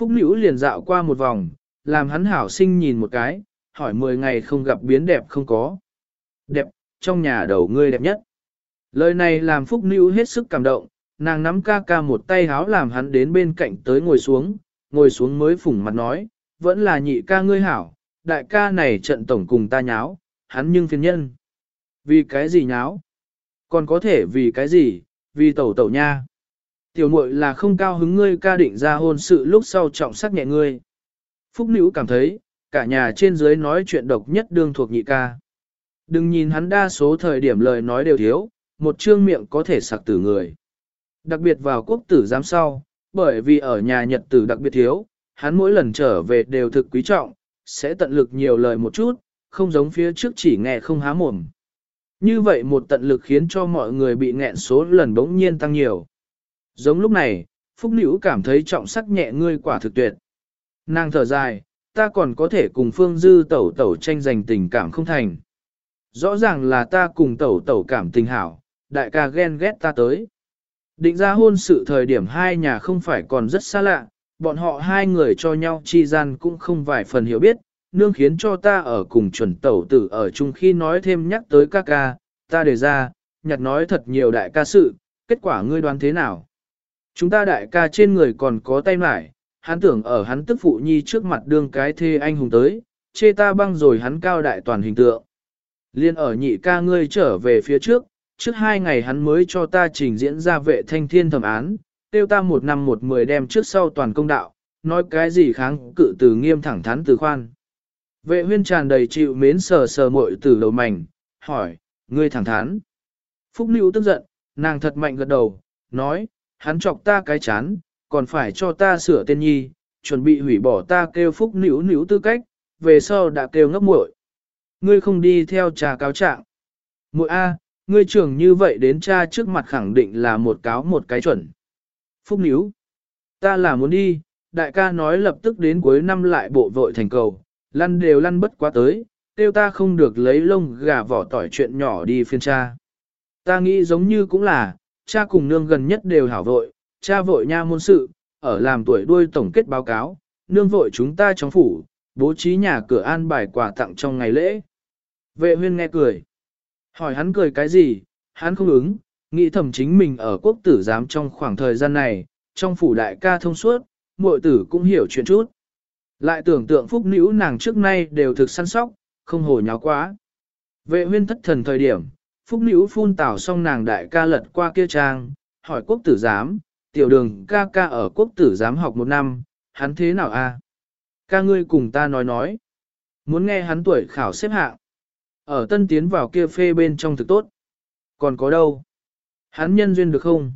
Phúc Nữ liền dạo qua một vòng, làm hắn hảo sinh nhìn một cái, hỏi 10 ngày không gặp biến đẹp không có. Đẹp, trong nhà đầu ngươi đẹp nhất. Lời này làm Phúc Nữ hết sức cảm động, nàng nắm ca ca một tay háo làm hắn đến bên cạnh tới ngồi xuống, ngồi xuống mới phủng mặt nói, vẫn là nhị ca ngươi hảo, đại ca này trận tổng cùng ta nháo, hắn nhưng phiền nhân. Vì cái gì nháo? Còn có thể vì cái gì? Vì tẩu tẩu nha. Tiểu muội là không cao hứng ngươi ca định ra hôn sự lúc sau trọng sắc nhẹ ngươi. Phúc Nữ cảm thấy, cả nhà trên dưới nói chuyện độc nhất đương thuộc nhị ca. Đừng nhìn hắn đa số thời điểm lời nói đều thiếu, một trương miệng có thể sặc tử người. Đặc biệt vào quốc tử giám sau, bởi vì ở nhà nhật tử đặc biệt thiếu, hắn mỗi lần trở về đều thực quý trọng, sẽ tận lực nhiều lời một chút, không giống phía trước chỉ nghe không há mồm. Như vậy một tận lực khiến cho mọi người bị nghẹn số lần bỗng nhiên tăng nhiều. Giống lúc này, Phúc Nữ cảm thấy trọng sắc nhẹ ngươi quả thực tuyệt. Nàng thở dài, ta còn có thể cùng Phương Dư tẩu tẩu tranh giành tình cảm không thành. Rõ ràng là ta cùng tẩu tẩu cảm tình hảo, đại ca ghen ghét ta tới. Định ra hôn sự thời điểm hai nhà không phải còn rất xa lạ, bọn họ hai người cho nhau chi gian cũng không vài phần hiểu biết, nương khiến cho ta ở cùng chuẩn tẩu tử ở chung khi nói thêm nhắc tới ca ca, ta đề ra, nhặt nói thật nhiều đại ca sự, kết quả ngươi đoán thế nào? Chúng ta đại ca trên người còn có tay mải, hắn tưởng ở hắn tức phụ nhi trước mặt đương cái thê anh hùng tới, chê ta băng rồi hắn cao đại toàn hình tượng. Liên ở nhị ca ngươi trở về phía trước, trước hai ngày hắn mới cho ta trình diễn ra vệ thanh thiên thẩm án, tiêu ta một năm một mười đem trước sau toàn công đạo, nói cái gì kháng cự từ nghiêm thẳng thắn từ khoan. Vệ huyên tràn đầy chịu mến sờ sờ mội từ đầu mảnh, hỏi, ngươi thẳng thắn. Phúc Nữ tức giận, nàng thật mạnh gật đầu, nói, hắn chọc ta cái chán, còn phải cho ta sửa tên nhi, chuẩn bị hủy bỏ ta kêu Phúc Nữ Nữ tư cách, về sau đã kêu ngốc muội. Ngươi không đi theo trà cáo trạng. Muội A, ngươi trưởng như vậy đến cha trước mặt khẳng định là một cáo một cái chuẩn. Phúc nữ, ta là muốn đi, đại ca nói lập tức đến cuối năm lại bộ vội thành cầu, lăn đều lăn bất quá tới, tiêu ta không được lấy lông gà vỏ tỏi chuyện nhỏ đi phiên cha. Ta nghĩ giống như cũng là, cha cùng nương gần nhất đều hảo vội, cha vội nha môn sự, ở làm tuổi đuôi tổng kết báo cáo, nương vội chúng ta trong phủ, bố trí nhà cửa an bài quà tặng trong ngày lễ. Vệ huyên nghe cười. Hỏi hắn cười cái gì, hắn không ứng, nghĩ thầm chính mình ở quốc tử giám trong khoảng thời gian này, trong phủ đại ca thông suốt, muội tử cũng hiểu chuyện chút. Lại tưởng tượng phúc nữ nàng trước nay đều thực săn sóc, không hồ nháo quá. Vệ huyên thất thần thời điểm, phúc nữ phun tảo xong nàng đại ca lật qua kia trang, hỏi quốc tử giám, tiểu đường ca ca ở quốc tử giám học một năm, hắn thế nào a? Ca ngươi cùng ta nói nói. Muốn nghe hắn tuổi khảo xếp hạng. Ở tân tiến vào kia phê bên trong thực tốt. Còn có đâu? Hắn nhân duyên được không?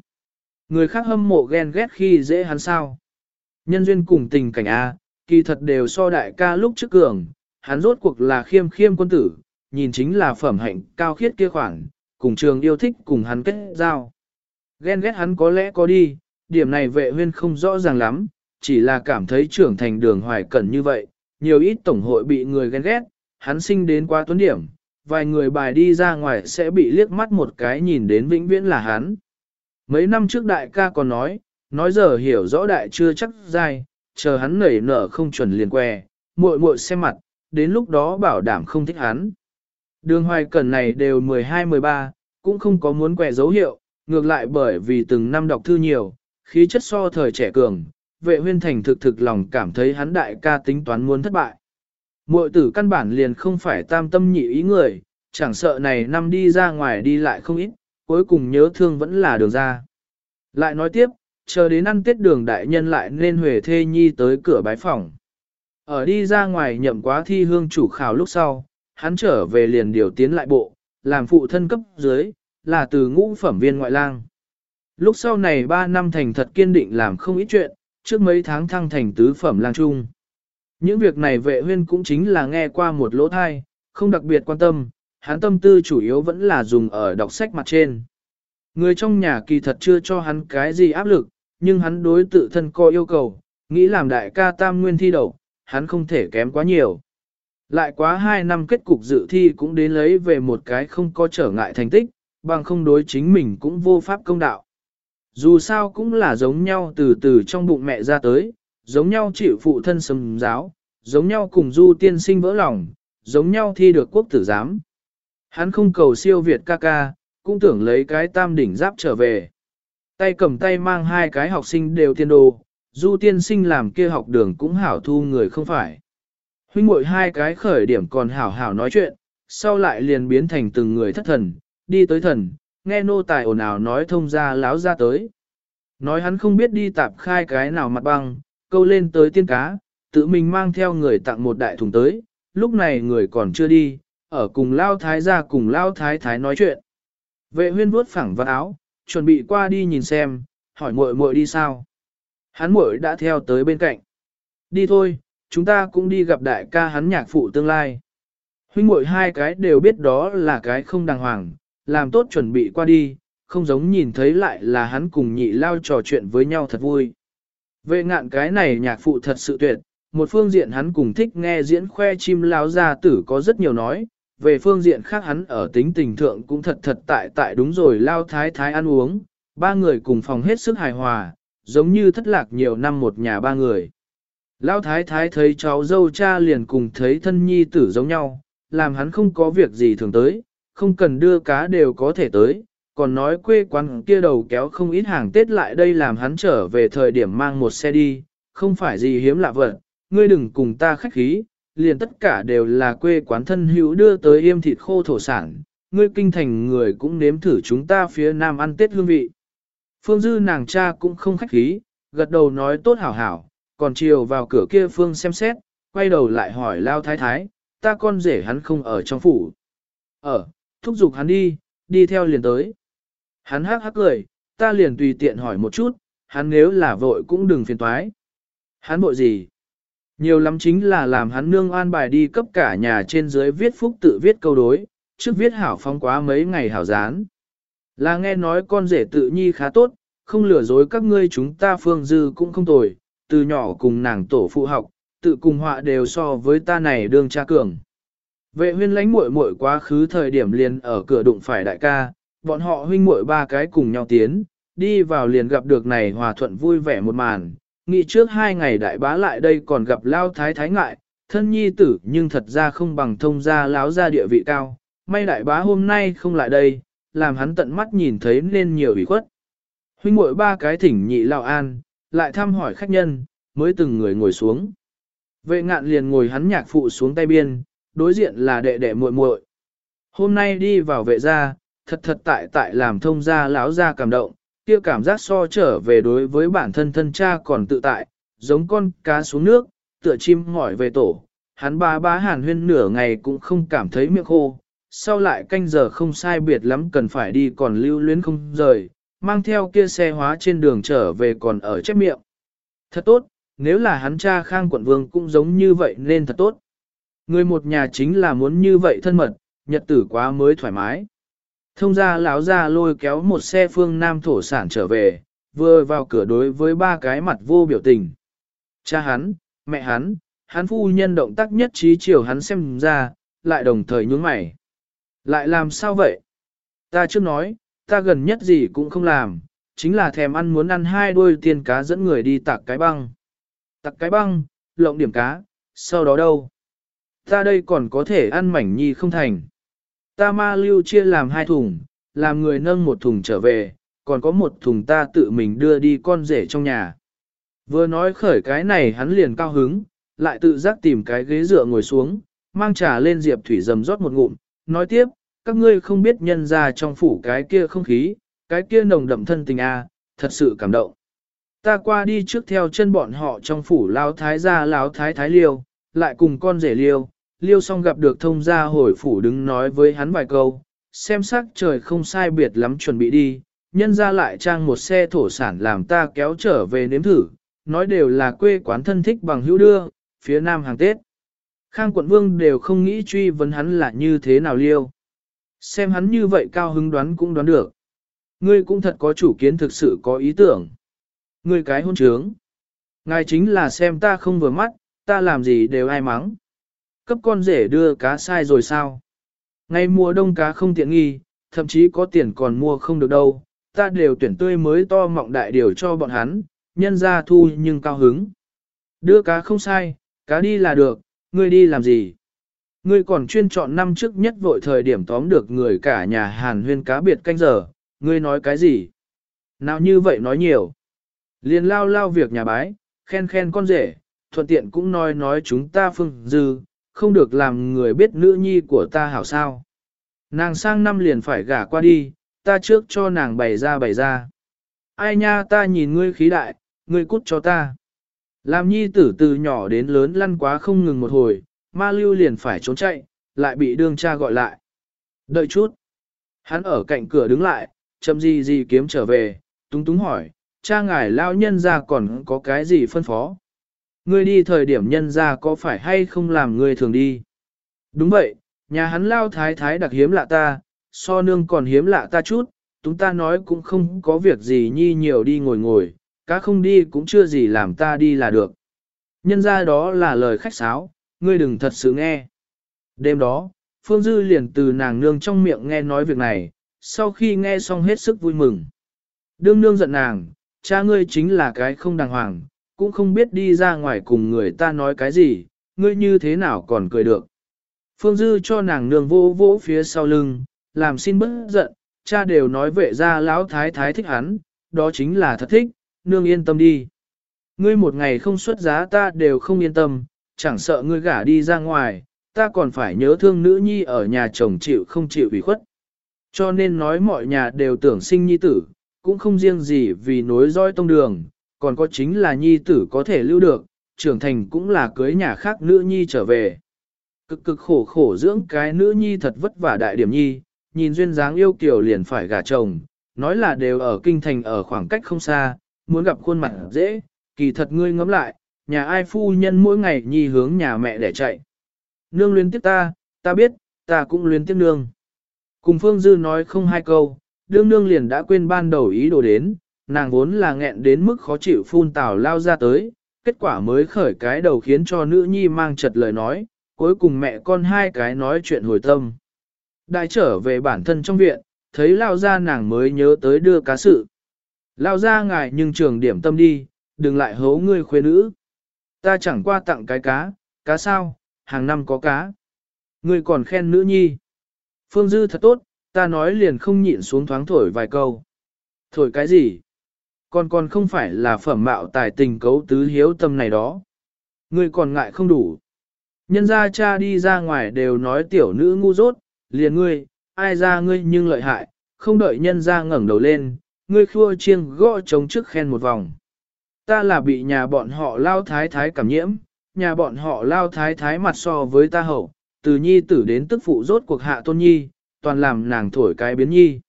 Người khác hâm mộ ghen ghét khi dễ hắn sao? Nhân duyên cùng tình cảnh A, kỳ thật đều so đại ca lúc trước cường, hắn rốt cuộc là khiêm khiêm quân tử, nhìn chính là phẩm hạnh cao khiết kia khoản, cùng trường yêu thích cùng hắn kết giao. Ghen ghét hắn có lẽ có đi, điểm này vệ huyên không rõ ràng lắm, chỉ là cảm thấy trưởng thành đường hoài cẩn như vậy, nhiều ít tổng hội bị người ghen ghét, hắn sinh đến quá tuấn điểm, vài người bài đi ra ngoài sẽ bị liếc mắt một cái nhìn đến vĩnh viễn là hắn. Mấy năm trước đại ca còn nói, nói giờ hiểu rõ đại chưa chắc dai, chờ hắn nảy nở không chuẩn liền que, muội muội xem mặt, đến lúc đó bảo đảm không thích hắn. Đường hoài cẩn này đều 12-13, cũng không có muốn quẻ dấu hiệu, ngược lại bởi vì từng năm đọc thư nhiều, khí chất so thời trẻ cường, vệ huyên thành thực thực lòng cảm thấy hắn đại ca tính toán muốn thất bại. Muội tử căn bản liền không phải tam tâm nhị ý người, chẳng sợ này năm đi ra ngoài đi lại không ít, cuối cùng nhớ thương vẫn là đường ra. Lại nói tiếp, chờ đến ăn tết đường đại nhân lại nên huề thê nhi tới cửa bái phòng. Ở đi ra ngoài nhậm quá thi hương chủ khảo lúc sau, hắn trở về liền điều tiến lại bộ, làm phụ thân cấp dưới, là từ ngũ phẩm viên ngoại lang. Lúc sau này 3 năm thành thật kiên định làm không ít chuyện, trước mấy tháng thăng thành tứ phẩm lang trung. Những việc này vệ huyên cũng chính là nghe qua một lỗ thai, không đặc biệt quan tâm, hắn tâm tư chủ yếu vẫn là dùng ở đọc sách mặt trên. Người trong nhà kỳ thật chưa cho hắn cái gì áp lực, nhưng hắn đối tự thân coi yêu cầu, nghĩ làm đại ca tam nguyên thi đầu, hắn không thể kém quá nhiều. Lại quá 2 năm kết cục dự thi cũng đến lấy về một cái không có trở ngại thành tích, bằng không đối chính mình cũng vô pháp công đạo. Dù sao cũng là giống nhau từ từ trong bụng mẹ ra tới, giống nhau chịu phụ thân sầm giáo, giống nhau cùng du tiên sinh vỡ lòng, giống nhau thi được quốc tử giám. Hắn không cầu siêu Việt ca ca, cũng tưởng lấy cái tam đỉnh giáp trở về. Tay cầm tay mang hai cái học sinh đều tiên đồ, du tiên sinh làm kia học đường cũng hảo thu người không phải. Huynh muội hai cái khởi điểm còn hảo hảo nói chuyện, sau lại liền biến thành từng người thất thần, đi tới thần, nghe nô tài ồn ào nói thông ra láo ra tới. Nói hắn không biết đi tạp khai cái nào mặt băng, câu lên tới tiên cá, tự mình mang theo người tặng một đại thùng tới, lúc này người còn chưa đi, ở cùng lao thái ra cùng lao thái thái nói chuyện. Vệ huyên vuốt phẳng vào áo, chuẩn bị qua đi nhìn xem, hỏi muội muội đi sao. Hắn muội đã theo tới bên cạnh. Đi thôi, chúng ta cũng đi gặp đại ca hắn nhạc phụ tương lai. Huynh muội hai cái đều biết đó là cái không đàng hoàng, làm tốt chuẩn bị qua đi, không giống nhìn thấy lại là hắn cùng nhị lao trò chuyện với nhau thật vui. Vệ ngạn cái này nhạc phụ thật sự tuyệt, một phương diện hắn cùng thích nghe diễn khoe chim lao gia tử có rất nhiều nói, về phương diện khác hắn ở tính tình thượng cũng thật thật tại tại đúng rồi lao thái thái ăn uống, ba người cùng phòng hết sức hài hòa, giống như thất lạc nhiều năm một nhà ba người. Lão thái thái thấy cháu dâu cha liền cùng thấy thân nhi tử giống nhau, làm hắn không có việc gì thường tới, không cần đưa cá đều có thể tới, còn nói quê quán kia đầu kéo không ít hàng Tết lại đây làm hắn trở về thời điểm mang một xe đi, không phải gì hiếm lạ vật, ngươi đừng cùng ta khách khí, liền tất cả đều là quê quán thân hữu đưa tới yêm thịt khô thổ sản, ngươi kinh thành người cũng nếm thử chúng ta phía nam ăn Tết hương vị. Phương Dư nàng cha cũng không khách khí, gật đầu nói tốt hảo hảo, còn chiều vào cửa kia Phương xem xét, quay đầu lại hỏi Lao Thái Thái, ta con rể hắn không ở trong phủ. Ở, thúc giục hắn đi, đi theo liền tới. Hắn hắc hắc cười, ta liền tùy tiện hỏi một chút, hắn nếu là vội cũng đừng phiền toái. Hắn vội gì? Nhiều lắm chính là làm hắn nương an bài đi cấp cả nhà trên dưới viết phúc tự viết câu đối, trước viết hảo phong quá mấy ngày hảo dán. Là nghe nói con rể tự nhi khá tốt, không lừa dối các ngươi chúng ta phương dư cũng không tồi, từ nhỏ cùng nàng tổ phụ học, tự cùng họa đều so với ta này đương cha cường. Vệ huyên lánh muội muội quá khứ thời điểm liền ở cửa đụng phải đại ca, bọn họ huynh muội ba cái cùng nhau tiến, đi vào liền gặp được này hòa thuận vui vẻ một màn, nghĩ trước hai ngày đại bá lại đây còn gặp lao thái thái ngại, thân nhi tử nhưng thật ra không bằng thông gia láo ra địa vị cao, may đại bá hôm nay không lại đây, làm hắn tận mắt nhìn thấy nên nhiều ủy khuất. Huynh muội ba cái thỉnh nhị lao an, lại thăm hỏi khách nhân, mới từng người ngồi xuống. Vệ ngạn liền ngồi hắn nhạc phụ xuống tay biên, đối diện là đệ đệ muội muội. Hôm nay đi vào vệ gia, thật thật tại tại làm thông gia lão gia cảm động, kia cảm giác so trở về đối với bản thân thân cha còn tự tại, giống con cá xuống nước, tựa chim hỏi về tổ. Hắn ba bá hàn huyên nửa ngày cũng không cảm thấy miệng khô, sau lại canh giờ không sai biệt lắm cần phải đi còn lưu luyến không rời, mang theo kia xe hóa trên đường trở về còn ở chép miệng. Thật tốt, nếu là hắn cha khang quận vương cũng giống như vậy nên thật tốt. Người một nhà chính là muốn như vậy thân mật, nhật tử quá mới thoải mái. Thông ra lão ra lôi kéo một xe phương Nam thổ sản trở về, vừa vào cửa đối với ba cái mặt vô biểu tình. Cha hắn, mẹ hắn, hắn phu nhân động tác nhất trí chiều hắn xem ra, lại đồng thời nhướng mày. Lại làm sao vậy? Ta chưa nói, ta gần nhất gì cũng không làm, chính là thèm ăn muốn ăn hai đôi tiền cá dẫn người đi tạc cái băng. Tạc cái băng, lộng điểm cá, sau đó đâu? Ta đây còn có thể ăn mảnh nhi không thành. Ta ma lưu chia làm hai thùng, làm người nâng một thùng trở về, còn có một thùng ta tự mình đưa đi con rể trong nhà. Vừa nói khởi cái này hắn liền cao hứng, lại tự giác tìm cái ghế dựa ngồi xuống, mang trà lên diệp thủy dầm rót một ngụm, nói tiếp, các ngươi không biết nhân ra trong phủ cái kia không khí, cái kia nồng đậm thân tình a, thật sự cảm động. Ta qua đi trước theo chân bọn họ trong phủ lão thái gia lão thái thái liêu, lại cùng con rể liêu, liêu xong gặp được thông gia hồi phủ đứng nói với hắn vài câu, xem sắc trời không sai biệt lắm chuẩn bị đi, nhân ra lại trang một xe thổ sản làm ta kéo trở về nếm thử, nói đều là quê quán thân thích bằng hữu đưa, phía nam hàng Tết. Khang quận vương đều không nghĩ truy vấn hắn là như thế nào liêu. Xem hắn như vậy cao hứng đoán cũng đoán được. Ngươi cũng thật có chủ kiến thực sự có ý tưởng. Ngươi cái hôn trướng. Ngài chính là xem ta không vừa mắt, ta làm gì đều ai mắng. Cấp con rể đưa cá sai rồi sao? Ngay mùa đông cá không tiện nghi, thậm chí có tiền còn mua không được đâu, ta đều tuyển tươi mới to mọng đại điều cho bọn hắn, nhân ra thu nhưng cao hứng. Đưa cá không sai, cá đi là được, ngươi đi làm gì? Ngươi còn chuyên chọn năm trước nhất vội thời điểm tóm được người cả nhà hàn huyên cá biệt canh giờ, ngươi nói cái gì? Nào như vậy nói nhiều. Liền lao lao việc nhà bái, khen khen con rể, thuận tiện cũng nói nói chúng ta phương dư, không được làm người biết nữ nhi của ta hảo sao. Nàng sang năm liền phải gả qua đi, ta trước cho nàng bày ra bày ra. Ai nha ta nhìn ngươi khí đại, ngươi cút cho ta. Làm nhi tử từ nhỏ đến lớn lăn quá không ngừng một hồi, ma lưu liền phải trốn chạy, lại bị đương cha gọi lại. Đợi chút. Hắn ở cạnh cửa đứng lại, chậm gì gì kiếm trở về, túng túng hỏi, cha ngài lao nhân ra còn có cái gì phân phó? Ngươi đi thời điểm nhân ra có phải hay không làm ngươi thường đi? Đúng vậy, nhà hắn lao thái thái đặc hiếm lạ ta, so nương còn hiếm lạ ta chút, chúng ta nói cũng không có việc gì nhi nhiều đi ngồi ngồi, cá không đi cũng chưa gì làm ta đi là được. Nhân ra đó là lời khách sáo, ngươi đừng thật sự nghe. Đêm đó, Phương Dư liền từ nàng nương trong miệng nghe nói việc này, sau khi nghe xong hết sức vui mừng. Đương nương giận nàng, cha ngươi chính là cái không đàng hoàng, cũng không biết đi ra ngoài cùng người ta nói cái gì, ngươi như thế nào còn cười được. Phương Dư cho nàng nương vô vỗ phía sau lưng, làm xin bớt giận, cha đều nói vệ ra lão thái thái thích hắn, đó chính là thật thích, nương yên tâm đi. Ngươi một ngày không xuất giá ta đều không yên tâm, chẳng sợ ngươi gả đi ra ngoài, ta còn phải nhớ thương nữ nhi ở nhà chồng chịu không chịu ủy khuất. Cho nên nói mọi nhà đều tưởng sinh nhi tử, cũng không riêng gì vì nối roi tông đường, còn có chính là nhi tử có thể lưu được, trưởng thành cũng là cưới nhà khác nữ nhi trở về. Cực cực khổ khổ dưỡng cái nữ nhi thật vất vả đại điểm nhi, nhìn duyên dáng yêu kiều liền phải gả chồng, nói là đều ở kinh thành ở khoảng cách không xa, muốn gặp khuôn mặt dễ, kỳ thật ngươi ngẫm lại, nhà ai phu nhân mỗi ngày nhi hướng nhà mẹ để chạy. Nương luyến tiếp ta, ta biết, ta cũng luyến tiếp nương. Cùng Phương Dư nói không hai câu, đương nương liền đã quên ban đầu ý đồ đến, nàng vốn là nghẹn đến mức khó chịu phun tào lao ra tới, kết quả mới khởi cái đầu khiến cho nữ nhi mang chật lời nói, cuối cùng mẹ con hai cái nói chuyện hồi tâm. Đại trở về bản thân trong viện, thấy lao ra nàng mới nhớ tới đưa cá sự. Lao ra ngài nhưng trường điểm tâm đi, đừng lại hố ngươi khuê nữ. Ta chẳng qua tặng cái cá, cá sao, hàng năm có cá. Ngươi còn khen nữ nhi. Phương Dư thật tốt, ta nói liền không nhịn xuống thoáng thổi vài câu. Thổi cái gì? Còn còn không phải là phẩm mạo tài tình cấu tứ hiếu tâm này đó. Ngươi còn ngại không đủ. Nhân gia cha đi ra ngoài đều nói tiểu nữ ngu dốt, liền ngươi, ai ra ngươi nhưng lợi hại, không đợi nhân gia ngẩng đầu lên, ngươi khua chiêng gõ trống trước khen một vòng. Ta là bị nhà bọn họ lao thái thái cảm nhiễm, nhà bọn họ lao thái thái mặt so với ta hậu, từ nhi tử đến tức phụ rốt cuộc hạ tôn nhi, toàn làm nàng thổi cái biến nhi.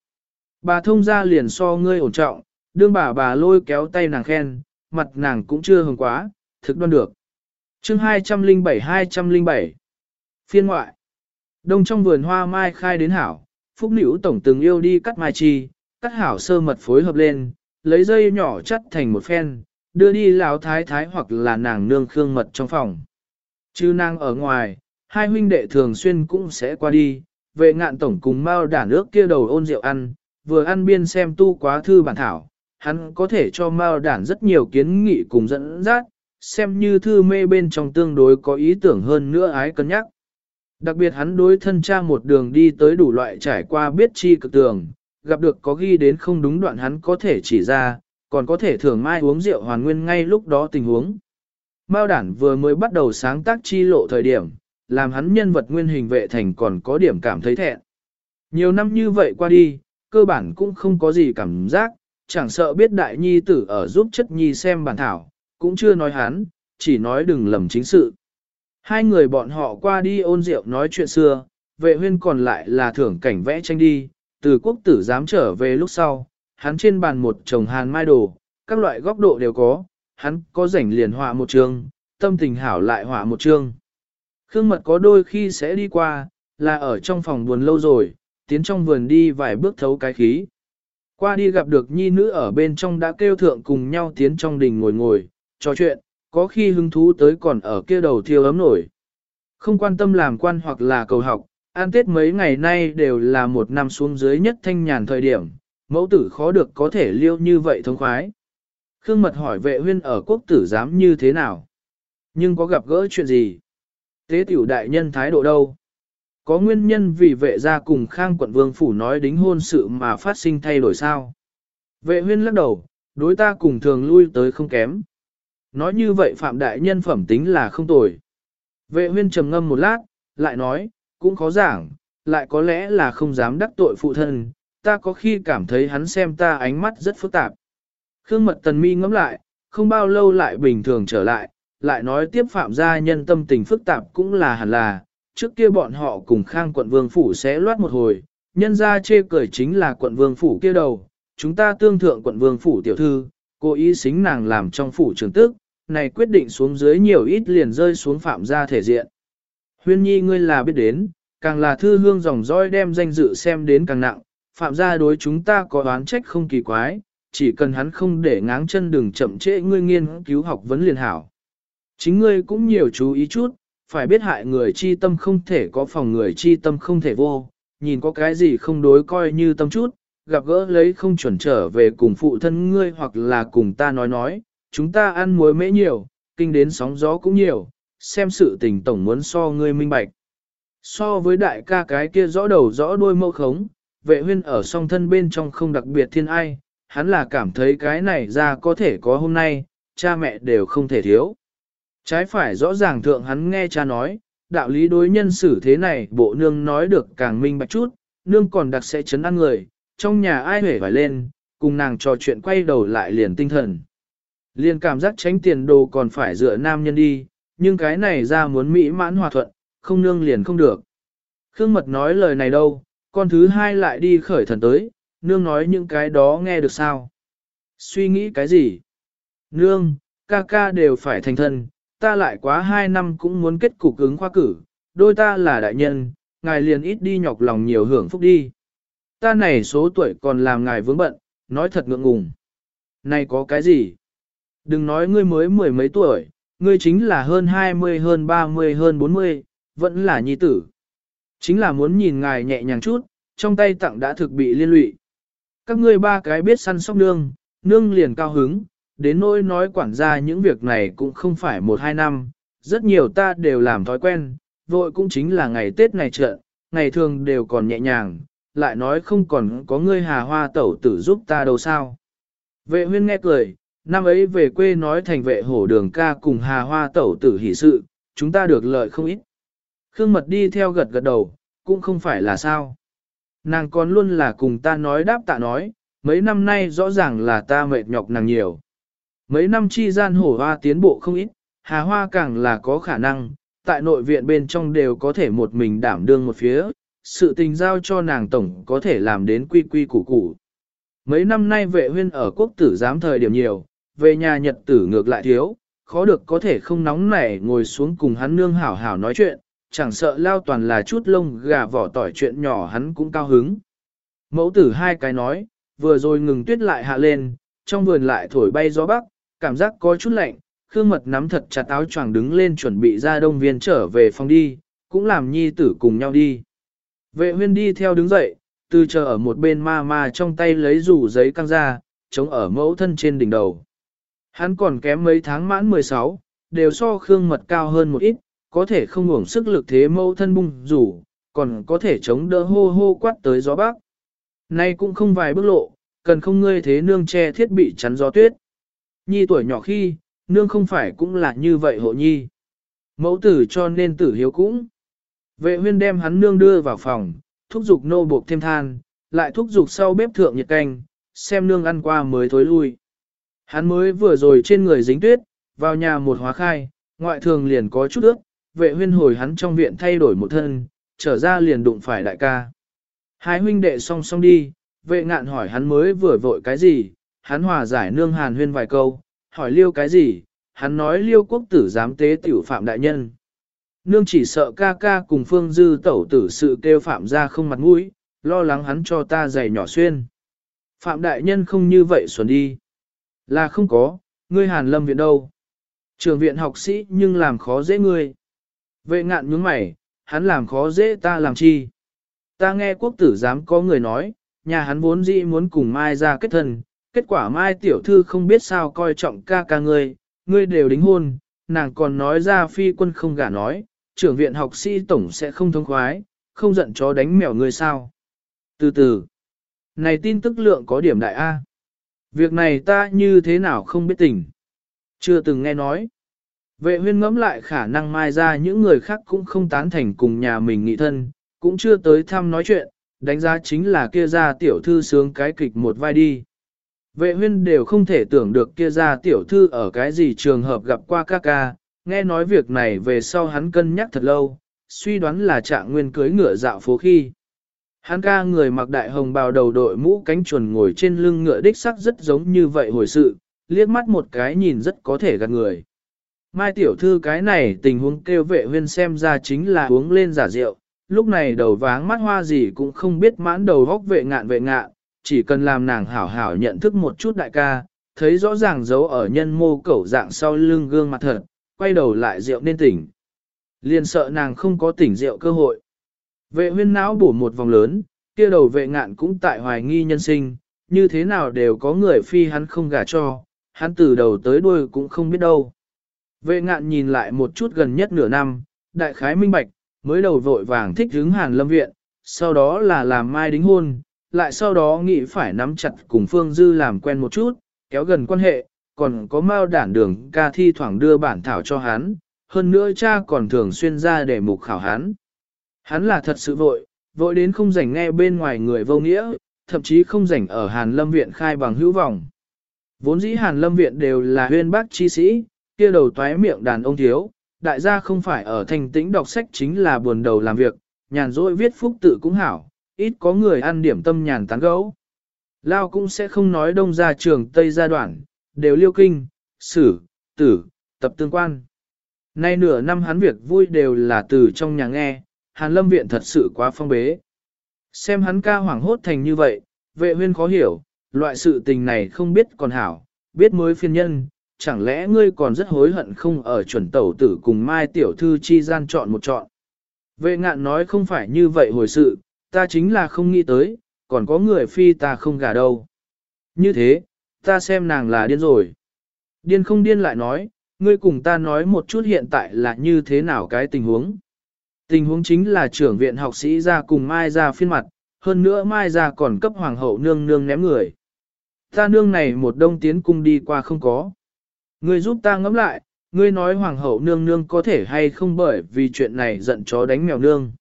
Bà thông ra liền so ngươi ổn trọng, đương bà bà lôi kéo tay nàng khen, mặt nàng cũng chưa hừng quá, thực đoan được. chương 207-207 Phiên ngoại Đông trong vườn hoa mai khai đến hảo, Phúc Nữ Tổng từng yêu đi cắt mai chi, cắt hảo sơ mật phối hợp lên, lấy dây nhỏ chắt thành một phen, đưa đi lão thái thái hoặc là nàng nương khương mật trong phòng. Chứ nàng ở ngoài, hai huynh đệ thường xuyên cũng sẽ qua đi, về ngạn tổng cùng mau đả nước kia đầu ôn rượu ăn, vừa ăn biên xem tu quá thư bản thảo, hắn có thể cho Mao đản rất nhiều kiến nghị cùng dẫn dắt, xem như thư mê bên trong tương đối có ý tưởng hơn nữa ái cân nhắc. Đặc biệt hắn đối thân cha một đường đi tới đủ loại trải qua biết chi cực tường, gặp được có ghi đến không đúng đoạn hắn có thể chỉ ra, còn có thể thường mai uống rượu hoàn nguyên ngay lúc đó tình huống. Mao đản vừa mới bắt đầu sáng tác chi lộ thời điểm, làm hắn nhân vật nguyên hình vệ thành còn có điểm cảm thấy thẹn. Nhiều năm như vậy qua đi, cơ bản cũng không có gì cảm giác, chẳng sợ biết đại nhi tử ở giúp chất nhi xem bản thảo, cũng chưa nói hắn, chỉ nói đừng lầm chính sự. Hai người bọn họ qua đi ôn rượu nói chuyện xưa, vệ huyên còn lại là thưởng cảnh vẽ tranh đi, từ quốc tử dám trở về lúc sau, hắn trên bàn một chồng hàn mai đồ, các loại góc độ đều có, hắn có rảnh liền họa một chương, tâm tình hảo lại họa một chương. Khương mật có đôi khi sẽ đi qua, là ở trong phòng buồn lâu rồi, tiến trong vườn đi vài bước thấu cái khí. Qua đi gặp được nhi nữ ở bên trong đã kêu thượng cùng nhau tiến trong đình ngồi ngồi, trò chuyện, có khi hứng thú tới còn ở kia đầu thiêu ấm nổi. Không quan tâm làm quan hoặc là cầu học, an tết mấy ngày nay đều là một năm xuống dưới nhất thanh nhàn thời điểm, mẫu tử khó được có thể liêu như vậy thông khoái. Khương Mật hỏi vệ huyên ở quốc tử giám như thế nào? Nhưng có gặp gỡ chuyện gì? Tế tiểu đại nhân thái độ đâu? Có nguyên nhân vì vệ gia cùng khang quận vương phủ nói đính hôn sự mà phát sinh thay đổi sao? Vệ huyên lắc đầu, đối ta cùng thường lui tới không kém. Nói như vậy phạm đại nhân phẩm tính là không tồi. Vệ huyên trầm ngâm một lát, lại nói, cũng khó giảng, lại có lẽ là không dám đắc tội phụ thân, ta có khi cảm thấy hắn xem ta ánh mắt rất phức tạp. Khương mật tần mi ngẫm lại, không bao lâu lại bình thường trở lại, lại nói tiếp phạm gia nhân tâm tình phức tạp cũng là hẳn là, trước kia bọn họ cùng khang quận vương phủ sẽ loát một hồi, nhân ra chê cười chính là quận vương phủ kia đầu, chúng ta tương thượng quận vương phủ tiểu thư, cố ý xính nàng làm trong phủ trường tức, này quyết định xuống dưới nhiều ít liền rơi xuống phạm gia thể diện. Huyên nhi ngươi là biết đến, càng là thư hương dòng dõi đem danh dự xem đến càng nặng, phạm gia đối chúng ta có đoán trách không kỳ quái, chỉ cần hắn không để ngáng chân đừng chậm trễ ngươi nghiên cứu học vấn liền hảo. Chính ngươi cũng nhiều chú ý chút, phải biết hại người chi tâm không thể có phòng người chi tâm không thể vô, nhìn có cái gì không đối coi như tâm chút, gặp gỡ lấy không chuẩn trở về cùng phụ thân ngươi hoặc là cùng ta nói nói, chúng ta ăn muối mễ nhiều, kinh đến sóng gió cũng nhiều, xem sự tình tổng muốn so ngươi minh bạch. So với đại ca cái kia rõ đầu rõ đuôi mâu khống, vệ huyên ở song thân bên trong không đặc biệt thiên ai, hắn là cảm thấy cái này ra có thể có hôm nay, cha mẹ đều không thể thiếu. Trái phải rõ ràng thượng hắn nghe cha nói, đạo lý đối nhân xử thế này bộ nương nói được càng minh bạch chút, nương còn đặc sẽ chấn ăn người, trong nhà ai hể phải lên, cùng nàng trò chuyện quay đầu lại liền tinh thần. Liền cảm giác tránh tiền đồ còn phải dựa nam nhân đi, nhưng cái này ra muốn mỹ mãn hòa thuận, không nương liền không được. Khương Mật nói lời này đâu, con thứ hai lại đi khởi thần tới, nương nói những cái đó nghe được sao. Suy nghĩ cái gì? Nương, ca ca đều phải thành thân, ta lại quá hai năm cũng muốn kết cục ứng khoa cử, đôi ta là đại nhân, ngài liền ít đi nhọc lòng nhiều hưởng phúc đi. Ta này số tuổi còn làm ngài vướng bận, nói thật ngượng ngùng. Này có cái gì? Đừng nói ngươi mới mười mấy tuổi, ngươi chính là hơn hai mươi hơn ba mươi hơn bốn mươi, vẫn là nhi tử. Chính là muốn nhìn ngài nhẹ nhàng chút, trong tay tặng đã thực bị liên lụy. Các ngươi ba cái biết săn sóc nương, nương liền cao hứng, đến nỗi nói quản gia những việc này cũng không phải một hai năm, rất nhiều ta đều làm thói quen, vội cũng chính là ngày Tết ngày trợ, ngày thường đều còn nhẹ nhàng, lại nói không còn có ngươi hà hoa tẩu tử giúp ta đâu sao. Vệ huyên nghe cười, năm ấy về quê nói thành vệ hổ đường ca cùng hà hoa tẩu tử hỷ sự, chúng ta được lợi không ít. Khương mật đi theo gật gật đầu, cũng không phải là sao. Nàng còn luôn là cùng ta nói đáp tạ nói, mấy năm nay rõ ràng là ta mệt nhọc nàng nhiều. Mấy năm chi gian hổ hoa tiến bộ không ít, hà hoa càng là có khả năng, tại nội viện bên trong đều có thể một mình đảm đương một phía, sự tình giao cho nàng tổng có thể làm đến quy quy củ củ. Mấy năm nay vệ huyên ở quốc tử giám thời điểm nhiều, về nhà nhật tử ngược lại thiếu, khó được có thể không nóng nảy ngồi xuống cùng hắn nương hảo hảo nói chuyện, chẳng sợ lao toàn là chút lông gà vỏ tỏi chuyện nhỏ hắn cũng cao hứng. Mẫu tử hai cái nói, vừa rồi ngừng tuyết lại hạ lên, trong vườn lại thổi bay gió bắc, cảm giác có chút lạnh, Khương Mật nắm thật chặt áo choàng đứng lên chuẩn bị ra đông viên trở về phòng đi, cũng làm nhi tử cùng nhau đi. Vệ huyên đi theo đứng dậy, từ chờ ở một bên ma ma trong tay lấy rủ giấy căng ra, chống ở mẫu thân trên đỉnh đầu. Hắn còn kém mấy tháng mãn 16, đều so Khương Mật cao hơn một ít, có thể không ngủng sức lực thế mâu thân bung rủ, còn có thể chống đỡ hô hô quát tới gió bắc. Nay cũng không vài bước lộ, cần không ngươi thế nương che thiết bị chắn gió tuyết. Nhi tuổi nhỏ khi, nương không phải cũng là như vậy hộ nhi. Mẫu tử cho nên tử hiếu cũng. Vệ huyên đem hắn nương đưa vào phòng, thúc giục nô buộc thêm than, lại thúc giục sau bếp thượng nhiệt canh, xem nương ăn qua mới thối lui. Hắn mới vừa rồi trên người dính tuyết, vào nhà một hóa khai, ngoại thường liền có chút ướt, vệ huyên hồi hắn trong viện thay đổi một thân, trở ra liền đụng phải đại ca. Hai huynh đệ song song đi, vệ ngạn hỏi hắn mới vừa vội cái gì, hắn hòa giải nương hàn huyên vài câu, hỏi liêu cái gì, hắn nói liêu quốc tử giám tế tiểu phạm đại nhân. Nương chỉ sợ ca ca cùng phương dư tẩu tử sự kêu phạm ra không mặt mũi, lo lắng hắn cho ta giày nhỏ xuyên. Phạm đại nhân không như vậy xuẩn đi. Là không có, ngươi hàn lâm viện đâu. Trường viện học sĩ nhưng làm khó dễ ngươi. Vệ ngạn nhướng mày, hắn làm khó dễ ta làm chi. Ta nghe quốc tử giám có người nói, nhà hắn vốn dĩ muốn cùng Mai ra kết thân, kết quả Mai tiểu thư không biết sao coi trọng ca ca ngươi, ngươi đều đính hôn, nàng còn nói ra phi quân không gả nói, trưởng viện học sĩ tổng sẽ không thông khoái, không giận chó đánh mèo người sao. Từ từ, này tin tức lượng có điểm đại A. Việc này ta như thế nào không biết tình. Chưa từng nghe nói. Vệ huyên ngẫm lại khả năng mai ra những người khác cũng không tán thành cùng nhà mình nghị thân, cũng chưa tới thăm nói chuyện, đánh giá chính là kia ra tiểu thư sướng cái kịch một vai đi. Vệ huyên đều không thể tưởng được kia ra tiểu thư ở cái gì trường hợp gặp qua ca ca, nghe nói việc này về sau hắn cân nhắc thật lâu, suy đoán là trạng nguyên cưới ngựa dạo phố khi. Hắn ca người mặc đại hồng bào đầu đội mũ cánh chuồn ngồi trên lưng ngựa đích sắc rất giống như vậy hồi sự, liếc mắt một cái nhìn rất có thể gạt người. Mai tiểu thư cái này tình huống kêu vệ huyên xem ra chính là uống lên giả rượu, lúc này đầu váng mắt hoa gì cũng không biết mãn đầu góc vệ ngạn vệ ngạn, chỉ cần làm nàng hảo hảo nhận thức một chút đại ca, thấy rõ ràng dấu ở nhân mô cẩu dạng sau lưng gương mặt thật, quay đầu lại rượu nên tỉnh. Liền sợ nàng không có tỉnh rượu cơ hội. Vệ huyên não bổ một vòng lớn, kia đầu vệ ngạn cũng tại hoài nghi nhân sinh, như thế nào đều có người phi hắn không gả cho, hắn từ đầu tới đuôi cũng không biết đâu. Vệ ngạn nhìn lại một chút gần nhất nửa năm, đại khái minh bạch, mới đầu vội vàng thích hứng hàn lâm viện, sau đó là làm mai đính hôn, lại sau đó nghĩ phải nắm chặt cùng Phương Dư làm quen một chút, kéo gần quan hệ, còn có mao đản đường ca thi thoảng đưa bản thảo cho hắn, hơn nữa cha còn thường xuyên ra để mục khảo hắn. Hắn là thật sự vội, vội đến không rảnh nghe bên ngoài người vô nghĩa, thậm chí không rảnh ở Hàn Lâm Viện khai bằng hữu vọng. Vốn dĩ Hàn Lâm Viện đều là huyên bác chi sĩ, kia đầu toái miệng đàn ông thiếu, đại gia không phải ở thành tĩnh đọc sách chính là buồn đầu làm việc, nhàn rỗi viết phúc tự cũng hảo, ít có người ăn điểm tâm nhàn tán gấu. Lao cũng sẽ không nói đông ra trường Tây gia đoạn, đều liêu kinh, sử, tử, tập tương quan. Nay nửa năm hắn việc vui đều là từ trong nhà nghe, Hàn Lâm Viện thật sự quá phong bế. Xem hắn ca hoảng hốt thành như vậy, vệ huyên khó hiểu, loại sự tình này không biết còn hảo, biết mới phiên nhân, chẳng lẽ ngươi còn rất hối hận không ở chuẩn tẩu tử cùng Mai Tiểu Thư chi gian chọn một chọn. Vệ ngạn nói không phải như vậy hồi sự, ta chính là không nghĩ tới, còn có người phi ta không gả đâu. Như thế, ta xem nàng là điên rồi. Điên không điên lại nói, ngươi cùng ta nói một chút hiện tại là như thế nào cái tình huống. Tình huống chính là trưởng viện học sĩ ra cùng Mai ra phiên mặt, hơn nữa Mai ra còn cấp hoàng hậu nương nương ném người. Ta nương này một đông tiến cung đi qua không có. Ngươi giúp ta ngẫm lại, ngươi nói hoàng hậu nương nương có thể hay không bởi vì chuyện này giận chó đánh mèo nương.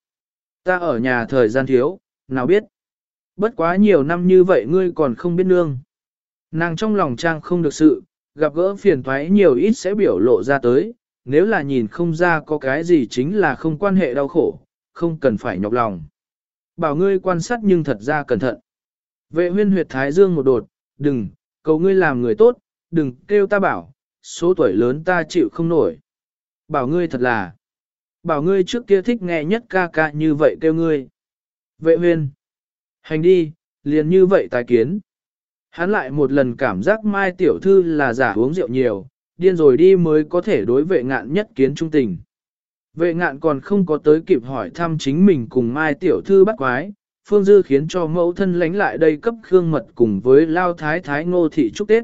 Ta ở nhà thời gian thiếu, nào biết. Bất quá nhiều năm như vậy ngươi còn không biết nương. Nàng trong lòng trang không được sự, gặp gỡ phiền thoái nhiều ít sẽ biểu lộ ra tới, nếu là nhìn không ra có cái gì chính là không quan hệ đau khổ, không cần phải nhọc lòng. Bảo ngươi quan sát nhưng thật ra cẩn thận. Vệ huyên huyệt thái dương một đột, đừng, cầu ngươi làm người tốt, đừng kêu ta bảo, số tuổi lớn ta chịu không nổi. Bảo ngươi thật là, bảo ngươi trước kia thích nghe nhất ca ca như vậy kêu ngươi. Vệ huyên, hành đi, liền như vậy tài kiến. Hắn lại một lần cảm giác mai tiểu thư là giả uống rượu nhiều, điên rồi đi mới có thể đối vệ ngạn nhất kiến trung tình. Vệ ngạn còn không có tới kịp hỏi thăm chính mình cùng mai tiểu thư bắt quái, Phương Dư khiến cho mẫu thân lánh lại đây cấp khương mật cùng với lao thái thái ngô thị chúc Tết.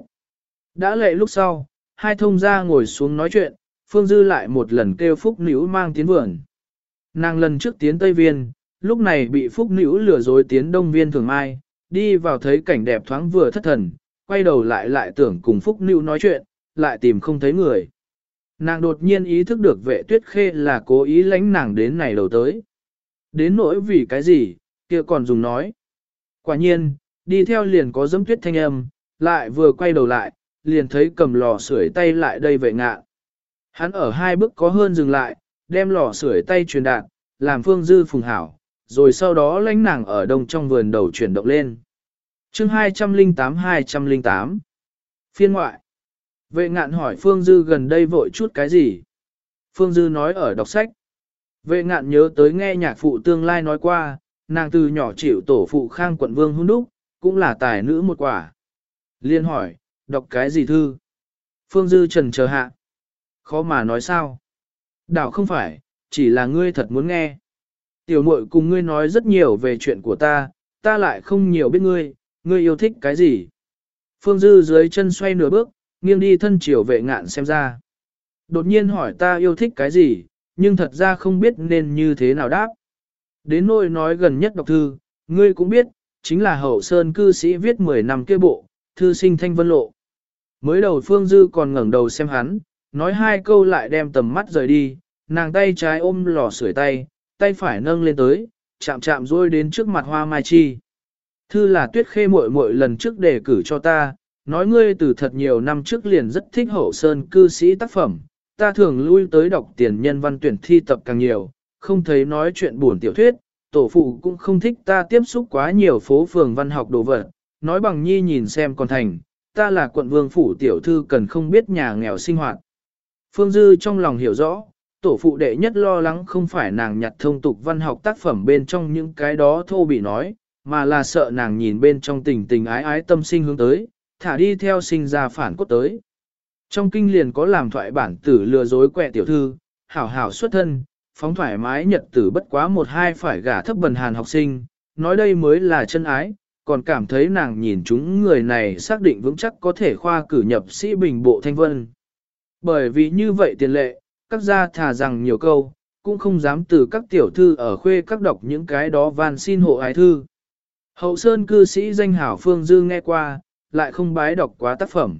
Đã lệ lúc sau, hai thông gia ngồi xuống nói chuyện, Phương Dư lại một lần kêu Phúc Nữ mang tiến vườn. Nàng lần trước tiến Tây Viên, lúc này bị Phúc Nữ lừa dối tiến Đông Viên thường mai, đi vào thấy cảnh đẹp thoáng vừa thất thần, quay đầu lại lại tưởng cùng Phúc Nữ nói chuyện, lại tìm không thấy người. Nàng đột nhiên ý thức được vệ tuyết khê là cố ý lánh nàng đến này đầu tới. Đến nỗi vì cái gì, kia còn dùng nói. Quả nhiên, đi theo liền có dấm tuyết thanh âm, lại vừa quay đầu lại, liền thấy cầm lò sưởi tay lại đây vệ ngạ. Hắn ở hai bước có hơn dừng lại, đem lò sưởi tay truyền đạt, làm phương dư phùng hảo, rồi sau đó lánh nàng ở đông trong vườn đầu chuyển động lên. chương 208-208 Phiên ngoại Vệ ngạn hỏi Phương Dư gần đây vội chút cái gì? Phương Dư nói ở đọc sách. Vệ ngạn nhớ tới nghe nhạc phụ tương lai nói qua, nàng từ nhỏ chịu tổ phụ khang quận vương hôn đúc, cũng là tài nữ một quả. Liên hỏi, đọc cái gì thư? Phương Dư trần chờ hạ. Khó mà nói sao? Đảo không phải, chỉ là ngươi thật muốn nghe. Tiểu muội cùng ngươi nói rất nhiều về chuyện của ta, ta lại không nhiều biết ngươi, ngươi yêu thích cái gì? Phương Dư dưới chân xoay nửa bước, nghiêng đi thân chiều vệ ngạn xem ra. Đột nhiên hỏi ta yêu thích cái gì, nhưng thật ra không biết nên như thế nào đáp. Đến nỗi nói gần nhất đọc thư, ngươi cũng biết, chính là hậu sơn cư sĩ viết 10 năm kia bộ, thư sinh thanh vân lộ. Mới đầu Phương Dư còn ngẩng đầu xem hắn, nói hai câu lại đem tầm mắt rời đi, nàng tay trái ôm lò sưởi tay, tay phải nâng lên tới, chạm chạm rôi đến trước mặt hoa mai chi. Thư là tuyết khê muội muội lần trước đề cử cho ta, nói ngươi từ thật nhiều năm trước liền rất thích hậu sơn cư sĩ tác phẩm, ta thường lui tới đọc tiền nhân văn tuyển thi tập càng nhiều, không thấy nói chuyện buồn tiểu thuyết, tổ phụ cũng không thích ta tiếp xúc quá nhiều phố phường văn học đồ vật, nói bằng nhi nhìn xem còn thành, ta là quận vương phủ tiểu thư cần không biết nhà nghèo sinh hoạt. Phương Dư trong lòng hiểu rõ, tổ phụ đệ nhất lo lắng không phải nàng nhặt thông tục văn học tác phẩm bên trong những cái đó thô bị nói, mà là sợ nàng nhìn bên trong tình tình ái ái tâm sinh hướng tới, thả đi theo sinh ra phản cốt tới. Trong kinh liền có làm thoại bản tử lừa dối quẹ tiểu thư, hảo hảo xuất thân, phóng thoải mái nhật tử bất quá một hai phải gả thấp bần hàn học sinh, nói đây mới là chân ái, còn cảm thấy nàng nhìn chúng người này xác định vững chắc có thể khoa cử nhập sĩ bình bộ thanh vân. Bởi vì như vậy tiền lệ, các gia thà rằng nhiều câu, cũng không dám từ các tiểu thư ở khuê các đọc những cái đó van xin hộ ái thư. Hậu Sơn cư sĩ danh hảo Phương Dư nghe qua, lại không bái đọc quá tác phẩm.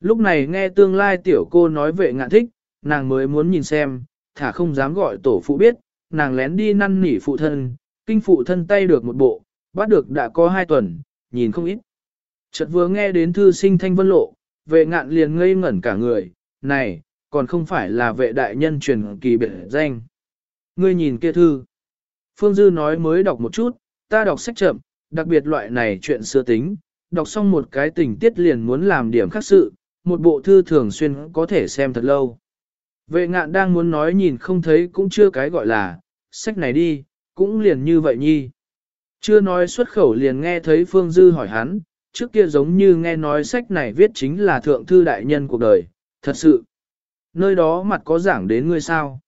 Lúc này nghe tương lai tiểu cô nói vệ ngạn thích, nàng mới muốn nhìn xem, thả không dám gọi tổ phụ biết, nàng lén đi năn nỉ phụ thân, kinh phụ thân tay được một bộ, bắt được đã có hai tuần, nhìn không ít. Chợt vừa nghe đến thư sinh thanh vân lộ, vệ ngạn liền ngây ngẩn cả người, này, còn không phải là vệ đại nhân truyền kỳ biệt danh. Ngươi nhìn kia thư. Phương Dư nói mới đọc một chút, ta đọc sách chậm, đặc biệt loại này chuyện xưa tính, đọc xong một cái tình tiết liền muốn làm điểm khác sự, một bộ thư thường xuyên có thể xem thật lâu. Vệ ngạn đang muốn nói nhìn không thấy cũng chưa cái gọi là, sách này đi, cũng liền như vậy nhi. Chưa nói xuất khẩu liền nghe thấy Phương Dư hỏi hắn, trước kia giống như nghe nói sách này viết chính là thượng thư đại nhân cuộc đời, thật sự. Nơi đó mặt có giảng đến ngươi sao.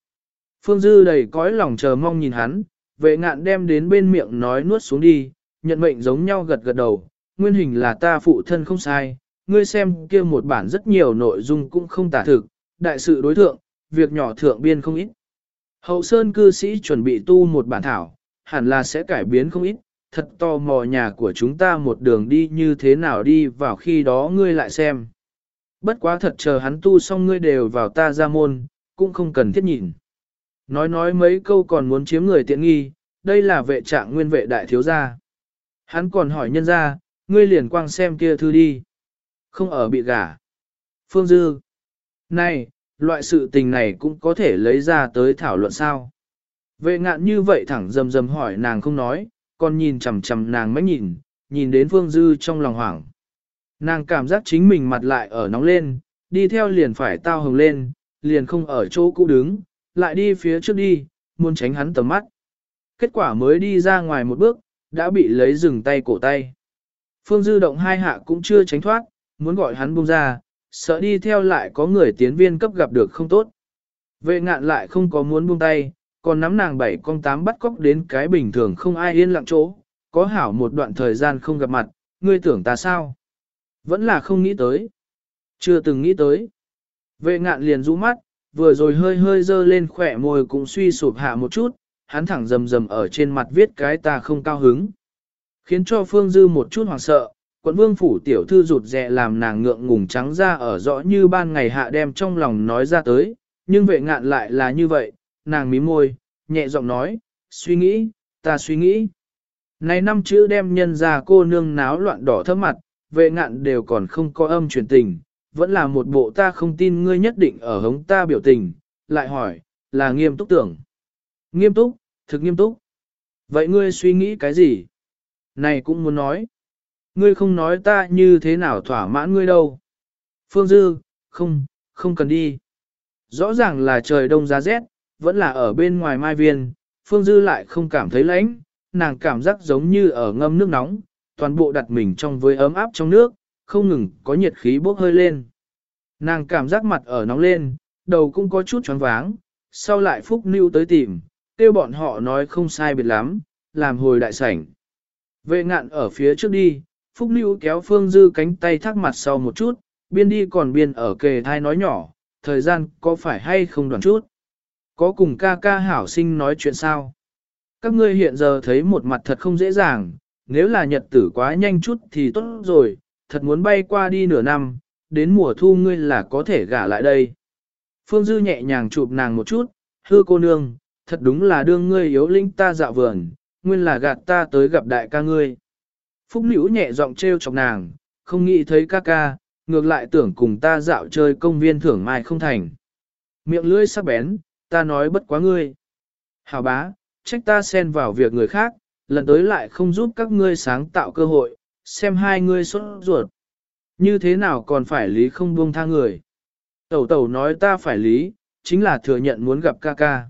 Phương Dư đầy cõi lòng chờ mong nhìn hắn, vệ ngạn đem đến bên miệng nói nuốt xuống đi, nhận mệnh giống nhau gật gật đầu, nguyên hình là ta phụ thân không sai, ngươi xem kia một bản rất nhiều nội dung cũng không tả thực, đại sự đối thượng, việc nhỏ thượng biên không ít. Hậu Sơn cư sĩ chuẩn bị tu một bản thảo, hẳn là sẽ cải biến không ít, thật to mò nhà của chúng ta một đường đi như thế nào đi vào khi đó ngươi lại xem. Bất quá thật chờ hắn tu xong ngươi đều vào ta ra môn, cũng không cần thiết nhìn. Nói nói mấy câu còn muốn chiếm người tiện nghi, đây là vệ trạng nguyên vệ đại thiếu gia. Hắn còn hỏi nhân gia, ngươi liền quang xem kia thư đi. Không ở bị gả. Phương Dư. Này, loại sự tình này cũng có thể lấy ra tới thảo luận sao. Vệ ngạn như vậy thẳng dầm dầm hỏi nàng không nói, còn nhìn chằm chằm nàng mới nhìn, nhìn đến Phương Dư trong lòng hoảng. Nàng cảm giác chính mình mặt lại ở nóng lên, đi theo liền phải tao hồng lên, liền không ở chỗ cũ đứng, lại đi phía trước đi, muốn tránh hắn tầm mắt. Kết quả mới đi ra ngoài một bước, đã bị lấy dừng tay cổ tay. Phương Dư động hai hạ cũng chưa tránh thoát, muốn gọi hắn buông ra, sợ đi theo lại có người tiến viên cấp gặp được không tốt. Vệ ngạn lại không có muốn buông tay, còn nắm nàng bảy con tám bắt cóc đến cái bình thường không ai yên lặng chỗ, có hảo một đoạn thời gian không gặp mặt, ngươi tưởng ta sao? Vẫn là không nghĩ tới. Chưa từng nghĩ tới. Vệ ngạn liền rũ mắt, vừa rồi hơi hơi dơ lên khỏe môi cũng suy sụp hạ một chút, hắn thẳng rầm rầm ở trên mặt viết cái ta không cao hứng. Khiến cho Phương Dư một chút hoảng sợ, quận vương phủ tiểu thư rụt rẹ làm nàng ngượng ngùng trắng ra ở rõ như ban ngày hạ đem trong lòng nói ra tới, nhưng vệ ngạn lại là như vậy, nàng mím môi, nhẹ giọng nói, suy nghĩ, ta suy nghĩ. Này năm chữ đem nhân ra cô nương náo loạn đỏ thấp mặt, vệ ngạn đều còn không có âm truyền tình, vẫn là một bộ ta không tin ngươi nhất định ở hống ta biểu tình, lại hỏi, là nghiêm túc tưởng. Nghiêm túc, thực nghiêm túc. Vậy ngươi suy nghĩ cái gì? Này cũng muốn nói. Ngươi không nói ta như thế nào thỏa mãn ngươi đâu. Phương Dư, không, không cần đi. Rõ ràng là trời đông giá rét, vẫn là ở bên ngoài mai viên, Phương Dư lại không cảm thấy lạnh, nàng cảm giác giống như ở ngâm nước nóng, toàn bộ đặt mình trong với ấm áp trong nước, không ngừng có nhiệt khí bốc hơi lên. Nàng cảm giác mặt ở nóng lên, đầu cũng có chút choáng váng, sau lại Phúc Nưu tới tìm, kêu bọn họ nói không sai biệt lắm, làm hồi đại sảnh. Vệ ngạn ở phía trước đi, Phúc Nưu kéo Phương Dư cánh tay thắt mặt sau một chút, biên đi còn biên ở kề thai nói nhỏ, thời gian có phải hay không đoạn chút? Có cùng ca ca hảo sinh nói chuyện sao? Các ngươi hiện giờ thấy một mặt thật không dễ dàng, nếu là nhật tử quá nhanh chút thì tốt rồi, thật muốn bay qua đi nửa năm, đến mùa thu ngươi là có thể gả lại đây. Phương Dư nhẹ nhàng chụp nàng một chút, hư cô nương, thật đúng là đương ngươi yếu linh ta dạo vườn, nguyên là gạt ta tới gặp đại ca ngươi. Phúc Nữ nhẹ giọng trêu chọc nàng, không nghĩ thấy ca ca, ngược lại tưởng cùng ta dạo chơi công viên thưởng mai không thành. Miệng lưỡi sắc bén, ta nói bất quá ngươi. Hào bá, trách ta xen vào việc người khác, lần tới lại không giúp các ngươi sáng tạo cơ hội, xem hai ngươi xuất ruột. Như thế nào còn phải lý không buông tha người. Tẩu tẩu nói ta phải lý, chính là thừa nhận muốn gặp ca ca.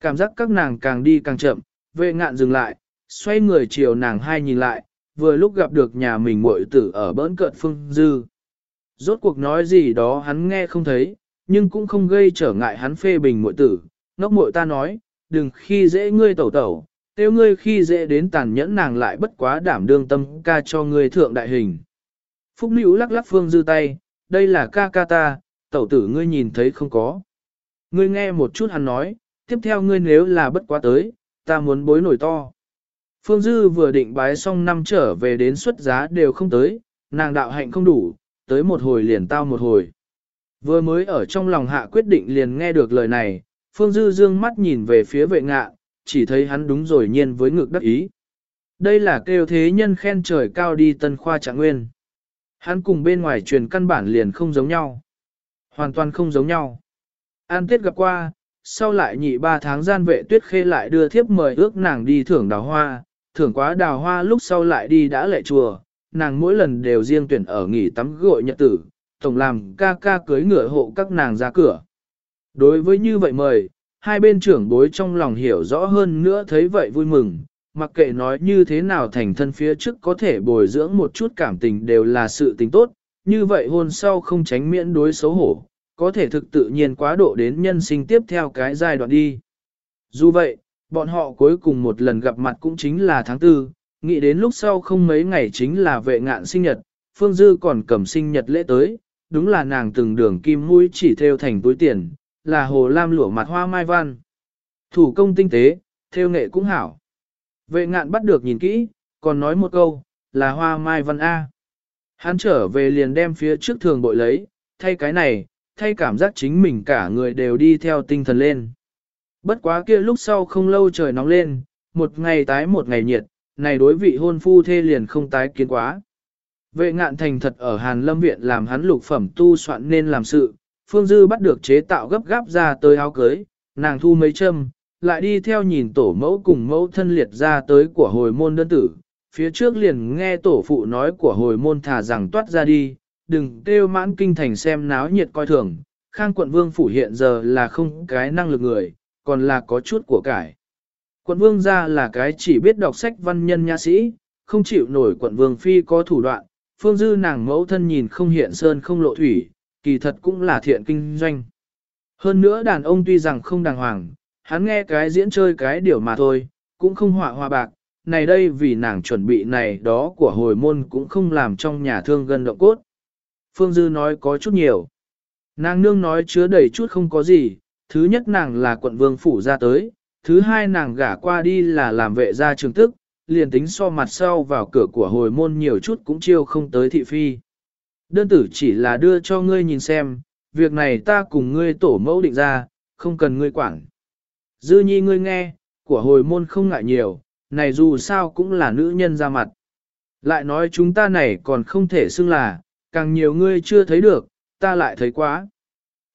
Cảm giác các nàng càng đi càng chậm, vệ ngạn dừng lại, xoay người chiều nàng hai nhìn lại, vừa lúc gặp được nhà mình muội tử ở bỡn cợt phương dư. Rốt cuộc nói gì đó hắn nghe không thấy, nhưng cũng không gây trở ngại hắn phê bình muội tử. Ngốc muội ta nói, đừng khi dễ ngươi tẩu tẩu, tiêu ngươi khi dễ đến tàn nhẫn nàng lại bất quá đảm đương tâm ca cho ngươi thượng đại hình. Phúc Nữ lắc lắc phương dư tay, đây là ca ca ta, tẩu tử ngươi nhìn thấy không có. Ngươi nghe một chút hắn nói, tiếp theo ngươi nếu là bất quá tới, ta muốn bối nổi to. Phương Dư vừa định bái xong năm trở về đến xuất giá đều không tới, nàng đạo hạnh không đủ, tới một hồi liền tao một hồi. Vừa mới ở trong lòng hạ quyết định liền nghe được lời này, Phương Dư dương mắt nhìn về phía vệ ngạ, chỉ thấy hắn đúng rồi nhiên với ngực đắc ý. Đây là kêu thế nhân khen trời cao đi tân khoa trạng nguyên. Hắn cùng bên ngoài truyền căn bản liền không giống nhau. Hoàn toàn không giống nhau. An tiết gặp qua, sau lại nhị ba tháng gian vệ tuyết khê lại đưa thiếp mời ước nàng đi thưởng đào hoa, thưởng quá đào hoa lúc sau lại đi đã lệ chùa, nàng mỗi lần đều riêng tuyển ở nghỉ tắm gội nhật tử, tổng làm ca ca cưới ngựa hộ các nàng ra cửa. Đối với như vậy mời, hai bên trưởng bối trong lòng hiểu rõ hơn nữa thấy vậy vui mừng, mặc kệ nói như thế nào thành thân phía trước có thể bồi dưỡng một chút cảm tình đều là sự tình tốt, như vậy hôn sau không tránh miễn đối xấu hổ, có thể thực tự nhiên quá độ đến nhân sinh tiếp theo cái giai đoạn đi. Dù vậy, bọn họ cuối cùng một lần gặp mặt cũng chính là tháng tư, nghĩ đến lúc sau không mấy ngày chính là vệ ngạn sinh nhật, Phương Dư còn cầm sinh nhật lễ tới, đúng là nàng từng đường kim mũi chỉ theo thành túi tiền, là hồ lam lụa mặt hoa mai văn. Thủ công tinh tế, theo nghệ cũng hảo. Vệ ngạn bắt được nhìn kỹ, còn nói một câu, là hoa mai văn A. Hắn trở về liền đem phía trước thường bội lấy, thay cái này, thay cảm giác chính mình cả người đều đi theo tinh thần lên. Bất quá kia lúc sau không lâu trời nóng lên, một ngày tái một ngày nhiệt, này đối vị hôn phu thê liền không tái kiến quá. Vệ ngạn thành thật ở Hàn Lâm Viện làm hắn lục phẩm tu soạn nên làm sự, Phương Dư bắt được chế tạo gấp gáp ra tới áo cưới, nàng thu mấy châm, lại đi theo nhìn tổ mẫu cùng mẫu thân liệt ra tới của hồi môn đơn tử. Phía trước liền nghe tổ phụ nói của hồi môn thả rằng toát ra đi, đừng kêu mãn kinh thành xem náo nhiệt coi thường, khang quận vương phủ hiện giờ là không cái năng lực người, còn là có chút của cải. Quận vương ra là cái chỉ biết đọc sách văn nhân nha sĩ, không chịu nổi quận vương phi có thủ đoạn, phương dư nàng mẫu thân nhìn không hiện sơn không lộ thủy, kỳ thật cũng là thiện kinh doanh. Hơn nữa đàn ông tuy rằng không đàng hoàng, hắn nghe cái diễn chơi cái điều mà thôi, cũng không họa hoa bạc, này đây vì nàng chuẩn bị này đó của hồi môn cũng không làm trong nhà thương gần động cốt. Phương Dư nói có chút nhiều. Nàng nương nói chứa đầy chút không có gì, thứ nhất nàng là quận vương phủ ra tới, thứ hai nàng gả qua đi là làm vệ gia trường tức, liền tính so mặt sau vào cửa của hồi môn nhiều chút cũng chiêu không tới thị phi. Đơn tử chỉ là đưa cho ngươi nhìn xem, việc này ta cùng ngươi tổ mẫu định ra, không cần ngươi quản. Dư nhi ngươi nghe, của hồi môn không ngại nhiều, này dù sao cũng là nữ nhân ra mặt. Lại nói chúng ta này còn không thể xưng là, càng nhiều ngươi chưa thấy được, ta lại thấy quá.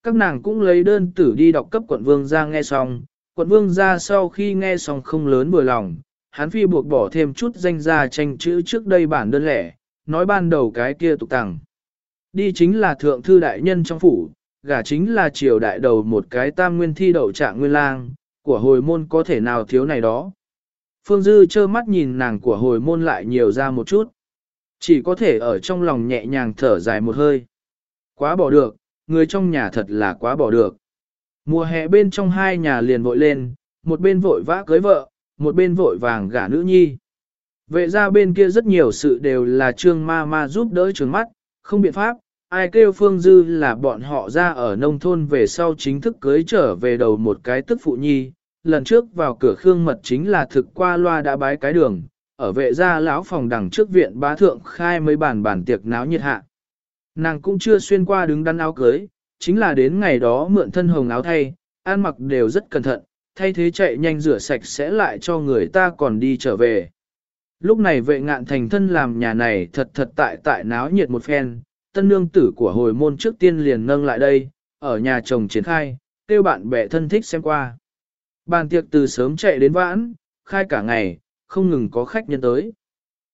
Các nàng cũng lấy đơn tử đi đọc cấp quận vương ra nghe xong, quận vương ra sau khi nghe xong không lớn vừa lòng, hắn phi buộc bỏ thêm chút danh gia tranh chữ trước đây bản đơn lẻ, nói ban đầu cái kia tục tàng. Đi chính là thượng thư đại nhân trong phủ, gả chính là triều đại đầu một cái tam nguyên thi đậu trạng nguyên lang, của hồi môn có thể nào thiếu này đó. Phương Dư trơ mắt nhìn nàng của hồi môn lại nhiều ra một chút. Chỉ có thể ở trong lòng nhẹ nhàng thở dài một hơi. Quá bỏ được, người trong nhà thật là quá bỏ được. Mùa hè bên trong hai nhà liền vội lên, một bên vội vã cưới vợ, một bên vội vàng gả nữ nhi. Vệ ra bên kia rất nhiều sự đều là trương ma ma giúp đỡ trường mắt, không biện pháp, ai kêu Phương Dư là bọn họ ra ở nông thôn về sau chính thức cưới trở về đầu một cái tức phụ nhi, lần trước vào cửa Khương Mật chính là thực qua loa đã bái cái đường, ở vệ gia lão phòng đằng trước viện bá thượng khai mấy bàn bàn tiệc náo nhiệt hạ. Nàng cũng chưa xuyên qua đứng đắn áo cưới, chính là đến ngày đó mượn thân hồng áo thay, ăn mặc đều rất cẩn thận, thay thế chạy nhanh rửa sạch sẽ lại cho người ta còn đi trở về. Lúc này vệ ngạn thành thân làm nhà này thật thật tại tại náo nhiệt một phen, tân nương tử của hồi môn trước tiên liền nâng lại đây, ở nhà chồng triển khai, kêu bạn bè thân thích xem qua. Bàn tiệc từ sớm chạy đến vãn, khai cả ngày, không ngừng có khách nhân tới.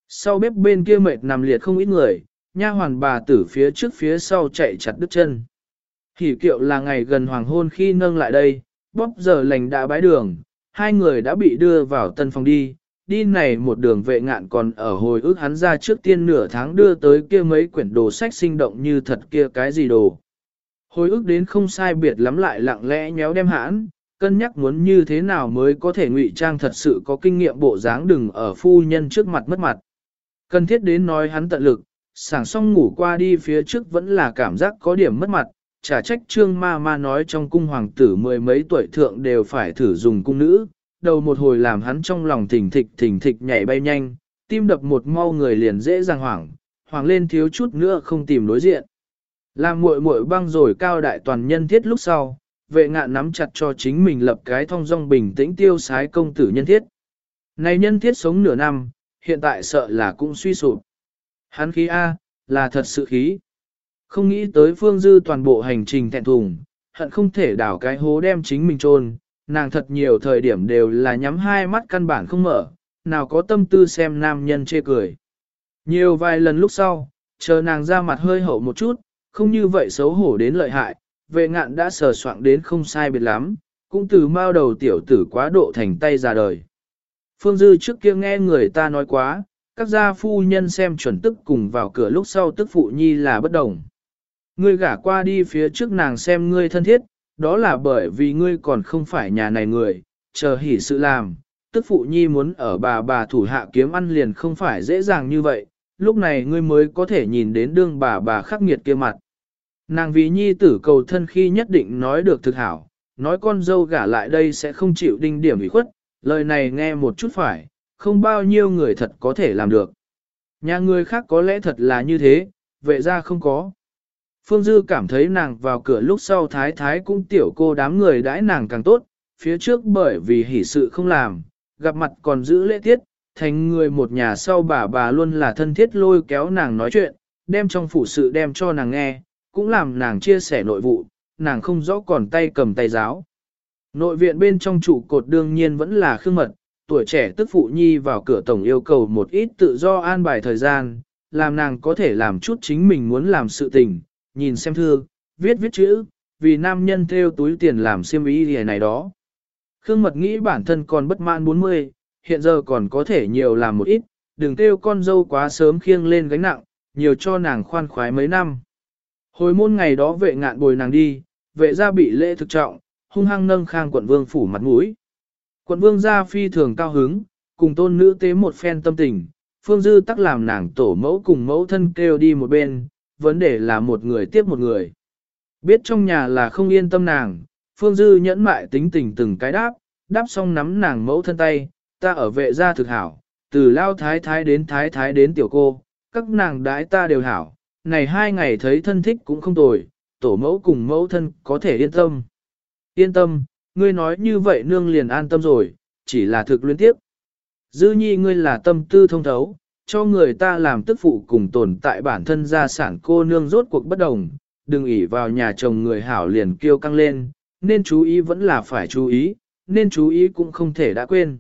Sau bếp bên kia mệt nằm liệt không ít người, nha hoàn bà tử phía trước phía sau chạy chặt đứt chân. Hỉ kiệu là ngày gần hoàng hôn khi nâng lại đây, bóp giờ lành đã bái đường, hai người đã bị đưa vào tân phòng đi, đi này một đường vệ ngạn còn ở hồi ức hắn ra trước tiên nửa tháng đưa tới kia mấy quyển đồ sách sinh động như thật kia cái gì đồ. Hồi ức đến không sai biệt lắm lại lặng lẽ nhéo đem hãn, cân nhắc muốn như thế nào mới có thể ngụy trang thật sự có kinh nghiệm bộ dáng đừng ở phu nhân trước mặt mất mặt. Cần thiết đến nói hắn tận lực, sảng xong ngủ qua đi phía trước vẫn là cảm giác có điểm mất mặt, chả trách trương ma ma nói trong cung hoàng tử mười mấy tuổi thượng đều phải thử dùng cung nữ, đầu một hồi làm hắn trong lòng thỉnh thịch thỉnh thịch nhảy bay nhanh, tim đập một mau người liền dễ dàng hoảng, hoảng lên thiếu chút nữa không tìm đối diện. Làm muội muội băng rồi cao đại toàn nhân thiết lúc sau, vệ ngạn nắm chặt cho chính mình lập cái thong dong bình tĩnh tiêu sái công tử nhân thiết. Này nhân thiết sống nửa năm, hiện tại sợ là cũng suy sụp. Hắn khí A, là thật sự khí. Không nghĩ tới phương dư toàn bộ hành trình thẹn thùng, hận không thể đảo cái hố đem chính mình trôn, nàng thật nhiều thời điểm đều là nhắm hai mắt căn bản không mở, nào có tâm tư xem nam nhân chê cười. Nhiều vài lần lúc sau, chờ nàng ra mặt hơi hậu một chút, không như vậy xấu hổ đến lợi hại, vệ ngạn đã sờ soạn đến không sai biệt lắm, cũng từ mao đầu tiểu tử quá độ thành tay ra đời. Phương Dư trước kia nghe người ta nói quá, các gia phu nhân xem chuẩn tức cùng vào cửa lúc sau tức phụ nhi là bất đồng. Ngươi gả qua đi phía trước nàng xem ngươi thân thiết, đó là bởi vì ngươi còn không phải nhà này người, chờ hỉ sự làm, tức phụ nhi muốn ở bà bà thủ hạ kiếm ăn liền không phải dễ dàng như vậy, lúc này ngươi mới có thể nhìn đến đương bà bà khắc nghiệt kia mặt. Nàng vì nhi tử cầu thân khi nhất định nói được thực hảo, nói con dâu gả lại đây sẽ không chịu đinh điểm ủy khuất, lời này nghe một chút phải, không bao nhiêu người thật có thể làm được. Nhà người khác có lẽ thật là như thế, vệ ra không có. Phương Dư cảm thấy nàng vào cửa lúc sau thái thái cũng tiểu cô đám người đãi nàng càng tốt, phía trước bởi vì hỷ sự không làm, gặp mặt còn giữ lễ tiết, thành người một nhà sau bà bà luôn là thân thiết lôi kéo nàng nói chuyện, đem trong phủ sự đem cho nàng nghe, cũng làm nàng chia sẻ nội vụ, nàng không rõ còn tay cầm tay giáo. Nội viện bên trong trụ cột đương nhiên vẫn là khương mật, tuổi trẻ tức phụ nhi vào cửa tổng yêu cầu một ít tự do an bài thời gian, làm nàng có thể làm chút chính mình muốn làm sự tình, nhìn xem thư, viết viết chữ, vì nam nhân theo túi tiền làm xiêm ý gì này đó. Khương Mật nghĩ bản thân còn bất mãn 40, hiện giờ còn có thể nhiều làm một ít, đừng kêu con dâu quá sớm khiêng lên gánh nặng, nhiều cho nàng khoan khoái mấy năm. Hồi môn ngày đó vệ ngạn bồi nàng đi, vệ ra bị lễ thực trọng, hung hăng nâng khang quận vương phủ mặt mũi. Quận vương gia phi thường cao hứng, cùng tôn nữ tế một phen tâm tình, phương dư tắc làm nàng tổ mẫu cùng mẫu thân kêu đi một bên, vấn đề là một người tiếp một người. Biết trong nhà là không yên tâm nàng, phương dư nhẫn mại tính tình từng cái đáp, đáp xong nắm nàng mẫu thân tay, ta ở vệ gia thực hảo, từ lao thái thái đến thái thái đến tiểu cô, các nàng đái ta đều hảo, này hai ngày thấy thân thích cũng không tồi, tổ mẫu cùng mẫu thân có thể yên tâm. Yên tâm, ngươi nói như vậy nương liền an tâm rồi, chỉ là thực luyến tiếp. Dư nhi ngươi là tâm tư thông thấu, cho người ta làm tức phụ cùng tồn tại bản thân gia sản cô nương rốt cuộc bất đồng, đừng ỉ vào nhà chồng người hảo liền kêu căng lên, nên chú ý vẫn là phải chú ý, nên chú ý cũng không thể đã quên.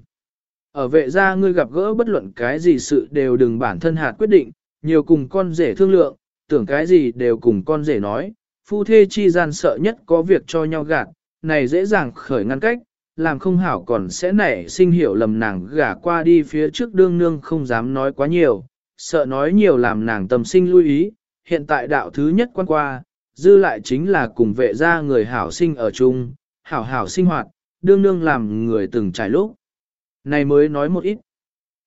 Ở vệ gia ngươi gặp gỡ bất luận cái gì sự đều đừng bản thân hạt quyết định, nhiều cùng con rể thương lượng, tưởng cái gì đều cùng con rể nói, phu thê chi gian sợ nhất có việc cho nhau gạt, này dễ dàng khởi ngăn cách, làm không hảo còn sẽ nảy sinh hiểu lầm nàng gả qua đi phía trước đương nương không dám nói quá nhiều, sợ nói nhiều làm nàng tâm sinh lưu ý, hiện tại đạo thứ nhất quan qua, dư lại chính là cùng vệ gia người hảo sinh ở chung, hảo hảo sinh hoạt, đương nương làm người từng trải lúc. Này mới nói một ít.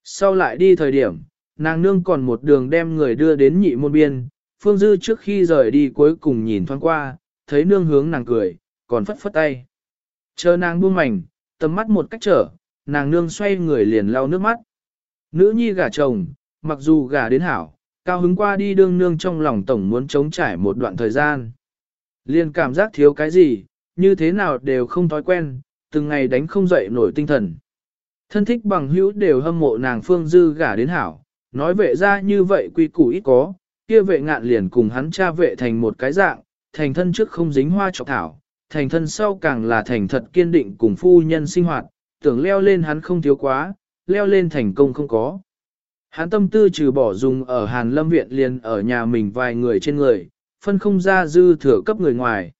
Sau lại đi thời điểm, nàng nương còn một đường đem người đưa đến nhị môn biên, Phương Dư trước khi rời đi cuối cùng nhìn thoáng qua, thấy nương hướng nàng cười, còn phất phất tay. Chờ nàng buông mảnh, tầm mắt một cách trở, nàng nương xoay người liền lau nước mắt. Nữ nhi gả chồng, mặc dù gả đến hảo, cao hứng qua đi đương nương trong lòng tổng muốn chống trải một đoạn thời gian. Liền cảm giác thiếu cái gì, như thế nào đều không thói quen, từng ngày đánh không dậy nổi tinh thần. Thân thích bằng hữu đều hâm mộ nàng phương dư gả đến hảo, nói vệ ra như vậy quy củ ít có, kia vệ ngạn liền cùng hắn cha vệ thành một cái dạng, thành thân trước không dính hoa trọc thảo, thành thân sau càng là thành thật kiên định cùng phu nhân sinh hoạt, tưởng leo lên hắn không thiếu quá, leo lên thành công không có. Hắn tâm tư trừ bỏ dùng ở Hàn Lâm Viện liền ở nhà mình vài người trên người, phân không ra dư thừa cấp người ngoài.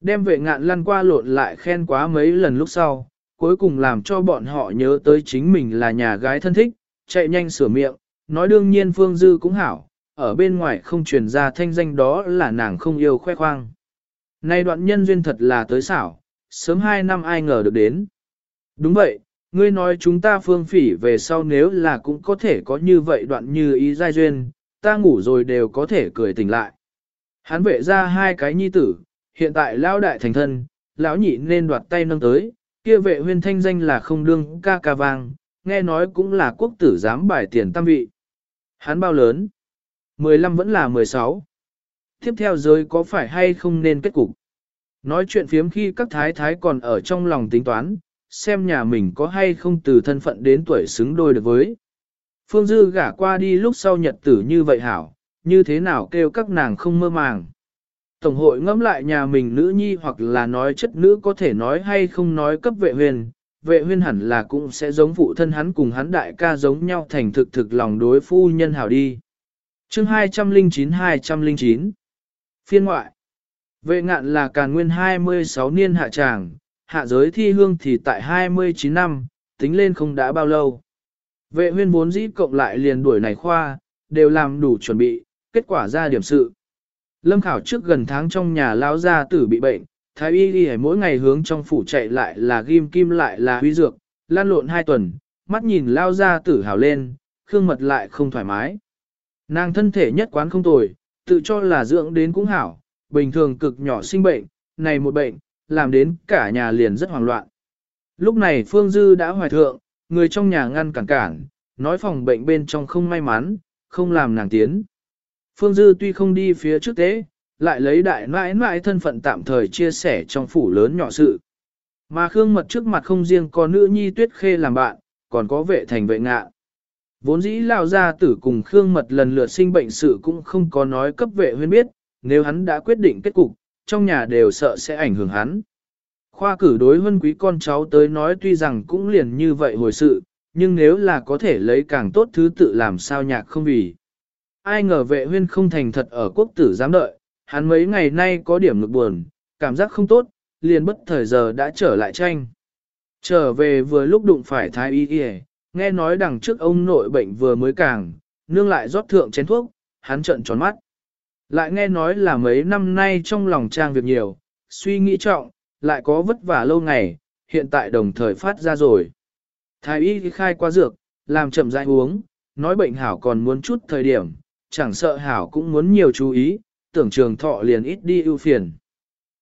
Đem vệ ngạn lăn qua lộn lại khen quá mấy lần lúc sau, cuối cùng làm cho bọn họ nhớ tới chính mình là nhà gái thân thích, chạy nhanh sửa miệng, nói đương nhiên Phương Dư cũng hảo, ở bên ngoài không truyền ra thanh danh đó là nàng không yêu khoe khoang. Nay đoạn nhân duyên thật là tới xảo, sớm hai năm ai ngờ được đến. Đúng vậy, ngươi nói chúng ta phương phỉ về sau nếu là cũng có thể có như vậy đoạn như ý giai duyên, ta ngủ rồi đều có thể cười tỉnh lại. Hắn vệ ra hai cái nhi tử, hiện tại lão đại thành thân, lão nhị nên đoạt tay nâng tới, kia vệ huyên thanh danh là không đương ca ca vang, nghe nói cũng là quốc tử giám bài tiền tam vị. Hắn bao lớn? 15 vẫn là 16. Tiếp theo giới có phải hay không nên kết cục? Nói chuyện phiếm khi các thái thái còn ở trong lòng tính toán, xem nhà mình có hay không từ thân phận đến tuổi xứng đôi được với. Phương Dư gả qua đi lúc sau nhật tử như vậy hảo, như thế nào kêu các nàng không mơ màng. Tổng hội ngẫm lại nhà mình nữ nhi hoặc là nói chất nữ có thể nói hay không nói cấp vệ huyền, vệ huyên hẳn là cũng sẽ giống phụ thân hắn cùng hắn đại ca giống nhau thành thực thực lòng đối phu nhân hảo đi. chương 209-209 Phiên ngoại Vệ ngạn là càn nguyên 26 niên hạ tràng, hạ giới thi hương thì tại 29 năm, tính lên không đã bao lâu. Vệ huyên vốn dĩ cộng lại liền đuổi này khoa, đều làm đủ chuẩn bị, kết quả ra điểm sự. Lâm khảo trước gần tháng trong nhà lao gia tử bị bệnh, thái y đi mỗi ngày hướng trong phủ chạy lại là ghim kim lại là huy dược, lan lộn hai tuần, mắt nhìn lao gia tử hào lên, khương mật lại không thoải mái. Nàng thân thể nhất quán không tồi, tự cho là dưỡng đến cũng hảo, bình thường cực nhỏ sinh bệnh, này một bệnh, làm đến cả nhà liền rất hoảng loạn. Lúc này Phương Dư đã hoài thượng, người trong nhà ngăn cản cản, nói phòng bệnh bên trong không may mắn, không làm nàng tiến. Phương Dư tuy không đi phía trước tế, lại lấy đại nãi nãi thân phận tạm thời chia sẻ trong phủ lớn nhỏ sự. Mà Khương Mật trước mặt không riêng có nữ nhi tuyết khê làm bạn, còn có vệ thành vệ ngạ. Vốn dĩ lao ra tử cùng Khương Mật lần lượt sinh bệnh sự cũng không có nói cấp vệ huyên biết, nếu hắn đã quyết định kết cục, trong nhà đều sợ sẽ ảnh hưởng hắn. Khoa cử đối huân quý con cháu tới nói tuy rằng cũng liền như vậy hồi sự, nhưng nếu là có thể lấy càng tốt thứ tự làm sao nhạc không vì. Ai ngờ vệ huyên không thành thật ở quốc tử giám đợi, hắn mấy ngày nay có điểm ngực buồn, cảm giác không tốt, liền bất thời giờ đã trở lại tranh. Trở về vừa lúc đụng phải thái y y, nghe nói đằng trước ông nội bệnh vừa mới càng, nương lại rót thượng chén thuốc, hắn trợn tròn mắt. Lại nghe nói là mấy năm nay trong lòng trang việc nhiều, suy nghĩ trọng, lại có vất vả lâu ngày, hiện tại đồng thời phát ra rồi. Thái y khai qua dược, làm chậm rãi uống, nói bệnh hảo còn muốn chút thời điểm, chẳng sợ hảo cũng muốn nhiều chú ý, tưởng trường thọ liền ít đi ưu phiền.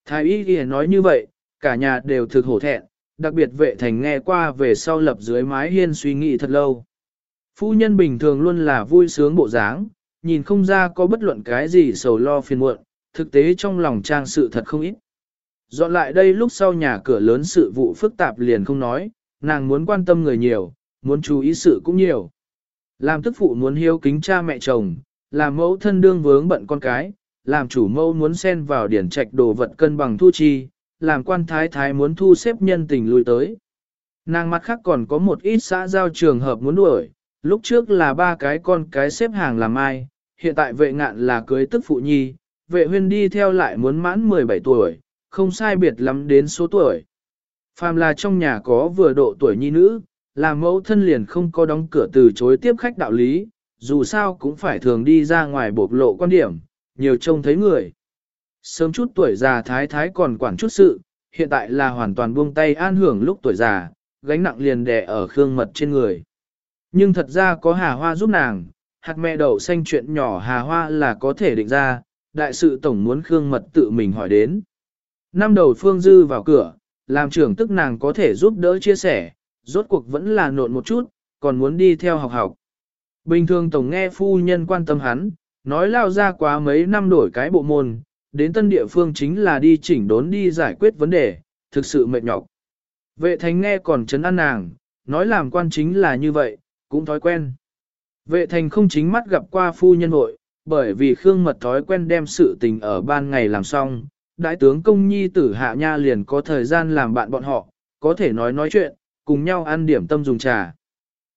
Thái y kia nói như vậy, cả nhà đều thực hổ thẹn, đặc biệt vệ thành nghe qua về sau lập dưới mái hiên suy nghĩ thật lâu. Phu nhân bình thường luôn là vui sướng bộ dáng, nhìn không ra có bất luận cái gì sầu lo phiền muộn, thực tế trong lòng trang sự thật không ít. Dọn lại đây lúc sau nhà cửa lớn sự vụ phức tạp liền không nói, nàng muốn quan tâm người nhiều, muốn chú ý sự cũng nhiều. Làm tức phụ muốn hiếu kính cha mẹ chồng, làm mẫu thân đương vướng bận con cái, làm chủ mẫu muốn xen vào điển trạch đồ vật cân bằng thu chi, làm quan thái thái muốn thu xếp nhân tình lui tới. Nàng mặt khác còn có một ít xã giao trường hợp muốn đuổi, lúc trước là ba cái con cái xếp hàng làm ai, hiện tại vệ ngạn là cưới tức phụ nhi, vệ huyên đi theo lại muốn mãn 17 tuổi, không sai biệt lắm đến số tuổi. Phàm là trong nhà có vừa độ tuổi nhi nữ, làm mẫu thân liền không có đóng cửa từ chối tiếp khách đạo lý, dù sao cũng phải thường đi ra ngoài bộc lộ quan điểm, nhiều trông thấy người. Sớm chút tuổi già thái thái còn quản chút sự, hiện tại là hoàn toàn buông tay an hưởng lúc tuổi già, gánh nặng liền đè ở khương mật trên người. Nhưng thật ra có hà hoa giúp nàng, hạt mẹ đậu xanh chuyện nhỏ hà hoa là có thể định ra, đại sự tổng muốn Khương Mật tự mình hỏi đến. Năm đầu Phương Dư vào cửa, làm trưởng tức nàng có thể giúp đỡ chia sẻ, rốt cuộc vẫn là nộn một chút, còn muốn đi theo học học. Bình thường tổng nghe phu nhân quan tâm hắn, nói lao ra quá mấy năm đổi cái bộ môn, đến tân địa phương chính là đi chỉnh đốn đi giải quyết vấn đề, thực sự mệt nhọc. Vệ thành nghe còn chấn an nàng, nói làm quan chính là như vậy, cũng thói quen. Vệ thành không chính mắt gặp qua phu nhân hội, bởi vì Khương Mật thói quen đem sự tình ở ban ngày làm xong, đại tướng công nhi tử hạ nha liền có thời gian làm bạn bọn họ, có thể nói nói chuyện, cùng nhau ăn điểm tâm dùng trà.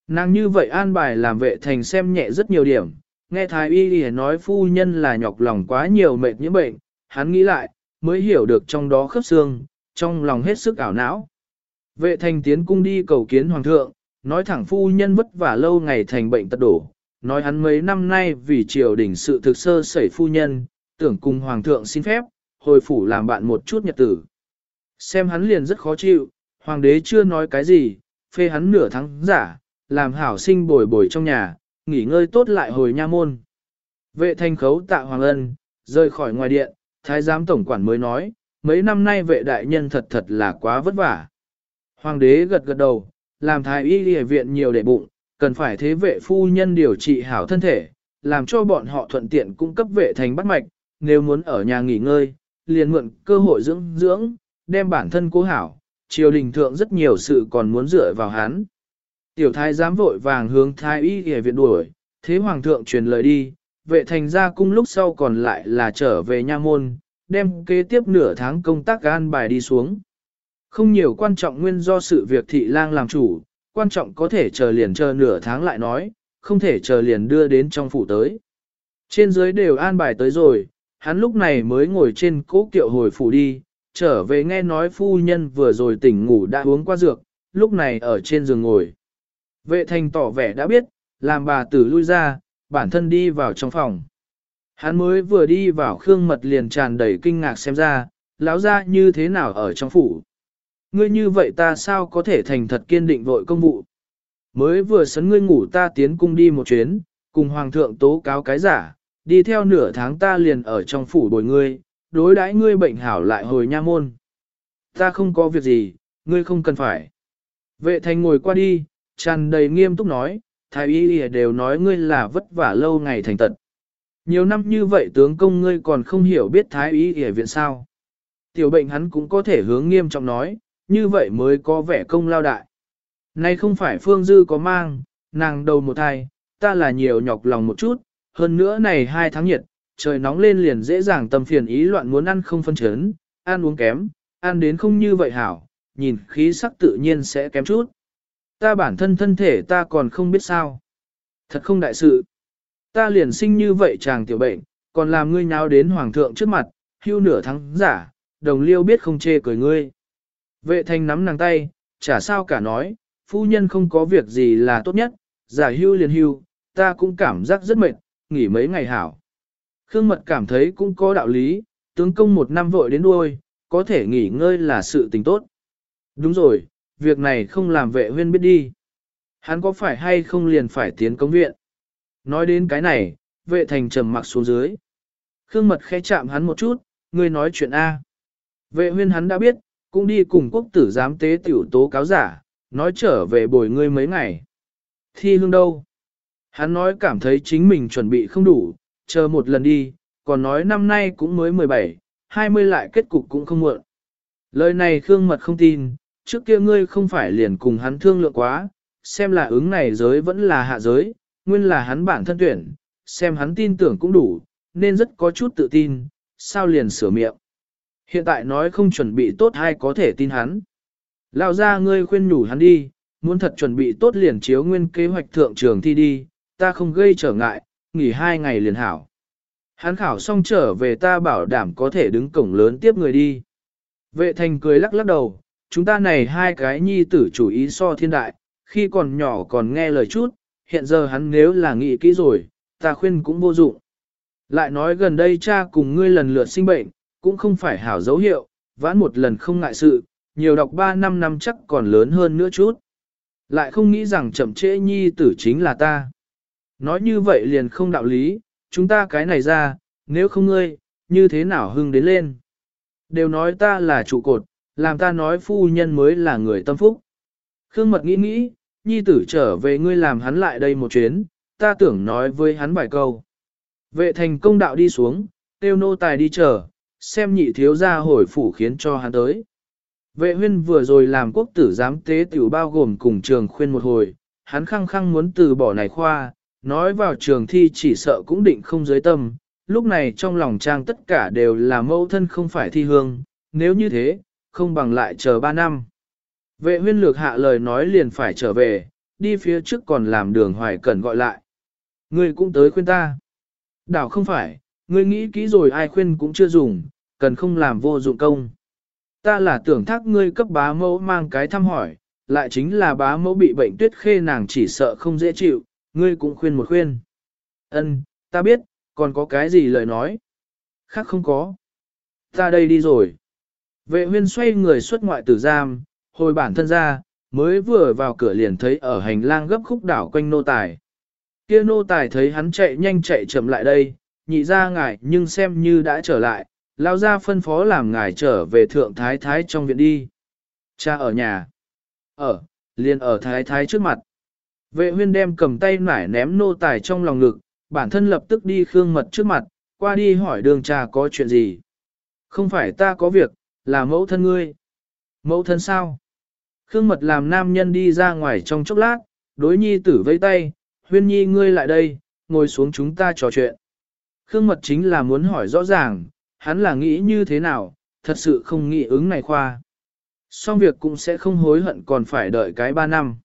Nàng như vậy an bài làm vệ thành xem nhẹ rất nhiều điểm, nghe thái y y nói phu nhân là nhọc lòng quá nhiều mệt những bệnh, hắn nghĩ lại, mới hiểu được trong đó khớp xương, trong lòng hết sức ảo não. Vệ thành tiến cung đi cầu kiến hoàng thượng, nói thẳng phu nhân vất vả lâu ngày thành bệnh tật đổ, nói hắn mấy năm nay vì triều đình sự thực sơ sẩy phu nhân, tưởng cùng hoàng thượng xin phép, hồi phủ làm bạn một chút nhật tử. Xem hắn liền rất khó chịu, hoàng đế chưa nói cái gì, phê hắn nửa tháng giả, làm hảo sinh bồi bồi trong nhà, nghỉ ngơi tốt lại hồi nha môn. Vệ thanh khấu tạ hoàng ân, rời khỏi ngoài điện, thái giám tổng quản mới nói, mấy năm nay vệ đại nhân thật thật là quá vất vả. Hoàng đế gật gật đầu, làm thái y y viện nhiều để bụng, cần phải thế vệ phu nhân điều trị hảo thân thể, làm cho bọn họ thuận tiện cung cấp vệ thành bắt mạch, nếu muốn ở nhà nghỉ ngơi, liền mượn cơ hội dưỡng dưỡng, đem bản thân cố hảo, triều đình thượng rất nhiều sự còn muốn dựa vào hắn. Tiểu thái giám vội vàng hướng thái y y viện đuổi, thế hoàng thượng truyền lời đi, vệ thành ra cung lúc sau còn lại là trở về nha môn, đem kế tiếp nửa tháng công tác gan bài đi xuống. Không nhiều quan trọng nguyên do sự việc thị lang làm chủ, quan trọng có thể chờ liền chờ nửa tháng lại nói, không thể chờ liền đưa đến trong phủ tới. Trên dưới đều an bài tới rồi, hắn lúc này mới ngồi trên cố kiệu hồi phủ đi, trở về nghe nói phu nhân vừa rồi tỉnh ngủ đã uống qua dược, lúc này ở trên giường ngồi. Vệ thành tỏ vẻ đã biết, làm bà tử lui ra, bản thân đi vào trong phòng. Hắn mới vừa đi vào khương mật liền tràn đầy kinh ngạc xem ra, lão ra như thế nào ở trong phủ. Ngươi như vậy ta sao có thể thành thật kiên định vội công vụ. Mới vừa sấn ngươi ngủ ta tiến cung đi một chuyến, cùng hoàng thượng tố cáo cái giả, đi theo nửa tháng ta liền ở trong phủ bồi ngươi, đối đãi ngươi bệnh hảo lại hồi nha môn. Ta không có việc gì, ngươi không cần phải. Vệ thành ngồi qua đi, tràn đầy nghiêm túc nói, thái y đều nói ngươi là vất vả lâu ngày thành tật. Nhiều năm như vậy tướng công ngươi còn không hiểu biết thái y y viện sao. Tiểu bệnh hắn cũng có thể hướng nghiêm trọng nói, như vậy mới có vẻ công lao đại. Nay không phải phương dư có mang, nàng đầu một thai, ta là nhiều nhọc lòng một chút, hơn nữa này hai tháng nhiệt, trời nóng lên liền dễ dàng tâm phiền ý loạn muốn ăn không phân chấn, ăn uống kém, ăn đến không như vậy hảo, nhìn khí sắc tự nhiên sẽ kém chút. Ta bản thân thân thể ta còn không biết sao. Thật không đại sự. Ta liền sinh như vậy chàng tiểu bệnh, còn làm ngươi nháo đến hoàng thượng trước mặt, hưu nửa tháng giả, đồng liêu biết không chê cười ngươi. Vệ thanh nắm nàng tay, chả sao cả nói, phu nhân không có việc gì là tốt nhất, giả hưu liền hưu, ta cũng cảm giác rất mệt, nghỉ mấy ngày hảo. Khương mật cảm thấy cũng có đạo lý, tướng công một năm vội đến đuôi, có thể nghỉ ngơi là sự tình tốt. Đúng rồi, việc này không làm vệ huyên biết đi. Hắn có phải hay không liền phải tiến công viện? Nói đến cái này, vệ thành trầm mặc xuống dưới. Khương mật khẽ chạm hắn một chút, ngươi nói chuyện A. Vệ huyên hắn đã biết, cũng đi cùng quốc tử giám tế tiểu tố cáo giả, nói trở về bồi ngươi mấy ngày. Thi hương đâu? Hắn nói cảm thấy chính mình chuẩn bị không đủ, chờ một lần đi, còn nói năm nay cũng mới 17, 20 lại kết cục cũng không muộn. Lời này Khương Mật không tin, trước kia ngươi không phải liền cùng hắn thương lượng quá, xem là ứng này giới vẫn là hạ giới, nguyên là hắn bản thân tuyển, xem hắn tin tưởng cũng đủ, nên rất có chút tự tin, sao liền sửa miệng. Hiện tại nói không chuẩn bị tốt hay có thể tin hắn. Lao ra ngươi khuyên nhủ hắn đi, muốn thật chuẩn bị tốt liền chiếu nguyên kế hoạch thượng trường thi đi, ta không gây trở ngại, nghỉ hai ngày liền hảo. Hắn khảo xong trở về ta bảo đảm có thể đứng cổng lớn tiếp người đi. Vệ thành cười lắc lắc đầu, chúng ta này hai cái nhi tử chủ ý so thiên đại, khi còn nhỏ còn nghe lời chút, hiện giờ hắn nếu là nghĩ kỹ rồi, ta khuyên cũng vô dụng. Lại nói gần đây cha cùng ngươi lần lượt sinh bệnh, cũng không phải hảo dấu hiệu, vãn một lần không ngại sự, nhiều đọc 3 năm năm chắc còn lớn hơn nữa chút. Lại không nghĩ rằng chậm trễ nhi tử chính là ta. Nói như vậy liền không đạo lý, chúng ta cái này ra, nếu không ngươi, như thế nào hưng đến lên. Đều nói ta là trụ cột, làm ta nói phu nhân mới là người tâm phúc. Khương Mật nghĩ nghĩ, nhi tử trở về ngươi làm hắn lại đây một chuyến, ta tưởng nói với hắn vài câu. Vệ thành công đạo đi xuống, tiêu nô tài đi chờ, xem nhị thiếu gia hồi phủ khiến cho hắn tới. Vệ huyên vừa rồi làm quốc tử giám tế tiểu bao gồm cùng trường khuyên một hồi, hắn khăng khăng muốn từ bỏ này khoa, nói vào trường thi chỉ sợ cũng định không giới tâm, lúc này trong lòng trang tất cả đều là mẫu thân không phải thi hương, nếu như thế, không bằng lại chờ ba năm. Vệ huyên lược hạ lời nói liền phải trở về, đi phía trước còn làm đường hoài cần gọi lại. Ngươi cũng tới khuyên ta. Đảo không phải, ngươi nghĩ kỹ rồi ai khuyên cũng chưa dùng, cần không làm vô dụng công. Ta là tưởng thác ngươi cấp bá mẫu mang cái thăm hỏi, lại chính là bá mẫu bị bệnh tuyết khê nàng chỉ sợ không dễ chịu, ngươi cũng khuyên một khuyên. Ân, ta biết, còn có cái gì lời nói? Khác không có. Ta đây đi rồi. Vệ huyên xoay người xuất ngoại tử giam, hồi bản thân ra, mới vừa vào cửa liền thấy ở hành lang gấp khúc đảo quanh nô tài. Kia nô tài thấy hắn chạy nhanh chạy chậm lại đây, nhị ra ngài nhưng xem như đã trở lại, lao ra phân phó làm ngài trở về thượng thái thái trong viện đi. Cha ở nhà. Ở, liền ở thái thái trước mặt. Vệ huyên đem cầm tay nải ném nô tài trong lòng ngực, bản thân lập tức đi khương mật trước mặt, qua đi hỏi đường cha có chuyện gì. Không phải ta có việc, là mẫu thân ngươi. Mẫu thân sao? Khương mật làm nam nhân đi ra ngoài trong chốc lát, đối nhi tử vây tay, huyên nhi ngươi lại đây, ngồi xuống chúng ta trò chuyện. Khương mật chính là muốn hỏi rõ ràng, hắn là nghĩ như thế nào, thật sự không nghĩ ứng này khoa. Xong việc cũng sẽ không hối hận còn phải đợi cái ba năm.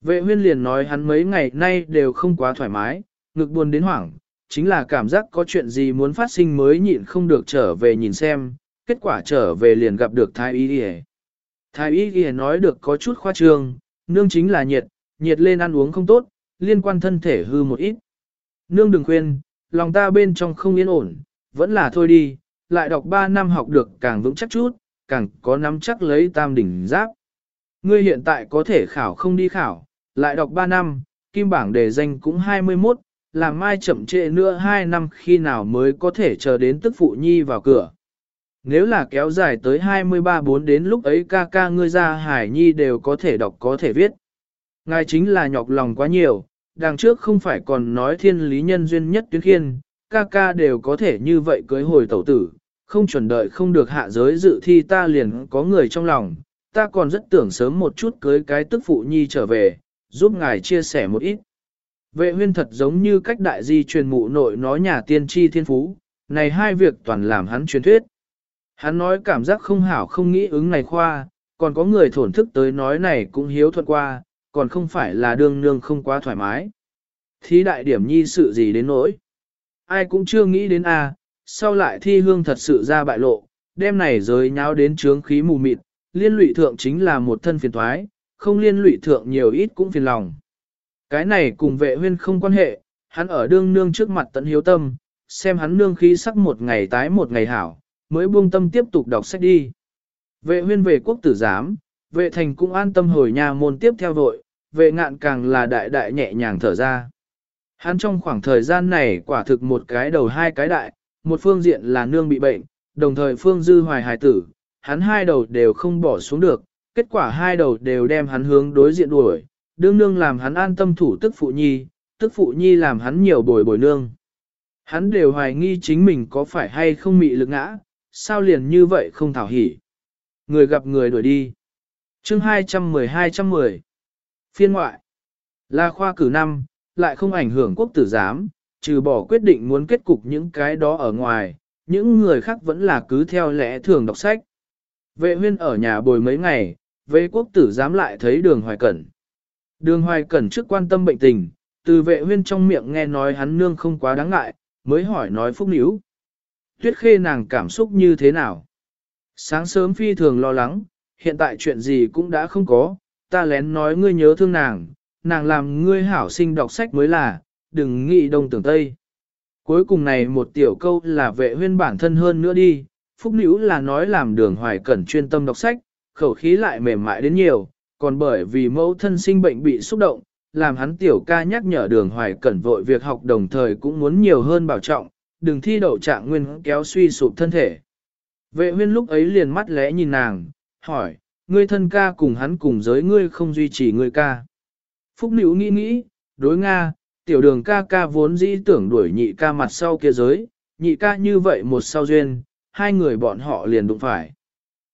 Vệ huyên liền nói hắn mấy ngày nay đều không quá thoải mái, ngực buồn đến hoảng, chính là cảm giác có chuyện gì muốn phát sinh mới nhịn không được trở về nhìn xem, kết quả trở về liền gặp được thái y đi Thái y đi nói được có chút khoa trương, nương chính là nhiệt, nhiệt lên ăn uống không tốt, liên quan thân thể hư một ít. Nương đừng khuyên, lòng ta bên trong không yên ổn, vẫn là thôi đi, lại đọc 3 năm học được càng vững chắc chút, càng có nắm chắc lấy tam đỉnh giáp. Ngươi hiện tại có thể khảo không đi khảo, lại đọc 3 năm, kim bảng đề danh cũng 21, làm mai chậm trễ nữa 2 năm khi nào mới có thể chờ đến tức phụ nhi vào cửa. Nếu là kéo dài tới 23-4 đến lúc ấy ca ca ngươi ra hải nhi đều có thể đọc có thể viết. Ngài chính là nhọc lòng quá nhiều, đằng trước không phải còn nói thiên lý nhân duyên nhất tuyến khiên, ca ca đều có thể như vậy cưới hồi tẩu tử, không chuẩn đợi không được hạ giới dự thi ta liền có người trong lòng, ta còn rất tưởng sớm một chút cưới cái tức phụ nhi trở về, giúp ngài chia sẻ một ít. Vệ huyên thật giống như cách đại di truyền mụ nội nói nhà tiên tri thiên phú, này hai việc toàn làm hắn truyền thuyết. Hắn nói cảm giác không hảo không nghĩ ứng này khoa, còn có người thổn thức tới nói này cũng hiếu thuận qua, còn không phải là đương nương không quá thoải mái. Thí đại điểm nhi sự gì đến nỗi. Ai cũng chưa nghĩ đến a, sau lại thi hương thật sự ra bại lộ, đêm này giới nháo đến trướng khí mù mịt, liên lụy thượng chính là một thân phiền thoái, không liên lụy thượng nhiều ít cũng phiền lòng. Cái này cùng vệ huyên không quan hệ, hắn ở đương nương trước mặt tận hiếu tâm, xem hắn nương khí sắc một ngày tái một ngày hảo, mới buông tâm tiếp tục đọc sách đi. Vệ huyên về quốc tử giám, vệ thành cũng an tâm hồi nhà môn tiếp theo vội, vệ ngạn càng là đại đại nhẹ nhàng thở ra. Hắn trong khoảng thời gian này quả thực một cái đầu hai cái đại, một phương diện là nương bị bệnh, đồng thời phương dư hoài hài tử, hắn hai đầu đều không bỏ xuống được, kết quả hai đầu đều đem hắn hướng đối diện đuổi, đương nương làm hắn an tâm thủ tức phụ nhi, tức phụ nhi làm hắn nhiều bồi bồi nương. Hắn đều hoài nghi chính mình có phải hay không mị lực ngã, sao liền như vậy không thảo hỉ. Người gặp người đuổi đi. chương 210-210 Phiên ngoại Là khoa cử năm, lại không ảnh hưởng quốc tử giám, trừ bỏ quyết định muốn kết cục những cái đó ở ngoài, những người khác vẫn là cứ theo lẽ thường đọc sách. Vệ huyên ở nhà bồi mấy ngày, vệ quốc tử giám lại thấy đường hoài cẩn. Đường hoài cẩn trước quan tâm bệnh tình, từ vệ huyên trong miệng nghe nói hắn nương không quá đáng ngại, mới hỏi nói phúc níu. Tuyết khê nàng cảm xúc như thế nào? Sáng sớm phi thường lo lắng, hiện tại chuyện gì cũng đã không có, ta lén nói ngươi nhớ thương nàng, nàng làm ngươi hảo sinh đọc sách mới là, đừng nghĩ đông tưởng tây. Cuối cùng này một tiểu câu là vệ huyên bản thân hơn nữa đi, phúc nữ là nói làm đường hoài cẩn chuyên tâm đọc sách, khẩu khí lại mềm mại đến nhiều, còn bởi vì mẫu thân sinh bệnh bị xúc động, làm hắn tiểu ca nhắc nhở đường hoài cẩn vội việc học đồng thời cũng muốn nhiều hơn bảo trọng, đừng thi đậu trạng nguyên kéo suy sụp thân thể. Vệ huyên lúc ấy liền mắt lẽ nhìn nàng, hỏi, ngươi thân ca cùng hắn cùng giới ngươi không duy trì ngươi ca. Phúc Nữ nghĩ nghĩ, đối Nga, tiểu đường ca ca vốn dĩ tưởng đuổi nhị ca mặt sau kia giới, nhị ca như vậy một sau duyên, hai người bọn họ liền đụng phải.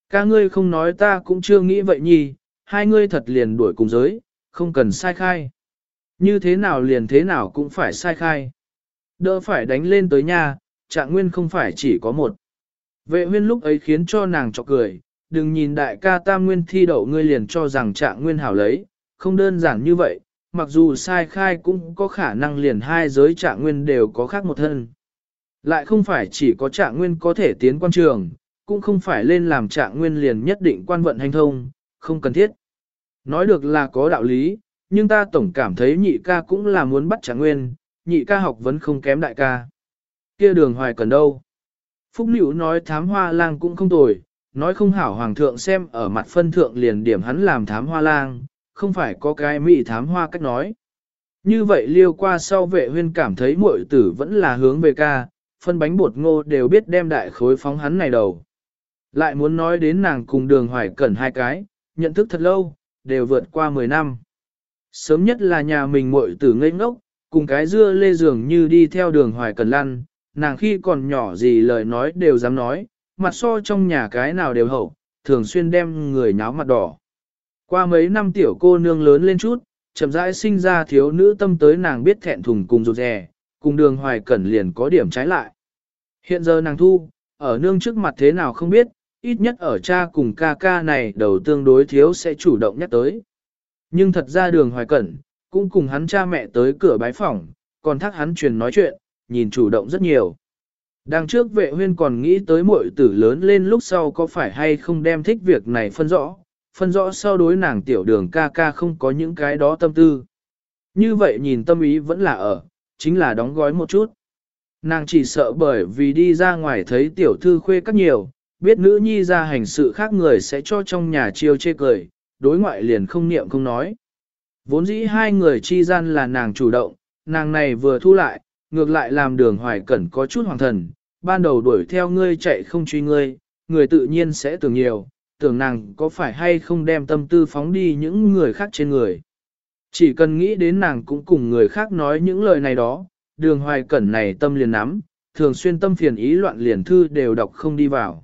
Ca ngươi không nói ta cũng chưa nghĩ vậy nhi, hai ngươi thật liền đuổi cùng giới, không cần sai khai. Như thế nào liền thế nào cũng phải sai khai. Đỡ phải đánh lên tới nhà, trạng nguyên không phải chỉ có một. Vệ huyên lúc ấy khiến cho nàng chọc cười, đừng nhìn đại ca tam nguyên thi đậu ngươi liền cho rằng trạng nguyên hảo lấy, không đơn giản như vậy, mặc dù sai khai cũng có khả năng liền hai giới trạng nguyên đều có khác một thân. Lại không phải chỉ có trạng nguyên có thể tiến quan trường, cũng không phải lên làm trạng nguyên liền nhất định quan vận hành thông, không cần thiết. Nói được là có đạo lý, nhưng ta tổng cảm thấy nhị ca cũng là muốn bắt trạng nguyên, nhị ca học vẫn không kém đại ca. kia đường hoài cần đâu? Phúc Nữ nói thám hoa lang cũng không tồi, nói không hảo hoàng thượng xem ở mặt phân thượng liền điểm hắn làm thám hoa lang, không phải có cái mỹ thám hoa cách nói. Như vậy liêu qua sau vệ huyên cảm thấy muội tử vẫn là hướng về ca, phân bánh bột ngô đều biết đem đại khối phóng hắn này đầu. Lại muốn nói đến nàng cùng đường hoài cẩn hai cái, nhận thức thật lâu, đều vượt qua 10 năm. Sớm nhất là nhà mình muội tử ngây ngốc, cùng cái dưa lê dường như đi theo đường hoài cần lăn, nàng khi còn nhỏ gì lời nói đều dám nói, mặt so trong nhà cái nào đều hậu, thường xuyên đem người nháo mặt đỏ. Qua mấy năm tiểu cô nương lớn lên chút, chậm rãi sinh ra thiếu nữ tâm tới nàng biết thẹn thùng cùng rụt rè, cùng đường hoài cẩn liền có điểm trái lại. Hiện giờ nàng thu, ở nương trước mặt thế nào không biết, ít nhất ở cha cùng ca ca này đầu tương đối thiếu sẽ chủ động nhắc tới. Nhưng thật ra đường hoài cẩn, cũng cùng hắn cha mẹ tới cửa bái phỏng, còn thắc hắn truyền nói chuyện, nhìn chủ động rất nhiều. Đằng trước vệ huyên còn nghĩ tới muội tử lớn lên lúc sau có phải hay không đem thích việc này phân rõ, phân rõ sau đối nàng tiểu đường ca ca không có những cái đó tâm tư. Như vậy nhìn tâm ý vẫn là ở, chính là đóng gói một chút. Nàng chỉ sợ bởi vì đi ra ngoài thấy tiểu thư khuê các nhiều, biết nữ nhi ra hành sự khác người sẽ cho trong nhà chiêu chê cười, đối ngoại liền không niệm không nói. Vốn dĩ hai người chi gian là nàng chủ động, nàng này vừa thu lại, ngược lại làm đường hoài cẩn có chút hoàng thần, ban đầu đuổi theo ngươi chạy không truy ngươi, người tự nhiên sẽ tưởng nhiều, tưởng nàng có phải hay không đem tâm tư phóng đi những người khác trên người. Chỉ cần nghĩ đến nàng cũng cùng người khác nói những lời này đó, đường hoài cẩn này tâm liền nắm, thường xuyên tâm phiền ý loạn liền thư đều đọc không đi vào.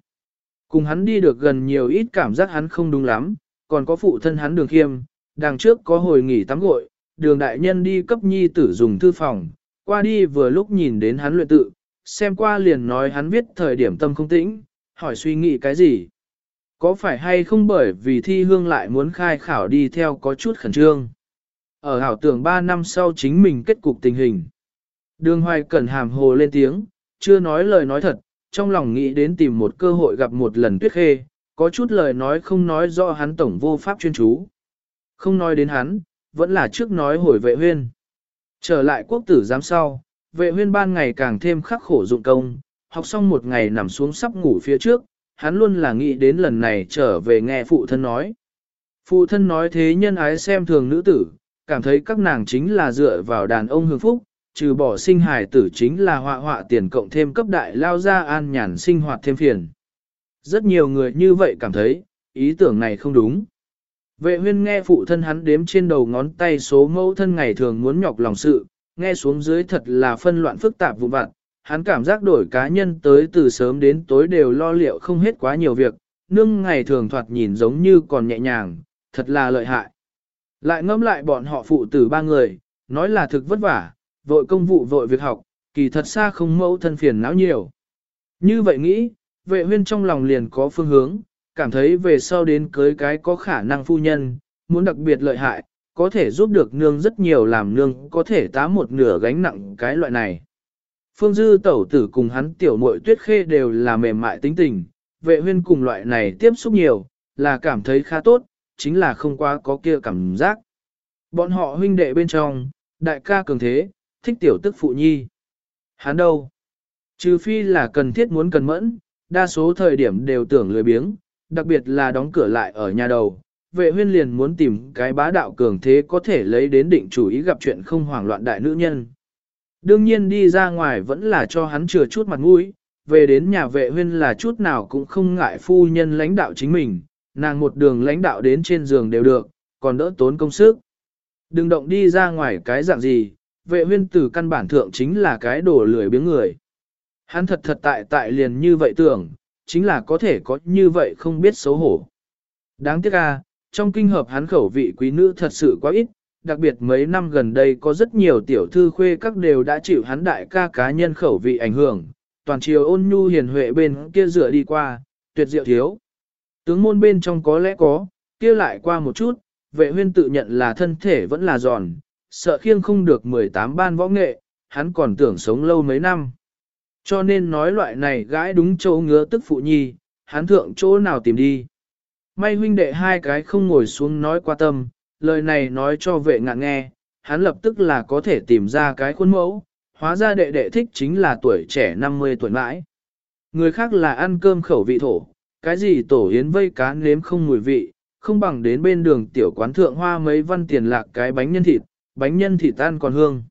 Cùng hắn đi được gần nhiều ít cảm giác hắn không đúng lắm, còn có phụ thân hắn đường khiêm, đằng trước có hồi nghỉ tắm gội, đường đại nhân đi cấp nhi tử dùng thư phòng, qua đi vừa lúc nhìn đến hắn luyện tự, xem qua liền nói hắn viết thời điểm tâm không tĩnh, hỏi suy nghĩ cái gì. Có phải hay không bởi vì thi hương lại muốn khai khảo đi theo có chút khẩn trương. Ở hảo tưởng 3 năm sau chính mình kết cục tình hình. Đường hoài cẩn hàm hồ lên tiếng, chưa nói lời nói thật, trong lòng nghĩ đến tìm một cơ hội gặp một lần tuyết khê, có chút lời nói không nói rõ hắn tổng vô pháp chuyên chú. Không nói đến hắn, vẫn là trước nói hồi vệ huyên. Trở lại quốc tử giám sau, vệ huyên ban ngày càng thêm khắc khổ dụng công, học xong một ngày nằm xuống sắp ngủ phía trước, hắn luôn là nghĩ đến lần này trở về nghe phụ thân nói. Phụ thân nói thế nhân ái xem thường nữ tử, cảm thấy các nàng chính là dựa vào đàn ông hưởng phúc, trừ bỏ sinh hài tử chính là họa họa tiền cộng thêm cấp đại lao ra an nhàn sinh hoạt thêm phiền. Rất nhiều người như vậy cảm thấy, ý tưởng này không đúng. Vệ huyên nghe phụ thân hắn đếm trên đầu ngón tay số mẫu thân ngày thường muốn nhọc lòng sự, nghe xuống dưới thật là phân loạn phức tạp vụ vặt, hắn cảm giác đổi cá nhân tới từ sớm đến tối đều lo liệu không hết quá nhiều việc, nương ngày thường thoạt nhìn giống như còn nhẹ nhàng, thật là lợi hại. Lại ngẫm lại bọn họ phụ tử ba người, nói là thực vất vả, vội công vụ vội việc học, kỳ thật xa không mẫu thân phiền não nhiều. Như vậy nghĩ, vệ huyên trong lòng liền có phương hướng, cảm thấy về sau đến cưới cái có khả năng phu nhân, muốn đặc biệt lợi hại, có thể giúp được nương rất nhiều làm nương có thể tá một nửa gánh nặng cái loại này. Phương Dư tẩu tử cùng hắn tiểu muội tuyết khê đều là mềm mại tính tình, vệ huyên cùng loại này tiếp xúc nhiều, là cảm thấy khá tốt, chính là không quá có kia cảm giác. Bọn họ huynh đệ bên trong, đại ca cường thế, thích tiểu tức phụ nhi. Hắn đâu? Trừ phi là cần thiết muốn cần mẫn, đa số thời điểm đều tưởng lười biếng, đặc biệt là đóng cửa lại ở nhà đầu, vệ huyên liền muốn tìm cái bá đạo cường thế có thể lấy đến định chủ ý gặp chuyện không hoảng loạn đại nữ nhân. Đương nhiên đi ra ngoài vẫn là cho hắn chừa chút mặt mũi, về đến nhà vệ huyên là chút nào cũng không ngại phu nhân lãnh đạo chính mình, nàng một đường lãnh đạo đến trên giường đều được, còn đỡ tốn công sức. Đừng động đi ra ngoài cái dạng gì, vệ huyên từ căn bản thượng chính là cái đổ lười biếng người. Hắn thật thật tại tại liền như vậy tưởng, chính là có thể có như vậy không biết xấu hổ. Đáng tiếc à, trong kinh hợp hắn khẩu vị quý nữ thật sự quá ít, đặc biệt mấy năm gần đây có rất nhiều tiểu thư khuê các đều đã chịu hắn đại ca cá nhân khẩu vị ảnh hưởng, toàn chiều ôn nhu hiền huệ bên kia dựa đi qua, tuyệt diệu thiếu. Tướng môn bên trong có lẽ có, kia lại qua một chút, vệ huyên tự nhận là thân thể vẫn là giòn, sợ khiêng không được 18 ban võ nghệ, hắn còn tưởng sống lâu mấy năm. Cho nên nói loại này gãi đúng chỗ ngứa tức phụ nhi, hắn thượng chỗ nào tìm đi. May huynh đệ hai cái không ngồi xuống nói qua tâm, lời này nói cho vệ ngạn nghe, hắn lập tức là có thể tìm ra cái khuôn mẫu, hóa ra đệ đệ thích chính là tuổi trẻ 50 tuổi mãi. Người khác là ăn cơm khẩu vị thổ, cái gì tổ yến vây cá nếm không mùi vị, không bằng đến bên đường tiểu quán thượng hoa mấy văn tiền lạc cái bánh nhân thịt, bánh nhân thịt tan còn hương.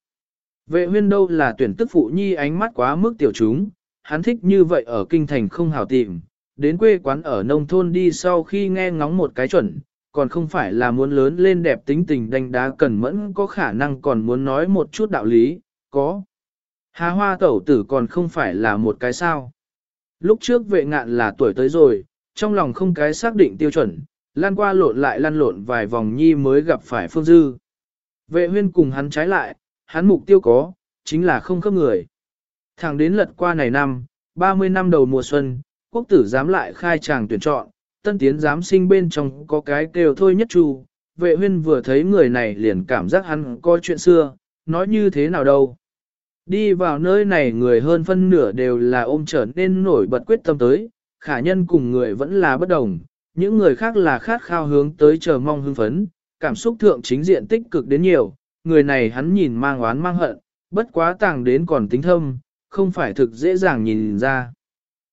Vệ huyên đâu là tuyển tức phụ nhi ánh mắt quá mức tiểu chúng, hắn thích như vậy ở kinh thành không hảo tìm, đến quê quán ở nông thôn đi sau khi nghe ngóng một cái chuẩn, còn không phải là muốn lớn lên đẹp tính tình đánh đá cần mẫn có khả năng còn muốn nói một chút đạo lý, có. Hà hoa tẩu tử còn không phải là một cái sao. Lúc trước vệ ngạn là tuổi tới rồi, trong lòng không cái xác định tiêu chuẩn, lan qua lộn lại lăn lộn vài vòng nhi mới gặp phải phương dư. Vệ huyên cùng hắn trái lại, hắn mục tiêu có, chính là không khớp người. Thẳng đến lật qua này năm, 30 năm đầu mùa xuân, quốc tử dám lại khai tràng tuyển chọn, tân tiến giám sinh bên trong có cái kêu thôi nhất chu, vệ huyên vừa thấy người này liền cảm giác hắn coi chuyện xưa, nói như thế nào đâu. Đi vào nơi này người hơn phân nửa đều là ôm trở nên nổi bật quyết tâm tới, khả nhân cùng người vẫn là bất đồng, những người khác là khát khao hướng tới chờ mong hưng phấn, cảm xúc thượng chính diện tích cực đến nhiều, người này hắn nhìn mang oán mang hận, bất quá tàng đến còn tính thâm, không phải thực dễ dàng nhìn ra.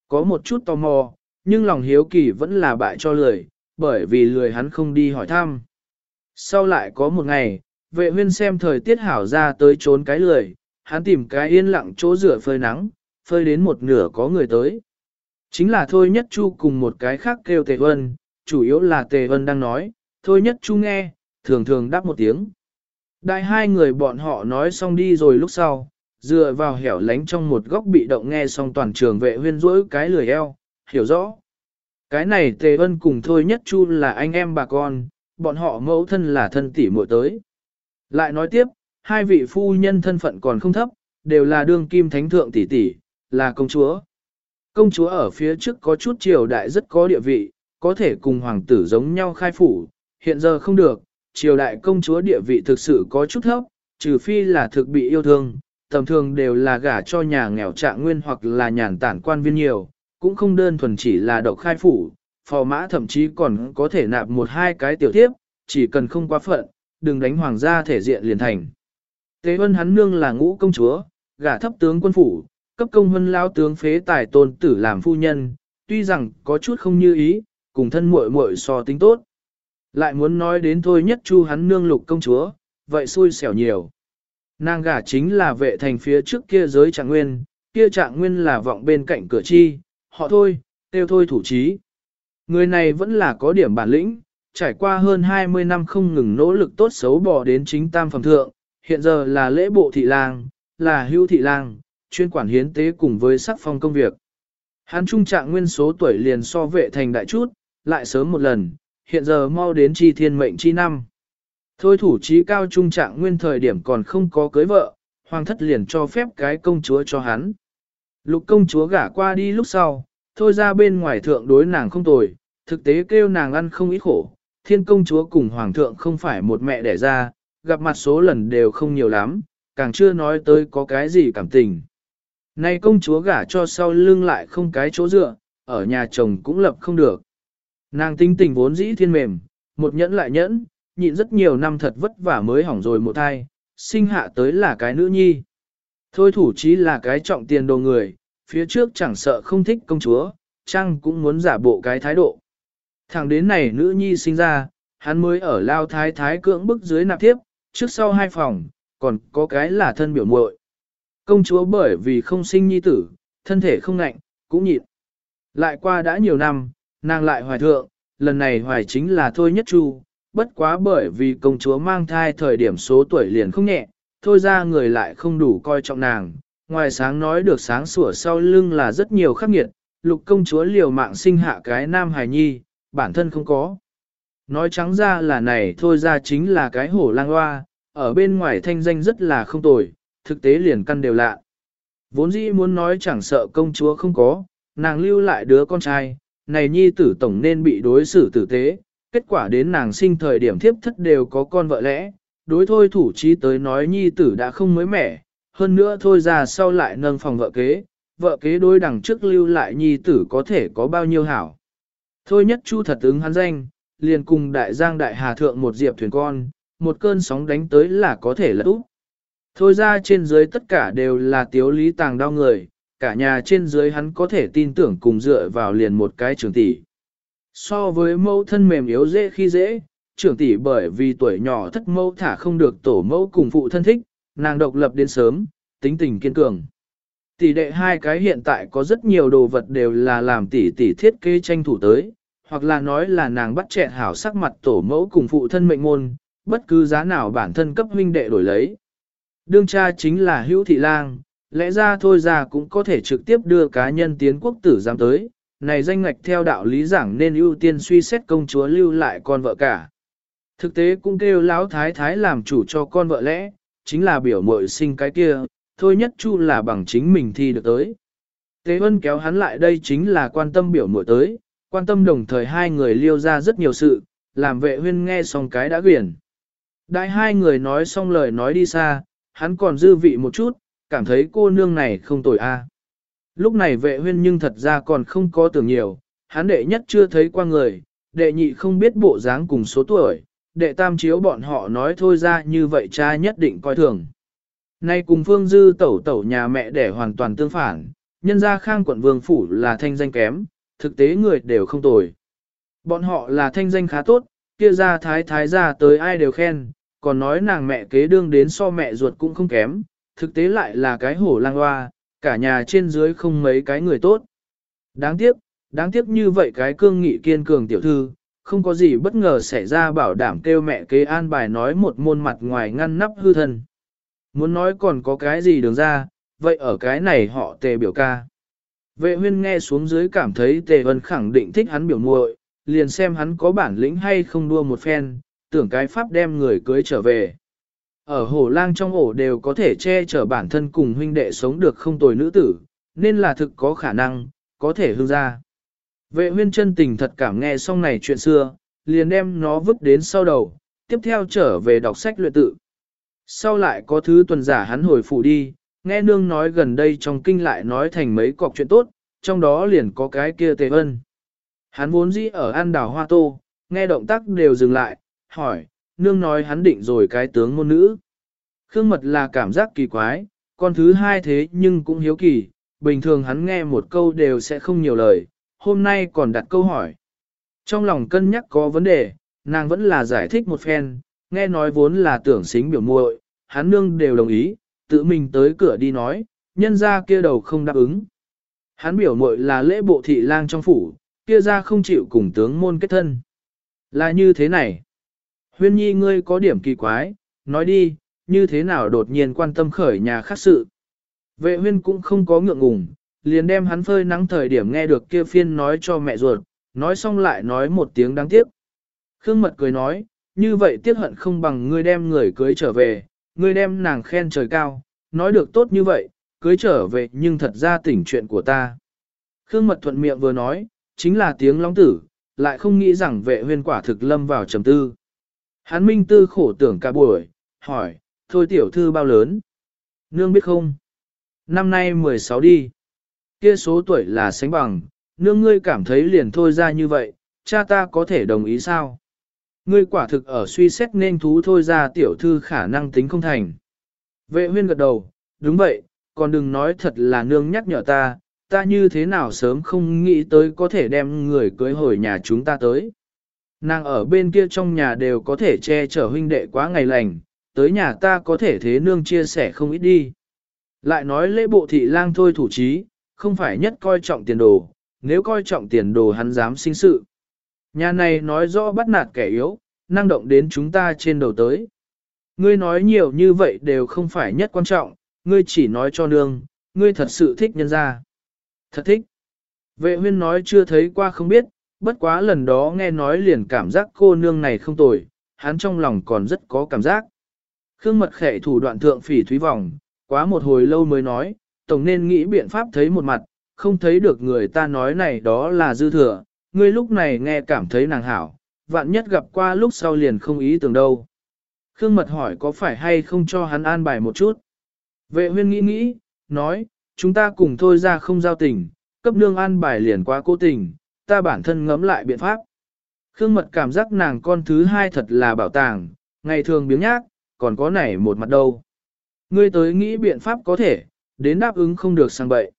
Có một chút tò mò, nhưng lòng hiếu kỳ vẫn là bại cho lười, bởi vì lười hắn không đi hỏi thăm. Sau lại có một ngày, vệ huyên xem thời tiết hảo ra tới trốn cái lười, hắn tìm cái yên lặng chỗ rửa phơi nắng, phơi đến một nửa có người tới. Chính là Thôi Nhất Chu cùng một cái khác kêu Tề Vân, chủ yếu là Tề Vân đang nói, Thôi Nhất Chu nghe, thường thường đáp một tiếng. Đại hai người bọn họ nói xong đi rồi lúc sau, dựa vào hẻo lánh trong một góc bị động nghe xong toàn trường vệ huyên rỗi cái lười eo, hiểu rõ. Cái này Tề Vân cùng Thôi Nhất Chu là anh em bà con, bọn họ mẫu thân là thân tỷ muội tới. Lại nói tiếp, hai vị phu nhân thân phận còn không thấp, đều là đương kim thánh thượng tỷ tỷ, là công chúa. Công chúa ở phía trước có chút triều đại rất có địa vị, có thể cùng hoàng tử giống nhau khai phủ, hiện giờ không được, triều đại công chúa địa vị thực sự có chút thấp, trừ phi là thực bị yêu thương, tầm thường đều là gả cho nhà nghèo trạng nguyên hoặc là nhàn tản quan viên nhiều, cũng không đơn thuần chỉ là độc khai phủ, phò mã thậm chí còn có thể nạp một hai cái tiểu tiếp, chỉ cần không quá phận, đừng đánh hoàng gia thể diện liền thành. Tế ân hắn nương là ngũ công chúa, gả thấp tướng quân phủ, cấp công hân lao tướng phế tài tôn tử làm phu nhân, tuy rằng có chút không như ý, cùng thân muội muội so tính tốt. Lại muốn nói đến thôi nhất chu hắn nương lục công chúa, vậy xui xẻo nhiều. Nàng gả chính là vệ thành phía trước kia giới trạng nguyên, kia trạng nguyên là vọng bên cạnh cửa chi, họ thôi, tiêu thôi thủ trí. Người này vẫn là có điểm bản lĩnh, trải qua hơn 20 năm không ngừng nỗ lực tốt xấu bỏ đến chính tam phẩm thượng, hiện giờ là lễ bộ thị lang, là hưu thị lang, chuyên quản hiến tế cùng với sắc phong công việc. Hắn trung trạng nguyên số tuổi liền so vệ thành đại chút, lại sớm một lần, hiện giờ mau đến chi thiên mệnh chi năm. Thôi thủ trí cao trung trạng nguyên thời điểm còn không có cưới vợ, hoàng thất liền cho phép cái công chúa cho hắn. Lục công chúa gả qua đi lúc sau, thôi ra bên ngoài thượng đối nàng không tồi, thực tế kêu nàng ăn không ít khổ. Thiên công chúa cùng hoàng thượng không phải một mẹ đẻ ra, gặp mặt số lần đều không nhiều lắm, càng chưa nói tới có cái gì cảm tình. Nay công chúa gả cho sau lưng lại không cái chỗ dựa, ở nhà chồng cũng lập không được. Nàng tinh tình vốn dĩ thiên mềm, một nhẫn lại nhẫn, nhịn rất nhiều năm thật vất vả mới hỏng rồi một thai, sinh hạ tới là cái nữ nhi. Thôi thủ chí là cái trọng tiền đồ người, phía trước chẳng sợ không thích công chúa, chăng cũng muốn giả bộ cái thái độ. Thẳng đến này nữ nhi sinh ra, hắn mới ở lao thái thái cưỡng bức dưới nạp tiếp, trước sau hai phòng, còn có cái là thân biểu muội. Công chúa bởi vì không sinh nhi tử, thân thể không ngạnh, cũng nhịn. Lại qua đã nhiều năm, nàng lại hoài thượng, lần này hoài chính là thôi nhất chu, bất quá bởi vì công chúa mang thai thời điểm số tuổi liền không nhẹ, thôi ra người lại không đủ coi trọng nàng. Ngoài sáng nói được sáng sủa sau lưng là rất nhiều khắc nghiệt, lục công chúa liều mạng sinh hạ cái nam hài nhi, bản thân không có. Nói trắng ra là này thôi ra chính là cái hổ lang hoa, ở bên ngoài thanh danh rất là không tồi, thực tế liền căn đều lạ. Vốn dĩ muốn nói chẳng sợ công chúa không có, nàng lưu lại đứa con trai, này nhi tử tổng nên bị đối xử tử tế, kết quả đến nàng sinh thời điểm thiếp thất đều có con vợ lẽ, đối thôi thủ trí tới nói nhi tử đã không mới mẻ, hơn nữa thôi ra sau lại nâng phòng vợ kế, vợ kế đối đằng trước lưu lại nhi tử có thể có bao nhiêu hảo. Thôi nhất chu thật ứng hắn danh, liền cùng đại giang đại hà thượng một diệp thuyền con, một cơn sóng đánh tới là có thể lật úp. Thôi ra trên dưới tất cả đều là tiếu lý tàng đau người, cả nhà trên dưới hắn có thể tin tưởng cùng dựa vào liền một cái trưởng tỷ. So với mẫu thân mềm yếu dễ khi dễ, trưởng tỷ bởi vì tuổi nhỏ thất mẫu thả không được tổ mẫu cùng phụ thân thích, nàng độc lập đến sớm, tính tình kiên cường. Tỷ đệ hai cái hiện tại có rất nhiều đồ vật đều là làm tỷ tỷ thiết kế tranh thủ tới, hoặc là nói là nàng bắt chẹn hảo sắc mặt tổ mẫu cùng phụ thân mệnh môn, bất cứ giá nào bản thân cấp huynh đệ đổi lấy. Đương cha chính là hữu thị lang, lẽ ra thôi ra cũng có thể trực tiếp đưa cá nhân tiến quốc tử giám tới, này danh ngạch theo đạo lý giảng nên ưu tiên suy xét công chúa lưu lại con vợ cả. Thực tế cũng kêu lão thái thái làm chủ cho con vợ lẽ, chính là biểu mội sinh cái kia, thôi nhất chu là bằng chính mình thi được tới. Tế Vân kéo hắn lại đây chính là quan tâm biểu mội tới, quan tâm đồng thời hai người liêu ra rất nhiều sự, làm vệ huyên nghe xong cái đã quyển. Đại hai người nói xong lời nói đi xa, hắn còn dư vị một chút, cảm thấy cô nương này không tồi a. Lúc này vệ huyên nhưng thật ra còn không có tưởng nhiều, hắn đệ nhất chưa thấy qua người, đệ nhị không biết bộ dáng cùng số tuổi, đệ tam chiếu bọn họ nói thôi ra như vậy cha nhất định coi thường. Nay cùng phương dư tẩu tẩu nhà mẹ để hoàn toàn tương phản, nhân gia khang quận vương phủ là thanh danh kém, thực tế người đều không tồi. Bọn họ là thanh danh khá tốt, kia ra thái thái ra tới ai đều khen, còn nói nàng mẹ kế đương đến so mẹ ruột cũng không kém, thực tế lại là cái hổ lang hoa, cả nhà trên dưới không mấy cái người tốt. Đáng tiếc, đáng tiếc như vậy cái cương nghị kiên cường tiểu thư, không có gì bất ngờ xảy ra bảo đảm kêu mẹ kế an bài nói một môn mặt ngoài ngăn nắp hư thân. Muốn nói còn có cái gì đường ra, vậy ở cái này họ tề biểu ca. Vệ huyên nghe xuống dưới cảm thấy tề vân khẳng định thích hắn biểu muội, liền xem hắn có bản lĩnh hay không đua một phen, tưởng cái pháp đem người cưới trở về. Ở hồ lang trong ổ đều có thể che chở bản thân cùng huynh đệ sống được không tồi nữ tử, nên là thực có khả năng, có thể hương ra. Vệ huyên chân tình thật cảm nghe xong này chuyện xưa, liền đem nó vứt đến sau đầu, tiếp theo trở về đọc sách luyện tự. Sau lại có thứ tuần giả hắn hồi phủ đi, nghe nương nói gần đây trong kinh lại nói thành mấy cọc chuyện tốt, trong đó liền có cái kia tề ân. Hắn vốn dĩ ở an đảo hoa tô, nghe động tác đều dừng lại, hỏi, nương nói hắn định rồi cái tướng môn nữ. Khương mật là cảm giác kỳ quái, con thứ hai thế nhưng cũng hiếu kỳ, bình thường hắn nghe một câu đều sẽ không nhiều lời, hôm nay còn đặt câu hỏi. Trong lòng cân nhắc có vấn đề, nàng vẫn là giải thích một phen, nghe nói vốn là tưởng xính biểu muội, hắn nương đều đồng ý, tự mình tới cửa đi nói, nhân ra kia đầu không đáp ứng. Hắn biểu muội là lễ bộ thị lang trong phủ, kia ra không chịu cùng tướng môn kết thân. Là như thế này. Huyên nhi ngươi có điểm kỳ quái, nói đi, như thế nào đột nhiên quan tâm khởi nhà khác sự. Vệ huyên cũng không có ngượng ngùng, liền đem hắn phơi nắng thời điểm nghe được kia phiên nói cho mẹ ruột, nói xong lại nói một tiếng đáng tiếc. Khương mật cười nói, như vậy tiếc hận không bằng ngươi đem người cưới trở về, ngươi đem nàng khen trời cao, nói được tốt như vậy, cưới trở về nhưng thật ra tỉnh chuyện của ta. Khương mật thuận miệng vừa nói, chính là tiếng long tử, lại không nghĩ rằng vệ huyên quả thực lâm vào trầm tư. Hán minh tư khổ tưởng cả buổi, hỏi, thôi tiểu thư bao lớn? Nương biết không? Năm nay 16 đi. Kia số tuổi là sánh bằng, nương ngươi cảm thấy liền thôi ra như vậy, cha ta có thể đồng ý sao? Ngươi quả thực ở suy xét nên thú thôi ra tiểu thư khả năng tính không thành. Vệ huyên gật đầu, đúng vậy, còn đừng nói thật là nương nhắc nhở ta, ta như thế nào sớm không nghĩ tới có thể đem người cưới hồi nhà chúng ta tới. Nàng ở bên kia trong nhà đều có thể che chở huynh đệ quá ngày lành, tới nhà ta có thể thế nương chia sẻ không ít đi. Lại nói lễ bộ thị lang thôi thủ trí, không phải nhất coi trọng tiền đồ, nếu coi trọng tiền đồ hắn dám sinh sự. Nhà này nói rõ bắt nạt kẻ yếu, năng động đến chúng ta trên đầu tới. Ngươi nói nhiều như vậy đều không phải nhất quan trọng, ngươi chỉ nói cho nương, ngươi thật sự thích nhân ra. Thật thích. Vệ huyên nói chưa thấy qua không biết, bất quá lần đó nghe nói liền cảm giác cô nương này không tồi, hắn trong lòng còn rất có cảm giác. Khương mật khệ thủ đoạn thượng phỉ thúy vòng, quá một hồi lâu mới nói, tổng nên nghĩ biện pháp thấy một mặt, không thấy được người ta nói này đó là dư thừa, ngươi lúc này nghe cảm thấy nàng hảo, vạn nhất gặp qua lúc sau liền không ý tưởng đâu. Khương mật hỏi có phải hay không cho hắn an bài một chút. Vệ huyên nghĩ nghĩ, nói, chúng ta cùng thôi ra không giao tình, cấp nương an bài liền quá cố tình, ta bản thân ngẫm lại biện pháp. Khương mật cảm giác nàng con thứ hai thật là bảo tàng, ngày thường biếng nhác, còn có nảy một mặt đâu. Ngươi tới nghĩ biện pháp có thể, đến đáp ứng không được sang bậy.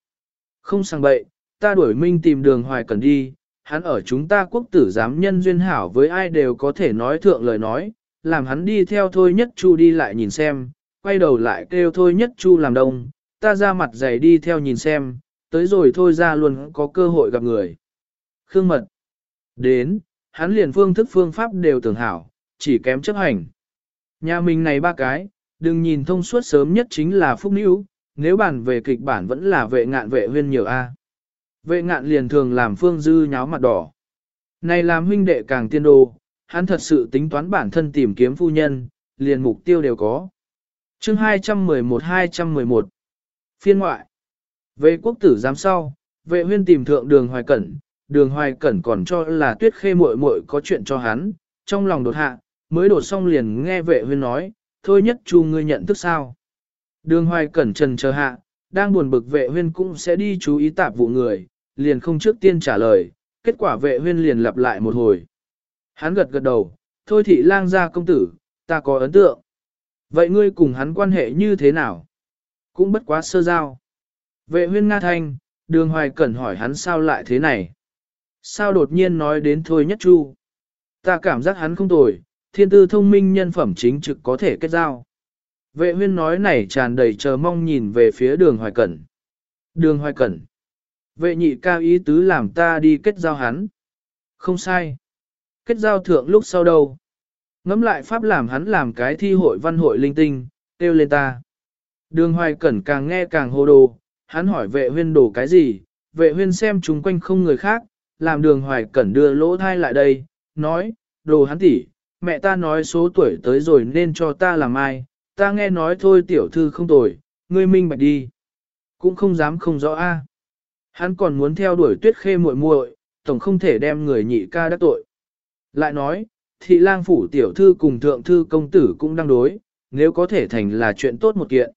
Không sang bậy, ta đuổi minh tìm đường hoài cần đi, hắn ở chúng ta quốc tử giám nhân duyên hảo với ai đều có thể nói thượng lời nói, làm hắn đi theo thôi nhất chu đi lại nhìn xem, quay đầu lại kêu thôi nhất chu làm đông, ta ra mặt dày đi theo nhìn xem, tới rồi thôi ra luôn có cơ hội gặp người. Khương mật. Đến, hắn liền phương thức phương pháp đều tưởng hảo, chỉ kém chấp hành. Nhà mình này ba cái, đừng nhìn thông suốt sớm nhất chính là Phúc Níu, nếu bản về kịch bản vẫn là vệ ngạn vệ huyên nhiều A. Vệ ngạn liền thường làm phương dư nháo mặt đỏ. Này làm huynh đệ càng tiên đồ, hắn thật sự tính toán bản thân tìm kiếm phu nhân, liền mục tiêu đều có. chương 211-211 Phiên ngoại Về quốc tử giám sau, vệ huyên tìm thượng đường hoài cẩn, đường hoài cẩn còn cho là tuyết khê muội muội có chuyện cho hắn, trong lòng đột hạ, mới đột xong liền nghe vệ huyên nói, thôi nhất chu ngươi nhận thức sao. Đường hoài cẩn trần chờ hạ, đang buồn bực vệ huyên cũng sẽ đi chú ý tạp vụ người, liền không trước tiên trả lời, kết quả vệ huyên liền lặp lại một hồi. Hắn gật gật đầu, thôi thị lang gia công tử, ta có ấn tượng. Vậy ngươi cùng hắn quan hệ như thế nào? Cũng bất quá sơ giao. Vệ huyên Nga Thanh, đường hoài cẩn hỏi hắn sao lại thế này? Sao đột nhiên nói đến thôi nhất chu? Ta cảm giác hắn không tồi, thiên tư thông minh nhân phẩm chính trực có thể kết giao. Vệ huyên nói này tràn đầy chờ mong nhìn về phía đường hoài cẩn. Đường hoài cẩn. Vệ nhị cao ý tứ làm ta đi kết giao hắn. Không sai. Kết giao thượng lúc sau đâu. Ngắm lại pháp làm hắn làm cái thi hội văn hội linh tinh, kêu lên ta. Đường hoài cẩn càng nghe càng hồ đồ, hắn hỏi vệ huyên đồ cái gì, vệ huyên xem chúng quanh không người khác, làm đường hoài cẩn đưa lỗ thai lại đây, nói, đồ hắn tỉ, mẹ ta nói số tuổi tới rồi nên cho ta làm ai, ta nghe nói thôi tiểu thư không tồi, ngươi minh bạch đi. Cũng không dám không rõ a. Hắn còn muốn theo đuổi tuyết khê muội muội, tổng không thể đem người nhị ca đắc tội. Lại nói, thị lang phủ tiểu thư cùng thượng thư công tử cũng đang đối, nếu có thể thành là chuyện tốt một kiện.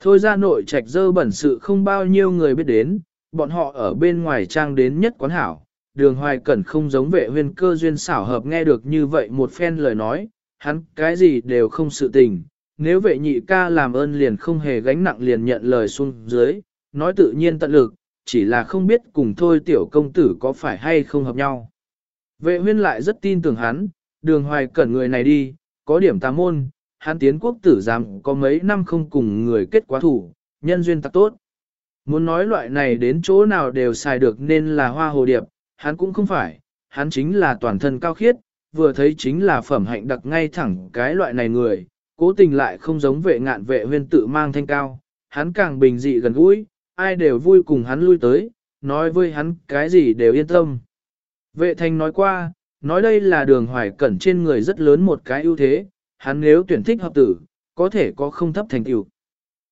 Thôi ra nội trạch dơ bẩn sự không bao nhiêu người biết đến, bọn họ ở bên ngoài trang đến nhất quán hảo. Đường hoài cẩn không giống vệ huyên cơ duyên xảo hợp nghe được như vậy một phen lời nói, hắn cái gì đều không sự tình. Nếu vệ nhị ca làm ơn liền không hề gánh nặng liền nhận lời xuống dưới, nói tự nhiên tận lực, chỉ là không biết cùng thôi tiểu công tử có phải hay không hợp nhau. Vệ huyên lại rất tin tưởng hắn, đường hoài cẩn người này đi, có điểm tà môn, hắn tiến quốc tử giám có mấy năm không cùng người kết quá thủ, nhân duyên tạc tốt. Muốn nói loại này đến chỗ nào đều xài được nên là hoa hồ điệp, hắn cũng không phải, hắn chính là toàn thân cao khiết, vừa thấy chính là phẩm hạnh đặc ngay thẳng cái loại này người, cố tình lại không giống vệ ngạn vệ huyên tự mang thanh cao, hắn càng bình dị gần gũi, ai đều vui cùng hắn lui tới, nói với hắn cái gì đều yên tâm. Vệ thanh nói qua, nói đây là đường hoài cẩn trên người rất lớn một cái ưu thế, hắn nếu tuyển thích hợp tử, có thể có không thấp thành tựu.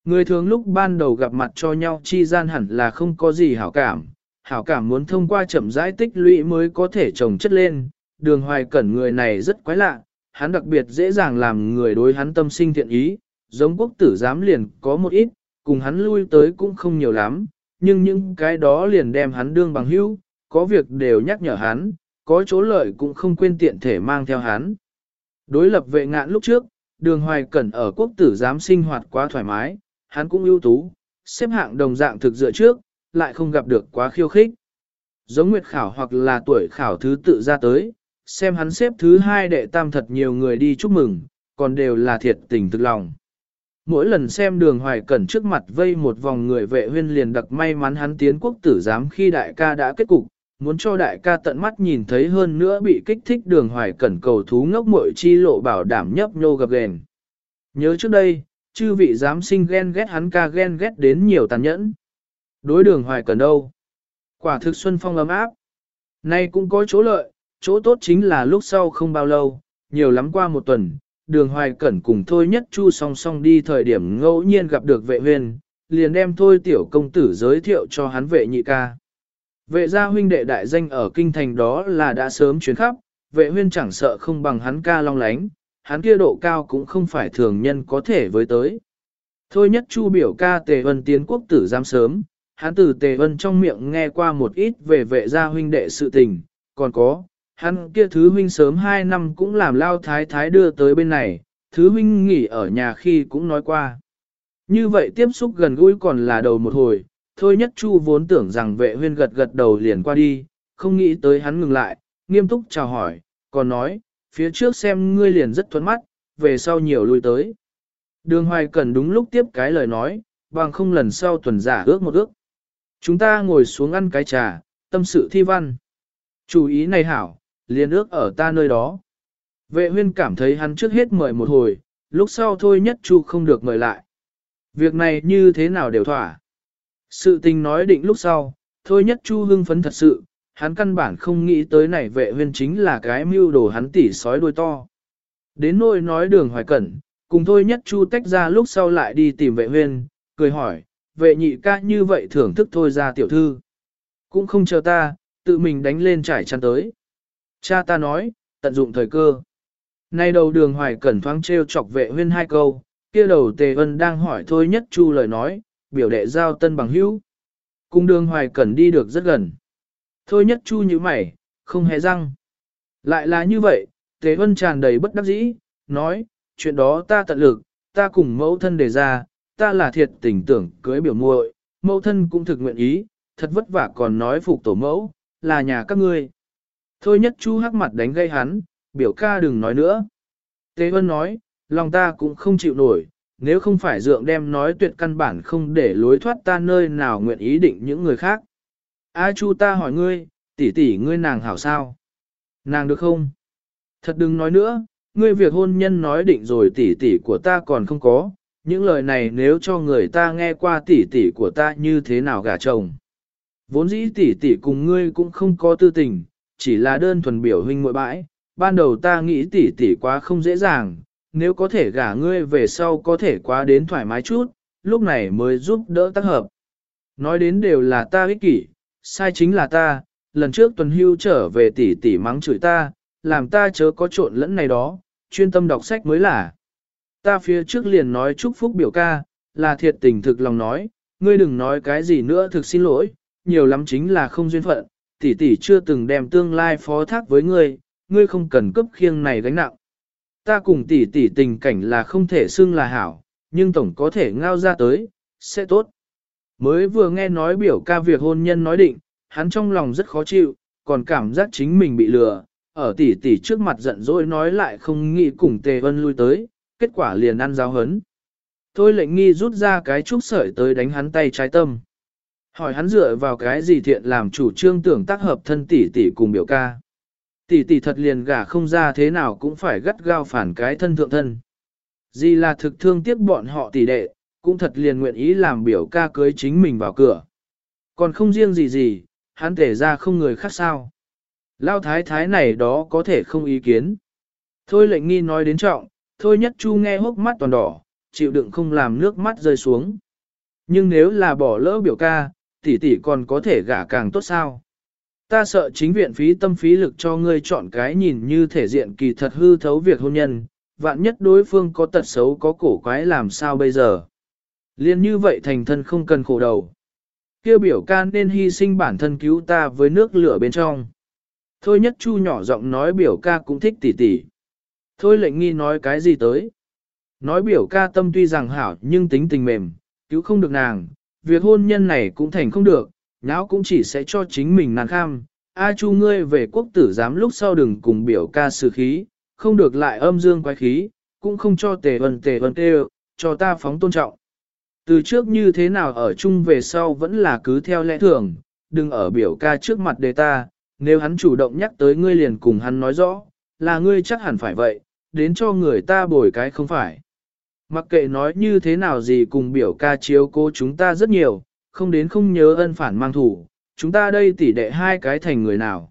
Người thường lúc ban đầu gặp mặt cho nhau chi gian hẳn là không có gì hảo cảm, hảo cảm muốn thông qua chậm rãi tích lũy mới có thể trồng chất lên, đường hoài cẩn người này rất quái lạ, hắn đặc biệt dễ dàng làm người đối hắn tâm sinh thiện ý, giống quốc tử giám liền có một ít, cùng hắn lui tới cũng không nhiều lắm, nhưng những cái đó liền đem hắn đương bằng hữu, có việc đều nhắc nhở hắn, có chỗ lợi cũng không quên tiện thể mang theo hắn. Đối lập vệ ngạn lúc trước, đường hoài cẩn ở quốc tử giám sinh hoạt quá thoải mái, hắn cũng ưu tú, xếp hạng đồng dạng thực dựa trước, lại không gặp được quá khiêu khích. Giống nguyệt khảo hoặc là tuổi khảo thứ tự ra tới, xem hắn xếp thứ hai đệ tam thật nhiều người đi chúc mừng, còn đều là thiệt tình thực lòng. Mỗi lần xem đường hoài cẩn trước mặt vây một vòng người vệ huyên liền đặc may mắn hắn tiến quốc tử giám khi đại ca đã kết cục, muốn cho đại ca tận mắt nhìn thấy hơn nữa bị kích thích đường hoài cẩn cầu thú ngốc mội chi lộ bảo đảm nhấp nhô gặp gền. Nhớ trước đây, chư vị dám sinh ghen ghét hắn ca ghen ghét đến nhiều tàn nhẫn. Đối đường hoài Cần đâu? Quả thực xuân phong ấm áp. Nay cũng có chỗ lợi, chỗ tốt chính là lúc sau không bao lâu, nhiều lắm qua một tuần, đường hoài cẩn cùng thôi nhất chu song song đi thời điểm ngẫu nhiên gặp được vệ huyền, liền đem thôi tiểu công tử giới thiệu cho hắn vệ nhị ca. Vệ gia huynh đệ đại danh ở kinh thành đó là đã sớm chuyến khắp, vệ huyên chẳng sợ không bằng hắn ca long lánh, hắn kia độ cao cũng không phải thường nhân có thể với tới. Thôi nhất chu biểu ca tề vân tiến quốc tử giam sớm, hắn từ tề vân trong miệng nghe qua một ít về vệ gia huynh đệ sự tình, còn có, hắn kia thứ huynh sớm 2 năm cũng làm lao thái thái đưa tới bên này, thứ huynh nghỉ ở nhà khi cũng nói qua. Như vậy tiếp xúc gần gũi còn là đầu một hồi, thôi nhất chu vốn tưởng rằng vệ huyên gật gật đầu liền qua đi, không nghĩ tới hắn ngừng lại, nghiêm túc chào hỏi, còn nói, phía trước xem ngươi liền rất thuẫn mắt, về sau nhiều lui tới. Đường hoài cần đúng lúc tiếp cái lời nói, bằng không lần sau tuần giả ước một ước. Chúng ta ngồi xuống ăn cái trà, tâm sự thi văn. Chủ ý này hảo, liền ước ở ta nơi đó. Vệ huyên cảm thấy hắn trước hết mời một hồi, lúc sau thôi nhất chu không được mời lại. Việc này như thế nào đều thỏa. Sự tình nói định lúc sau, thôi nhất chu hưng phấn thật sự, hắn căn bản không nghĩ tới này vệ huyên chính là cái mưu đồ hắn tỉ sói đuôi to. Đến nỗi nói đường hoài cẩn, cùng thôi nhất chu tách ra lúc sau lại đi tìm vệ huyên, cười hỏi, vệ nhị ca như vậy thưởng thức thôi ra tiểu thư. Cũng không chờ ta, tự mình đánh lên trải chăn tới. Cha ta nói, tận dụng thời cơ. Nay đầu đường hoài cẩn thoáng treo chọc vệ huyên hai câu, kia đầu tề ân đang hỏi thôi nhất chu lời nói, biểu đệ giao tân bằng hữu. Cùng đường hoài cẩn đi được rất gần. Thôi nhất chu như mày, không hề răng. Lại là như vậy, tề ân tràn đầy bất đắc dĩ, nói, chuyện đó ta tận lực, ta cùng mẫu thân đề ra, ta là thiệt tình tưởng cưới biểu muội, mẫu thân cũng thực nguyện ý, thật vất vả còn nói phục tổ mẫu, là nhà các ngươi. Thôi nhất chu hắc mặt đánh gây hắn, biểu ca đừng nói nữa. Tế Vân nói, lòng ta cũng không chịu nổi, nếu không phải dượng đem nói tuyệt căn bản không để lối thoát ta nơi nào nguyện ý định những người khác. A chu ta hỏi ngươi, tỷ tỷ ngươi nàng hảo sao? Nàng được không? Thật đừng nói nữa, ngươi việc hôn nhân nói định rồi tỷ tỷ của ta còn không có, những lời này nếu cho người ta nghe qua tỷ tỷ của ta như thế nào gả chồng. Vốn dĩ tỷ tỷ cùng ngươi cũng không có tư tình, chỉ là đơn thuần biểu huynh muội bãi, ban đầu ta nghĩ tỷ tỷ quá không dễ dàng, nếu có thể gả ngươi về sau có thể quá đến thoải mái chút, lúc này mới giúp đỡ tác hợp. Nói đến đều là ta ích kỷ, sai chính là ta, lần trước tuần hưu trở về tỷ tỷ mắng chửi ta, làm ta chớ có trộn lẫn này đó, chuyên tâm đọc sách mới là. Ta phía trước liền nói chúc phúc biểu ca, là thiệt tình thực lòng nói, ngươi đừng nói cái gì nữa thực xin lỗi, nhiều lắm chính là không duyên phận, tỷ tỷ chưa từng đem tương lai phó thác với ngươi, ngươi không cần cấp khiêng này gánh nặng. Ta cùng tỷ tỷ tình cảnh là không thể xưng là hảo, nhưng tổng có thể ngao ra tới, sẽ tốt. Mới vừa nghe nói biểu ca việc hôn nhân nói định, hắn trong lòng rất khó chịu, còn cảm giác chính mình bị lừa, ở tỷ tỷ trước mặt giận dỗi nói lại không nghĩ cùng tề vân lui tới, kết quả liền ăn giáo hấn. Thôi lệnh nghi rút ra cái trúc sợi tới đánh hắn tay trái tâm. Hỏi hắn dựa vào cái gì thiện làm chủ trương tưởng tác hợp thân tỷ tỷ cùng biểu ca. Tỷ tỷ thật liền gả không ra thế nào cũng phải gắt gao phản cái thân thượng thân. Gì là thực thương tiếc bọn họ tỷ đệ, cũng thật liền nguyện ý làm biểu ca cưới chính mình vào cửa. Còn không riêng gì gì, hắn thể ra không người khác sao. Lao thái thái này đó có thể không ý kiến. Thôi lệnh nghi nói đến trọng, thôi nhất chu nghe hốc mắt toàn đỏ, chịu đựng không làm nước mắt rơi xuống. Nhưng nếu là bỏ lỡ biểu ca, tỷ tỷ còn có thể gả càng tốt sao. Ta sợ chính viện phí tâm phí lực cho ngươi chọn cái nhìn như thể diện kỳ thật hư thấu việc hôn nhân, vạn nhất đối phương có tật xấu có cổ quái làm sao bây giờ. Liên như vậy thành thân không cần khổ đầu. Kêu biểu ca nên hy sinh bản thân cứu ta với nước lửa bên trong. Thôi nhất chu nhỏ giọng nói biểu ca cũng thích tỷ tỷ. Thôi lệnh nghi nói cái gì tới. Nói biểu ca tâm tuy rằng hảo nhưng tính tình mềm, cứu không được nàng, việc hôn nhân này cũng thành không được, não cũng chỉ sẽ cho chính mình nàng kham, A Chu ngươi về quốc tử giám lúc sau đừng cùng biểu ca sử khí, không được lại âm dương quái khí, cũng không cho tề vân tề vân tê cho ta phóng tôn trọng. Từ trước như thế nào ở chung về sau vẫn là cứ theo lẽ thường, đừng ở biểu ca trước mặt đề ta, nếu hắn chủ động nhắc tới ngươi liền cùng hắn nói rõ, là ngươi chắc hẳn phải vậy, đến cho người ta bồi cái không phải. Mặc kệ nói như thế nào gì cùng biểu ca chiếu cô chúng ta rất nhiều, không đến không nhớ ân phản mang thủ, chúng ta đây tỉ đệ hai cái thành người nào.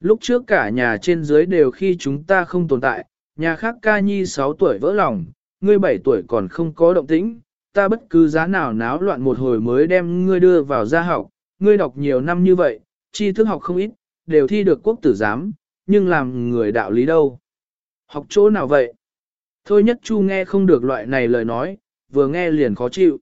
Lúc trước cả nhà trên dưới đều khi chúng ta không tồn tại, nhà khác ca nhi 6 tuổi vỡ lòng, ngươi 7 tuổi còn không có động tĩnh, ta bất cứ giá nào náo loạn một hồi mới đem ngươi đưa vào gia học, ngươi đọc nhiều năm như vậy, tri thức học không ít, đều thi được quốc tử giám, nhưng làm người đạo lý đâu. Học chỗ nào vậy? Thôi nhất chu nghe không được loại này lời nói, vừa nghe liền khó chịu.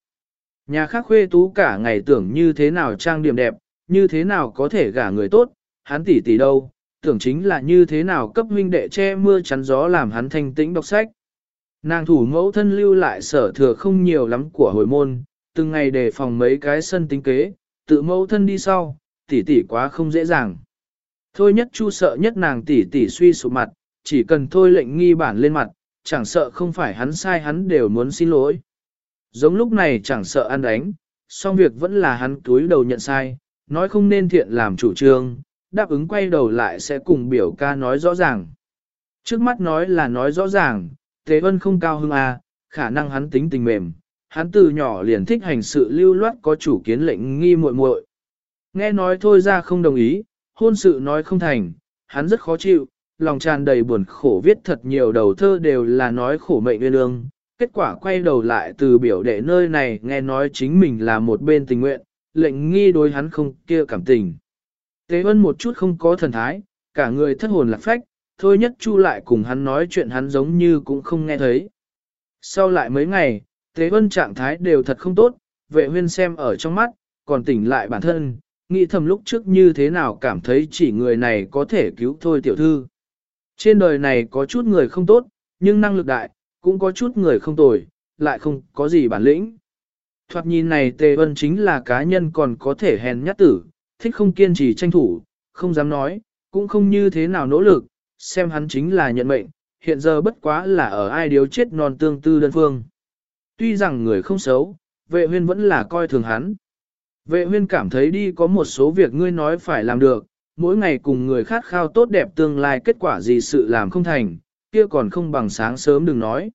Nhà khác khuê tú cả ngày tưởng như thế nào trang điểm đẹp, như thế nào có thể gả người tốt, hắn tỷ tỷ đâu, tưởng chính là như thế nào cấp huynh đệ che mưa chắn gió làm hắn thanh tĩnh đọc sách. Nàng thủ mẫu thân lưu lại sở thừa không nhiều lắm của hồi môn, từng ngày đề phòng mấy cái sân tính kế, tự mẫu thân đi sau, tỷ tỷ quá không dễ dàng. Thôi nhất chu sợ nhất nàng tỷ tỷ suy sụp mặt, chỉ cần thôi lệnh nghi bản lên mặt, chẳng sợ không phải hắn sai hắn đều muốn xin lỗi. Giống lúc này chẳng sợ ăn đánh, song việc vẫn là hắn túi đầu nhận sai, nói không nên thiện làm chủ trương, đáp ứng quay đầu lại sẽ cùng biểu ca nói rõ ràng. Trước mắt nói là nói rõ ràng, Tế Vân không cao hưng à, khả năng hắn tính tình mềm, hắn từ nhỏ liền thích hành sự lưu loát có chủ kiến lệnh nghi muội muội. Nghe nói thôi ra không đồng ý, hôn sự nói không thành, hắn rất khó chịu, lòng tràn đầy buồn khổ viết thật nhiều đầu thơ đều là nói khổ mệnh nguyên ương. Kết quả quay đầu lại từ biểu đệ nơi này nghe nói chính mình là một bên tình nguyện, lệnh nghi đối hắn không kia cảm tình. Tế ân một chút không có thần thái, cả người thất hồn lạc phách, thôi nhất chu lại cùng hắn nói chuyện hắn giống như cũng không nghe thấy. Sau lại mấy ngày, Tế ân trạng thái đều thật không tốt, vệ huyên xem ở trong mắt, còn tỉnh lại bản thân, nghĩ thầm lúc trước như thế nào cảm thấy chỉ người này có thể cứu thôi tiểu thư. Trên đời này có chút người không tốt, nhưng năng lực đại, cũng có chút người không tồi, lại không có gì bản lĩnh. Thoạt nhìn này Tề Vân chính là cá nhân còn có thể hèn nhát tử, thích không kiên trì tranh thủ, không dám nói, cũng không như thế nào nỗ lực, xem hắn chính là nhận mệnh, hiện giờ bất quá là ở ai điếu chết non tương tư đơn phương. Tuy rằng người không xấu, vệ huyên vẫn là coi thường hắn. Vệ huyên cảm thấy đi có một số việc ngươi nói phải làm được, mỗi ngày cùng người khát khao tốt đẹp tương lai kết quả gì sự làm không thành, kia còn không bằng sáng sớm đừng nói.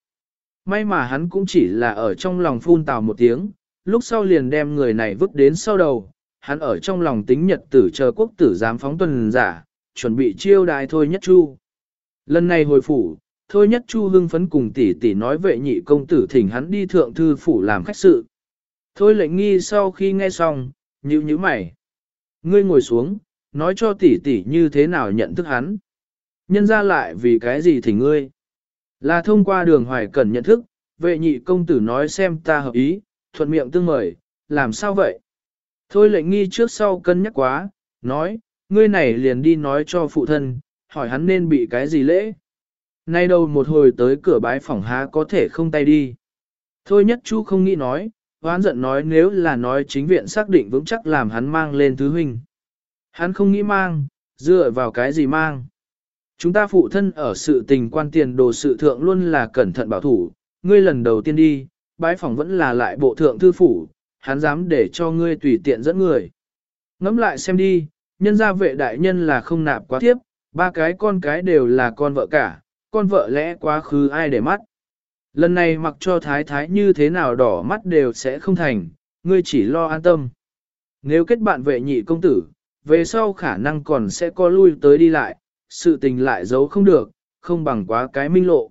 May mà hắn cũng chỉ là ở trong lòng phun tào một tiếng, lúc sau liền đem người này vứt đến sau đầu, hắn ở trong lòng tính nhật tử chờ quốc tử giám phóng tuần giả, chuẩn bị chiêu đại thôi nhất chu. Lần này hồi phủ, thôi nhất chu hưng phấn cùng tỷ tỷ nói vệ nhị công tử thỉnh hắn đi thượng thư phủ làm khách sự. Thôi lệnh nghi sau khi nghe xong, nhíu nhíu mày. Ngươi ngồi xuống, nói cho tỷ tỷ như thế nào nhận thức hắn. Nhân ra lại vì cái gì thì ngươi. Là thông qua đường hoài cần nhận thức, vệ nhị công tử nói xem ta hợp ý, thuận miệng tương mời, làm sao vậy? Thôi lệnh nghi trước sau cân nhắc quá, nói, ngươi này liền đi nói cho phụ thân, hỏi hắn nên bị cái gì lễ. Nay đâu một hồi tới cửa bái phòng há có thể không tay đi. Thôi nhất chu không nghĩ nói, hoán giận nói nếu là nói chính viện xác định vững chắc làm hắn mang lên thứ huynh. Hắn không nghĩ mang, dựa vào cái gì mang. Chúng ta phụ thân ở sự tình quan tiền đồ sự thượng luôn là cẩn thận bảo thủ, ngươi lần đầu tiên đi, bái phòng vẫn là lại bộ thượng thư phủ, hắn dám để cho ngươi tùy tiện dẫn người. Ngẫm lại xem đi, nhân gia vệ đại nhân là không nạp quá thiếp, ba cái con cái đều là con vợ cả, con vợ lẽ quá khứ ai để mắt. Lần này mặc cho thái thái như thế nào đỏ mắt đều sẽ không thành, ngươi chỉ lo an tâm. Nếu kết bạn vệ nhị công tử, về sau khả năng còn sẽ co lui tới đi lại, sự tình lại giấu không được, không bằng quá cái minh lộ.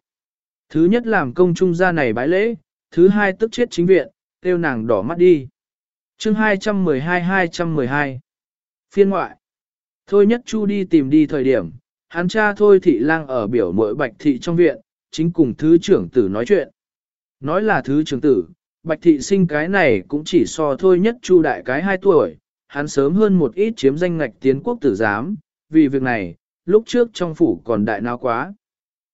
Thứ nhất làm công trung gia này bái lễ, thứ hai tức chết chính viện, tiêu nàng đỏ mắt đi. chương 212-212 Phiên ngoại Thôi nhất chu đi tìm đi thời điểm, hắn cha thôi thị lang ở biểu mội bạch thị trong viện, chính cùng thứ trưởng tử nói chuyện. Nói là thứ trưởng tử, bạch thị sinh cái này cũng chỉ so thôi nhất chu đại cái 2 tuổi, hắn sớm hơn một ít chiếm danh ngạch tiến quốc tử giám, vì việc này, lúc trước trong phủ còn đại nào quá.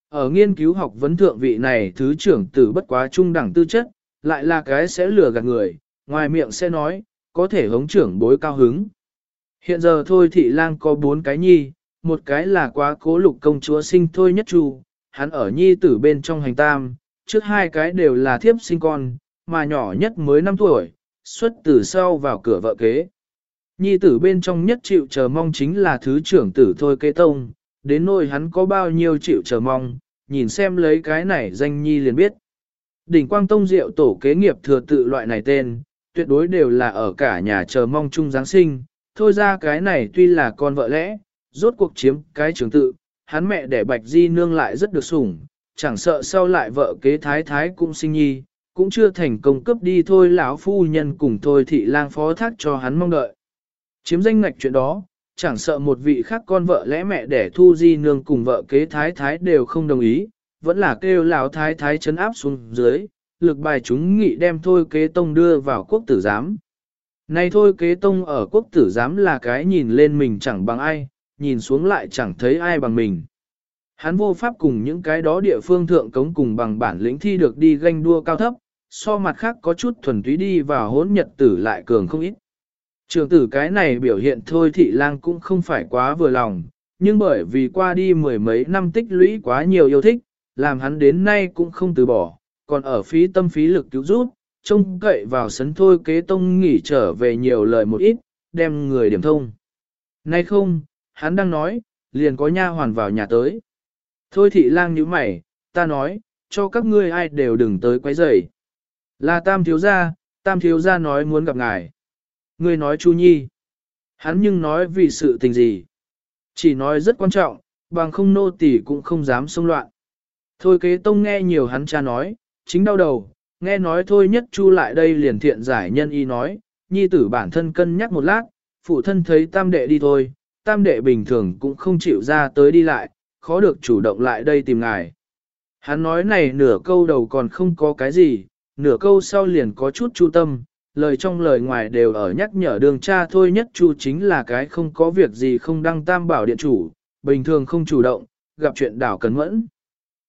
Ở nghiên cứu học vấn thượng vị này thứ trưởng tử bất quá trung đẳng tư chất, lại là cái sẽ lừa gạt người, ngoài miệng sẽ nói, có thể hống trưởng bối cao hứng. Hiện giờ thôi thị lang có bốn cái nhi, một cái là quá cố lục công chúa sinh thôi nhất chu, hắn ở nhi tử bên trong hành tam, trước hai cái đều là thiếp sinh con, mà nhỏ nhất mới 5 tuổi, xuất từ sau vào cửa vợ kế. Nhi tử bên trong nhất chịu chờ mong chính là thứ trưởng tử thôi kế tông, đến nỗi hắn có bao nhiêu chịu chờ mong, nhìn xem lấy cái này danh nhi liền biết. Đỉnh quang tông diệu tổ kế nghiệp thừa tự loại này tên, tuyệt đối đều là ở cả nhà chờ mong chung Giáng sinh, thôi ra cái này tuy là con vợ lẽ, rốt cuộc chiếm cái trường tự, hắn mẹ đẻ bạch di nương lại rất được sủng, chẳng sợ sau lại vợ kế thái thái cũng sinh nhi, cũng chưa thành công cấp đi thôi lão phu nhân cùng thôi thị lang phó thác cho hắn mong đợi. Chiếm danh ngạch chuyện đó, chẳng sợ một vị khác con vợ lẽ mẹ đẻ thu di nương cùng vợ kế thái thái đều không đồng ý, vẫn là kêu lão thái thái chấn áp xuống dưới, lực bài chúng nghị đem thôi kế tông đưa vào quốc tử giám. Này thôi kế tông ở quốc tử giám là cái nhìn lên mình chẳng bằng ai, nhìn xuống lại chẳng thấy ai bằng mình. Hắn vô pháp cùng những cái đó địa phương thượng cống cùng bằng bản lĩnh thi được đi ganh đua cao thấp, so mặt khác có chút thuần túy đi vào hỗn nhật tử lại cường không ít. Trường tử cái này biểu hiện thôi thị lang cũng không phải quá vừa lòng, nhưng bởi vì qua đi mười mấy năm tích lũy quá nhiều yêu thích, làm hắn đến nay cũng không từ bỏ, còn ở phí tâm phí lực cứu giúp, trông cậy vào sấn thôi kế tông nghỉ trở về nhiều lời một ít, đem người điểm thông. Nay không, hắn đang nói, liền có nha hoàn vào nhà tới. Thôi thị lang như mày, ta nói, cho các ngươi ai đều đừng tới quấy rầy. Là tam thiếu gia, tam thiếu gia nói muốn gặp ngài. Ngươi nói Chu Nhi. Hắn nhưng nói vì sự tình gì. Chỉ nói rất quan trọng, bằng không nô tỳ cũng không dám xông loạn. Thôi kế tông nghe nhiều hắn cha nói, chính đau đầu, nghe nói thôi nhất chu lại đây liền thiện giải nhân y nói, nhi tử bản thân cân nhắc một lát, phụ thân thấy tam đệ đi thôi, tam đệ bình thường cũng không chịu ra tới đi lại, khó được chủ động lại đây tìm ngài. Hắn nói này nửa câu đầu còn không có cái gì, nửa câu sau liền có chút chu tâm, lời trong lời ngoài đều ở nhắc nhở đường cha thôi nhất chu chính là cái không có việc gì không đăng tam bảo điện chủ, bình thường không chủ động, gặp chuyện đảo cẩn mẫn.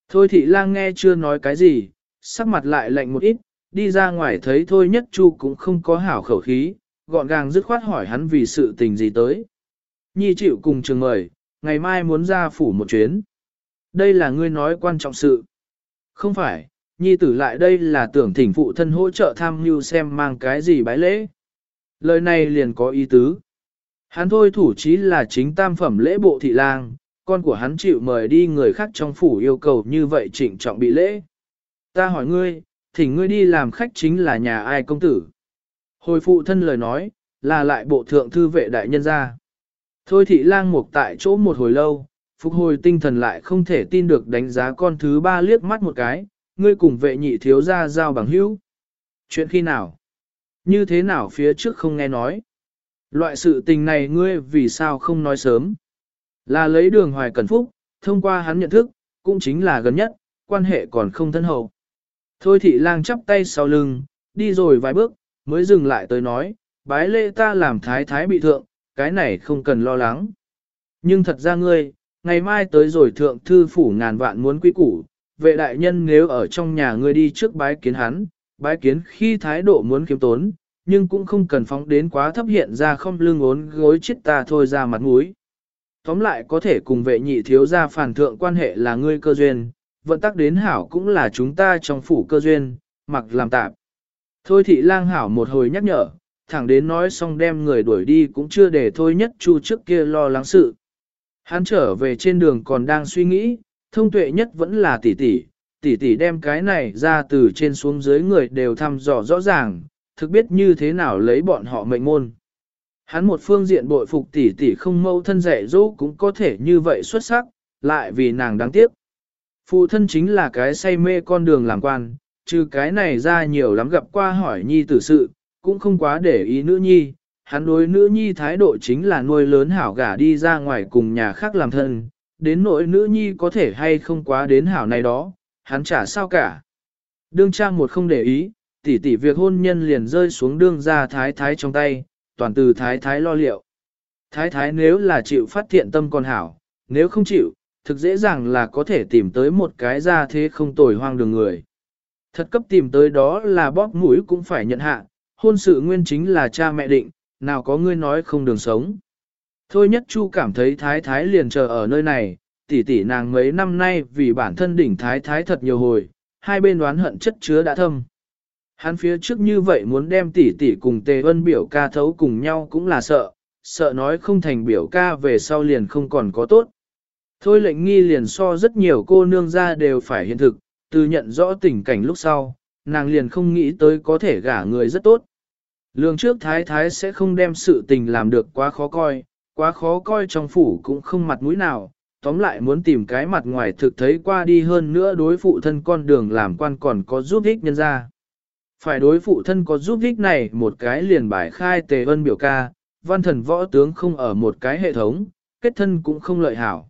Thôi thị lang nghe chưa nói cái gì, sắc mặt lại lạnh một ít, đi ra ngoài thấy thôi nhất chu cũng không có hảo khẩu khí, gọn gàng dứt khoát hỏi hắn vì sự tình gì tới. Nhi chịu cùng trường mời, ngày mai muốn ra phủ một chuyến. Đây là ngươi nói quan trọng sự. Không phải, nhi tử lại đây là tưởng thỉnh phụ thân hỗ trợ tham mưu xem mang cái gì bái lễ. Lời này liền có ý tứ. Hắn thôi thủ chí là chính tam phẩm lễ bộ thị lang, con của hắn chịu mời đi người khác trong phủ yêu cầu như vậy trịnh trọng bị lễ. Ta hỏi ngươi, thỉnh ngươi đi làm khách chính là nhà ai công tử? Hồi phụ thân lời nói, là lại bộ thượng thư vệ đại nhân gia. Thôi thị lang mục tại chỗ một hồi lâu, phục hồi tinh thần lại không thể tin được đánh giá con thứ ba liếc mắt một cái, ngươi cùng vệ nhị thiếu ra giao bằng hữu. Chuyện khi nào? Như thế nào phía trước không nghe nói? Loại sự tình này ngươi vì sao không nói sớm? Là lấy đường hoài cần phúc, thông qua hắn nhận thức, cũng chính là gần nhất, quan hệ còn không thân hậu. Thôi thị lang chắp tay sau lưng, đi rồi vài bước, mới dừng lại tới nói, bái lễ ta làm thái thái bị thượng, cái này không cần lo lắng. Nhưng thật ra ngươi, ngày mai tới rồi thượng thư phủ ngàn vạn muốn quý củ, vệ đại nhân nếu ở trong nhà ngươi đi trước bái kiến hắn, bái kiến khi thái độ muốn kiếm tốn, nhưng cũng không cần phóng đến quá thấp hiện ra không lưng ốn gối chết ta thôi ra mặt mũi. Tóm lại có thể cùng vệ nhị thiếu gia phản thượng quan hệ là ngươi cơ duyên, vận tắc đến hảo cũng là chúng ta trong phủ cơ duyên, mặc làm tạm. Thôi thị lang hảo một hồi nhắc nhở, thẳng đến nói xong đem người đuổi đi cũng chưa để thôi nhất chu trước kia lo lắng sự. Hắn trở về trên đường còn đang suy nghĩ, thông tuệ nhất vẫn là tỷ tỷ, tỷ tỷ đem cái này ra từ trên xuống dưới người đều thăm dò rõ ràng, thực biết như thế nào lấy bọn họ mệnh môn. Hắn một phương diện bội phục tỷ tỷ không mâu thân dạy dỗ cũng có thể như vậy xuất sắc, lại vì nàng đáng tiếc. Phụ thân chính là cái say mê con đường làm quan, trừ cái này ra nhiều lắm gặp qua hỏi nhi tử sự, cũng không quá để ý nữ nhi, hắn đối nữ nhi thái độ chính là nuôi lớn hảo gả đi ra ngoài cùng nhà khác làm thân, đến nỗi nữ nhi có thể hay không quá đến hảo này đó, hắn chả sao cả. Đương trang một không để ý, tỷ tỷ việc hôn nhân liền rơi xuống đương ra thái thái trong tay, toàn từ thái thái lo liệu. Thái thái nếu là chịu phát thiện tâm còn hảo, nếu không chịu, thực dễ dàng là có thể tìm tới một cái ra thế không tồi hoang đường người. Thật cấp tìm tới đó là bóp mũi cũng phải nhận hạ, hôn sự nguyên chính là cha mẹ định, nào có ngươi nói không đường sống. Thôi nhất chu cảm thấy thái thái liền chờ ở nơi này, tỷ tỷ nàng mấy năm nay vì bản thân đỉnh thái thái thật nhiều hồi, hai bên đoán hận chất chứa đã thâm. Hắn phía trước như vậy muốn đem tỷ tỷ cùng tề ân biểu ca thấu cùng nhau cũng là sợ, sợ nói không thành biểu ca về sau liền không còn có tốt. Thôi lệnh nghi liền so rất nhiều cô nương ra đều phải hiện thực, từ nhận rõ tình cảnh lúc sau, nàng liền không nghĩ tới có thể gả người rất tốt. Lương trước thái thái sẽ không đem sự tình làm được quá khó coi, quá khó coi trong phủ cũng không mặt mũi nào, tóm lại muốn tìm cái mặt ngoài thực thấy qua đi hơn nữa đối phụ thân con đường làm quan còn có giúp ích nhân ra. Phải đối phụ thân có giúp ích này một cái liền bài khai tề ân biểu ca, văn thần võ tướng không ở một cái hệ thống, kết thân cũng không lợi hảo.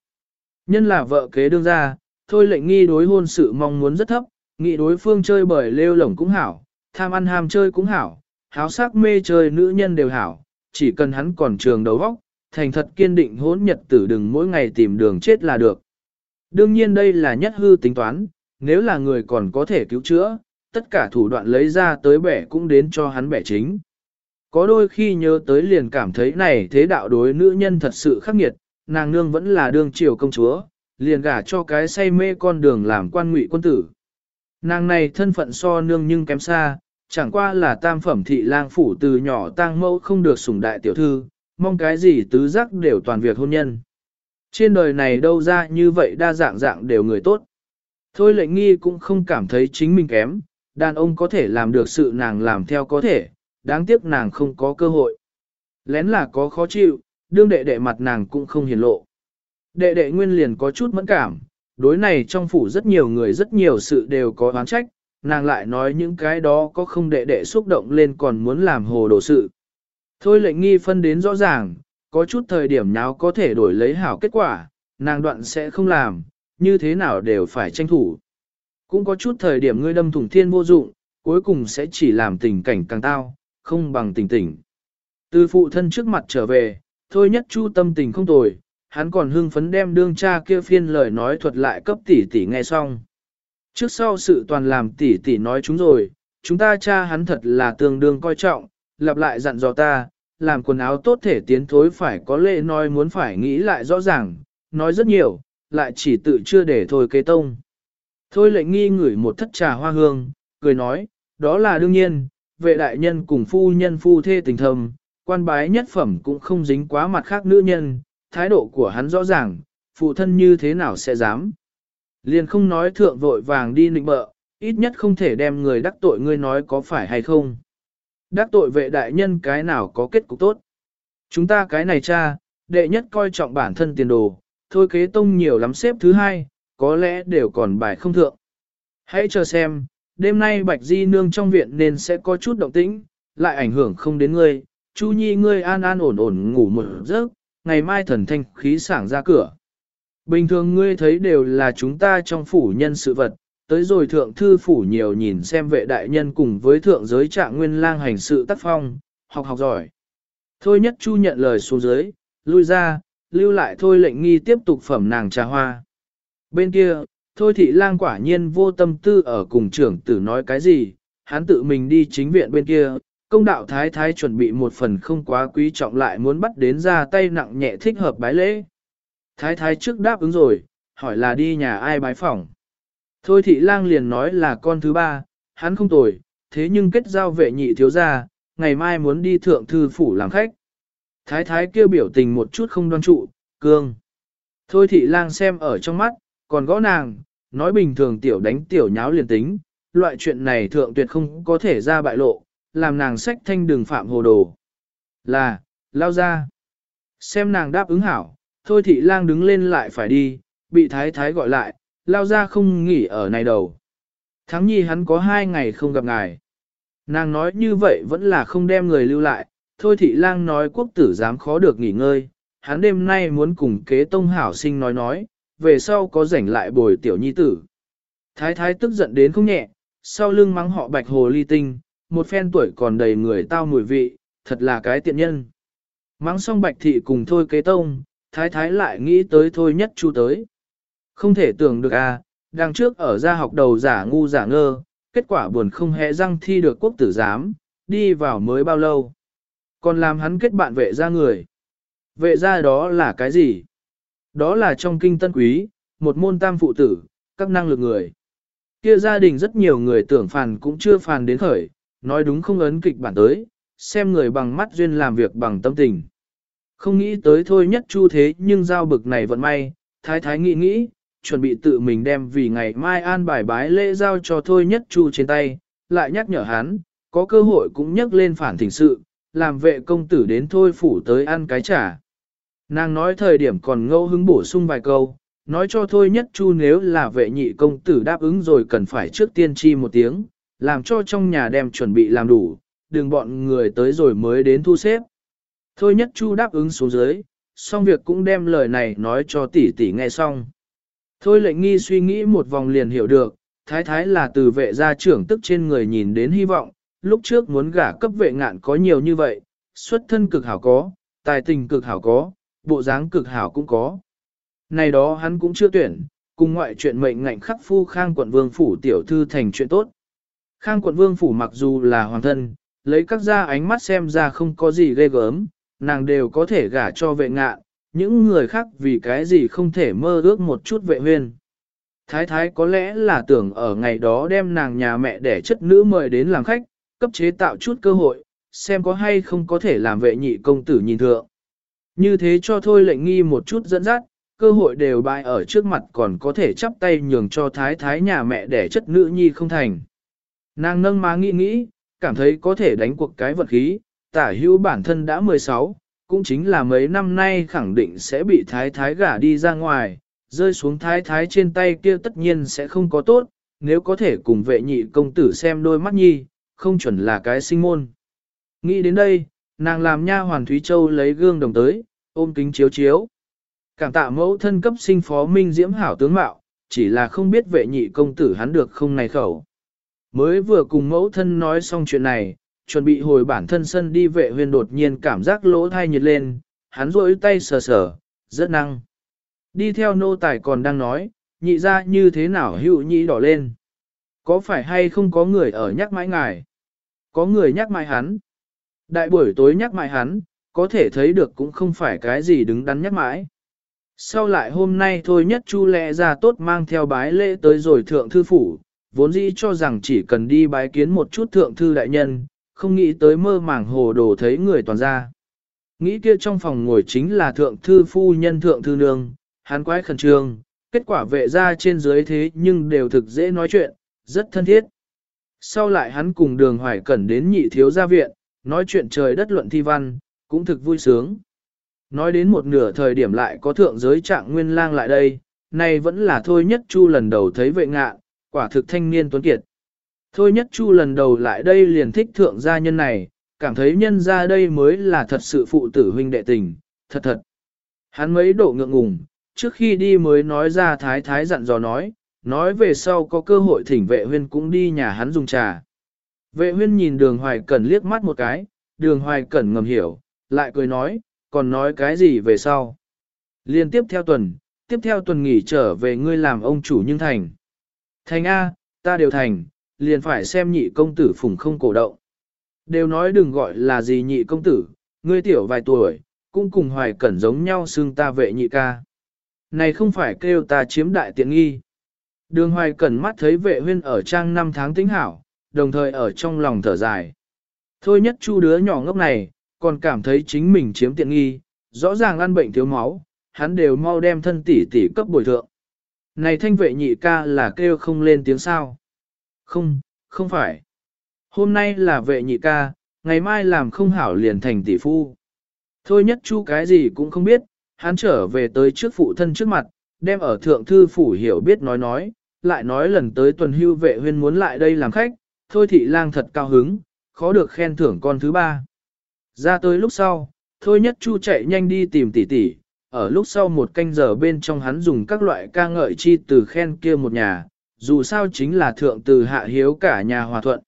Nhân là vợ kế đương ra, thôi lệnh nghi đối hôn sự mong muốn rất thấp, nghị đối phương chơi bởi lêu lổng cũng hảo, tham ăn ham chơi cũng hảo, háo sắc mê chơi nữ nhân đều hảo, chỉ cần hắn còn trường đầu vóc, thành thật kiên định hỗn nhật tử đừng mỗi ngày tìm đường chết là được. Đương nhiên đây là nhất hư tính toán, nếu là người còn có thể cứu chữa, tất cả thủ đoạn lấy ra tới bẻ cũng đến cho hắn bẻ chính. Có đôi khi nhớ tới liền cảm thấy này thế đạo đối nữ nhân thật sự khắc nghiệt, nàng nương vẫn là đương triều công chúa, liền gả cho cái say mê con đường làm quan ngụy quân tử. Nàng này thân phận so nương nhưng kém xa, chẳng qua là tam phẩm thị lang phủ từ nhỏ tang mẫu không được sủng đại tiểu thư, mong cái gì tứ giác đều toàn việc hôn nhân. Trên đời này đâu ra như vậy đa dạng dạng đều người tốt. Thôi lệnh nghi cũng không cảm thấy chính mình kém, đàn ông có thể làm được sự nàng làm theo có thể, đáng tiếc nàng không có cơ hội. Lén là có khó chịu, đương đệ đệ mặt nàng cũng không hiển lộ. Đệ đệ nguyên liền có chút mẫn cảm, đối này trong phủ rất nhiều người rất nhiều sự đều có oán trách, nàng lại nói những cái đó có không đệ đệ xúc động lên còn muốn làm hồ đồ sự. Thôi lệnh nghi phân đến rõ ràng, có chút thời điểm nào có thể đổi lấy hảo kết quả, nàng đoạn sẽ không làm, như thế nào đều phải tranh thủ. Cũng có chút thời điểm ngươi đâm thủng thiên vô dụng, cuối cùng sẽ chỉ làm tình cảnh càng tao, không bằng tình tình. Từ phụ thân trước mặt trở về, thôi nhất chu tâm tình không tồi, hắn còn hưng phấn đem đương cha kia phiên lời nói thuật lại cấp tỷ tỷ nghe xong. Trước sau sự toàn làm tỷ tỷ nói chúng rồi, chúng ta cha hắn thật là tương đương coi trọng, lặp lại dặn dò ta, làm quần áo tốt thể tiến thối phải có lệ nói muốn phải nghĩ lại rõ ràng, nói rất nhiều, lại chỉ tự chưa để thôi kế tông. Thôi lệnh nghi ngửi một thất trà hoa hương, cười nói, đó là đương nhiên, vệ đại nhân cùng phu nhân phu thê tình thầm, quan bái nhất phẩm cũng không dính quá mặt khác nữ nhân, thái độ của hắn rõ ràng, phụ thân như thế nào sẽ dám. Liền không nói thượng vội vàng đi nịnh bợ, ít nhất không thể đem người đắc tội ngươi nói có phải hay không. Đắc tội vệ đại nhân cái nào có kết cục tốt. Chúng ta cái này cha, đệ nhất coi trọng bản thân tiền đồ, thôi kế tông nhiều lắm xếp thứ hai, có lẽ đều còn bài không thượng. Hãy chờ xem, đêm nay Bạch Di Nương trong viện nên sẽ có chút động tĩnh, lại ảnh hưởng không đến ngươi, Chu Nhi ngươi an an ổn ổn ngủ một giấc, ngày mai thần thanh khí sảng ra cửa. Bình thường ngươi thấy đều là chúng ta trong phủ nhân sự vật, tới rồi thượng thư phủ nhiều nhìn xem vệ đại nhân cùng với thượng giới trạng nguyên lang hành sự tác phong, học học giỏi. Thôi nhất chu nhận lời xuống dưới, lui ra, lưu lại thôi lệnh nghi tiếp tục phẩm nàng trà hoa. Bên kia, thôi thị lang quả nhiên vô tâm tư ở cùng trưởng tử nói cái gì, hắn tự mình đi chính viện bên kia, công đạo thái thái chuẩn bị một phần không quá quý trọng lại muốn bắt đến ra tay nặng nhẹ thích hợp bái lễ. Thái thái trước đáp ứng rồi, hỏi là đi nhà ai bái phỏng. Thôi thị lang liền nói là con thứ ba, hắn không tồi, thế nhưng kết giao vệ nhị thiếu gia, ngày mai muốn đi thượng thư phủ làm khách. Thái thái kêu biểu tình một chút không đoan trụ, cương. Thôi thị lang xem ở trong mắt, còn gõ nàng, nói bình thường tiểu đánh tiểu nháo liền tính, loại chuyện này thượng tuyệt không có thể ra bại lộ, làm nàng sách thanh đường phạm hồ đồ. Là, lao ra. Xem nàng đáp ứng hảo, thôi thị lang đứng lên lại phải đi, bị thái thái gọi lại, lao ra không nghỉ ở này đầu. Tháng nhi hắn có hai ngày không gặp ngài. Nàng nói như vậy vẫn là không đem người lưu lại, thôi thị lang nói quốc tử dám khó được nghỉ ngơi, hắn đêm nay muốn cùng kế tông hảo sinh nói nói, về sau có rảnh lại bồi tiểu nhi tử. Thái thái tức giận đến không nhẹ, sau lưng mắng họ bạch hồ ly tinh, một phen tuổi còn đầy người tao mùi vị, thật là cái tiện nhân. Mắng xong bạch thị cùng thôi kế tông, thái thái lại nghĩ tới thôi nhất chu tới. Không thể tưởng được à, đằng trước ở gia học đầu giả ngu giả ngơ, kết quả buồn không hề răng thi được quốc tử giám, đi vào mới bao lâu. Còn làm hắn kết bạn vệ ra người. Vệ gia đó là cái gì? Đó là trong kinh tân quý, một môn tam phụ tử, các năng lực người. Kia gia đình rất nhiều người tưởng phàn cũng chưa phàn đến khởi, nói đúng không ấn kịch bản tới, xem người bằng mắt duyên làm việc bằng tâm tình. Không nghĩ tới thôi nhất chu thế nhưng giao bực này vẫn may, thái thái nghĩ nghĩ, chuẩn bị tự mình đem vì ngày mai an bài bái lễ giao cho thôi nhất chu trên tay, lại nhắc nhở hắn, có cơ hội cũng nhắc lên phản thỉnh sự, làm vệ công tử đến thôi phủ tới ăn cái trả. Nàng nói thời điểm còn ngẫu hứng bổ sung vài câu, nói cho thôi nhất chu nếu là vệ nhị công tử đáp ứng rồi cần phải trước tiên chi một tiếng, làm cho trong nhà đem chuẩn bị làm đủ, đừng bọn người tới rồi mới đến thu xếp. Thôi nhất chu đáp ứng xuống dưới, xong việc cũng đem lời này nói cho tỷ tỷ nghe xong. Thôi lệnh nghi suy nghĩ một vòng liền hiểu được, thái thái là từ vệ gia trưởng tức trên người nhìn đến hy vọng, lúc trước muốn gả cấp vệ ngạn có nhiều như vậy, xuất thân cực hảo có, tài tình cực hảo có, bộ dáng cực hảo cũng có. Này đó hắn cũng chưa tuyển, cùng ngoại chuyện mệnh ngạnh khắc phu khang quận vương phủ tiểu thư thành chuyện tốt. Khang quận vương phủ mặc dù là hoàng thân, lấy các gia ánh mắt xem ra không có gì ghê gớm, nàng đều có thể gả cho vệ ngạ, những người khác vì cái gì không thể mơ ước một chút vệ huyên. Thái thái có lẽ là tưởng ở ngày đó đem nàng nhà mẹ để chất nữ mời đến làm khách, cấp chế tạo chút cơ hội, xem có hay không có thể làm vệ nhị công tử nhìn thượng. Như thế cho thôi lệnh nghi một chút dẫn dắt, cơ hội đều bại ở trước mặt còn có thể chắp tay nhường cho thái thái nhà mẹ để chất nữ nhi không thành. Nàng nâng má nghĩ nghĩ, cảm thấy có thể đánh cuộc cái vật khí, tả hữu bản thân đã 16, cũng chính là mấy năm nay khẳng định sẽ bị thái thái gả đi ra ngoài, rơi xuống thái thái trên tay kia tất nhiên sẽ không có tốt, nếu có thể cùng vệ nhị công tử xem đôi mắt nhi, không chuẩn là cái sinh môn. Nghĩ đến đây, nàng làm nha hoàn Thúy Châu lấy gương đồng tới, ôm kính chiếu chiếu. Cảm tạ mẫu thân cấp sinh phó minh diễm hảo tướng mạo, chỉ là không biết vệ nhị công tử hắn được không này khẩu. Mới vừa cùng mẫu thân nói xong chuyện này, chuẩn bị hồi bản thân sân đi vệ huyền đột nhiên cảm giác lỗ thai nhiệt lên, hắn rôi tay sờ sờ, rất năng. Đi theo nô tài còn đang nói, nhị ra như thế nào hữu nhị đỏ lên. Có phải hay không có người ở nhắc mãi ngài? Có người nhắc mãi hắn. Đại buổi tối nhắc mãi hắn, có thể thấy được cũng không phải cái gì đứng đắn nhắc mãi. Sau lại hôm nay thôi nhất chu lẽ ra tốt mang theo bái lễ tới rồi thượng thư phủ, vốn dĩ cho rằng chỉ cần đi bái kiến một chút thượng thư đại nhân, không nghĩ tới mơ màng hồ đồ thấy người toàn ra. Nghĩ kia trong phòng ngồi chính là thượng thư phu nhân thượng thư nương, hắn quái khẩn trương, kết quả vệ ra trên dưới thế nhưng đều thực dễ nói chuyện, rất thân thiết. Sau lại hắn cùng đường hoài cẩn đến nhị thiếu gia viện, nói chuyện trời đất luận thi văn, cũng thực vui sướng. Nói đến một nửa thời điểm lại có thượng giới trạng nguyên lang lại đây, nay vẫn là thôi nhất chu lần đầu thấy vệ ngạn quả thực thanh niên tuấn kiệt. Thôi nhất chu lần đầu lại đây liền thích thượng gia nhân này, cảm thấy nhân ra đây mới là thật sự phụ tử huynh đệ tình, thật thật. Hắn mấy độ ngượng ngùng, trước khi đi mới nói ra thái thái dặn dò nói, nói về sau có cơ hội thỉnh vệ huyên cũng đi nhà hắn dùng trà. Vệ huyên nhìn đường hoài cẩn liếc mắt một cái, đường hoài cẩn ngầm hiểu, lại cười nói, còn nói cái gì về sau. Liên tiếp theo tuần, tiếp theo tuần nghỉ trở về ngươi làm ông chủ nhưng thành. Thành A, ta đều thành, liền phải xem nhị công tử phùng không cổ động. Đều nói đừng gọi là gì nhị công tử, ngươi tiểu vài tuổi, cũng cùng hoài cẩn giống nhau xương ta vệ nhị ca. Này không phải kêu ta chiếm đại tiện nghi. Đường hoài cẩn mắt thấy vệ huyên ở trang năm tháng tính hảo, đồng thời ở trong lòng thở dài. Thôi nhất chu đứa nhỏ ngốc này, còn cảm thấy chính mình chiếm tiện nghi, rõ ràng ăn bệnh thiếu máu, hắn đều mau đem thân tỷ tỷ cấp bồi thượng. Này thanh vệ nhị ca là kêu không lên tiếng sao. Không, không phải. Hôm nay là vệ nhị ca, ngày mai làm không hảo liền thành tỷ phu. Thôi nhất chu cái gì cũng không biết, hắn trở về tới trước phụ thân trước mặt, đem ở thượng thư phủ hiểu biết nói nói, lại nói lần tới tuần hưu vệ huyên muốn lại đây làm khách, thôi thị lang thật cao hứng, khó được khen thưởng con thứ ba. Ra tới lúc sau, thôi nhất chu chạy nhanh đi tìm tỷ tỷ, ở lúc sau một canh giờ bên trong hắn dùng các loại ca ngợi chi từ khen kia một nhà, dù sao chính là thượng từ hạ hiếu cả nhà hòa thuận.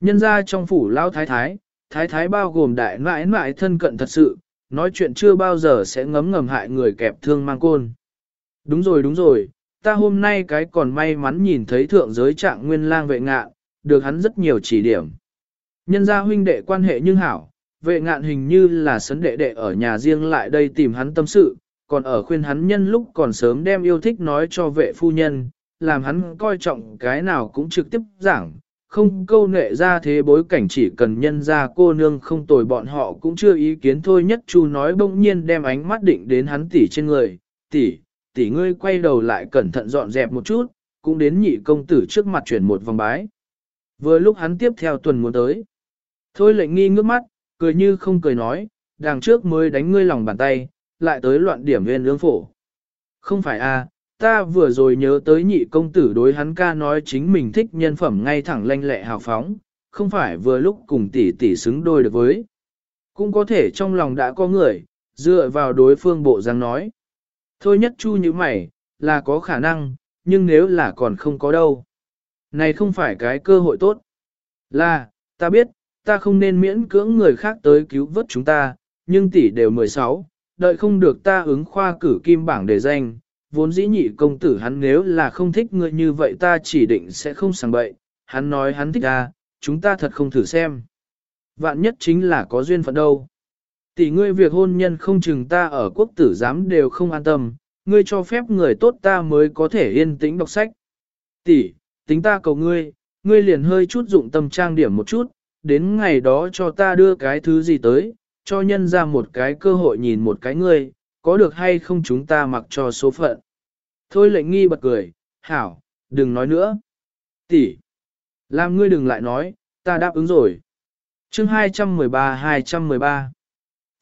Nhân ra trong phủ lao thái thái, thái thái bao gồm đại nãi nãi thân cận thật sự, nói chuyện chưa bao giờ sẽ ngấm ngầm hại người kẹp thương mang côn. Đúng rồi đúng rồi, ta hôm nay cái còn may mắn nhìn thấy thượng giới trạng nguyên lang vệ ngạ, được hắn rất nhiều chỉ điểm. Nhân gia huynh đệ quan hệ nhưng hảo, vệ ngạn hình như là sấn đệ đệ ở nhà riêng lại đây tìm hắn tâm sự, còn ở khuyên hắn nhân lúc còn sớm đem yêu thích nói cho vệ phu nhân, làm hắn coi trọng cái nào cũng trực tiếp giảng, không câu nệ ra thế bối cảnh chỉ cần nhân ra cô nương không tồi bọn họ cũng chưa ý kiến thôi nhất chu nói bỗng nhiên đem ánh mắt định đến hắn tỷ trên người, tỷ, tỷ ngươi quay đầu lại cẩn thận dọn dẹp một chút, cũng đến nhị công tử trước mặt chuyển một vòng bái. Vừa lúc hắn tiếp theo tuần muốn tới. Thôi lệnh nghi ngước mắt, cười như không cười nói, đằng trước mới đánh ngươi lòng bàn tay, lại tới loạn điểm viên lương phổ. Không phải a, à, ta vừa rồi nhớ tới nhị công tử đối hắn ca nói chính mình thích nhân phẩm ngay thẳng lanh lẹ hào phóng, không phải vừa lúc cùng tỷ tỷ xứng đôi được với. Cũng có thể trong lòng đã có người, dựa vào đối phương bộ dáng nói. Thôi nhất chu như mày, là có khả năng, nhưng nếu là còn không có đâu. Này không phải cái cơ hội tốt. Là, ta biết, ta không nên miễn cưỡng người khác tới cứu vớt chúng ta, nhưng tỷ đều 16, đợi không được ta ứng khoa cử kim bảng để danh, vốn dĩ nhị công tử hắn nếu là không thích ngươi như vậy ta chỉ định sẽ không sang bậy, hắn nói hắn thích ta, chúng ta thật không thử xem. Vạn nhất chính là có duyên phận đâu. Tỷ ngươi việc hôn nhân không chừng ta ở quốc tử giám đều không an tâm, ngươi cho phép người tốt ta mới có thể yên tĩnh đọc sách. Tỷ, tính ta cầu ngươi, ngươi liền hơi chút dụng tâm trang điểm một chút, đến ngày đó cho ta đưa cái thứ gì tới, cho nhân ra một cái cơ hội nhìn một cái ngươi, có được hay không chúng ta mặc cho số phận. Thôi lệnh nghi bật cười, hảo, đừng nói nữa. Tỷ, làm ngươi đừng lại nói, ta đáp ứng rồi. chương 213-213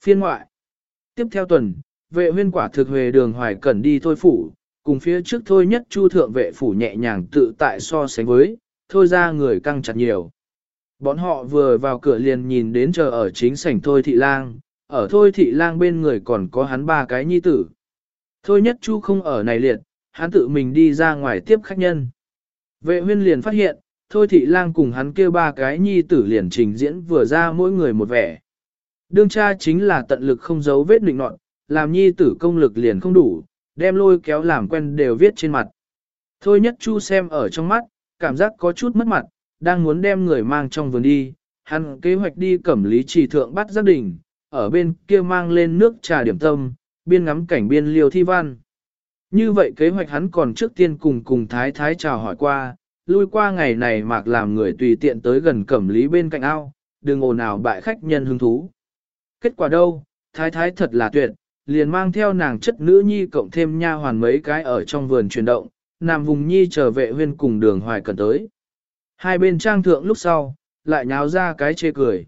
Phiên ngoại Tiếp theo tuần, vệ huyên quả thực huề đường hoài cẩn đi thôi phủ, cùng phía trước thôi nhất chu thượng vệ phủ nhẹ nhàng tự tại so sánh với, thôi ra người căng chặt nhiều. Bọn họ vừa vào cửa liền nhìn đến chờ ở chính sảnh thôi thị lang, ở thôi thị lang bên người còn có hắn ba cái nhi tử. Thôi nhất chu không ở này liệt, hắn tự mình đi ra ngoài tiếp khách nhân. Vệ huyên liền phát hiện, thôi thị lang cùng hắn kêu ba cái nhi tử liền trình diễn vừa ra mỗi người một vẻ. Đương cha chính là tận lực không giấu vết định nọt, làm nhi tử công lực liền không đủ, đem lôi kéo làm quen đều viết trên mặt. Thôi nhất chu xem ở trong mắt, cảm giác có chút mất mặt, đang muốn đem người mang trong vườn đi, hắn kế hoạch đi cẩm lý trì thượng bắt giác đỉnh, ở bên kia mang lên nước trà điểm tâm, biên ngắm cảnh biên liều thi văn. Như vậy kế hoạch hắn còn trước tiên cùng cùng thái thái chào hỏi qua, lui qua ngày này mạc làm người tùy tiện tới gần cẩm lý bên cạnh ao, đừng ồn ào bại khách nhân hứng thú. Kết quả đâu, thái thái thật là tuyệt, liền mang theo nàng chất nữ nhi cộng thêm nha hoàn mấy cái ở trong vườn chuyển động, nam vùng nhi trở vệ huyên cùng đường hoài cần tới. Hai bên trang thượng lúc sau, lại nháo ra cái chê cười.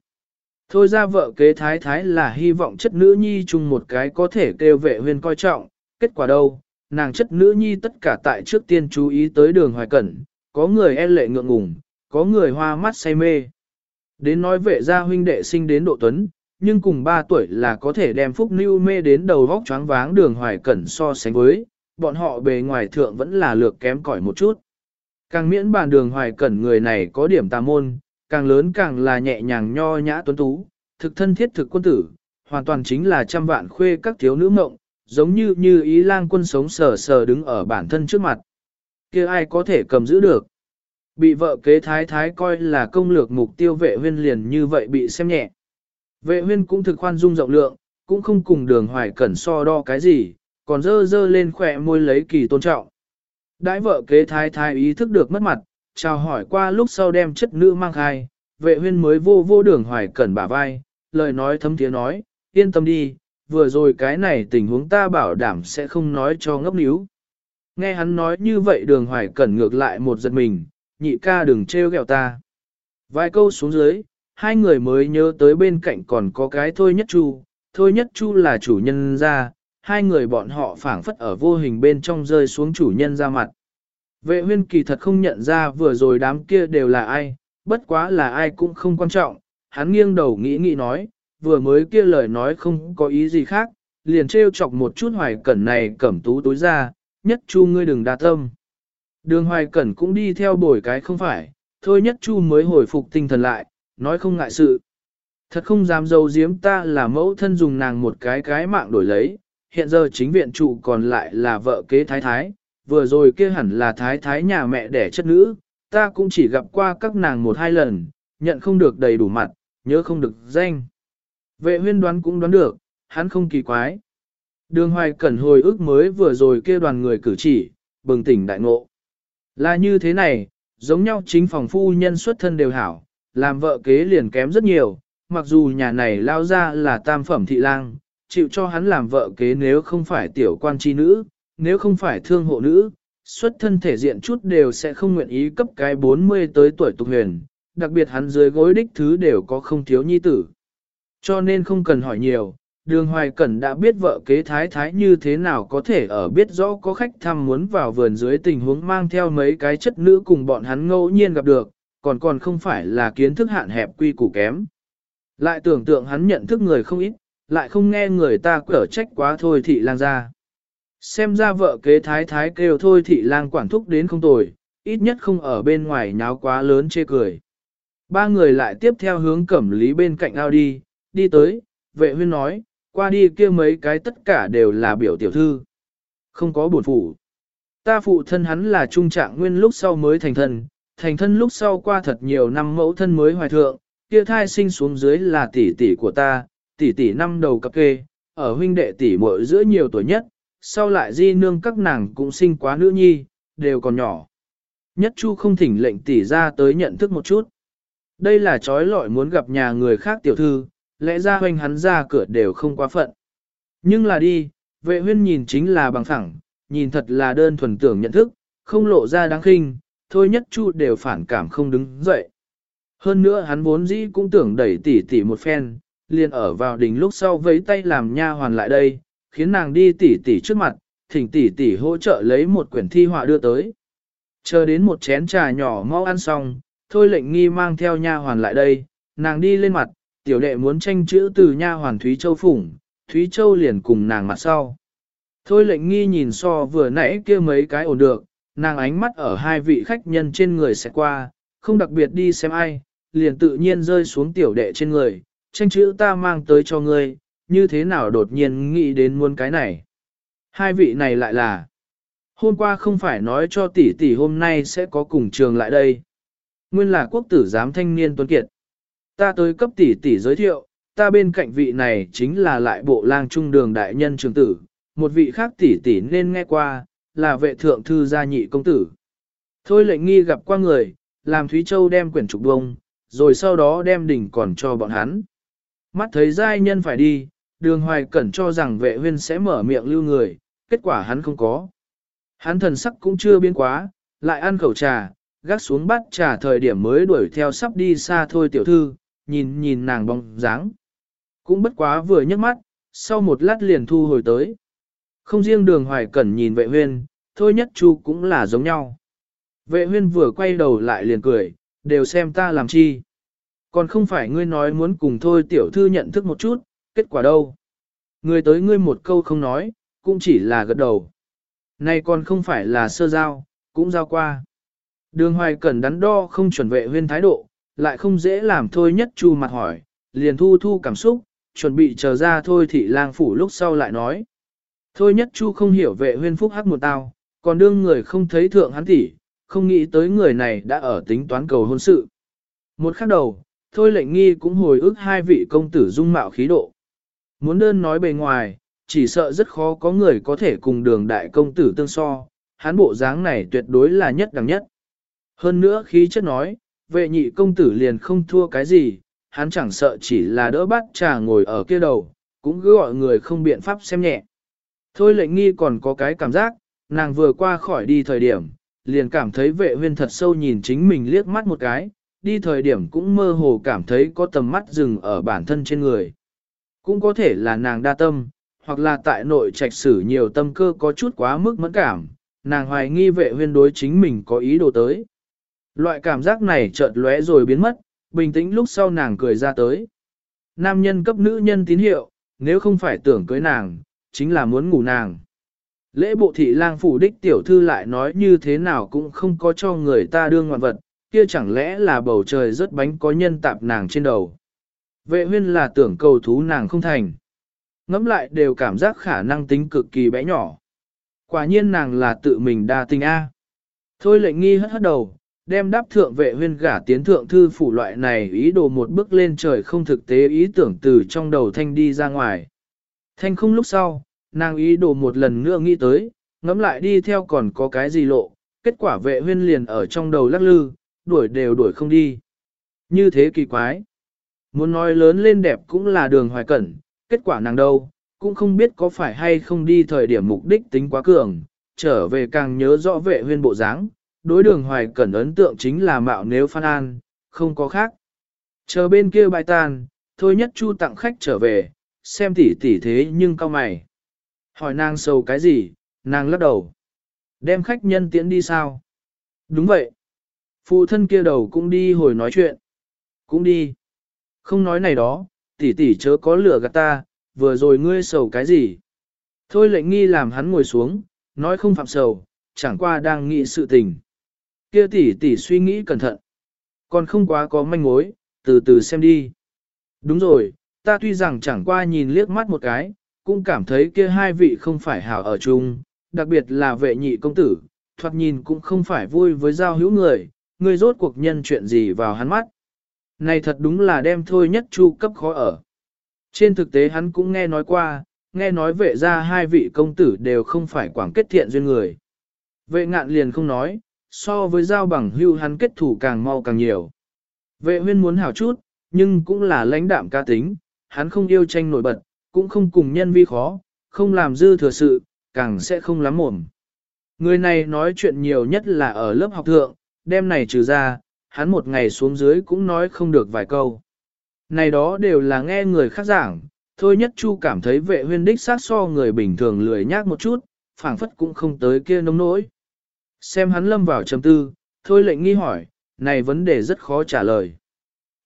Thôi ra vợ kế thái thái là hy vọng chất nữ nhi chung một cái có thể kêu vệ huyên coi trọng, kết quả đâu, nàng chất nữ nhi tất cả tại trước tiên chú ý tới đường hoài cẩn, có người e lệ ngượng ngùng, có người hoa mắt say mê. Đến nói vệ gia huynh đệ sinh đến độ tuấn, nhưng cùng 3 tuổi là có thể đem phúc lưu mê đến đầu vóc choáng váng đường hoài cẩn so sánh với, bọn họ bề ngoài thượng vẫn là lược kém cỏi một chút. Càng miễn bàn đường hoài cẩn người này có điểm tà môn, càng lớn càng là nhẹ nhàng nho nhã tuấn tú, thực thân thiết thực quân tử, hoàn toàn chính là trăm vạn khuê các thiếu nữ mộng, giống như như ý lang quân sống sờ sờ đứng ở bản thân trước mặt. kia ai có thể cầm giữ được. Bị vợ kế thái thái coi là công lược mục tiêu vệ huyên liền như vậy bị xem nhẹ. Vệ huyên cũng thực khoan dung rộng lượng, cũng không cùng đường hoài cẩn so đo cái gì, còn dơ dơ lên khỏe môi lấy kỳ tôn trọng. Đãi vợ kế thái thái ý thức được mất mặt, chào hỏi qua lúc sau đem chất nữ mang khai, vệ huyên mới vô vô đường hoài cẩn bả vai, lời nói thấm tiếng nói, yên tâm đi, vừa rồi cái này tình huống ta bảo đảm sẽ không nói cho ngốc níu. Nghe hắn nói như vậy đường hoài cẩn ngược lại một giật mình, nhị ca đừng trêu ghẹo ta. Vài câu xuống dưới, hai người mới nhớ tới bên cạnh còn có cái thôi nhất chu, thôi nhất chu là chủ nhân ra, hai người bọn họ phảng phất ở vô hình bên trong rơi xuống chủ nhân ra mặt. Vệ huyên kỳ thật không nhận ra vừa rồi đám kia đều là ai, bất quá là ai cũng không quan trọng, hắn nghiêng đầu nghĩ nghĩ nói, vừa mới kia lời nói không có ý gì khác, liền trêu chọc một chút hoài cẩn này cẩm tú tối ra, nhất chu ngươi đừng đa tâm. Đường hoài cẩn cũng đi theo bồi cái không phải, thôi nhất chu mới hồi phục tinh thần lại, nói không ngại sự. Thật không dám dâu diếm ta là mẫu thân dùng nàng một cái cái mạng đổi lấy, hiện giờ chính viện trụ còn lại là vợ kế thái thái, vừa rồi kia hẳn là thái thái nhà mẹ đẻ chất nữ, ta cũng chỉ gặp qua các nàng một hai lần, nhận không được đầy đủ mặt, nhớ không được danh. Vệ huyên đoán cũng đoán được, hắn không kỳ quái. Đường hoài cẩn hồi ức mới vừa rồi kia đoàn người cử chỉ, bừng tỉnh đại ngộ. Là như thế này, giống nhau chính phòng phu nhân xuất thân đều hảo, làm vợ kế liền kém rất nhiều, mặc dù nhà này lao ra là tam phẩm thị lang, chịu cho hắn làm vợ kế nếu không phải tiểu quan chi nữ, nếu không phải thương hộ nữ, xuất thân thể diện chút đều sẽ không nguyện ý cấp cái 40 tới tuổi tục huyền, đặc biệt hắn dưới gối đích thứ đều có không thiếu nhi tử. Cho nên không cần hỏi nhiều, đường hoài cẩn đã biết vợ kế thái thái như thế nào có thể ở biết rõ có khách thăm muốn vào vườn dưới tình huống mang theo mấy cái chất nữ cùng bọn hắn ngẫu nhiên gặp được, còn còn không phải là kiến thức hạn hẹp quy củ kém. Lại tưởng tượng hắn nhận thức người không ít, lại không nghe người ta cở trách quá thôi thị lang ra. Xem ra vợ kế thái thái kêu thôi thị lang quản thúc đến không tồi, ít nhất không ở bên ngoài nháo quá lớn chê cười. Ba người lại tiếp theo hướng cẩm lý bên cạnh ao đi, đi tới, vệ huyên nói, qua đi kia mấy cái tất cả đều là biểu tiểu thư. Không có buồn phụ. Ta phụ thân hắn là trung trạng nguyên lúc sau mới thành thân, thành thân lúc sau qua thật nhiều năm mẫu thân mới hoài thượng, kia thai sinh xuống dưới là tỷ tỷ của ta, tỷ tỷ năm đầu cặp kê, ở huynh đệ tỷ muội giữa nhiều tuổi nhất, sau lại di nương các nàng cũng sinh quá nữ nhi, đều còn nhỏ. Nhất chu không thỉnh lệnh tỷ ra tới nhận thức một chút. Đây là trói lọi muốn gặp nhà người khác tiểu thư, lẽ ra hoành hắn ra cửa đều không quá phận. Nhưng là đi, vệ huyên nhìn chính là bằng phẳng, nhìn thật là đơn thuần tưởng nhận thức, không lộ ra đáng khinh, thôi nhất chu đều phản cảm không đứng dậy. Hơn nữa hắn vốn dĩ cũng tưởng đẩy tỷ tỷ một phen, liền ở vào đỉnh lúc sau vẫy tay làm nha hoàn lại đây, khiến nàng đi tỉ tỉ trước mặt, thỉnh tỉ tỉ hỗ trợ lấy một quyển thi họa đưa tới. Chờ đến một chén trà nhỏ mau ăn xong, thôi lệnh nghi mang theo nha hoàn lại đây, nàng đi lên mặt, tiểu đệ muốn tranh chữ từ nha hoàn Thúy Châu phủng, Thúy Châu liền cùng nàng mặt sau. Thôi lệnh nghi nhìn so vừa nãy kia mấy cái ổn được, nàng ánh mắt ở hai vị khách nhân trên người sẽ qua, không đặc biệt đi xem ai, liền tự nhiên rơi xuống tiểu đệ trên người, tranh chữ ta mang tới cho ngươi, như thế nào đột nhiên nghĩ đến muôn cái này. Hai vị này lại là, hôm qua không phải nói cho tỷ tỷ hôm nay sẽ có cùng trường lại đây. Nguyên là quốc tử giám thanh niên tuấn kiệt. Ta tới cấp tỷ tỷ giới thiệu, ta bên cạnh vị này chính là lại bộ lang trung đường đại nhân trường tử, một vị khác tỷ tỷ nên nghe qua, là vệ thượng thư gia nhị công tử. Thôi lệnh nghi gặp qua người, làm Thúy Châu đem quyển trục bông, rồi sau đó đem đỉnh còn cho bọn hắn. Mắt thấy giai nhân phải đi, đường hoài cẩn cho rằng vệ huyên sẽ mở miệng lưu người, kết quả hắn không có. Hắn thần sắc cũng chưa biến quá, lại ăn khẩu trà, gác xuống bát trà thời điểm mới đuổi theo sắp đi xa thôi tiểu thư, nhìn nhìn nàng bóng dáng. Cũng bất quá vừa nhấc mắt, sau một lát liền thu hồi tới. Không riêng đường hoài cẩn nhìn vệ huyên, thôi nhất chu cũng là giống nhau. Vệ huyên vừa quay đầu lại liền cười, đều xem ta làm chi. Còn không phải ngươi nói muốn cùng thôi tiểu thư nhận thức một chút, kết quả đâu. Người tới ngươi một câu không nói, cũng chỉ là gật đầu. Này còn không phải là sơ giao, cũng giao qua. Đường hoài cẩn đắn đo không chuẩn vệ huyên thái độ, lại không dễ làm thôi nhất chu mặt hỏi, liền thu thu cảm xúc, chuẩn bị chờ ra thôi thị lang phủ lúc sau lại nói. Thôi nhất chu không hiểu vệ huyên phúc hắc một tao, còn đương người không thấy thượng hắn tỷ, không nghĩ tới người này đã ở tính toán cầu hôn sự. Một khắc đầu, thôi lệnh nghi cũng hồi ức hai vị công tử dung mạo khí độ. Muốn đơn nói bề ngoài, chỉ sợ rất khó có người có thể cùng đường đại công tử tương so, hắn bộ dáng này tuyệt đối là nhất đẳng nhất. Hơn nữa khí chất nói, vệ nhị công tử liền không thua cái gì, hắn chẳng sợ chỉ là đỡ bát trà ngồi ở kia đầu, cũng cứ gọi người không biện pháp xem nhẹ. Thôi lệnh nghi còn có cái cảm giác, nàng vừa qua khỏi đi thời điểm, liền cảm thấy vệ huyên thật sâu nhìn chính mình liếc mắt một cái, đi thời điểm cũng mơ hồ cảm thấy có tầm mắt dừng ở bản thân trên người. Cũng có thể là nàng đa tâm, hoặc là tại nội trạch sử nhiều tâm cơ có chút quá mức mẫn cảm, nàng hoài nghi vệ huyên đối chính mình có ý đồ tới. Loại cảm giác này chợt lóe rồi biến mất, bình tĩnh lúc sau nàng cười ra tới. Nam nhân cấp nữ nhân tín hiệu, nếu không phải tưởng cưới nàng, chính là muốn ngủ nàng. Lễ bộ thị lang phủ đích tiểu thư lại nói như thế nào cũng không có cho người ta đương ngoạn vật, kia chẳng lẽ là bầu trời rớt bánh có nhân tạp nàng trên đầu. Vệ huyên là tưởng cầu thú nàng không thành. ngẫm lại đều cảm giác khả năng tính cực kỳ bé nhỏ. Quả nhiên nàng là tự mình đa tình A. Thôi lệnh nghi hất hất đầu, đem đáp thượng vệ huyên gả tiến thượng thư phủ loại này ý đồ một bước lên trời không thực tế ý tưởng từ trong đầu thanh đi ra ngoài. Thanh không lúc sau, nàng ý đồ một lần nữa nghĩ tới, ngẫm lại đi theo còn có cái gì lộ, kết quả vệ huyên liền ở trong đầu lắc lư, đuổi đều đuổi không đi. Như thế kỳ quái. Muốn nói lớn lên đẹp cũng là đường hoài cẩn, kết quả nàng đâu, cũng không biết có phải hay không đi thời điểm mục đích tính quá cường, trở về càng nhớ rõ vệ huyên bộ dáng, đối đường hoài cẩn ấn tượng chính là mạo nếu phan an, không có khác. Chờ bên kia bài tàn, thôi nhất chu tặng khách trở về, xem tỉ tỉ thế nhưng cao mày. Hỏi nàng sầu cái gì, nàng lắc đầu. Đem khách nhân tiễn đi sao? Đúng vậy. Phụ thân kia đầu cũng đi hồi nói chuyện. Cũng đi. Không nói này đó, tỷ tỷ chớ có lửa gạt ta, vừa rồi ngươi sầu cái gì? Thôi lệnh nghi làm hắn ngồi xuống, nói không phạm sầu, chẳng qua đang nghĩ sự tình. Kia tỷ tỷ suy nghĩ cẩn thận. Còn không quá có manh mối, từ từ xem đi. Đúng rồi, ta tuy rằng chẳng qua nhìn liếc mắt một cái, cũng cảm thấy kia hai vị không phải hảo ở chung, đặc biệt là vệ nhị công tử, thoạt nhìn cũng không phải vui với giao hữu người, người rốt cuộc nhân chuyện gì vào hắn mắt. Này thật đúng là đem thôi nhất chu cấp khó ở. Trên thực tế hắn cũng nghe nói qua, nghe nói vệ ra hai vị công tử đều không phải quảng kết thiện duyên người. Vệ ngạn liền không nói, so với giao bằng hưu hắn kết thủ càng mau càng nhiều. Vệ huyên muốn hảo chút, nhưng cũng là lãnh đạm ca tính, hắn không yêu tranh nổi bật, cũng không cùng nhân vi khó, không làm dư thừa sự, càng sẽ không lắm mồm. Người này nói chuyện nhiều nhất là ở lớp học thượng, đêm này trừ ra, hắn một ngày xuống dưới cũng nói không được vài câu. Này đó đều là nghe người khác giảng, thôi nhất chu cảm thấy vệ huyên đích sát so người bình thường lười nhác một chút, phảng phất cũng không tới kia nông nỗi. Xem hắn lâm vào trầm tư, thôi lệnh nghi hỏi, này vấn đề rất khó trả lời.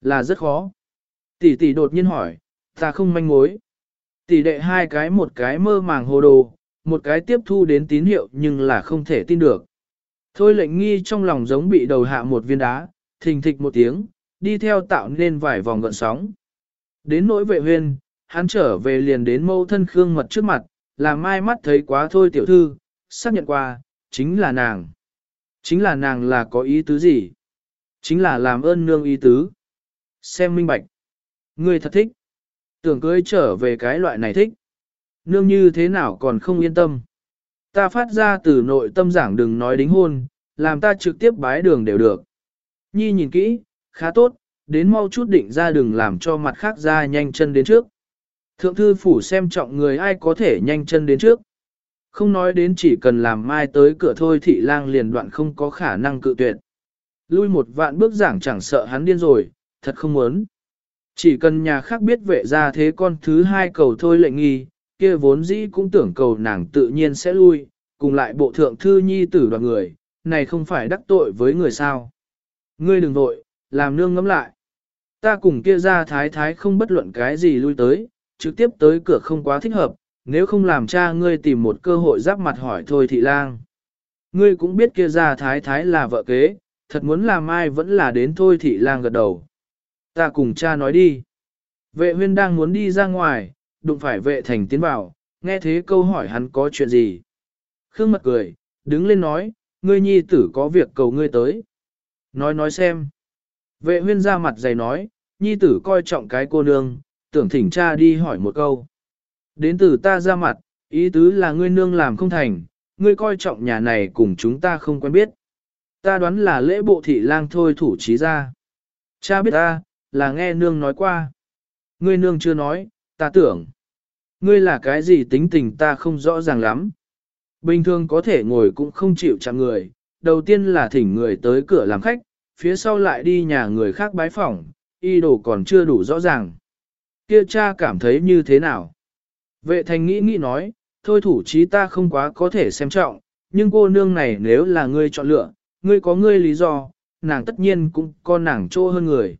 Là rất khó. Tỷ tỷ đột nhiên hỏi, ta không manh mối. Tỷ đệ hai cái một cái mơ màng hồ đồ, một cái tiếp thu đến tín hiệu nhưng là không thể tin được. Thôi lệnh nghi trong lòng giống bị đầu hạ một viên đá, thình thịch một tiếng, đi theo tạo nên vài vòng gợn sóng. Đến nỗi vệ huyên, hắn trở về liền đến mâu thân Khương Mật trước mặt, làm mai mắt thấy quá thôi tiểu thư, xác nhận qua, chính là nàng. Chính là nàng là có ý tứ gì? Chính là làm ơn nương ý tứ. Xem minh bạch. Ngươi thật thích. Tưởng cưới trở về cái loại này thích. Nương như thế nào còn không yên tâm. Ta phát ra từ nội tâm giảng đừng nói đính hôn, làm ta trực tiếp bái đường đều được. Nhi nhìn kỹ, khá tốt, đến mau chút định ra đừng làm cho mặt khác ra nhanh chân đến trước. Thượng thư phủ xem trọng người ai có thể nhanh chân đến trước. Không nói đến chỉ cần làm mai tới cửa thôi thị lang liền đoạn không có khả năng cự tuyệt. Lui một vạn bước giảng chẳng sợ hắn điên rồi, thật không muốn. Chỉ cần nhà khác biết vệ ra thế con thứ hai cầu thôi lệnh nghi, kia vốn dĩ cũng tưởng cầu nàng tự nhiên sẽ lui, cùng lại bộ thượng thư nhi tử đoàn người, này không phải đắc tội với người sao. Ngươi đừng vội, làm nương ngắm lại. Ta cùng kia ra thái thái không bất luận cái gì lui tới, trực tiếp tới cửa không quá thích hợp, nếu không làm cha ngươi tìm một cơ hội giáp mặt hỏi thôi thị lang. Ngươi cũng biết kia ra thái thái là vợ kế, thật muốn làm ai vẫn là đến thôi thị lang gật đầu. Ta cùng cha nói đi. Vệ huyên đang muốn đi ra ngoài, đụng phải vệ thành tiến vào, nghe thế câu hỏi hắn có chuyện gì. Khương mật cười, đứng lên nói, ngươi nhi tử có việc cầu ngươi tới. Nói nói xem. Vệ huyên ra mặt dày nói, nhi tử coi trọng cái cô nương, tưởng thỉnh cha đi hỏi một câu. Đến từ ta ra mặt, ý tứ là ngươi nương làm không thành, ngươi coi trọng nhà này cùng chúng ta không quen biết. Ta đoán là lễ bộ thị lang thôi thủ trí ra. Cha biết ta, là nghe nương nói qua. Ngươi nương chưa nói, ta tưởng. Ngươi là cái gì tính tình ta không rõ ràng lắm. Bình thường có thể ngồi cũng không chịu chạm người, đầu tiên là thỉnh người tới cửa làm khách, phía sau lại đi nhà người khác bái phỏng, y đồ còn chưa đủ rõ ràng. Kia cha cảm thấy như thế nào? Vệ thành nghĩ nghĩ nói, thôi thủ chí ta không quá có thể xem trọng, nhưng cô nương này nếu là ngươi chọn lựa, ngươi có ngươi lý do, nàng tất nhiên cũng có nàng trô hơn người.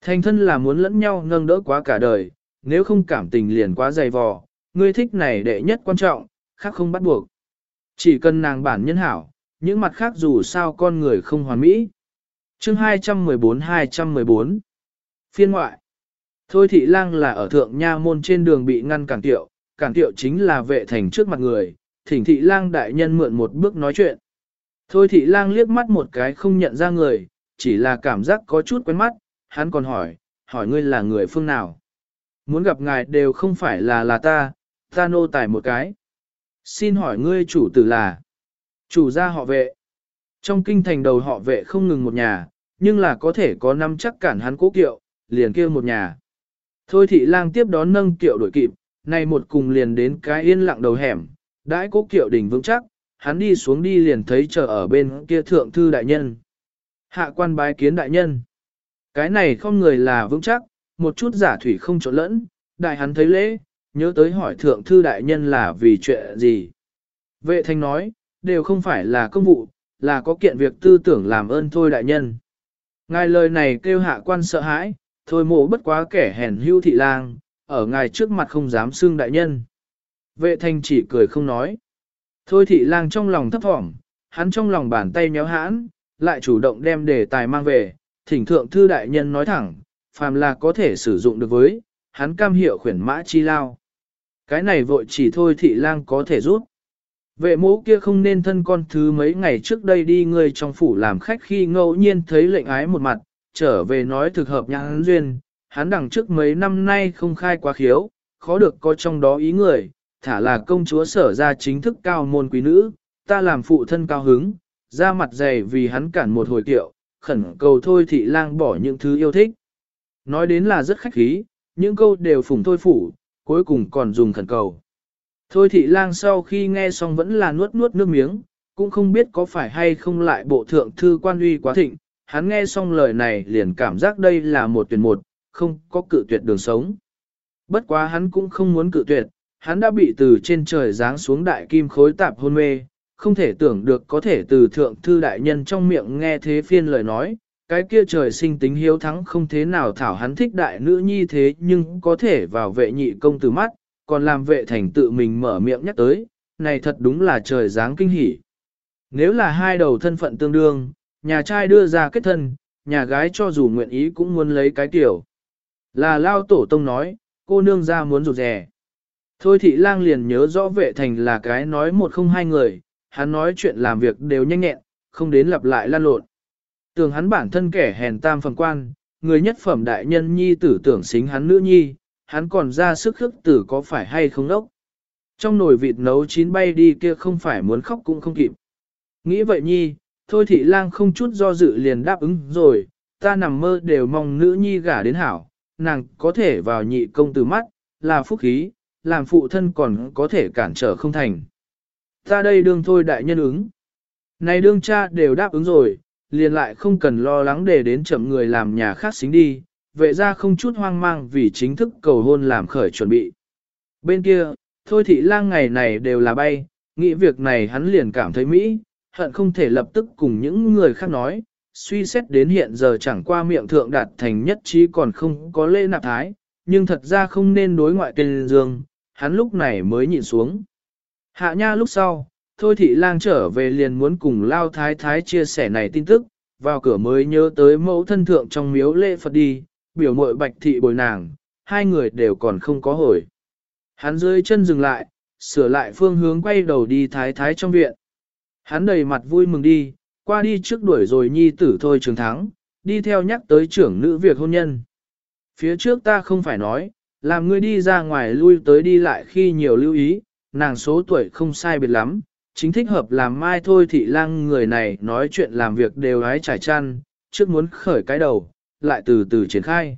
Thành thân là muốn lẫn nhau nâng đỡ quá cả đời, nếu không cảm tình liền quá dày vò, ngươi thích này đệ nhất quan trọng, khác không bắt buộc. Chỉ cần nàng bản nhân hảo, những mặt khác dù sao con người không hoàn mỹ. Chương 214-214 Phiên ngoại Thôi thị lang là ở thượng nha môn trên đường bị ngăn cản tiệu, cản tiệu chính là vệ thành trước mặt người, thỉnh thị lang đại nhân mượn một bước nói chuyện. Thôi thị lang liếc mắt một cái không nhận ra người, chỉ là cảm giác có chút quen mắt, hắn còn hỏi, hỏi ngươi là người phương nào. Muốn gặp ngài đều không phải là là ta, ta nô tải một cái. Xin hỏi ngươi chủ tử là chủ gia họ vệ. Trong kinh thành đầu họ vệ không ngừng một nhà, nhưng là có thể có năm chắc cản hắn cố kiệu, liền kêu một nhà. Thôi thị lang tiếp đón nâng kiệu đổi kịp, này một cùng liền đến cái yên lặng đầu hẻm, đãi cố kiệu đỉnh vững chắc, hắn đi xuống đi liền thấy chờ ở bên kia thượng thư đại nhân. Hạ quan bái kiến đại nhân. Cái này không người là vững chắc, một chút giả thủy không trộn lẫn, đại hắn thấy lễ, nhớ tới hỏi thượng thư đại nhân là vì chuyện gì. Vệ thanh nói, đều không phải là công vụ, là có kiện việc tư tưởng làm ơn thôi đại nhân. Ngài lời này kêu hạ quan sợ hãi, thôi mộ bất quá kẻ hèn hưu thị lang, ở ngài trước mặt không dám xưng đại nhân. Vệ thanh chỉ cười không nói. Thôi thị lang trong lòng thấp thỏm, hắn trong lòng bàn tay nhéo hãn, lại chủ động đem đề tài mang về, thỉnh thượng thư đại nhân nói thẳng, phàm là có thể sử dụng được với, hắn cam hiệu khuyển mã chi lao. Cái này vội chỉ thôi thị lang có thể rút. Vệ mẫu kia không nên thân con thứ mấy ngày trước đây đi người trong phủ làm khách khi ngẫu nhiên thấy lệnh ái một mặt, trở về nói thực hợp nhãn duyên, hắn đằng trước mấy năm nay không khai quá khiếu, khó được có trong đó ý người, thả là công chúa sở ra chính thức cao môn quý nữ, ta làm phụ thân cao hứng, ra mặt dày vì hắn cản một hồi tiệu, khẩn cầu thôi thị lang bỏ những thứ yêu thích. Nói đến là rất khách khí, những câu đều phủng thôi phủ, cuối cùng còn dùng khẩn cầu. Thôi thị lang sau khi nghe xong vẫn là nuốt nuốt nước miếng, cũng không biết có phải hay không lại bộ thượng thư quan uy quá thịnh, hắn nghe xong lời này liền cảm giác đây là một tuyển một, không có cự tuyệt đường sống. Bất quá hắn cũng không muốn cự tuyệt, hắn đã bị từ trên trời giáng xuống đại kim khối tạp hôn mê, không thể tưởng được có thể từ thượng thư đại nhân trong miệng nghe thế phiên lời nói, cái kia trời sinh tính hiếu thắng không thế nào thảo hắn thích đại nữ nhi thế nhưng có thể vào vệ nhị công từ mắt, còn làm vệ thành tự mình mở miệng nhắc tới, này thật đúng là trời giáng kinh hỉ. Nếu là hai đầu thân phận tương đương, nhà trai đưa ra kết thân, nhà gái cho dù nguyện ý cũng muốn lấy cái tiểu. Là lao tổ tông nói, cô nương ra muốn rụt rè. Thôi thị lang liền nhớ rõ vệ thành là cái nói một không hai người, hắn nói chuyện làm việc đều nhanh nhẹn, không đến lặp lại lan lộn. Tưởng hắn bản thân kẻ hèn tam phần quan, người nhất phẩm đại nhân nhi tử tưởng xính hắn nữ nhi, hắn còn ra sức khức tử có phải hay không đốc. Trong nồi vịt nấu chín bay đi kia không phải muốn khóc cũng không kịp. Nghĩ vậy nhi, thôi thị lang không chút do dự liền đáp ứng rồi, ta nằm mơ đều mong nữ nhi gả đến hảo, nàng có thể vào nhị công từ mắt, là phúc khí, làm phụ thân còn có thể cản trở không thành. Ta đây đương thôi đại nhân ứng. Này đương cha đều đáp ứng rồi, liền lại không cần lo lắng để đến chậm người làm nhà khác xính đi, vệ ra không chút hoang mang vì chính thức cầu hôn làm khởi chuẩn bị. Bên kia, thôi thị lang ngày này đều là bay, nghĩ việc này hắn liền cảm thấy mỹ, hận không thể lập tức cùng những người khác nói, suy xét đến hiện giờ chẳng qua miệng thượng đạt thành nhất trí còn không có lễ nạp thái, nhưng thật ra không nên đối ngoại tên dương, hắn lúc này mới nhịn xuống. Hạ nha lúc sau, thôi thị lang trở về liền muốn cùng lao thái thái chia sẻ này tin tức, vào cửa mới nhớ tới mẫu thân thượng trong miếu lễ Phật đi, biểu mội bạch thị bồi nàng, hai người đều còn không có hồi. Hắn rơi chân dừng lại, sửa lại phương hướng quay đầu đi thái thái trong viện. Hắn đầy mặt vui mừng đi, qua đi trước đuổi rồi nhi tử thôi trường thắng, đi theo nhắc tới trưởng nữ việc hôn nhân. Phía trước ta không phải nói, làm ngươi đi ra ngoài lui tới đi lại khi nhiều lưu ý, nàng số tuổi không sai biệt lắm, chính thích hợp làm mai thôi thị lang người này nói chuyện làm việc đều hái trải chăn, trước muốn khởi cái đầu, lại từ từ triển khai.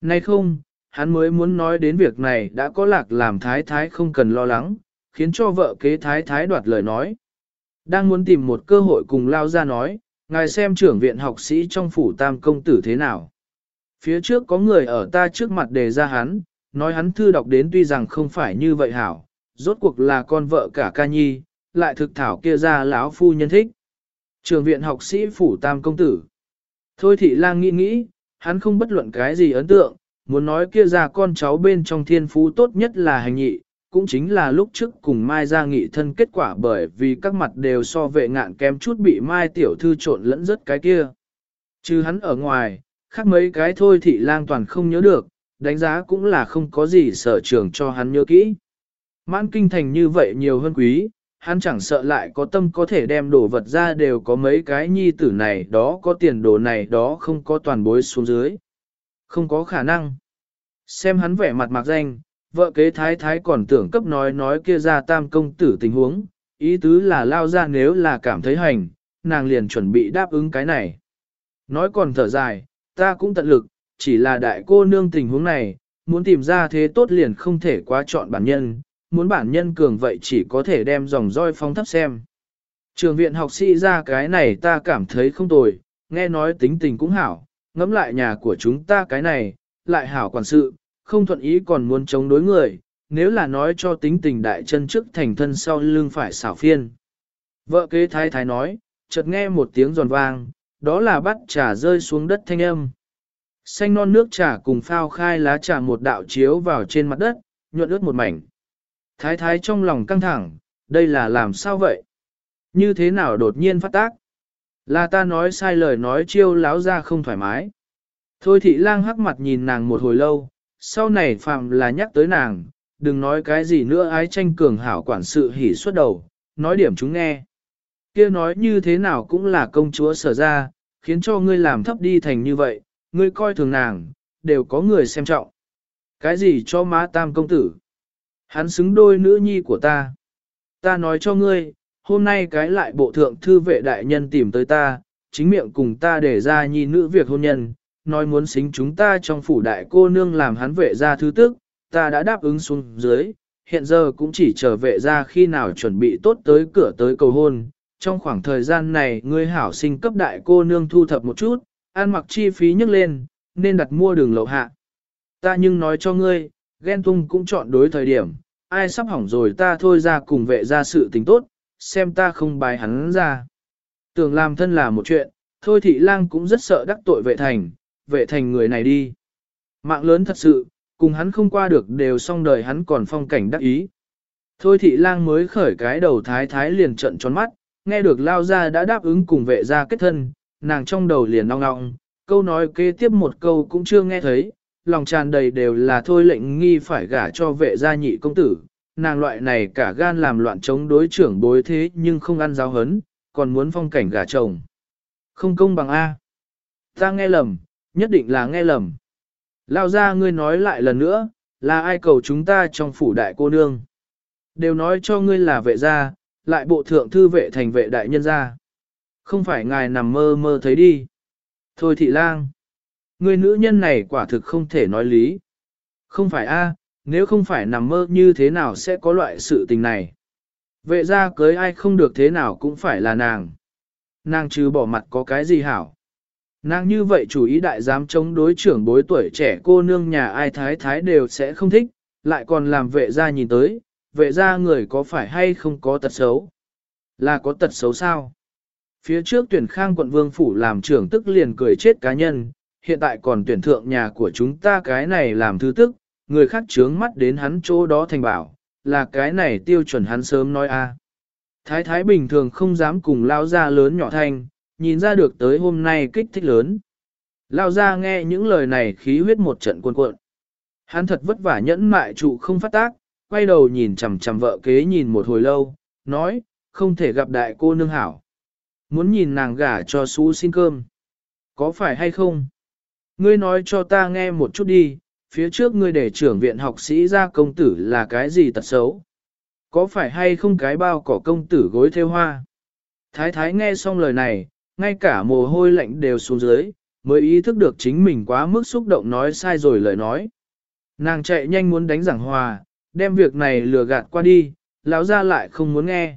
Nay không, hắn mới muốn nói đến việc này đã có lạc làm thái thái không cần lo lắng, khiến cho vợ kế thái thái đoạt lời nói. Đang muốn tìm một cơ hội cùng lao ra nói, ngài xem trưởng viện học sĩ trong phủ tam công tử thế nào. Phía trước có người ở ta trước mặt đề ra hắn, nói hắn thư đọc đến tuy rằng không phải như vậy hảo, rốt cuộc là con vợ cả ca nhi, lại thực thảo kia ra lão phu nhân thích. Trường viện học sĩ phủ tam công tử. Thôi thị lang nghĩ nghĩ, hắn không bất luận cái gì ấn tượng, muốn nói kia ra con cháu bên trong thiên phú tốt nhất là hành nhị, cũng chính là lúc trước cùng Mai ra nghị thân kết quả bởi vì các mặt đều so vệ ngạn kém chút bị Mai tiểu thư trộn lẫn rất cái kia. Chứ hắn ở ngoài, khác mấy cái thôi thị lang toàn không nhớ được, đánh giá cũng là không có gì sở trường cho hắn nhớ kỹ. Mãn kinh thành như vậy nhiều hơn quý, hắn chẳng sợ lại có tâm có thể đem đồ vật ra đều có mấy cái nhi tử này đó có tiền đồ này đó không có toàn bối xuống dưới. Không có khả năng. Xem hắn vẻ mặt mạc danh, vợ kế thái thái còn tưởng cấp nói nói kia ra tam công tử tình huống, ý tứ là lao ra nếu là cảm thấy hành, nàng liền chuẩn bị đáp ứng cái này. Nói còn thở dài, ta cũng tận lực, chỉ là đại cô nương tình huống này, muốn tìm ra thế tốt liền không thể quá chọn bản nhân, muốn bản nhân cường vậy chỉ có thể đem dòng roi phong thấp xem. Trường viện học sĩ ra cái này ta cảm thấy không tồi, nghe nói tính tình cũng hảo, ngẫm lại nhà của chúng ta cái này, lại hảo quản sự, không thuận ý còn muốn chống đối người, nếu là nói cho tính tình đại chân trước thành thân sau lưng phải xảo phiên. Vợ kế thái thái nói, chợt nghe một tiếng giòn vang, đó là bắt trà rơi xuống đất thanh âm. Xanh non nước trà cùng phao khai lá trà một đạo chiếu vào trên mặt đất, nhuận ướt một mảnh. Thái thái trong lòng căng thẳng, đây là làm sao vậy? Như thế nào đột nhiên phát tác? Là ta nói sai lời nói chiêu láo ra không thoải mái. Thôi thị lang hắc mặt nhìn nàng một hồi lâu, sau này phạm là nhắc tới nàng, đừng nói cái gì nữa ái tranh cường hảo quản sự hỉ suốt đầu, nói điểm chúng nghe. kia nói như thế nào cũng là công chúa sở ra, khiến cho ngươi làm thấp đi thành như vậy, ngươi coi thường nàng, đều có người xem trọng. Cái gì cho má tam công tử? Hắn xứng đôi nữ nhi của ta. Ta nói cho ngươi, hôm nay cái lại bộ thượng thư vệ đại nhân tìm tới ta, chính miệng cùng ta để ra nhi nữ việc hôn nhân, nói muốn xính chúng ta trong phủ đại cô nương làm hắn vệ ra thứ tức, ta đã đáp ứng xuống dưới, hiện giờ cũng chỉ chờ vệ ra khi nào chuẩn bị tốt tới cửa tới cầu hôn. Trong khoảng thời gian này ngươi hảo sinh cấp đại cô nương thu thập một chút, ăn mặc chi phí nhấc lên, nên đặt mua đường lậu hạ. Ta nhưng nói cho ngươi, ghen tung cũng chọn đối thời điểm, ai sắp hỏng rồi ta thôi ra cùng vệ ra sự tình tốt, xem ta không bài hắn ra. Tưởng làm thân là một chuyện, thôi thị lang cũng rất sợ đắc tội vệ thành, vệ thành người này đi. Mạng lớn thật sự, cùng hắn không qua được đều xong đời hắn còn phong cảnh đắc ý. Thôi thị lang mới khởi cái đầu thái thái liền trận tròn mắt, nghe được lao ra đã đáp ứng cùng vệ ra kết thân, nàng trong đầu liền nong nọng, câu nói kế tiếp một câu cũng chưa nghe thấy, lòng tràn đầy đều là thôi lệnh nghi phải gả cho vệ gia nhị công tử, nàng loại này cả gan làm loạn chống đối trưởng bối thế nhưng không ăn giáo hấn, còn muốn phong cảnh gả chồng. Không công bằng A. Ta nghe lầm, nhất định là nghe lầm. Lao ra ngươi nói lại lần nữa, là ai cầu chúng ta trong phủ đại cô nương. Đều nói cho ngươi là vệ gia, lại bộ thượng thư vệ thành vệ đại nhân gia. Không phải ngài nằm mơ mơ thấy đi. Thôi thị lang. Người nữ nhân này quả thực không thể nói lý. Không phải a, à, nếu không phải nằm mơ như thế nào sẽ có loại sự tình này. Vệ ra cưới ai không được thế nào cũng phải là nàng. Nàng trừ bỏ mặt có cái gì hảo. Nàng như vậy chủ ý đại dám chống đối trưởng bối tuổi trẻ cô nương nhà ai thái thái đều sẽ không thích, lại còn làm vệ ra nhìn tới, vệ ra người có phải hay không có tật xấu. Là có tật xấu sao? Phía trước tuyển khang quận vương phủ làm trưởng tức liền cười chết cá nhân, hiện tại còn tuyển thượng nhà của chúng ta cái này làm thứ tức, người khác chướng mắt đến hắn chỗ đó thành bảo, là cái này tiêu chuẩn hắn sớm nói a. Thái thái bình thường không dám cùng lao ra lớn nhỏ thanh, nhìn ra được tới hôm nay kích thích lớn. Lao ra nghe những lời này khí huyết một trận cuồn cuộn. Hắn thật vất vả nhẫn mại trụ không phát tác, quay đầu nhìn chằm chằm vợ kế nhìn một hồi lâu, nói, không thể gặp đại cô nương hảo. Muốn nhìn nàng gả cho xú xin cơm. Có phải hay không? Ngươi nói cho ta nghe một chút đi, phía trước ngươi để trưởng viện học sĩ ra công tử là cái gì tật xấu? Có phải hay không cái bao cỏ công tử gối theo hoa? Thái thái nghe xong lời này, ngay cả mồ hôi lạnh đều xuống dưới, mới ý thức được chính mình quá mức xúc động nói sai rồi lời nói. Nàng chạy nhanh muốn đánh giảng hòa, đem việc này lừa gạt qua đi, lão ra lại không muốn nghe.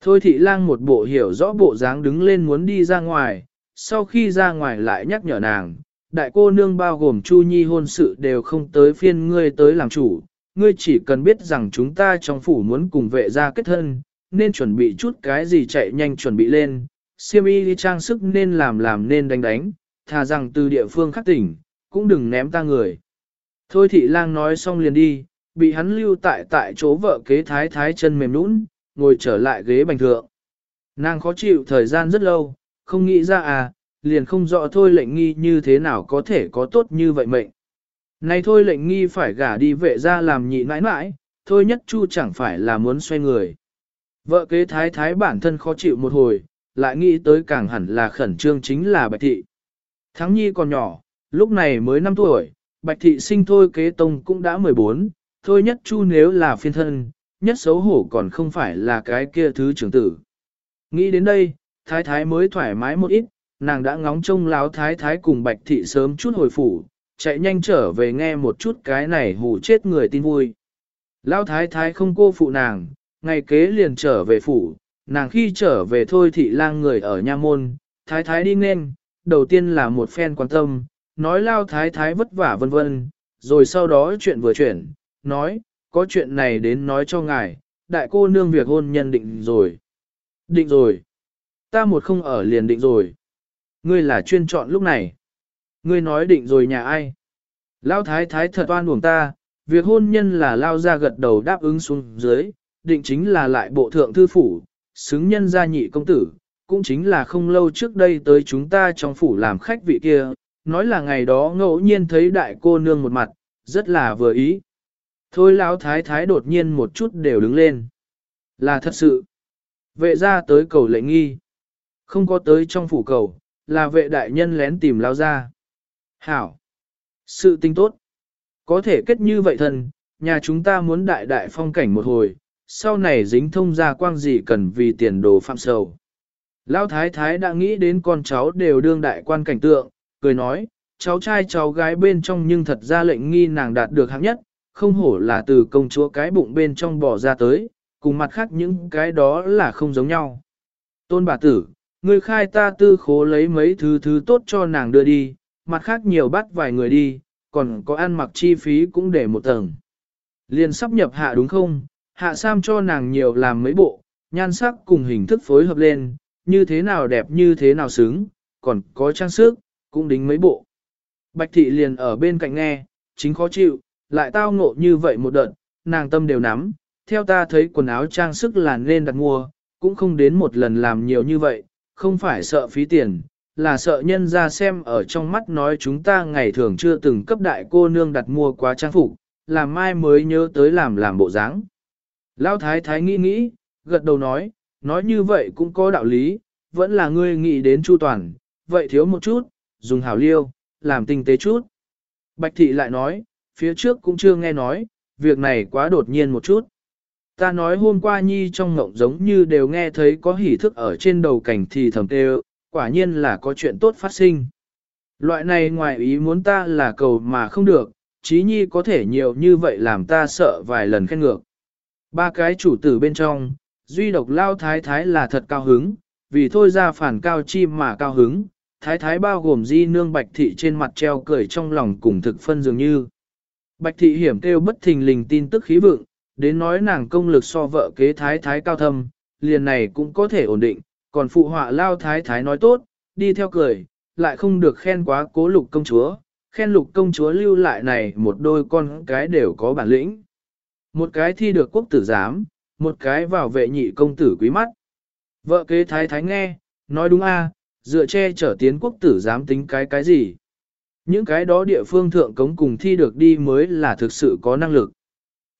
Thôi thị lang một bộ hiểu rõ bộ dáng đứng lên muốn đi ra ngoài, sau khi ra ngoài lại nhắc nhở nàng, đại cô nương bao gồm Chu Nhi hôn sự đều không tới phiên ngươi tới làm chủ, ngươi chỉ cần biết rằng chúng ta trong phủ muốn cùng vệ gia kết thân, nên chuẩn bị chút cái gì chạy nhanh chuẩn bị lên, siêm y đi trang sức nên làm làm nên đánh đánh, thà rằng từ địa phương khác tỉnh, cũng đừng ném ta người. Thôi thị lang nói xong liền đi, bị hắn lưu tại tại chỗ vợ kế thái thái chân mềm nũng, ngồi trở lại ghế bành thượng. Nàng khó chịu thời gian rất lâu, không nghĩ ra à, liền không rõ thôi lệnh nghi như thế nào có thể có tốt như vậy mệnh. Này thôi lệnh nghi phải gả đi vệ ra làm nhị nãi nãi, thôi nhất chu chẳng phải là muốn xoay người. Vợ kế thái thái bản thân khó chịu một hồi, lại nghĩ tới càng hẳn là khẩn trương chính là Bạch Thị. Thắng Nhi còn nhỏ, lúc này mới 5 tuổi, Bạch Thị sinh thôi kế tông cũng đã 14, thôi nhất chu nếu là phiên thân, nhất xấu hổ còn không phải là cái kia thứ trưởng tử. Nghĩ đến đây, thái thái mới thoải mái một ít, nàng đã ngóng trông láo thái thái cùng Bạch Thị sớm chút hồi phủ, chạy nhanh trở về nghe một chút cái này hù chết người tin vui. Lão thái thái không cô phụ nàng, ngày kế liền trở về phủ, nàng khi trở về thôi thị lang người ở nha môn, thái thái đi nên, đầu tiên là một phen quan tâm, nói lao thái thái vất vả vân vân, rồi sau đó chuyện vừa chuyển, nói, có chuyện này đến nói cho ngài, đại cô nương việc hôn nhân định rồi. Định rồi. Ta một không ở liền định rồi. Ngươi là chuyên chọn lúc này. Ngươi nói định rồi nhà ai? Lao thái thái thật oan uổng ta, việc hôn nhân là lao ra gật đầu đáp ứng xuống dưới, định chính là lại bộ thượng thư phủ, xứng nhân gia nhị công tử, cũng chính là không lâu trước đây tới chúng ta trong phủ làm khách vị kia, nói là ngày đó ngẫu nhiên thấy đại cô nương một mặt, rất là vừa ý. Thôi lão thái thái đột nhiên một chút đều đứng lên. Là thật sự. Vệ ra tới cầu lệnh nghi. Không có tới trong phủ cầu, là vệ đại nhân lén tìm lao ra. Hảo. Sự tinh tốt. Có thể kết như vậy thần, nhà chúng ta muốn đại đại phong cảnh một hồi, sau này dính thông ra quang gì cần vì tiền đồ phạm sầu. Lão thái thái đã nghĩ đến con cháu đều đương đại quan cảnh tượng, cười nói, cháu trai cháu gái bên trong nhưng thật ra lệnh nghi nàng đạt được hạng nhất, không hổ là từ công chúa cái bụng bên trong bỏ ra tới, cùng mặt khác những cái đó là không giống nhau. Tôn bà tử, người khai ta tư khố lấy mấy thứ thứ tốt cho nàng đưa đi, mặt khác nhiều bắt vài người đi, còn có ăn mặc chi phí cũng để một tầng. Liền sắp nhập hạ đúng không? Hạ Sam cho nàng nhiều làm mấy bộ, nhan sắc cùng hình thức phối hợp lên, như thế nào đẹp như thế nào xứng, còn có trang sức, cũng đính mấy bộ. Bạch thị liền ở bên cạnh nghe, chính khó chịu, lại tao ngộ như vậy một đợt, nàng tâm đều nắm, theo ta thấy quần áo trang sức là nên đặt mua, cũng không đến một lần làm nhiều như vậy, không phải sợ phí tiền, là sợ nhân ra xem ở trong mắt nói chúng ta ngày thường chưa từng cấp đại cô nương đặt mua quá trang phục, làm mai mới nhớ tới làm làm bộ dáng. Lão thái thái nghĩ nghĩ, gật đầu nói, nói như vậy cũng có đạo lý, vẫn là ngươi nghĩ đến chu toàn, vậy thiếu một chút, dùng hảo liêu, làm tinh tế chút. Bạch thị lại nói, phía trước cũng chưa nghe nói, việc này quá đột nhiên một chút. Ta nói hôm qua nhi trong ngộng giống như đều nghe thấy có hỉ thức ở trên đầu cảnh thì thầm tê quả nhiên là có chuyện tốt phát sinh. Loại này ngoài ý muốn ta là cầu mà không được, chí nhi có thể nhiều như vậy làm ta sợ vài lần khen ngược. Ba cái chủ tử bên trong, duy độc lao thái thái là thật cao hứng, vì thôi ra phản cao chi mà cao hứng, thái thái bao gồm di nương bạch thị trên mặt treo cười trong lòng cùng thực phân dường như. Bạch thị hiểm kêu bất thình lình tin tức khí vượng, đến nói nàng công lực so vợ kế thái thái cao thâm, liền này cũng có thể ổn định, còn phụ họa lao thái thái nói tốt, đi theo cười, lại không được khen quá cố lục công chúa, khen lục công chúa lưu lại này một đôi con cái đều có bản lĩnh. Một cái thi được quốc tử giám, một cái vào vệ nhị công tử quý mắt. Vợ kế thái thái nghe, nói đúng a, dựa che trở tiến quốc tử giám tính cái cái gì. Những cái đó địa phương thượng cống cùng thi được đi mới là thực sự có năng lực.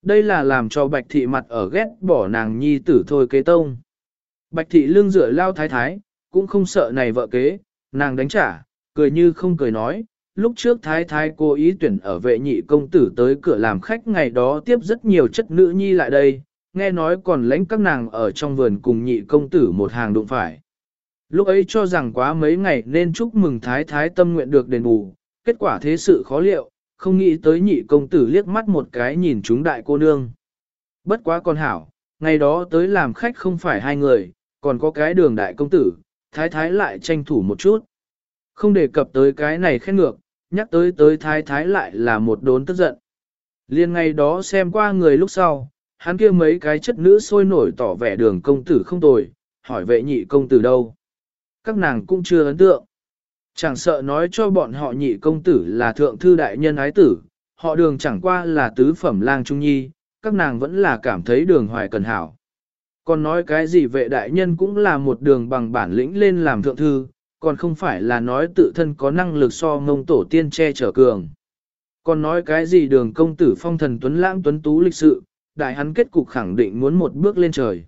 Đây là làm cho bạch thị mặt ở ghét bỏ nàng nhi tử thôi kế tông. Bạch thị lương dựa lao thái thái, cũng không sợ này vợ kế, nàng đánh trả, cười như không cười nói, lúc trước thái thái cố ý tuyển ở vệ nhị công tử tới cửa làm khách ngày đó tiếp rất nhiều chất nữ nhi lại đây, nghe nói còn lãnh các nàng ở trong vườn cùng nhị công tử một hàng đụng phải. Lúc ấy cho rằng quá mấy ngày nên chúc mừng thái thái tâm nguyện được đền bù, kết quả thế sự khó liệu, không nghĩ tới nhị công tử liếc mắt một cái nhìn chúng đại cô nương. Bất quá con hảo, ngày đó tới làm khách không phải hai người, còn có cái đường đại công tử, thái thái lại tranh thủ một chút. Không đề cập tới cái này khen ngược, nhắc tới tới thái thái lại là một đốn tức giận. Liên ngày đó xem qua người lúc sau, hắn kia mấy cái chất nữ sôi nổi tỏ vẻ đường công tử không tồi, hỏi vệ nhị công tử đâu. Các nàng cũng chưa ấn tượng. Chẳng sợ nói cho bọn họ nhị công tử là thượng thư đại nhân ái tử, họ đường chẳng qua là tứ phẩm lang trung nhi, các nàng vẫn là cảm thấy đường hoài cần hảo. Còn nói cái gì vệ đại nhân cũng là một đường bằng bản lĩnh lên làm thượng thư, còn không phải là nói tự thân có năng lực so ngông tổ tiên che chở cường. Còn nói cái gì đường công tử phong thần tuấn lãng tuấn tú lịch sự, đại hắn kết cục khẳng định muốn một bước lên trời.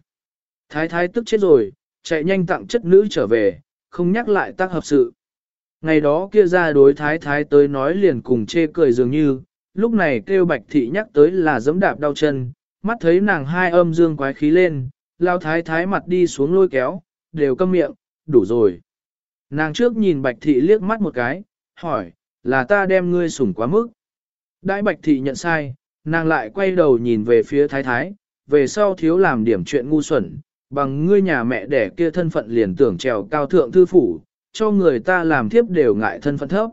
Thái thái tức chết rồi, chạy nhanh tặng chất nữ trở về, không nhắc lại tác hợp sự. Ngày đó kia ra đối thái thái tới nói liền cùng chê cười dường như, lúc này kêu bạch thị nhắc tới là giấm đạp đau chân, mắt thấy nàng hai âm dương quái khí lên, lao thái thái mặt đi xuống lôi kéo, đều câm miệng, đủ rồi. Nàng trước nhìn bạch thị liếc mắt một cái, hỏi, là ta đem ngươi sủng quá mức. Đại bạch thị nhận sai, nàng lại quay đầu nhìn về phía thái thái, về sau thiếu làm điểm chuyện ngu xuẩn, bằng ngươi nhà mẹ đẻ kia thân phận liền tưởng trèo cao thượng thư phủ, cho người ta làm thiếp đều ngại thân phận thấp.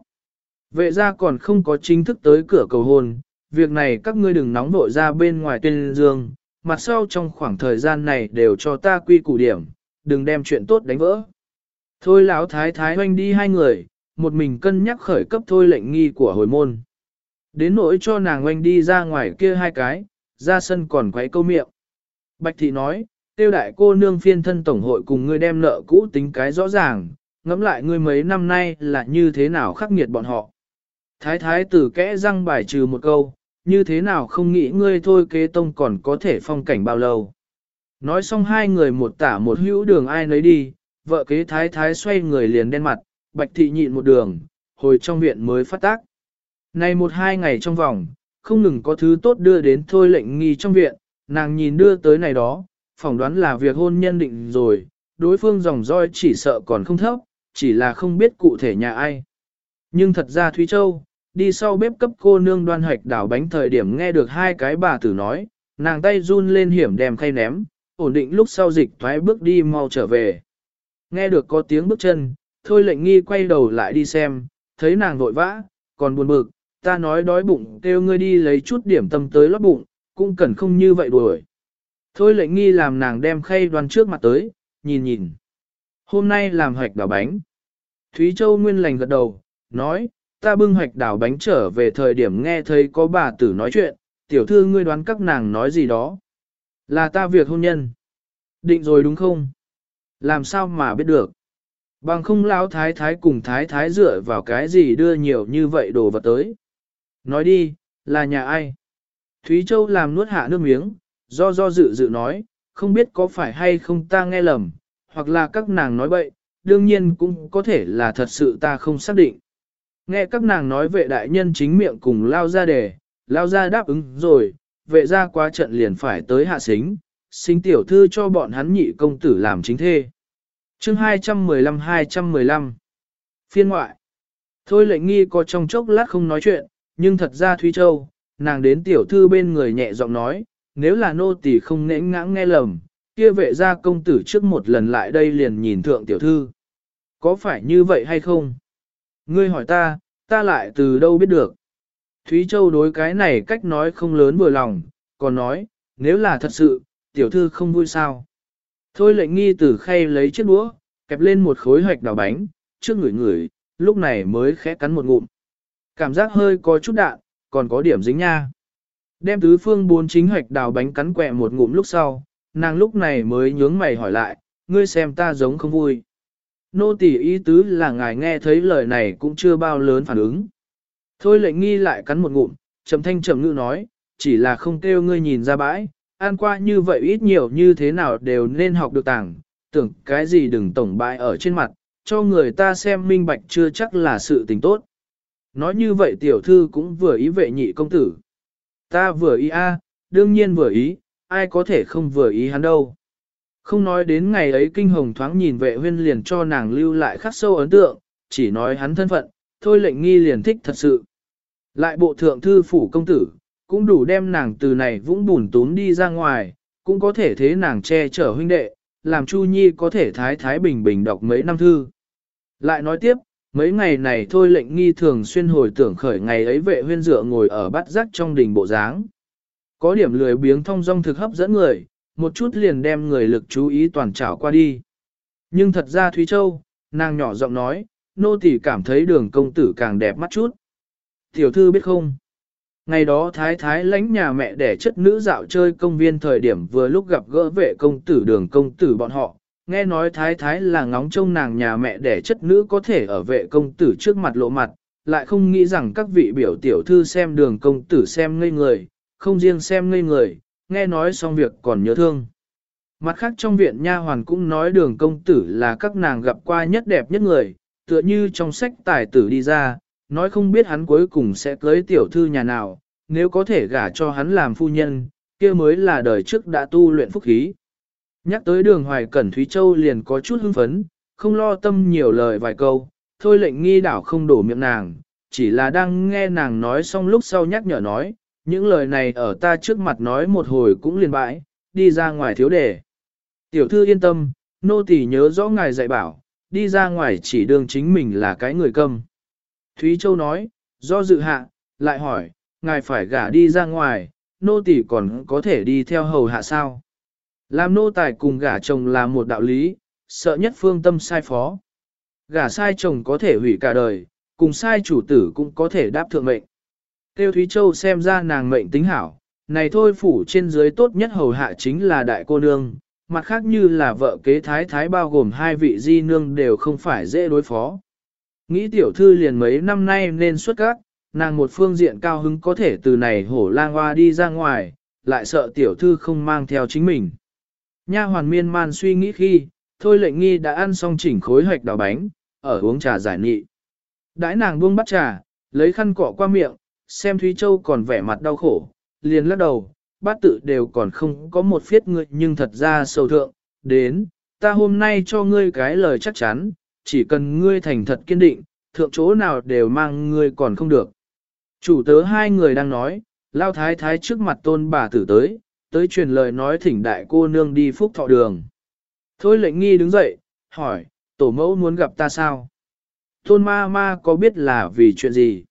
Vệ ra còn không có chính thức tới cửa cầu hôn, việc này các ngươi đừng nóng vội ra bên ngoài tuyên dương, mặt sau trong khoảng thời gian này đều cho ta quy củ điểm, đừng đem chuyện tốt đánh vỡ. Thôi lão thái thái hoanh đi hai người, một mình cân nhắc khởi cấp thôi lệnh nghi của hồi môn. Đến nỗi cho nàng hoanh đi ra ngoài kia hai cái, ra sân còn quấy câu miệng. Bạch thị nói, tiêu đại cô nương phiên thân tổng hội cùng ngươi đem nợ cũ tính cái rõ ràng, ngẫm lại ngươi mấy năm nay là như thế nào khắc nghiệt bọn họ. Thái thái tử kẽ răng bài trừ một câu, như thế nào không nghĩ ngươi thôi kế tông còn có thể phong cảnh bao lâu. Nói xong hai người một tả một hữu đường ai nấy đi, vợ kế thái thái xoay người liền đen mặt, bạch thị nhịn một đường, hồi trong viện mới phát tác. Này một hai ngày trong vòng, không ngừng có thứ tốt đưa đến thôi lệnh nghi trong viện, nàng nhìn đưa tới này đó, phỏng đoán là việc hôn nhân định rồi, đối phương dòng roi chỉ sợ còn không thấp, chỉ là không biết cụ thể nhà ai. Nhưng thật ra Thúy Châu, đi sau bếp cấp cô nương đoan hoạch đảo bánh thời điểm nghe được hai cái bà tử nói, nàng tay run lên hiểm đem khay ném, ổn định lúc sau dịch thoái bước đi mau trở về. Nghe được có tiếng bước chân, thôi lệnh nghi quay đầu lại đi xem, thấy nàng vội vã, còn buồn bực, ta nói đói bụng kêu ngươi đi lấy chút điểm tâm tới lót bụng, cũng cần không như vậy đuổi. Thôi lệnh nghi làm nàng đem khay đoan trước mặt tới, nhìn nhìn. Hôm nay làm hoạch đảo bánh. Thúy Châu Nguyên lành gật đầu, nói, ta bưng hoạch đảo bánh trở về thời điểm nghe thấy có bà tử nói chuyện, tiểu thư ngươi đoán các nàng nói gì đó. Là ta việc hôn nhân. Định rồi đúng không? Làm sao mà biết được? Bằng không lão thái thái cùng thái thái dựa vào cái gì đưa nhiều như vậy đồ vật tới. Nói đi, là nhà ai? Thúy Châu làm nuốt hạ nước miếng, do do dự dự nói, không biết có phải hay không ta nghe lầm, hoặc là các nàng nói bậy, đương nhiên cũng có thể là thật sự ta không xác định. Nghe các nàng nói vệ đại nhân chính miệng cùng lao ra đề, lao ra đáp ứng rồi, vệ ra qua trận liền phải tới hạ xính, xính tiểu thư cho bọn hắn nhị công tử làm chính thê. chương 215-215 Phiên ngoại Thôi lệnh nghi có trong chốc lát không nói chuyện, nhưng thật ra Thúy Châu, nàng đến tiểu thư bên người nhẹ giọng nói, nếu là nô tỳ không nễ ngãng nghe lầm, kia vệ gia công tử trước một lần lại đây liền nhìn thượng tiểu thư. Có phải như vậy hay không? Ngươi hỏi ta, ta lại từ đâu biết được? Thúy Châu đối cái này cách nói không lớn vừa lòng, còn nói, nếu là thật sự, tiểu thư không vui sao. Thôi lệnh nghi tử khay lấy chiếc đũa, kẹp lên một khối hoạch đào bánh, trước người người, lúc này mới khẽ cắn một ngụm. Cảm giác hơi có chút đạn, còn có điểm dính nha. Đem tứ phương bốn chính hoạch đào bánh cắn quẹ một ngụm lúc sau, nàng lúc này mới nhướng mày hỏi lại, ngươi xem ta giống không vui. Nô tỳ ý tứ là ngài nghe thấy lời này cũng chưa bao lớn phản ứng. Thôi lệnh nghi lại cắn một ngụm, trầm thanh trầm ngữ nói, chỉ là không kêu ngươi nhìn ra bãi, an qua như vậy ít nhiều như thế nào đều nên học được tảng, tưởng cái gì đừng tổng bại ở trên mặt, cho người ta xem minh bạch chưa chắc là sự tình tốt. Nói như vậy tiểu thư cũng vừa ý vệ nhị công tử. Ta vừa ý a, đương nhiên vừa ý, ai có thể không vừa ý hắn đâu. Không nói đến ngày ấy kinh hồng thoáng nhìn vệ huyên liền cho nàng lưu lại khắc sâu ấn tượng, chỉ nói hắn thân phận, thôi lệnh nghi liền thích thật sự. Lại bộ thượng thư phủ công tử, cũng đủ đem nàng từ này vũng bùn tốn đi ra ngoài, cũng có thể thế nàng che chở huynh đệ, làm Chu Nhi có thể thái thái bình bình đọc mấy năm thư. Lại nói tiếp, mấy ngày này thôi lệnh nghi thường xuyên hồi tưởng khởi ngày ấy vệ huyên dựa ngồi ở bát giác trong đình bộ dáng. Có điểm lười biếng thông dong thực hấp dẫn người, một chút liền đem người lực chú ý toàn trảo qua đi. Nhưng thật ra Thúy Châu, nàng nhỏ giọng nói, nô tỳ cảm thấy đường công tử càng đẹp mắt chút. Tiểu thư biết không? Ngày đó thái thái lãnh nhà mẹ để chất nữ dạo chơi công viên thời điểm vừa lúc gặp gỡ vệ công tử đường công tử bọn họ, nghe nói thái thái là ngóng trông nàng nhà mẹ để chất nữ có thể ở vệ công tử trước mặt lộ mặt, lại không nghĩ rằng các vị biểu tiểu thư xem đường công tử xem ngây người, không riêng xem ngây người, nghe nói xong việc còn nhớ thương. Mặt khác trong viện nha hoàn cũng nói đường công tử là các nàng gặp qua nhất đẹp nhất người, tựa như trong sách tài tử đi ra, nói không biết hắn cuối cùng sẽ cưới tiểu thư nhà nào, nếu có thể gả cho hắn làm phu nhân, kia mới là đời trước đã tu luyện phúc khí. Nhắc tới đường hoài cẩn Thúy Châu liền có chút hưng phấn, không lo tâm nhiều lời vài câu, thôi lệnh nghi đảo không đổ miệng nàng, chỉ là đang nghe nàng nói xong lúc sau nhắc nhở nói, những lời này ở ta trước mặt nói một hồi cũng liền bãi, đi ra ngoài thiếu đề. Tiểu thư yên tâm, nô tỳ nhớ rõ ngài dạy bảo, đi ra ngoài chỉ đương chính mình là cái người câm. Thúy Châu nói, do dự hạ, lại hỏi, ngài phải gả đi ra ngoài, nô tỳ còn có thể đi theo hầu hạ sao? Làm nô tài cùng gả chồng là một đạo lý, sợ nhất phương tâm sai phó. Gả sai chồng có thể hủy cả đời, cùng sai chủ tử cũng có thể đáp thượng mệnh. Tiêu Thúy Châu xem ra nàng mệnh tính hảo, này thôi phủ trên dưới tốt nhất hầu hạ chính là đại cô nương, mặt khác như là vợ kế thái thái bao gồm hai vị di nương đều không phải dễ đối phó. Nghĩ tiểu thư liền mấy năm nay nên xuất các, nàng một phương diện cao hứng có thể từ này hổ lang hoa đi ra ngoài, lại sợ tiểu thư không mang theo chính mình. Nha hoàn miên man suy nghĩ khi, thôi lệnh nghi đã ăn xong chỉnh khối hoạch đào bánh, ở uống trà giải nghị. Đãi nàng buông bắt trà, lấy khăn cọ qua miệng, xem Thúy Châu còn vẻ mặt đau khổ, liền lắc đầu, bát tự đều còn không có một phiết ngươi nhưng thật ra sầu thượng, đến, ta hôm nay cho ngươi cái lời chắc chắn, chỉ cần ngươi thành thật kiên định, thượng chỗ nào đều mang ngươi còn không được. Chủ tớ hai người đang nói, lao thái thái trước mặt tôn bà tử tới, tới truyền lời nói thỉnh đại cô nương đi phúc thọ đường. Thôi lệnh nghi đứng dậy, hỏi, tổ mẫu muốn gặp ta sao? Tôn ma ma có biết là vì chuyện gì?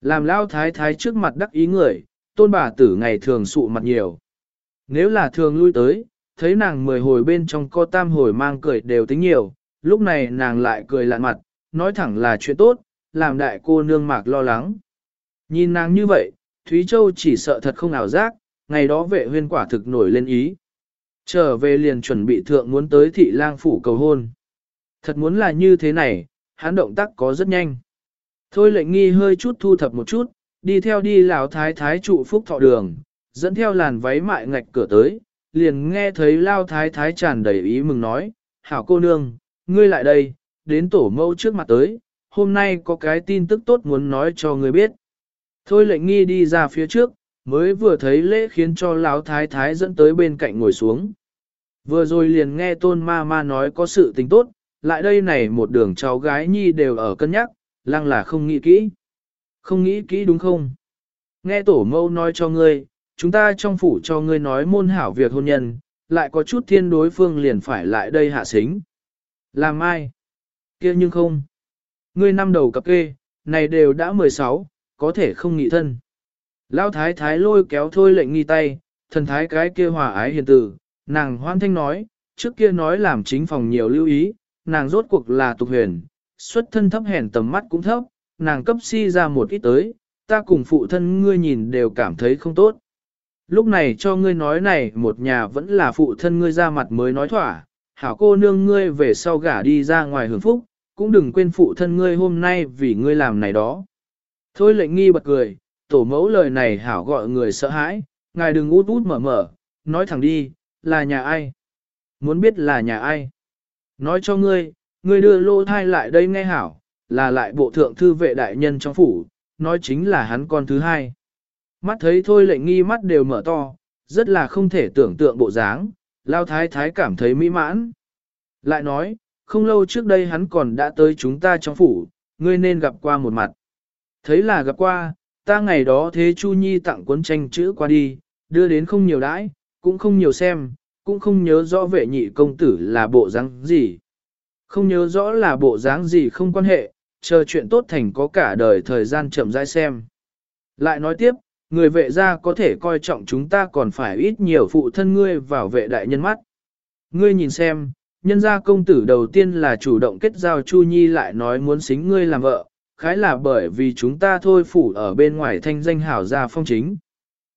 Làm lao thái thái trước mặt đắc ý người, tôn bà tử ngày thường sụ mặt nhiều. Nếu là thường lui tới, thấy nàng mười hồi bên trong co tam hồi mang cười đều tính nhiều, lúc này nàng lại cười lạn mặt, nói thẳng là chuyện tốt, làm đại cô nương mạc lo lắng. Nhìn nàng như vậy, Thúy Châu chỉ sợ thật không ảo giác, ngày đó vệ huyên quả thực nổi lên ý. Trở về liền chuẩn bị thượng muốn tới thị lang phủ cầu hôn. Thật muốn là như thế này, hắn động tác có rất nhanh. Thôi lệnh nghi hơi chút thu thập một chút, đi theo đi lão thái thái trụ phúc thọ đường, dẫn theo làn váy mại ngạch cửa tới, liền nghe thấy lao thái thái tràn đầy ý mừng nói, hảo cô nương, ngươi lại đây, đến tổ mẫu trước mặt tới, hôm nay có cái tin tức tốt muốn nói cho ngươi biết. Thôi lệnh nghi đi ra phía trước, mới vừa thấy lễ khiến cho lão thái thái dẫn tới bên cạnh ngồi xuống. Vừa rồi liền nghe tôn ma ma nói có sự tình tốt, lại đây này một đường cháu gái nhi đều ở cân nhắc, lăng là không nghĩ kỹ. Không nghĩ kỹ đúng không? Nghe tổ mẫu nói cho ngươi, chúng ta trong phủ cho ngươi nói môn hảo việc hôn nhân, lại có chút thiên đối phương liền phải lại đây hạ xính. Làm ai? kia nhưng không. Ngươi năm đầu cặp kê, này đều đã 16, có thể không nghị thân. Lão thái thái lôi kéo thôi lệnh nghi tay, thần thái cái kia hòa ái hiền tử, nàng hoan thanh nói, trước kia nói làm chính phòng nhiều lưu ý, nàng rốt cuộc là tục huyền, xuất thân thấp hèn tầm mắt cũng thấp, nàng cấp si ra một ít tới, ta cùng phụ thân ngươi nhìn đều cảm thấy không tốt. Lúc này cho ngươi nói này một nhà vẫn là phụ thân ngươi ra mặt mới nói thỏa, hảo cô nương ngươi về sau gả đi ra ngoài hưởng phúc, cũng đừng quên phụ thân ngươi hôm nay vì ngươi làm này đó. Thôi lệnh nghi bật cười, tổ mẫu lời này hảo gọi người sợ hãi, ngài đừng út út mở mở, nói thẳng đi, là nhà ai? Muốn biết là nhà ai? Nói cho ngươi, ngươi đưa lô thai lại đây nghe hảo, là lại bộ thượng thư vệ đại nhân trong phủ, nói chính là hắn con thứ hai. Mắt thấy thôi lệnh nghi mắt đều mở to, rất là không thể tưởng tượng bộ dáng, lao thái thái cảm thấy mỹ mãn. Lại nói, không lâu trước đây hắn còn đã tới chúng ta trong phủ, ngươi nên gặp qua một mặt. Thấy là gặp qua, ta ngày đó thế Chu Nhi tặng cuốn tranh chữ qua đi, đưa đến không nhiều đãi, cũng không nhiều xem, cũng không nhớ rõ vệ nhị công tử là bộ dáng gì. Không nhớ rõ là bộ dáng gì không quan hệ, chờ chuyện tốt thành có cả đời thời gian chậm rãi xem. Lại nói tiếp, người vệ gia có thể coi trọng chúng ta còn phải ít nhiều phụ thân ngươi vào vệ đại nhân mắt. Ngươi nhìn xem, nhân gia công tử đầu tiên là chủ động kết giao Chu Nhi lại nói muốn xính ngươi làm vợ, khái là bởi vì chúng ta thôi phủ ở bên ngoài thanh danh hảo gia phong chính.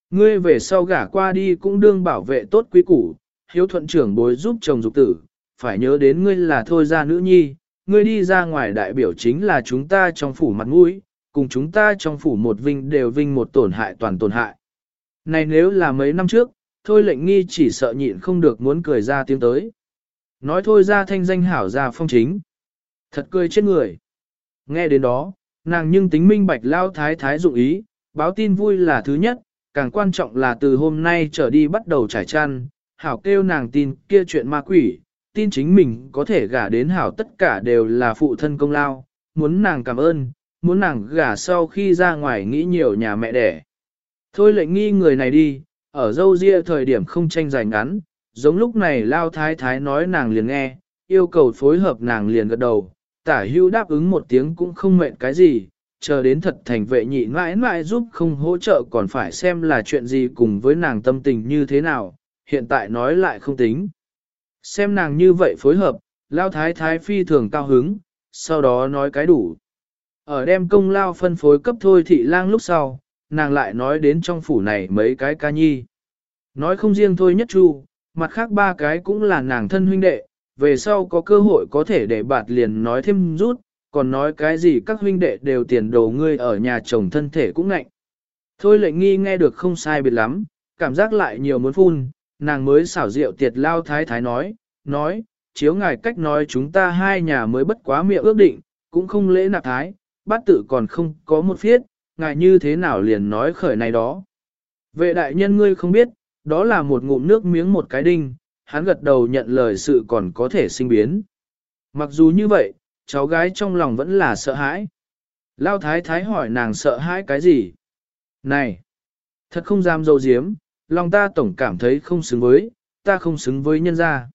Ngươi về sau gả qua đi cũng đương bảo vệ tốt quý củ, hiếu thuận trưởng bối giúp chồng dục tử, phải nhớ đến ngươi là thôi ra nữ nhi, ngươi đi ra ngoài đại biểu chính là chúng ta trong phủ mặt mũi, cùng chúng ta trong phủ một vinh đều vinh một tổn hại toàn tổn hại. Này nếu là mấy năm trước, thôi lệnh nghi chỉ sợ nhịn không được muốn cười ra tiếng tới. Nói thôi ra thanh danh hảo ra phong chính. Thật cười chết người. Nghe đến đó, nàng nhưng tính minh bạch lao thái thái dụng ý, báo tin vui là thứ nhất, càng quan trọng là từ hôm nay trở đi bắt đầu trải chăn, hảo kêu nàng tin kia chuyện ma quỷ, tin chính mình có thể gả đến hảo tất cả đều là phụ thân công lao, muốn nàng cảm ơn, muốn nàng gả sau khi ra ngoài nghĩ nhiều nhà mẹ đẻ. Thôi lệnh nghi người này đi, ở dâu ria thời điểm không tranh giành ngắn, giống lúc này lao thái thái nói nàng liền nghe, yêu cầu phối hợp nàng liền gật đầu, tả hưu đáp ứng một tiếng cũng không mệnh cái gì, chờ đến thật thành vệ nhị mãi mãi giúp không hỗ trợ còn phải xem là chuyện gì cùng với nàng tâm tình như thế nào, hiện tại nói lại không tính. Xem nàng như vậy phối hợp, lao thái thái phi thường cao hứng, sau đó nói cái đủ. Ở đem công lao phân phối cấp thôi thị lang lúc sau, nàng lại nói đến trong phủ này mấy cái ca nhi. Nói không riêng thôi nhất chu, mặt khác ba cái cũng là nàng thân huynh đệ, về sau có cơ hội có thể để bạt liền nói thêm rút, còn nói cái gì các huynh đệ đều tiền đồ ngươi ở nhà chồng thân thể cũng ngạnh. Thôi lệnh nghi nghe được không sai biệt lắm, cảm giác lại nhiều muốn phun, nàng mới xảo rượu tiệt lao thái thái nói, nói, chiếu ngài cách nói chúng ta hai nhà mới bất quá miệng ước định, cũng không lễ nạp thái, bát tự còn không có một phiết, ngài như thế nào liền nói khởi này đó. Vệ đại nhân ngươi không biết, đó là một ngụm nước miếng một cái đinh, hắn gật đầu nhận lời sự còn có thể sinh biến. Mặc dù như vậy, cháu gái trong lòng vẫn là sợ hãi. Lao thái thái hỏi nàng sợ hãi cái gì? Này! Thật không dám dâu diếm, lòng ta tổng cảm thấy không xứng với, ta không xứng với nhân gia.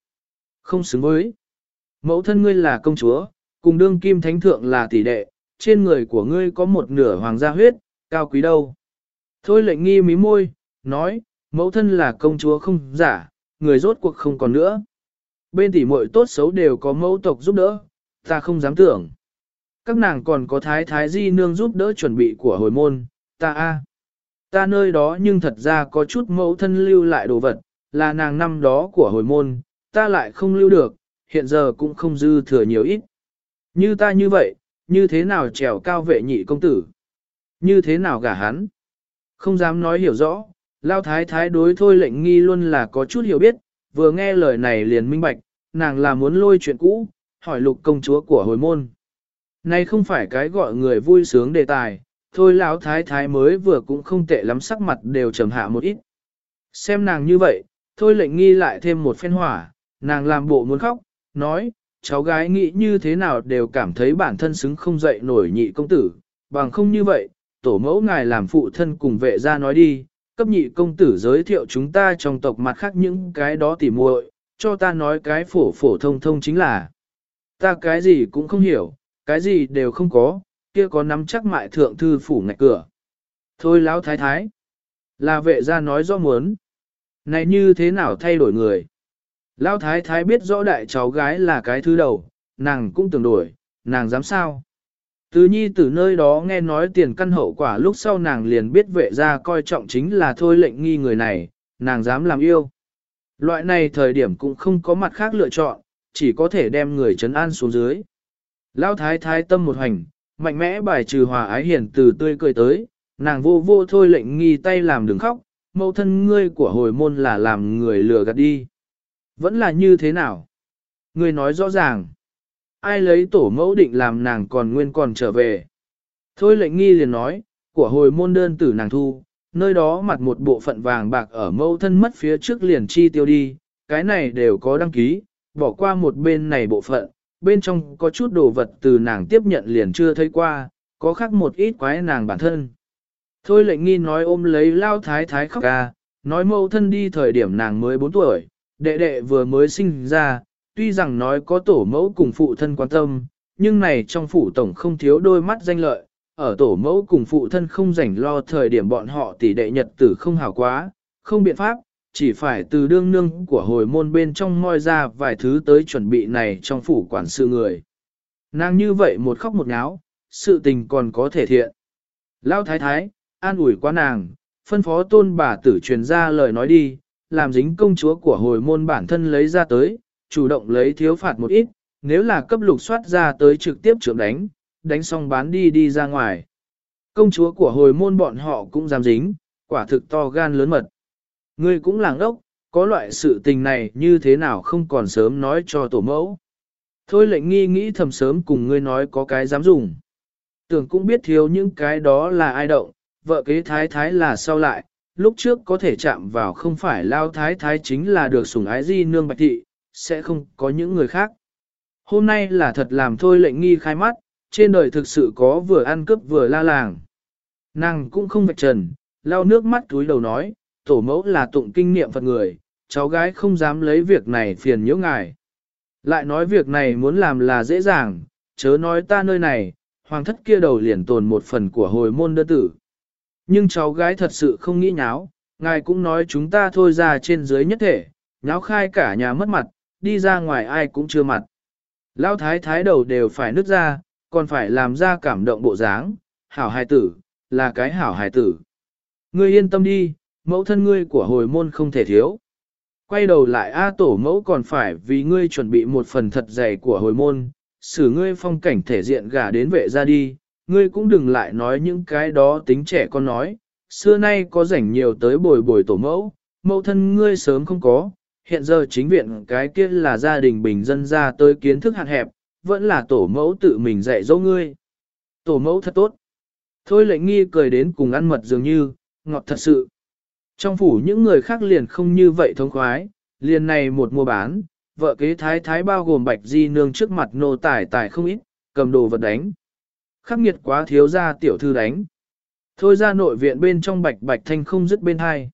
Không xứng với. Mẫu thân ngươi là công chúa, cùng đương kim thánh thượng là tỷ đệ, trên người của ngươi có một nửa hoàng gia huyết, cao quý đâu. Thôi lệnh nghi mí môi, nói, mẫu thân là công chúa không giả, người rốt cuộc không còn nữa. Bên tỷ muội tốt xấu đều có mẫu tộc giúp đỡ, ta không dám tưởng. Các nàng còn có thái thái di nương giúp đỡ chuẩn bị của hồi môn, ta a, Ta nơi đó nhưng thật ra có chút mẫu thân lưu lại đồ vật, là nàng năm đó của hồi môn, ta lại không lưu được, hiện giờ cũng không dư thừa nhiều ít. Như ta như vậy, như thế nào trèo cao vệ nhị công tử? Như thế nào gả hắn? Không dám nói hiểu rõ, lao thái thái đối thôi lệnh nghi luôn là có chút hiểu biết, vừa nghe lời này liền minh bạch, nàng là muốn lôi chuyện cũ, hỏi lục công chúa của hồi môn. Này không phải cái gọi người vui sướng đề tài, thôi lão thái thái mới vừa cũng không tệ lắm sắc mặt đều trầm hạ một ít. Xem nàng như vậy, thôi lệnh nghi lại thêm một phen hỏa, nàng làm bộ muốn khóc, nói, cháu gái nghĩ như thế nào đều cảm thấy bản thân xứng không dậy nổi nhị công tử, bằng không như vậy, tổ mẫu ngài làm phụ thân cùng vệ ra nói đi, cấp nhị công tử giới thiệu chúng ta trong tộc mặt khác những cái đó tỉ muội, cho ta nói cái phổ phổ thông thông chính là, ta cái gì cũng không hiểu, cái gì đều không có, kia có nắm chắc mại thượng thư phủ ngạch cửa. Thôi lão thái thái, là vệ ra nói rõ muốn, này như thế nào thay đổi người. Lão thái thái biết rõ đại cháu gái là cái thứ đầu, nàng cũng tưởng đổi, nàng dám sao. Từ nhi từ nơi đó nghe nói tiền căn hậu quả lúc sau nàng liền biết vệ ra coi trọng chính là thôi lệnh nghi người này, nàng dám làm yêu. Loại này thời điểm cũng không có mặt khác lựa chọn, chỉ có thể đem người trấn an xuống dưới. Lão thái thái tâm một hành, mạnh mẽ bài trừ hòa ái hiển từ tươi cười tới, nàng vô vô thôi lệnh nghi tay làm đừng khóc, mẫu thân ngươi của hồi môn là làm người lừa gạt đi. Vẫn là như thế nào? Ngươi nói rõ ràng. Ai lấy tổ mẫu định làm nàng còn nguyên còn trở về. Thôi lệnh nghi liền nói, của hồi môn đơn tử nàng thu, nơi đó mặt một bộ phận vàng bạc ở mẫu thân mất phía trước liền chi tiêu đi, cái này đều có đăng ký, bỏ qua một bên này bộ phận, bên trong có chút đồ vật từ nàng tiếp nhận liền chưa thấy qua, có khác một ít quái nàng bản thân. Thôi lệnh nghi nói ôm lấy lao thái thái khóc ca, nói mẫu thân đi thời điểm nàng mới 4 tuổi, đệ đệ vừa mới sinh ra, tuy rằng nói có tổ mẫu cùng phụ thân quan tâm, nhưng này trong phủ tổng không thiếu đôi mắt danh lợi, ở tổ mẫu cùng phụ thân không rảnh lo thời điểm bọn họ tỷ đệ nhật tử không hảo quá, không biện pháp, chỉ phải từ đương nương của hồi môn bên trong moi ra vài thứ tới chuẩn bị này trong phủ quản sự người. Nàng như vậy một khóc một ngáo, sự tình còn có thể thiện. Lao thái thái, an ủi quá nàng, phân phó tôn bà tử truyền ra lời nói đi, làm dính công chúa của hồi môn bản thân lấy ra tới, chủ động lấy thiếu phạt một ít, nếu là cấp lục soát ra tới trực tiếp trưởng đánh, đánh xong bán đi đi ra ngoài. Công chúa của hồi môn bọn họ cũng dám dính, quả thực to gan lớn mật. Ngươi cũng làng ốc, có loại sự tình này như thế nào không còn sớm nói cho tổ mẫu. Thôi lệnh nghi nghĩ thầm sớm cùng ngươi nói có cái dám dùng. Tưởng cũng biết thiếu những cái đó là ai động, vợ kế thái thái là sau lại, lúc trước có thể chạm vào không phải lao thái thái chính là được sủng ái di nương bạch thị, sẽ không có những người khác. Hôm nay là thật làm thôi lệnh nghi khai mắt, trên đời thực sự có vừa ăn cướp vừa la làng. Nàng cũng không vạch trần, lao nước mắt túi đầu nói, tổ mẫu là tụng kinh niệm Phật người, cháu gái không dám lấy việc này phiền nhiễu ngài. Lại nói việc này muốn làm là dễ dàng, chớ nói ta nơi này, hoàng thất kia đầu liền tồn một phần của hồi môn đơn tử. Nhưng cháu gái thật sự không nghĩ nháo, ngài cũng nói chúng ta thôi ra trên dưới nhất thể, nháo khai cả nhà mất mặt, đi ra ngoài ai cũng chưa mặt. Lão thái thái đầu đều phải nứt ra, còn phải làm ra cảm động bộ dáng, hảo hài tử, là cái hảo hài tử. Ngươi yên tâm đi, mẫu thân ngươi của hồi môn không thể thiếu. Quay đầu lại A tổ mẫu còn phải vì ngươi chuẩn bị một phần thật dày của hồi môn, xử ngươi phong cảnh thể diện gả đến vệ ra đi, ngươi cũng đừng lại nói những cái đó tính trẻ con nói, xưa nay có rảnh nhiều tới bồi bồi tổ mẫu, mẫu thân ngươi sớm không có, hiện giờ chính viện cái kia là gia đình bình dân ra tới kiến thức hạn hẹp, vẫn là tổ mẫu tự mình dạy dỗ ngươi. Tổ mẫu thật tốt. Thôi lệnh nghi cười đến cùng ăn mật dường như, ngọt thật sự. Trong phủ những người khác liền không như vậy thông khoái, liền này một mua bán, vợ kế thái thái bao gồm bạch di nương trước mặt nô tài tài không ít, cầm đồ vật đánh. Khắc nghiệt quá thiếu ra tiểu thư đánh. Thôi ra nội viện bên trong bạch bạch thanh không dứt bên hai.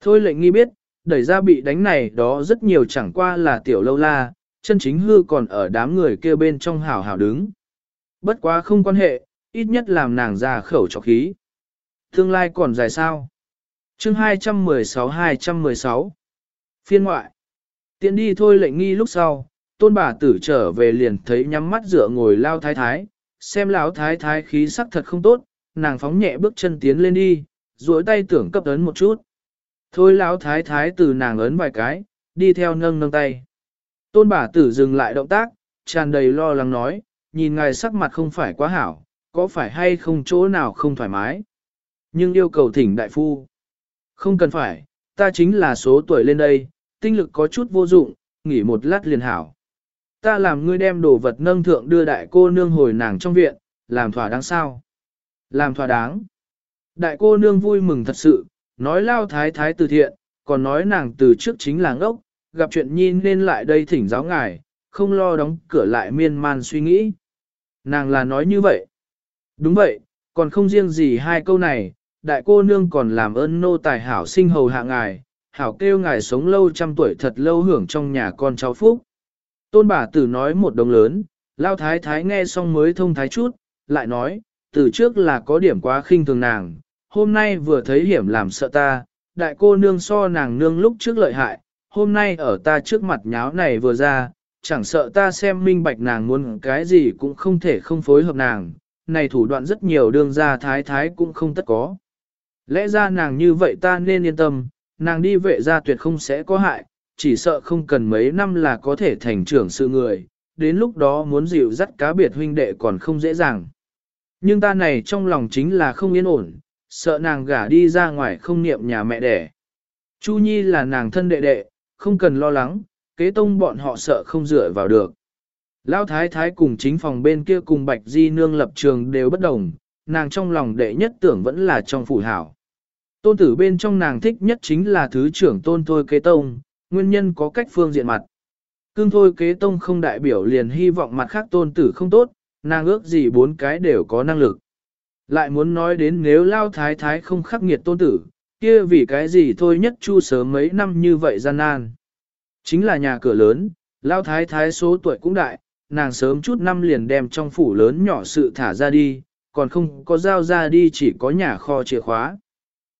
Thôi lệnh nghi biết, đẩy ra bị đánh này đó rất nhiều chẳng qua là tiểu lâu la, chân chính hư còn ở đám người kia bên trong hảo hảo đứng. Bất quá không quan hệ, ít nhất làm nàng ra khẩu trọc khí. Tương lai còn dài sao? Chương 216-216 Phiên ngoại Tiện đi thôi lệnh nghi lúc sau, tôn bà tử trở về liền thấy nhắm mắt dựa ngồi lao thái thái, xem lão thái thái khí sắc thật không tốt, nàng phóng nhẹ bước chân tiến lên đi, duỗi tay tưởng cấp ấn một chút. Thôi lão thái thái từ nàng ấn vài cái, đi theo nâng nâng tay. Tôn bà tử dừng lại động tác, tràn đầy lo lắng nói, nhìn ngài sắc mặt không phải quá hảo, có phải hay không chỗ nào không thoải mái. Nhưng yêu cầu thỉnh đại phu. Không cần phải, ta chính là số tuổi lên đây, tinh lực có chút vô dụng, nghỉ một lát liền hảo. Ta làm ngươi đem đồ vật nâng thượng đưa đại cô nương hồi nàng trong viện, làm thỏa đáng sao? Làm thỏa đáng. Đại cô nương vui mừng thật sự, nói lao thái thái từ thiện, còn nói nàng từ trước chính là ngốc, gặp chuyện nhi nên lại đây thỉnh giáo ngài, không lo đóng cửa lại miên man suy nghĩ. Nàng là nói như vậy. Đúng vậy, còn không riêng gì hai câu này, đại cô nương còn làm ơn nô tài hảo sinh hầu hạ ngài, hảo kêu ngài sống lâu trăm tuổi thật lâu hưởng trong nhà con cháu phúc. Tôn bà tử nói một đồng lớn, lao thái thái nghe xong mới thông thái chút, lại nói, từ trước là có điểm quá khinh thường nàng, hôm nay vừa thấy hiểm làm sợ ta, đại cô nương so nàng nương lúc trước lợi hại, hôm nay ở ta trước mặt nháo này vừa ra, chẳng sợ ta xem minh bạch nàng muốn cái gì cũng không thể không phối hợp nàng, này thủ đoạn rất nhiều đương gia thái thái cũng không tất có. Lẽ ra nàng như vậy ta nên yên tâm, nàng đi vệ gia tuyệt không sẽ có hại, chỉ sợ không cần mấy năm là có thể thành trưởng sự người, đến lúc đó muốn dịu dắt cá biệt huynh đệ còn không dễ dàng. Nhưng ta này trong lòng chính là không yên ổn, sợ nàng gả đi ra ngoài không niệm nhà mẹ đẻ. Chu Nhi là nàng thân đệ đệ, không cần lo lắng, kế tông bọn họ sợ không dựa vào được. Lão thái thái cùng chính phòng bên kia cùng Bạch Di Nương lập trường đều bất đồng, nàng trong lòng đệ nhất tưởng vẫn là trong phủ hảo. Tôn tử bên trong nàng thích nhất chính là thứ trưởng tôn thôi kế tông, nguyên nhân có cách phương diện mặt. Cương thôi kế tông không đại biểu liền hy vọng mặt khác tôn tử không tốt, nàng ước gì bốn cái đều có năng lực. Lại muốn nói đến nếu lao thái thái không khắc nghiệt tôn tử, kia vì cái gì thôi nhất chu sớm mấy năm như vậy gian nan. Chính là nhà cửa lớn, lao thái thái số tuổi cũng đại, nàng sớm chút năm liền đem trong phủ lớn nhỏ sự thả ra đi, còn không có giao ra đi chỉ có nhà kho chìa khóa.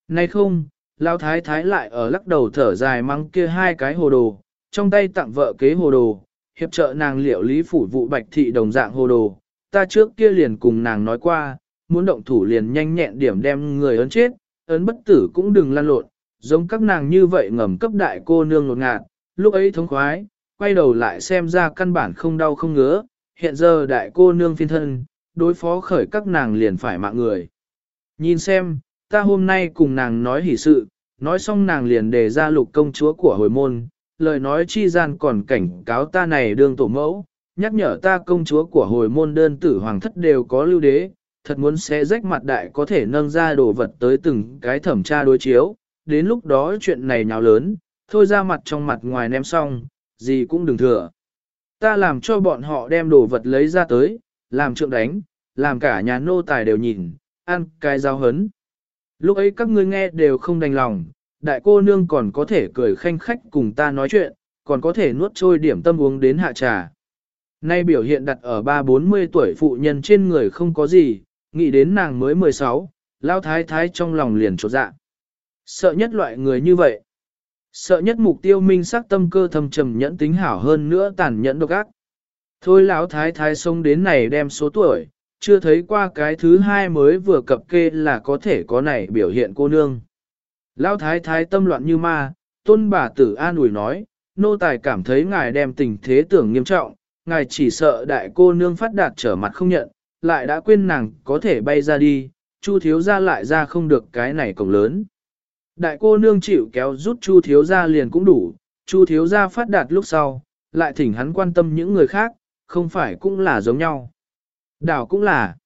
Nay không, lao thái thái lại ở lắc đầu thở dài mắng kia hai cái hồ đồ, trong tay tặng vợ kế hồ đồ, hiệp trợ nàng liệu lý phủ vụ bạch thị đồng dạng hồ đồ. Ta trước kia liền cùng nàng nói qua, muốn động thủ liền nhanh nhẹn điểm đem người ấn chết, ấn bất tử cũng đừng lan lộn, giống các nàng như vậy ngầm cấp đại cô nương lột ngạt, lúc ấy thống khoái, quay đầu lại xem ra căn bản không đau không ngứa, hiện giờ đại cô nương phiên thân, đối phó khởi các nàng liền phải mạng người. Nhìn xem, ta hôm nay cùng nàng nói hỷ sự, nói xong nàng liền đề ra lục công chúa của hồi môn, lời nói chi gian còn cảnh cáo ta này đương tổ mẫu, nhắc nhở ta công chúa của hồi môn đơn tử hoàng thất đều có lưu đế, thật muốn sẽ rách mặt đại có thể nâng ra đồ vật tới từng cái thẩm tra đối chiếu, đến lúc đó chuyện này nhào lớn, thôi ra mặt trong mặt ngoài ném xong, gì cũng đừng thừa. Ta làm cho bọn họ đem đồ vật lấy ra tới, làm trượng đánh, làm cả nhà nô tài đều nhìn, ăn cái giao hấn. Lúc ấy các ngươi nghe đều không đành lòng, đại cô nương còn có thể cười khanh khách cùng ta nói chuyện, còn có thể nuốt trôi điểm tâm uống đến hạ trà. Nay biểu hiện đặt ở ba bốn mươi tuổi phụ nhân trên người không có gì, nghĩ đến nàng mới 16, lao thái thái trong lòng liền trột dạ. Sợ nhất loại người như vậy. Sợ nhất mục tiêu minh sắc tâm cơ thâm trầm nhẫn tính hảo hơn nữa tàn nhẫn độc ác. Thôi lão thái thái sống đến này đem số tuổi, chưa thấy qua cái thứ hai mới vừa cập kê là có thể có này biểu hiện cô nương. Lão thái thái tâm loạn như ma, tôn bà tử an ủi nói, nô tài cảm thấy ngài đem tình thế tưởng nghiêm trọng, ngài chỉ sợ đại cô nương phát đạt trở mặt không nhận, lại đã quên nàng có thể bay ra đi, chu thiếu ra lại ra không được cái này cổng lớn. Đại cô nương chịu kéo rút chu thiếu ra liền cũng đủ, chu thiếu ra phát đạt lúc sau, lại thỉnh hắn quan tâm những người khác, không phải cũng là giống nhau. Đảo cũng là.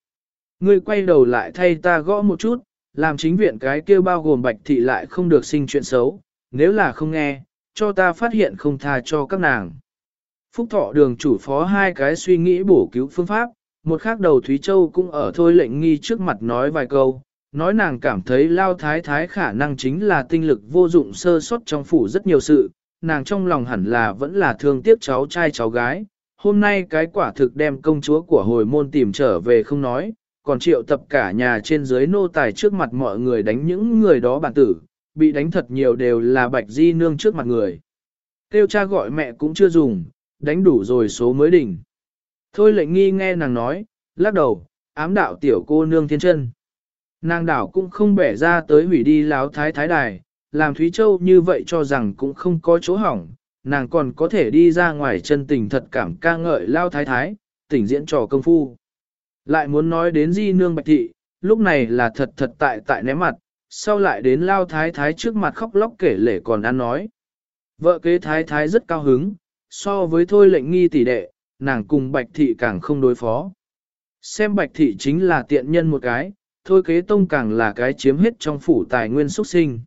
Ngươi quay đầu lại thay ta gõ một chút, làm chính viện cái kia bao gồm bạch thị lại không được sinh chuyện xấu, nếu là không nghe, cho ta phát hiện không tha cho các nàng. Phúc thọ đường chủ phó hai cái suy nghĩ bổ cứu phương pháp, một khác đầu Thúy Châu cũng ở thôi lệnh nghi trước mặt nói vài câu, nói nàng cảm thấy lao thái thái khả năng chính là tinh lực vô dụng sơ suất trong phủ rất nhiều sự, nàng trong lòng hẳn là vẫn là thương tiếc cháu trai cháu gái. Hôm nay cái quả thực đem công chúa của hồi môn tìm trở về không nói, còn triệu tập cả nhà trên dưới nô tài trước mặt mọi người đánh những người đó bản tử, bị đánh thật nhiều đều là bạch di nương trước mặt người. Tiêu cha gọi mẹ cũng chưa dùng, đánh đủ rồi số mới đỉnh. Thôi lệnh nghi nghe nàng nói, lắc đầu, ám đạo tiểu cô nương thiên chân. Nàng đảo cũng không bẻ ra tới hủy đi láo thái thái đài, làm Thúy Châu như vậy cho rằng cũng không có chỗ hỏng, nàng còn có thể đi ra ngoài chân tình thật cảm ca ngợi lao thái thái, tỉnh diễn trò công phu. Lại muốn nói đến di nương bạch thị, lúc này là thật thật tại tại ném mặt, sau lại đến lao thái thái trước mặt khóc lóc kể lể còn ăn nói. Vợ kế thái thái rất cao hứng, so với thôi lệnh nghi tỷ đệ, nàng cùng bạch thị càng không đối phó. Xem bạch thị chính là tiện nhân một cái, thôi kế tông càng là cái chiếm hết trong phủ tài nguyên xuất sinh.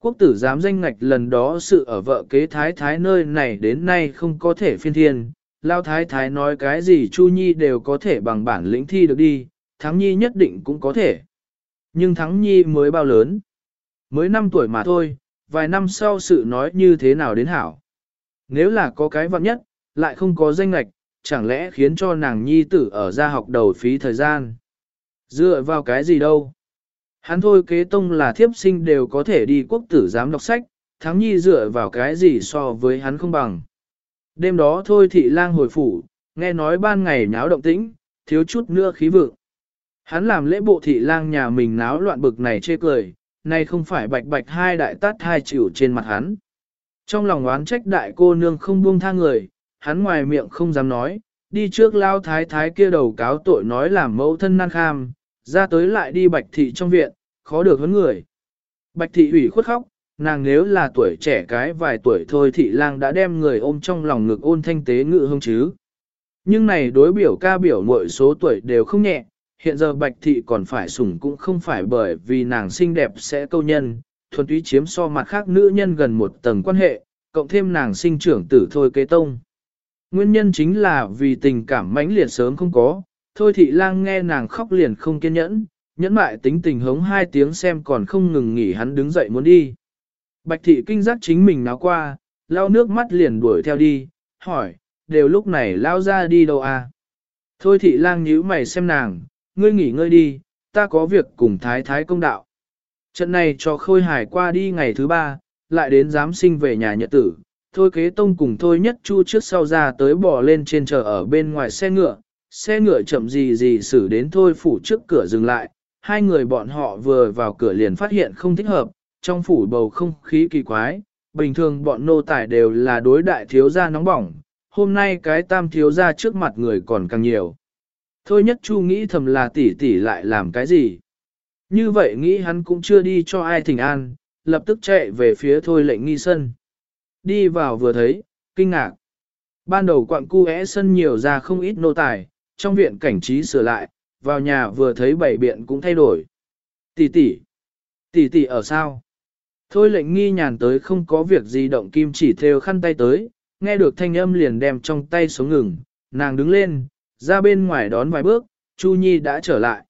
Quốc tử giám danh ngạch lần đó sự ở vợ kế thái thái nơi này đến nay không có thể phiên thiên, lao thái thái nói cái gì Chu Nhi đều có thể bằng bản lĩnh thi được đi, Thắng Nhi nhất định cũng có thể. Nhưng Thắng Nhi mới bao lớn? Mới 5 tuổi mà thôi, vài năm sau sự nói như thế nào đến hảo. Nếu là có cái vặn nhất, lại không có danh ngạch, chẳng lẽ khiến cho nàng Nhi tử ở ra học đầu phí thời gian. Dựa vào cái gì đâu? Hắn thôi kế tông là thiếp sinh đều có thể đi quốc tử giám đọc sách, thắng nhi dựa vào cái gì so với hắn không bằng. Đêm đó thôi thị lang hồi phủ, nghe nói ban ngày náo động tĩnh, thiếu chút nữa khí vượng. Hắn làm lễ bộ thị lang nhà mình náo loạn bực này chê cười, nay không phải bạch bạch hai đại tát hai chịu trên mặt hắn. Trong lòng oán trách đại cô nương không buông tha người, hắn ngoài miệng không dám nói, đi trước lao thái thái kia đầu cáo tội nói làm mẫu thân nan kham, ra tới lại đi bạch thị trong viện, khó được vấn người. Bạch thị ủy khuất khóc, nàng nếu là tuổi trẻ cái vài tuổi thôi thị lang đã đem người ôm trong lòng ngực ôn thanh tế ngự hông chứ. Nhưng này đối biểu ca biểu mọi số tuổi đều không nhẹ, hiện giờ bạch thị còn phải sủng cũng không phải bởi vì nàng xinh đẹp sẽ câu nhân, thuần túy chiếm so mặt khác nữ nhân gần một tầng quan hệ, cộng thêm nàng sinh trưởng tử thôi kế tông. Nguyên nhân chính là vì tình cảm mãnh liệt sớm không có, thôi thị lang nghe nàng khóc liền không kiên nhẫn, nhẫn mại tính tình hống hai tiếng xem còn không ngừng nghỉ hắn đứng dậy muốn đi. Bạch thị kinh giác chính mình náo qua, lau nước mắt liền đuổi theo đi, hỏi, đều lúc này lao ra đi đâu à? Thôi thị lang nhíu mày xem nàng, ngươi nghỉ ngơi đi, ta có việc cùng thái thái công đạo. Trận này cho khôi hải qua đi ngày thứ ba, lại đến giám sinh về nhà nhật tử. Thôi kế tông cùng thôi nhất chu trước sau ra tới bỏ lên trên chờ ở bên ngoài xe ngựa, xe ngựa chậm gì gì xử đến thôi phủ trước cửa dừng lại, hai người bọn họ vừa vào cửa liền phát hiện không thích hợp, trong phủ bầu không khí kỳ quái, bình thường bọn nô tài đều là đối đại thiếu gia nóng bỏng, hôm nay cái tam thiếu gia trước mặt người còn càng nhiều. Thôi nhất chu nghĩ thầm là tỷ tỷ lại làm cái gì. Như vậy nghĩ hắn cũng chưa đi cho ai thỉnh an, lập tức chạy về phía thôi lệnh nghi sân. Đi vào vừa thấy, kinh ngạc. Ban đầu quặng cu sân nhiều ra không ít nô tài, trong viện cảnh trí sửa lại, vào nhà vừa thấy bảy biện cũng thay đổi. Tỷ tỷ, tỷ tỷ ở sao? Thôi lệnh nghi nhàn tới không có việc gì động kim chỉ theo khăn tay tới, nghe được thanh âm liền đem trong tay xuống ngừng, nàng đứng lên, ra bên ngoài đón vài bước, Chu Nhi đã trở lại.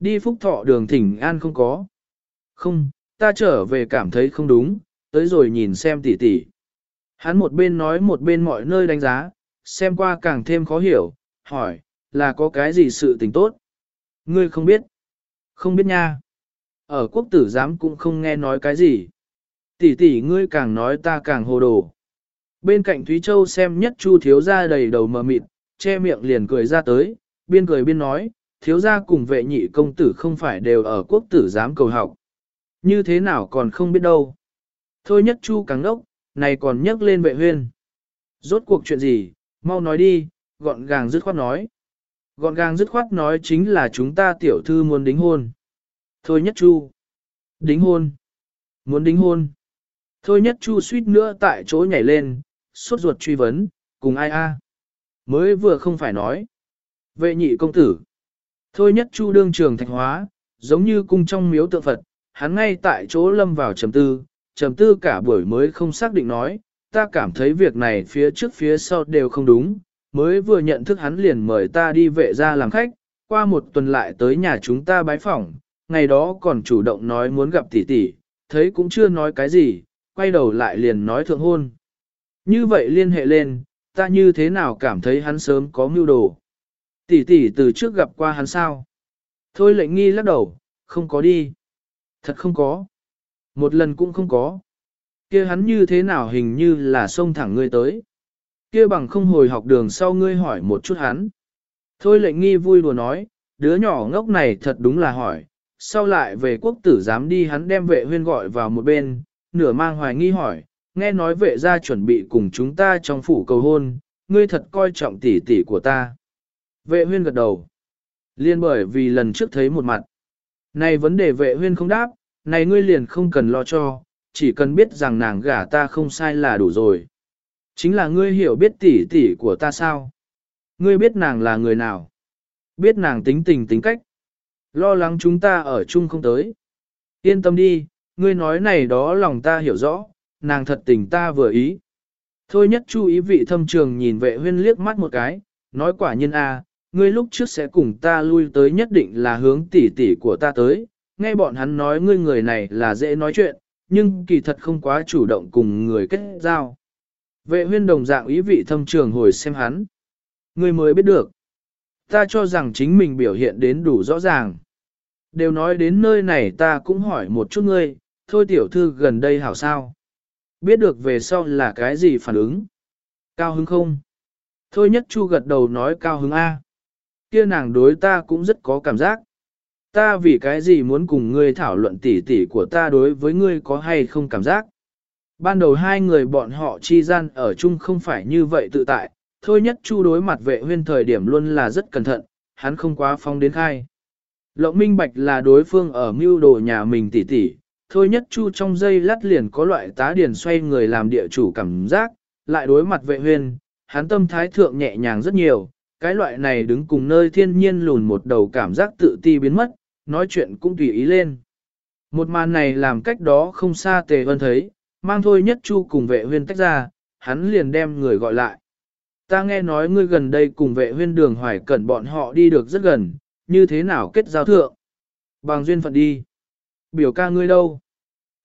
Đi phúc thọ đường thỉnh an không có. Không, ta trở về cảm thấy không đúng, tới rồi nhìn xem tỷ tỷ. Hắn một bên nói một bên mọi nơi đánh giá, xem qua càng thêm khó hiểu, hỏi, là có cái gì sự tình tốt? Ngươi không biết. Không biết nha. Ở quốc tử giám cũng không nghe nói cái gì. Tỷ tỷ ngươi càng nói ta càng hồ đồ. Bên cạnh Thúy Châu xem nhất chu thiếu gia đầy đầu mờ mịt, che miệng liền cười ra tới, biên cười biên nói, thiếu gia cùng vệ nhị công tử không phải đều ở quốc tử giám cầu học. Như thế nào còn không biết đâu. Thôi nhất chu càng ngốc, này còn nhắc lên vệ huyên. Rốt cuộc chuyện gì, mau nói đi, gọn gàng dứt khoát nói. Gọn gàng dứt khoát nói chính là chúng ta tiểu thư muốn đính hôn. Thôi nhất chu. Đính hôn. Muốn đính hôn. Thôi nhất chu suýt nữa tại chỗ nhảy lên, suốt ruột truy vấn, cùng ai a? Mới vừa không phải nói. Vệ nhị công tử. Thôi nhất chu đương trường thạch hóa, giống như cung trong miếu tượng Phật, hắn ngay tại chỗ lâm vào trầm tư, trầm tư cả buổi mới không xác định nói, ta cảm thấy việc này phía trước phía sau đều không đúng, mới vừa nhận thức hắn liền mời ta đi vệ ra làm khách, qua một tuần lại tới nhà chúng ta bái phỏng, ngày đó còn chủ động nói muốn gặp tỷ tỷ, thấy cũng chưa nói cái gì, quay đầu lại liền nói thượng hôn. Như vậy liên hệ lên, ta như thế nào cảm thấy hắn sớm có mưu đồ. Tỷ tỷ từ trước gặp qua hắn sao? Thôi lệnh nghi lắc đầu, không có đi. Thật không có. Một lần cũng không có. kia hắn như thế nào hình như là xông thẳng ngươi tới kia bằng không hồi học đường sau ngươi hỏi một chút hắn. Thôi lệnh nghi vui đùa nói, đứa nhỏ ngốc này thật đúng là hỏi. Sau lại về quốc tử dám đi hắn đem vệ huyên gọi vào một bên, nửa mang hoài nghi hỏi, nghe nói vệ gia chuẩn bị cùng chúng ta trong phủ cầu hôn, ngươi thật coi trọng tỷ tỷ của ta. Vệ huyên gật đầu. Liên bởi vì lần trước thấy một mặt. Này vấn đề vệ huyên không đáp, này ngươi liền không cần lo cho, chỉ cần biết rằng nàng gả ta không sai là đủ rồi. Chính là ngươi hiểu biết tỷ tỷ của ta sao? Ngươi biết nàng là người nào? Biết nàng tính tình tính cách? Lo lắng chúng ta ở chung không tới. Yên tâm đi, ngươi nói này đó lòng ta hiểu rõ, nàng thật tình ta vừa ý. Thôi nhất chú ý vị thâm trường nhìn vệ huyên liếc mắt một cái, nói quả nhân a, à, ngươi lúc trước sẽ cùng ta lui tới nhất định là hướng tỷ tỷ của ta tới, nghe bọn hắn nói ngươi người này là dễ nói chuyện, nhưng kỳ thật không quá chủ động cùng người kết giao. Vệ huyên đồng dạng ý vị thâm trường hồi xem hắn. người mới biết được. Ta cho rằng chính mình biểu hiện đến đủ rõ ràng. Đều nói đến nơi này ta cũng hỏi một chút ngươi, thôi tiểu thư gần đây hảo sao. Biết được về sau là cái gì phản ứng. Cao hứng không? Thôi nhất chu gật đầu nói cao hứng A. Kia nàng đối ta cũng rất có cảm giác. Ta vì cái gì muốn cùng ngươi thảo luận tỉ tỉ của ta đối với ngươi có hay không cảm giác. Ban đầu hai người bọn họ chi gian ở chung không phải như vậy tự tại, thôi nhất chu đối mặt vệ huyên thời điểm luôn là rất cẩn thận, hắn không quá phong đến khai. Lộng minh bạch là đối phương ở mưu đồ nhà mình tỉ tỉ, thôi nhất chu trong dây lát liền có loại tá điền xoay người làm địa chủ cảm giác, lại đối mặt vệ huyên, hắn tâm thái thượng nhẹ nhàng rất nhiều, cái loại này đứng cùng nơi thiên nhiên lùn một đầu cảm giác tự ti biến mất, nói chuyện cũng tùy ý lên. Một màn này làm cách đó không xa tề vân thấy, mang thôi nhất chu cùng vệ huyên tách ra, hắn liền đem người gọi lại. Ta nghe nói ngươi gần đây cùng vệ huyên đường hoài cẩn bọn họ đi được rất gần, như thế nào kết giao thượng? Bằng duyên phận đi. Biểu ca ngươi đâu?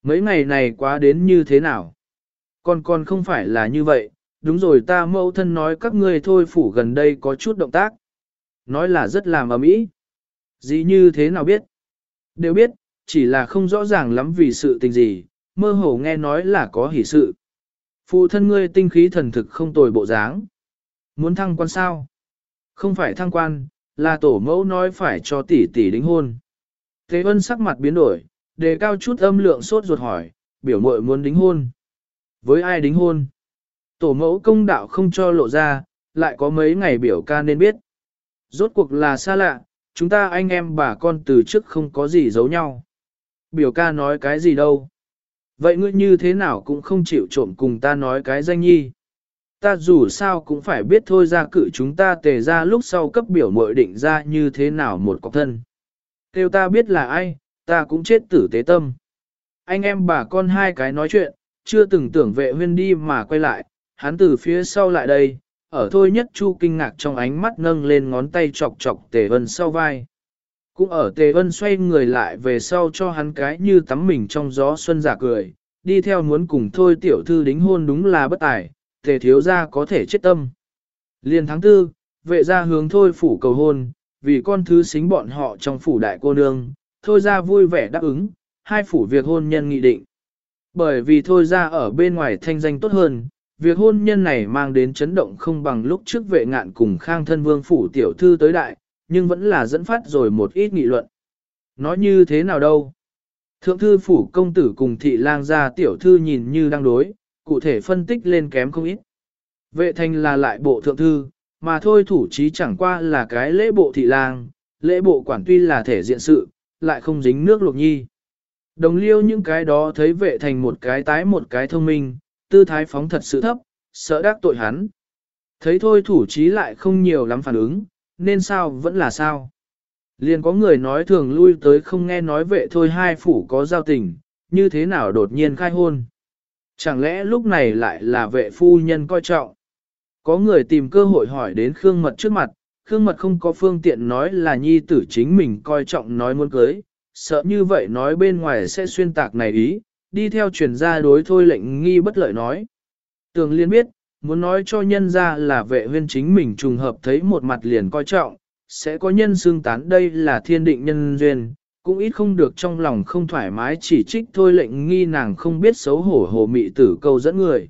Mấy ngày này quá đến như thế nào? Còn còn không phải là như vậy, đúng rồi ta mẫu thân nói các ngươi thôi phủ gần đây có chút động tác. Nói là rất làm ấm ý. Gì như thế nào biết? Đều biết, chỉ là không rõ ràng lắm vì sự tình gì, mơ hồ nghe nói là có hỷ sự. Phụ thân ngươi tinh khí thần thực không tồi bộ dáng. Muốn thăng quan sao? Không phải thăng quan, là tổ mẫu nói phải cho tỷ tỷ đính hôn. Thế ân sắc mặt biến đổi, đề cao chút âm lượng sốt ruột hỏi, biểu muội muốn đính hôn. Với ai đính hôn? Tổ mẫu công đạo không cho lộ ra, lại có mấy ngày biểu ca nên biết. Rốt cuộc là xa lạ, chúng ta anh em bà con từ trước không có gì giấu nhau. Biểu ca nói cái gì đâu. Vậy ngươi như thế nào cũng không chịu trộm cùng ta nói cái danh nhi. Ta dù sao cũng phải biết thôi ra cử chúng ta tề ra lúc sau cấp biểu mội định ra như thế nào một cọc thân. Kêu ta biết là ai, ta cũng chết tử tế tâm. Anh em bà con hai cái nói chuyện, chưa từng tưởng vệ huyên đi mà quay lại, hắn từ phía sau lại đây, ở thôi nhất chu kinh ngạc trong ánh mắt nâng lên ngón tay chọc chọc tề vân sau vai. Cũng ở tề vân xoay người lại về sau cho hắn cái như tắm mình trong gió xuân giả cười, đi theo muốn cùng thôi tiểu thư đính hôn đúng là bất tài, tề thiếu gia có thể chết tâm. Liên tháng tư, vệ gia hướng thôi phủ cầu hôn, vì con thứ xính bọn họ trong phủ đại cô nương, thôi ra vui vẻ đáp ứng, hai phủ việc hôn nhân nghị định. Bởi vì thôi ra ở bên ngoài thanh danh tốt hơn, việc hôn nhân này mang đến chấn động không bằng lúc trước vệ ngạn cùng khang thân vương phủ tiểu thư tới đại, nhưng vẫn là dẫn phát rồi một ít nghị luận. Nói như thế nào đâu? Thượng thư phủ công tử cùng thị lang gia tiểu thư nhìn như đang đối, cụ thể phân tích lên kém không ít. Vệ thành là lại bộ thượng thư, mà thôi thủ trí chẳng qua là cái lễ bộ thị lang, lễ bộ quản tuy là thể diện sự, lại không dính nước luộc nhi. Đồng liêu những cái đó thấy vệ thành một cái tái một cái thông minh, tư thái phóng thật sự thấp, sợ đắc tội hắn. Thấy thôi thủ trí lại không nhiều lắm phản ứng, nên sao vẫn là sao. Liền có người nói thường lui tới không nghe nói vệ thôi hai phủ có giao tình, như thế nào đột nhiên khai hôn. Chẳng lẽ lúc này lại là vệ phu nhân coi trọng? Có người tìm cơ hội hỏi đến Khương Mật trước mặt, Khương Mật không có phương tiện nói là nhi tử chính mình coi trọng nói muốn cưới, sợ như vậy nói bên ngoài sẽ xuyên tạc này ý, đi theo truyền gia đối thôi lệnh nghi bất lợi nói. Tường liên biết, muốn nói cho nhân ra là vệ huyên chính mình trùng hợp thấy một mặt liền coi trọng, sẽ có nhân xương tán đây là thiên định nhân duyên, cũng ít không được trong lòng không thoải mái chỉ trích thôi lệnh nghi nàng không biết xấu hổ hồ mị tử câu dẫn người.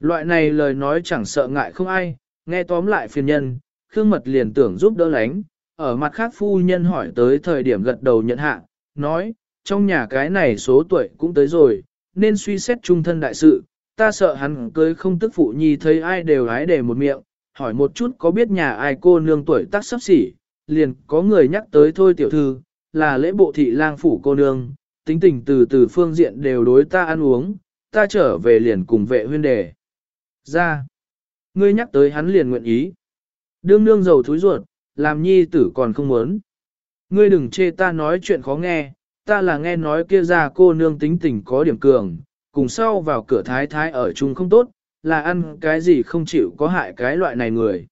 Loại này lời nói chẳng sợ ngại không ai, nghe tóm lại phiền nhân, Khương Mật liền tưởng giúp đỡ lánh, ở mặt khác phu nhân hỏi tới thời điểm gật đầu nhận hạ, nói, trong nhà cái này số tuổi cũng tới rồi, nên suy xét trung thân đại sự, ta sợ hắn cưới không tức phụ nhi thấy ai đều hái để một miệng, hỏi một chút có biết nhà ai cô nương tuổi tác sắp xỉ, liền có người nhắc tới thôi tiểu thư, là lễ bộ thị lang phủ cô nương, tính tình từ từ phương diện đều đối ta ăn uống, ta trở về liền cùng vệ huyên đề. Ra, ngươi nhắc tới hắn liền nguyện ý. Đương nương giàu thúi ruột, làm nhi tử còn không muốn. Ngươi đừng chê ta nói chuyện khó nghe, ta là nghe nói kia ra cô nương tính tình có điểm cường, cùng sau vào cửa thái thái ở chung không tốt, là ăn cái gì không chịu có hại cái loại này người.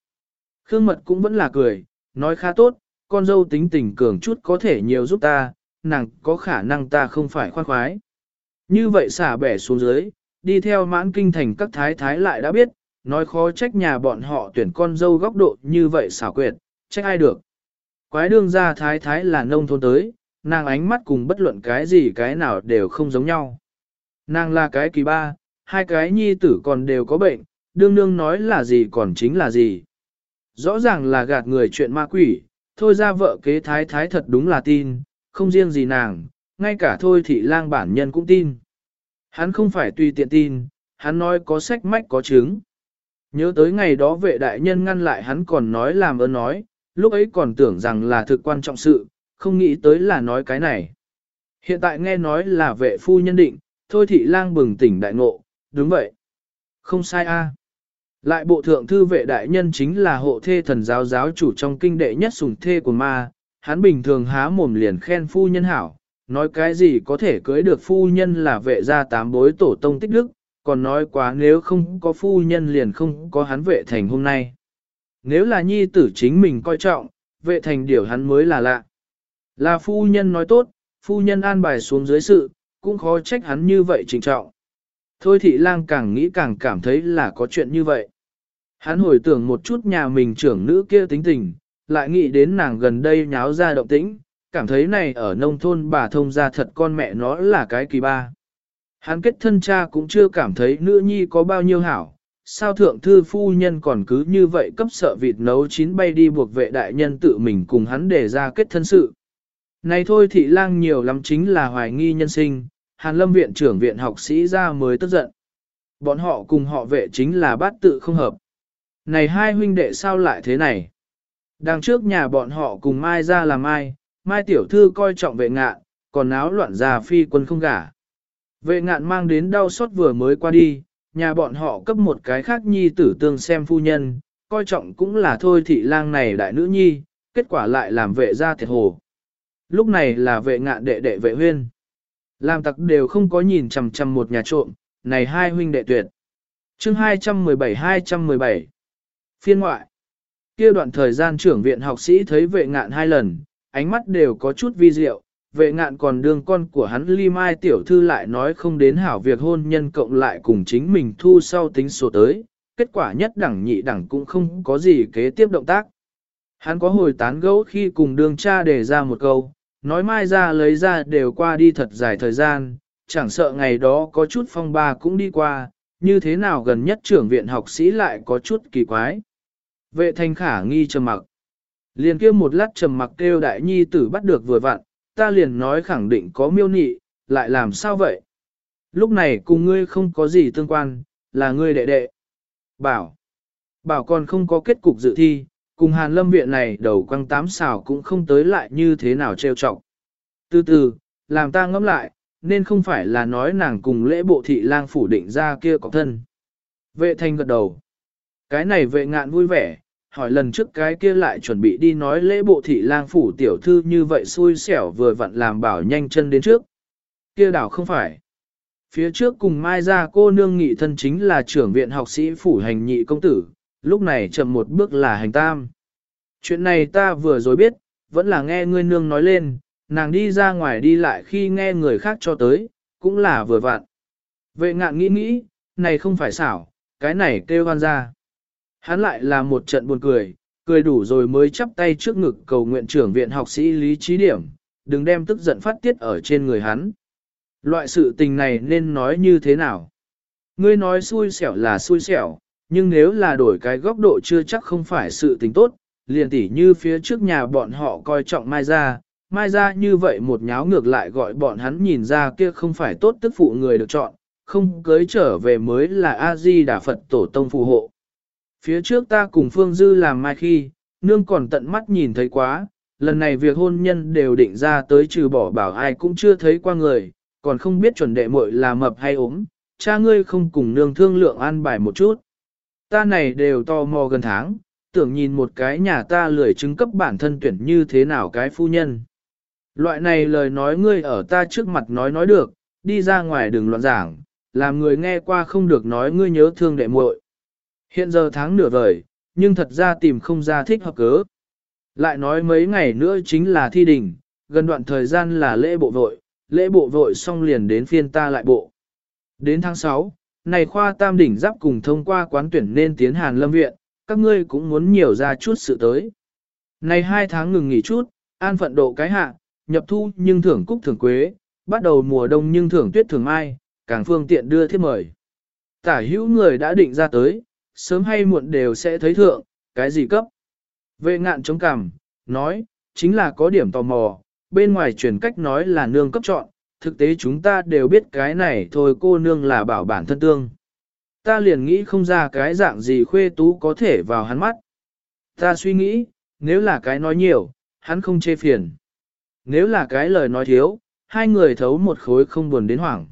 Khương mật cũng vẫn là cười, nói khá tốt, con dâu tính tình cường chút có thể nhiều giúp ta, nàng có khả năng ta không phải khoan khoái. Như vậy xả bẻ xuống dưới, đi theo mãn kinh thành các thái thái lại đã biết, nói khó trách nhà bọn họ tuyển con dâu góc độ như vậy xảo quyệt, trách ai được. Quái đương ra thái thái là nông thôn tới, nàng ánh mắt cùng bất luận cái gì cái nào đều không giống nhau. Nàng là cái kỳ ba, hai cái nhi tử còn đều có bệnh, đương nương nói là gì còn chính là gì. Rõ ràng là gạt người chuyện ma quỷ, thôi ra vợ kế thái thái thật đúng là tin, không riêng gì nàng, ngay cả thôi thị lang bản nhân cũng tin. Hắn không phải tùy tiện tin, hắn nói có sách mách có chứng. Nhớ tới ngày đó vệ đại nhân ngăn lại hắn còn nói làm ơn nói, lúc ấy còn tưởng rằng là thực quan trọng sự, không nghĩ tới là nói cái này. Hiện tại nghe nói là vệ phu nhân định, thôi thị lang bừng tỉnh đại ngộ, đúng vậy. Không sai a. Lại bộ thượng thư vệ đại nhân chính là hộ thê thần giáo giáo chủ trong kinh đệ nhất sủng thê của ma, hắn bình thường há mồm liền khen phu nhân hảo, nói cái gì có thể cưới được phu nhân là vệ gia tám bối tổ tông tích đức, còn nói quá nếu không có phu nhân liền không có hắn vệ thành hôm nay. Nếu là nhi tử chính mình coi trọng, vệ thành điều hắn mới là lạ. Là phu nhân nói tốt, phu nhân an bài xuống dưới sự, cũng khó trách hắn như vậy trình trọng. Thôi thị lang càng nghĩ càng cảm thấy là có chuyện như vậy. Hắn hồi tưởng một chút nhà mình trưởng nữ kia tính tình, lại nghĩ đến nàng gần đây nháo ra động tĩnh, cảm thấy này ở nông thôn bà thông ra thật con mẹ nó là cái kỳ ba. Hắn kết thân cha cũng chưa cảm thấy nữ nhi có bao nhiêu hảo, sao thượng thư phu nhân còn cứ như vậy cấp sợ vịt nấu chín bay đi buộc vệ đại nhân tự mình cùng hắn để ra kết thân sự. Này thôi thị lang nhiều lắm chính là hoài nghi nhân sinh, Hàn Lâm viện trưởng viện học sĩ ra mới tức giận. Bọn họ cùng họ vệ chính là bát tự không hợp. Này hai huynh đệ sao lại thế này? Đằng trước nhà bọn họ cùng Mai ra là Mai, Mai tiểu thư coi trọng vệ ngạn còn áo loạn già phi quân không gả. Vệ ngạn mang đến đau xót vừa mới qua đi, nhà bọn họ cấp một cái khác nhi tử tương xem phu nhân, coi trọng cũng là thôi thị lang này đại nữ nhi, kết quả lại làm vệ ra thiệt hồ. Lúc này là vệ ngạn đệ đệ vệ huyên. Làm tặc đều không có nhìn chằm chằm một nhà trộm, này hai huynh đệ tuyệt. chương 217-217 Phiên ngoại kia đoạn thời gian trưởng viện học sĩ thấy vệ ngạn hai lần, ánh mắt đều có chút vi diệu, vệ ngạn còn đương con của hắn ly mai tiểu thư lại nói không đến hảo việc hôn nhân cộng lại cùng chính mình thu sau tính sổ tới, kết quả nhất đẳng nhị đẳng cũng không có gì kế tiếp động tác. Hắn có hồi tán gẫu khi cùng đương cha đề ra một câu, nói mai ra lấy ra đều qua đi thật dài thời gian, chẳng sợ ngày đó có chút phong ba cũng đi qua, như thế nào gần nhất trưởng viện học sĩ lại có chút kỳ quái. Vệ thanh khả nghi trầm mặc. Liền kia một lát trầm mặc kêu đại nhi tử bắt được vừa vặn, ta liền nói khẳng định có miêu nị, lại làm sao vậy? Lúc này cùng ngươi không có gì tương quan, là ngươi đệ đệ. Bảo, bảo còn không có kết cục dự thi, cùng hàn lâm viện này đầu quăng tám xào cũng không tới lại như thế nào trêu trọng. Từ từ, làm ta ngẫm lại, nên không phải là nói nàng cùng lễ bộ thị lang phủ định ra kia có thân. Vệ thanh gật đầu. Cái này vệ ngạn vui vẻ, hỏi lần trước cái kia lại chuẩn bị đi nói lễ bộ thị lang phủ tiểu thư như vậy xui xẻo vừa vặn làm bảo nhanh chân đến trước. Kia đảo không phải. Phía trước cùng mai ra cô nương nghị thân chính là trưởng viện học sĩ phủ hành nhị công tử, lúc này chậm một bước là hành tam. Chuyện này ta vừa rồi biết, vẫn là nghe ngươi nương nói lên, nàng đi ra ngoài đi lại khi nghe người khác cho tới, cũng là vừa vặn. Vệ ngạn nghĩ nghĩ, này không phải xảo, cái này kêu hoan ra. Hắn lại là một trận buồn cười, cười đủ rồi mới chắp tay trước ngực cầu nguyện trưởng viện học sĩ lý trí điểm, đừng đem tức giận phát tiết ở trên người hắn. Loại sự tình này nên nói như thế nào? Ngươi nói xui xẻo là xui xẻo, nhưng nếu là đổi cái góc độ chưa chắc không phải sự tình tốt, liền tỉ như phía trước nhà bọn họ coi trọng Mai Gia, Mai Gia như vậy một nháo ngược lại gọi bọn hắn nhìn ra kia không phải tốt tức phụ người được chọn, không cưới trở về mới là A-di Đà Phật Tổ Tông phù hộ. Phía trước ta cùng Phương Dư làm mai khi, nương còn tận mắt nhìn thấy quá, lần này việc hôn nhân đều định ra tới trừ bỏ bảo ai cũng chưa thấy qua người, còn không biết chuẩn đệ muội là mập hay ốm, cha ngươi không cùng nương thương lượng an bài một chút. Ta này đều to mò gần tháng, tưởng nhìn một cái nhà ta lười chứng cấp bản thân tuyển như thế nào cái phu nhân. Loại này lời nói ngươi ở ta trước mặt nói nói được, đi ra ngoài đừng loạn giảng, làm người nghe qua không được nói ngươi nhớ thương đệ muội. Hiện giờ tháng nửa vời, nhưng thật ra tìm không ra thích hợp cớ. Lại nói mấy ngày nữa chính là thi đình, gần đoạn thời gian là lễ bộ vội, lễ bộ vội xong liền đến phiên ta lại bộ. Đến tháng 6, này khoa tam đỉnh giáp cùng thông qua quán tuyển nên tiến hàn lâm viện, các ngươi cũng muốn nhiều ra chút sự tới. Này hai tháng ngừng nghỉ chút, an phận độ cái hạ, nhập thu nhưng thưởng cúc thưởng quế, bắt đầu mùa đông nhưng thưởng tuyết thưởng mai, càng phương tiện đưa thiết mời. Tả hữu người đã định ra tới, sớm hay muộn đều sẽ thấy thượng, cái gì cấp. Vệ ngạn chống cằm, nói, chính là có điểm tò mò, bên ngoài truyền cách nói là nương cấp chọn, thực tế chúng ta đều biết cái này thôi cô nương là bảo bản thân tương. Ta liền nghĩ không ra cái dạng gì khuê tú có thể vào hắn mắt. Ta suy nghĩ, nếu là cái nói nhiều, hắn không chê phiền. Nếu là cái lời nói thiếu, hai người thấu một khối không buồn đến hoảng.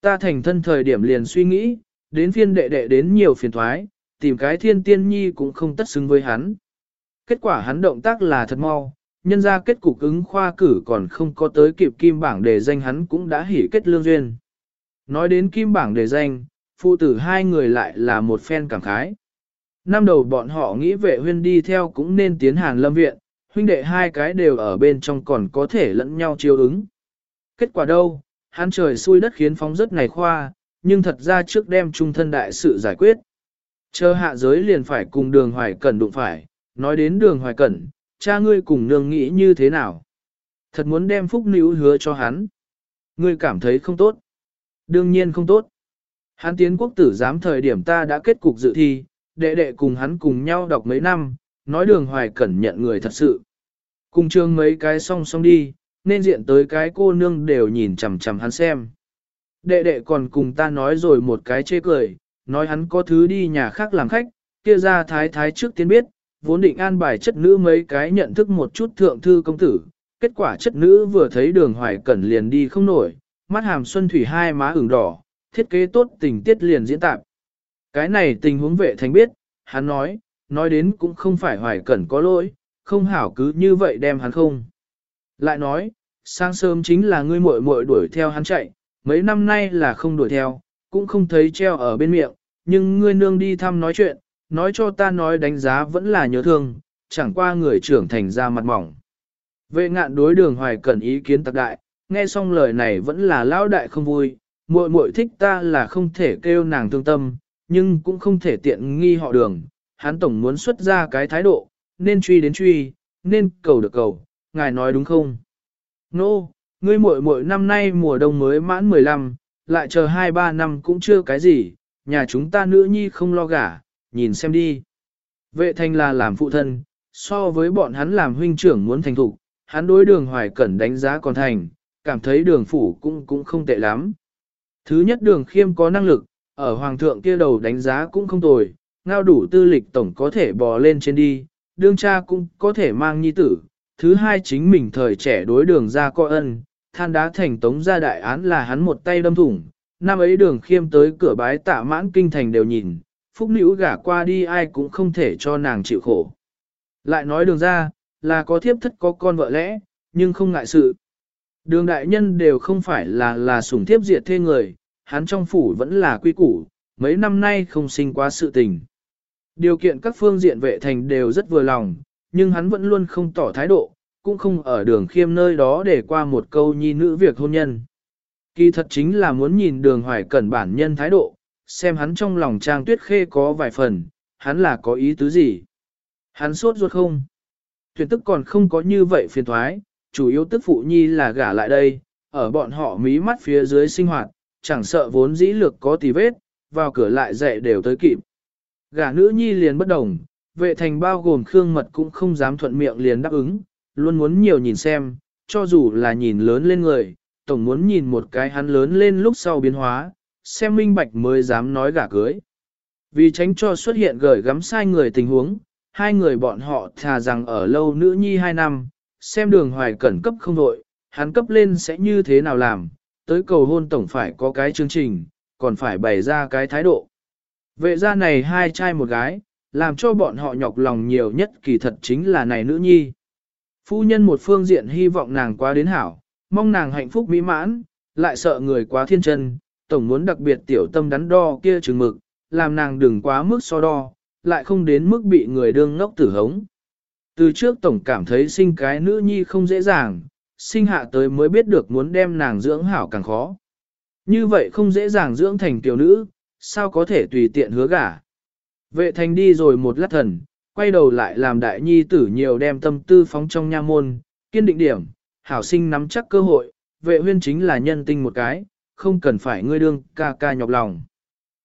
Ta thành thân thời điểm liền suy nghĩ, đến phiên đệ đệ đến nhiều phiền thoái, tìm cái thiên tiên nhi cũng không tất xứng với hắn. Kết quả hắn động tác là thật mau, nhân ra kết cục ứng khoa cử còn không có tới kịp kim bảng đề danh hắn cũng đã hỉ kết lương duyên. Nói đến kim bảng đề danh, phụ tử hai người lại là một phen cảm khái. Năm đầu bọn họ nghĩ vệ huyên đi theo cũng nên tiến hàng lâm viện, huynh đệ hai cái đều ở bên trong còn có thể lẫn nhau chiêu ứng. Kết quả đâu, hắn trời xui đất khiến phóng rất này khoa, nhưng thật ra trước đem trung thân đại sự giải quyết. Chờ hạ giới liền phải cùng đường hoài cẩn đụng phải, nói đến đường hoài cẩn, cha ngươi cùng nương nghĩ như thế nào. Thật muốn đem phúc níu hứa cho hắn. Ngươi cảm thấy không tốt. Đương nhiên không tốt. Hắn tiến quốc tử giám thời điểm ta đã kết cục dự thi, đệ đệ cùng hắn cùng nhau đọc mấy năm, nói đường hoài cẩn nhận người thật sự. Cùng trường mấy cái song song đi, nên diện tới cái cô nương đều nhìn chằm chằm hắn xem. Đệ đệ còn cùng ta nói rồi một cái chê cười, nói hắn có thứ đi nhà khác làm khách, kia ra thái thái trước tiên biết, vốn định an bài chất nữ mấy cái nhận thức một chút thượng thư công tử, kết quả chất nữ vừa thấy đường hoài cẩn liền đi không nổi, mắt hàm xuân thủy hai má ửng đỏ, thiết kế tốt tình tiết liền diễn tạp. Cái này tình huống vệ thành biết, hắn nói, nói đến cũng không phải hoài cẩn có lỗi, không hảo cứ như vậy đem hắn không. Lại nói, sáng sớm chính là ngươi muội muội đuổi theo hắn chạy, mấy năm nay là không đuổi theo, cũng không thấy treo ở bên miệng, nhưng ngươi nương đi thăm nói chuyện, nói cho ta nói đánh giá vẫn là nhớ thương, chẳng qua người trưởng thành ra mặt mỏng. Vệ ngạn đối đường hoài cần ý kiến tạc đại, nghe xong lời này vẫn là lão đại không vui, muội muội thích ta là không thể kêu nàng thương tâm, nhưng cũng không thể tiện nghi họ đường, hắn tổng muốn xuất ra cái thái độ, nên truy đến truy, nên cầu được cầu, ngài nói đúng không? Nô, no, ngươi muội muội năm nay mùa đông mới mãn 15, lại chờ 2-3 năm cũng chưa cái gì, nhà chúng ta nữ nhi không lo gả, nhìn xem đi. Vệ thanh là làm phụ thân, so với bọn hắn làm huynh trưởng muốn thành thục, hắn đối đường hoài cẩn đánh giá còn thành, cảm thấy đường phủ cũng cũng không tệ lắm. Thứ nhất đường khiêm có năng lực, ở hoàng thượng kia đầu đánh giá cũng không tồi, ngao đủ tư lịch tổng có thể bò lên trên đi, đương cha cũng có thể mang nhi tử. Thứ hai chính mình thời trẻ đối đường ra coi ân, than đá thành tống ra đại án là hắn một tay đâm thủng. Năm ấy đường khiêm tới cửa bái tạ mãn kinh thành đều nhìn, phúc nữ gả qua đi ai cũng không thể cho nàng chịu khổ. Lại nói đường ra, là có thiếp thất có con vợ lẽ, nhưng không ngại sự. Đường đại nhân đều không phải là là sủng thiếp diệt thê người, hắn trong phủ vẫn là quy củ, mấy năm nay không sinh quá sự tình. Điều kiện các phương diện vệ thành đều rất vừa lòng, nhưng hắn vẫn luôn không tỏ thái độ, cũng không ở đường khiêm nơi đó để qua một câu nhi nữ việc hôn nhân. Kỳ thật chính là muốn nhìn đường hoài cẩn bản nhân thái độ, xem hắn trong lòng trang tuyết khê có vài phần, hắn là có ý tứ gì. Hắn sốt ruột không? thuyền tức còn không có như vậy phiền thoái, chủ yếu tức phụ nhi là gả lại đây, ở bọn họ mí mắt phía dưới sinh hoạt, chẳng sợ vốn dĩ lược có tì vết, vào cửa lại dậy đều tới kịp. Gả nữ nhi liền bất đồng, vệ thành bao gồm khương mật cũng không dám thuận miệng liền đáp ứng, luôn muốn nhiều nhìn xem, cho dù là nhìn lớn lên người, tổng muốn nhìn một cái hắn lớn lên lúc sau biến hóa, xem minh bạch mới dám nói gả cưới. Vì tránh cho xuất hiện gởi gắm sai người tình huống, hai người bọn họ thà rằng ở lâu nữ nhi hai năm, xem đường hoài cẩn cấp không đội, hắn cấp lên sẽ như thế nào làm, tới cầu hôn tổng phải có cái chương trình, còn phải bày ra cái thái độ. Vệ gia này hai trai một gái, làm cho bọn họ nhọc lòng nhiều nhất kỳ thật chính là này nữ nhi. Phu nhân một phương diện hy vọng nàng quá đến hảo, mong nàng hạnh phúc mỹ mãn, lại sợ người quá thiên chân, tổng muốn đặc biệt tiểu tâm đắn đo kia chừng mực, làm nàng đừng quá mức so đo, lại không đến mức bị người đương ngốc tử hống. Từ trước tổng cảm thấy sinh cái nữ nhi không dễ dàng, sinh hạ tới mới biết được muốn đem nàng dưỡng hảo càng khó. Như vậy không dễ dàng dưỡng thành tiểu nữ, sao có thể tùy tiện hứa gả. Vệ thành đi rồi một lát thần, quay đầu lại làm đại nhi tử nhiều đem tâm tư phóng trong nha môn, kiên định điểm, hảo sinh nắm chắc cơ hội, vệ huyên chính là nhân tinh một cái, không cần phải ngươi đương ca ca nhọc lòng.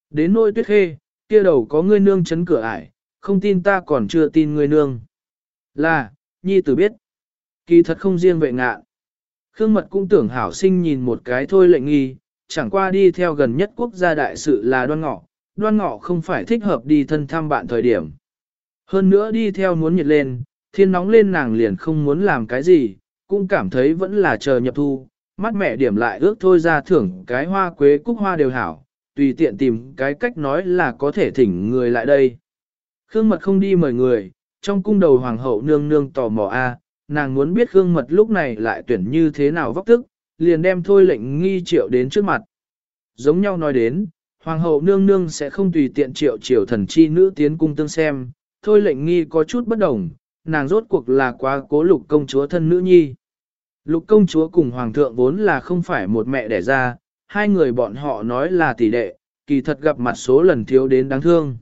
Đến nôi tuyết khê, kia đầu có ngươi nương chấn cửa ải, không tin ta còn chưa tin ngươi nương. Là, nhi tử biết. Kỳ thật không riêng vệ ngạ. Khương mật cũng tưởng hảo sinh nhìn một cái thôi lệnh nghi, chẳng qua đi theo gần nhất quốc gia đại sự là đoan ngọ, đoan ngọ không phải thích hợp đi thân thăm bạn thời điểm. Hơn nữa đi theo muốn nhiệt lên, thiên nóng lên nàng liền không muốn làm cái gì, cũng cảm thấy vẫn là chờ nhập thu, mắt mẹ điểm lại ước thôi ra thưởng cái hoa quế cúc hoa đều hảo, tùy tiện tìm cái cách nói là có thể thỉnh người lại đây. Khương mật không đi mời người, trong cung đầu hoàng hậu nương nương tò mò a, nàng muốn biết Khương mật lúc này lại tuyển như thế nào vóc tức, liền đem thôi lệnh nghi triệu đến trước mặt. Giống nhau nói đến, hoàng hậu nương nương sẽ không tùy tiện triệu triều thần chi nữ tiến cung tương xem, thôi lệnh nghi có chút bất đồng, nàng rốt cuộc là quá cố lục công chúa thân nữ nhi. Lục công chúa cùng hoàng thượng vốn là không phải một mẹ đẻ ra, hai người bọn họ nói là tỷ đệ, kỳ thật gặp mặt số lần thiếu đến đáng thương.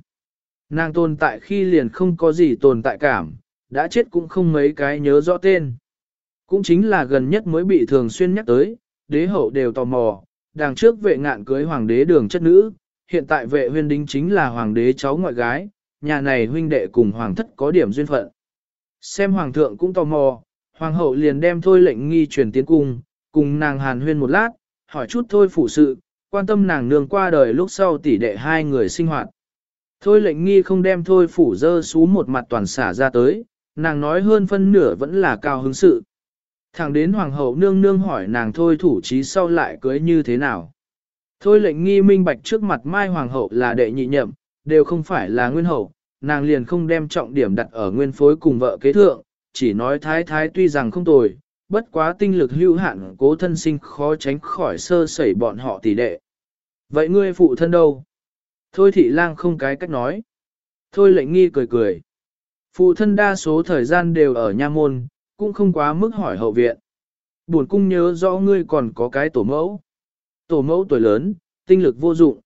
Nàng tồn tại khi liền không có gì tồn tại cảm, đã chết cũng không mấy cái nhớ rõ tên. Cũng chính là gần nhất mới bị thường xuyên nhắc tới, đế hậu đều tò mò, đằng trước vệ ngạn cưới hoàng đế đường chất nữ, hiện tại vệ huyên đính chính là hoàng đế cháu ngoại gái, nhà này huynh đệ cùng hoàng thất có điểm duyên phận. Xem hoàng thượng cũng tò mò, hoàng hậu liền đem thôi lệnh nghi truyền tiến cung, cùng nàng hàn huyên một lát, hỏi chút thôi phụ sự, quan tâm nàng nương qua đời lúc sau tỷ đệ hai người sinh hoạt. Thôi lệnh nghi không đem thôi phủ dơ xú một mặt toàn xả ra tới, nàng nói hơn phân nửa vẫn là cao hứng sự. Thẳng đến hoàng hậu nương nương hỏi nàng thôi thủ trí sau lại cưới như thế nào. Thôi lệnh nghi minh bạch trước mặt mai hoàng hậu là đệ nhị nhậm, đều không phải là nguyên hậu, nàng liền không đem trọng điểm đặt ở nguyên phối cùng vợ kế thượng, chỉ nói thái thái tuy rằng không tồi, bất quá tinh lực hữu hạn cố thân sinh khó tránh khỏi sơ sẩy bọn họ tỷ đệ. Vậy ngươi phụ thân đâu? Thôi thị lang không cái cách nói. Thôi lệnh nghi cười cười. Phụ thân đa số thời gian đều ở nha môn, cũng không quá mức hỏi hậu viện. Buồn cung nhớ rõ ngươi còn có cái tổ mẫu. Tổ mẫu tuổi lớn, tinh lực vô dụng.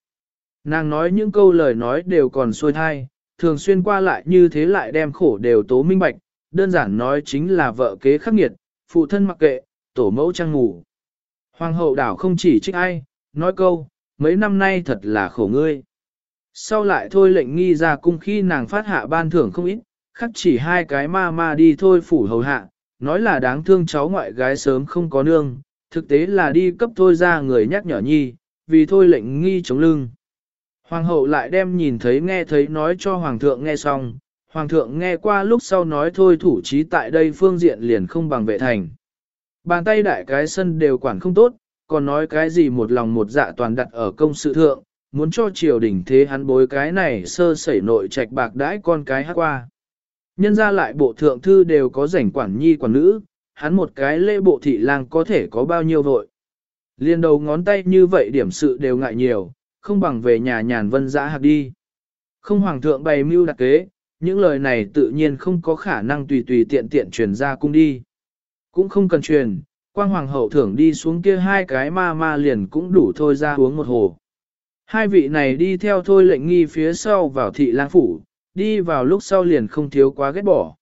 Nàng nói những câu lời nói đều còn xuôi thai, thường xuyên qua lại như thế lại đem khổ đều tố minh bạch, đơn giản nói chính là vợ kế khắc nghiệt, phụ thân mặc kệ, tổ mẫu trang ngủ. Hoàng hậu đảo không chỉ trích ai, nói câu, mấy năm nay thật là khổ ngươi. Sau lại thôi lệnh nghi ra cung khi nàng phát hạ ban thưởng không ít, khắc chỉ hai cái ma ma đi thôi phủ hầu hạ, nói là đáng thương cháu ngoại gái sớm không có nương, thực tế là đi cấp thôi ra người nhắc nhở nhi, vì thôi lệnh nghi chống lưng. Hoàng hậu lại đem nhìn thấy nghe thấy nói cho hoàng thượng nghe xong, hoàng thượng nghe qua lúc sau nói thôi thủ trí tại đây phương diện liền không bằng vệ thành. Bàn tay đại cái sân đều quản không tốt, còn nói cái gì một lòng một dạ toàn đặt ở công sự thượng, muốn cho triều đình thế hắn bối cái này sơ sẩy nội trạch bạc đãi con cái hát qua. Nhân ra lại bộ thượng thư đều có rảnh quản nhi quản nữ, hắn một cái lễ bộ thị lang có thể có bao nhiêu vội. Liên đầu ngón tay như vậy điểm sự đều ngại nhiều, không bằng về nhà nhàn vân giã hạc đi. Không hoàng thượng bày mưu đặc kế, những lời này tự nhiên không có khả năng tùy tùy tiện tiện truyền ra cung đi. Cũng không cần truyền, quang hoàng hậu thưởng đi xuống kia hai cái ma ma liền cũng đủ thôi ra uống một hồ. Hai vị này đi theo thôi lệnh nghi phía sau vào thị lang phủ, đi vào lúc sau liền không thiếu quá ghét bỏ.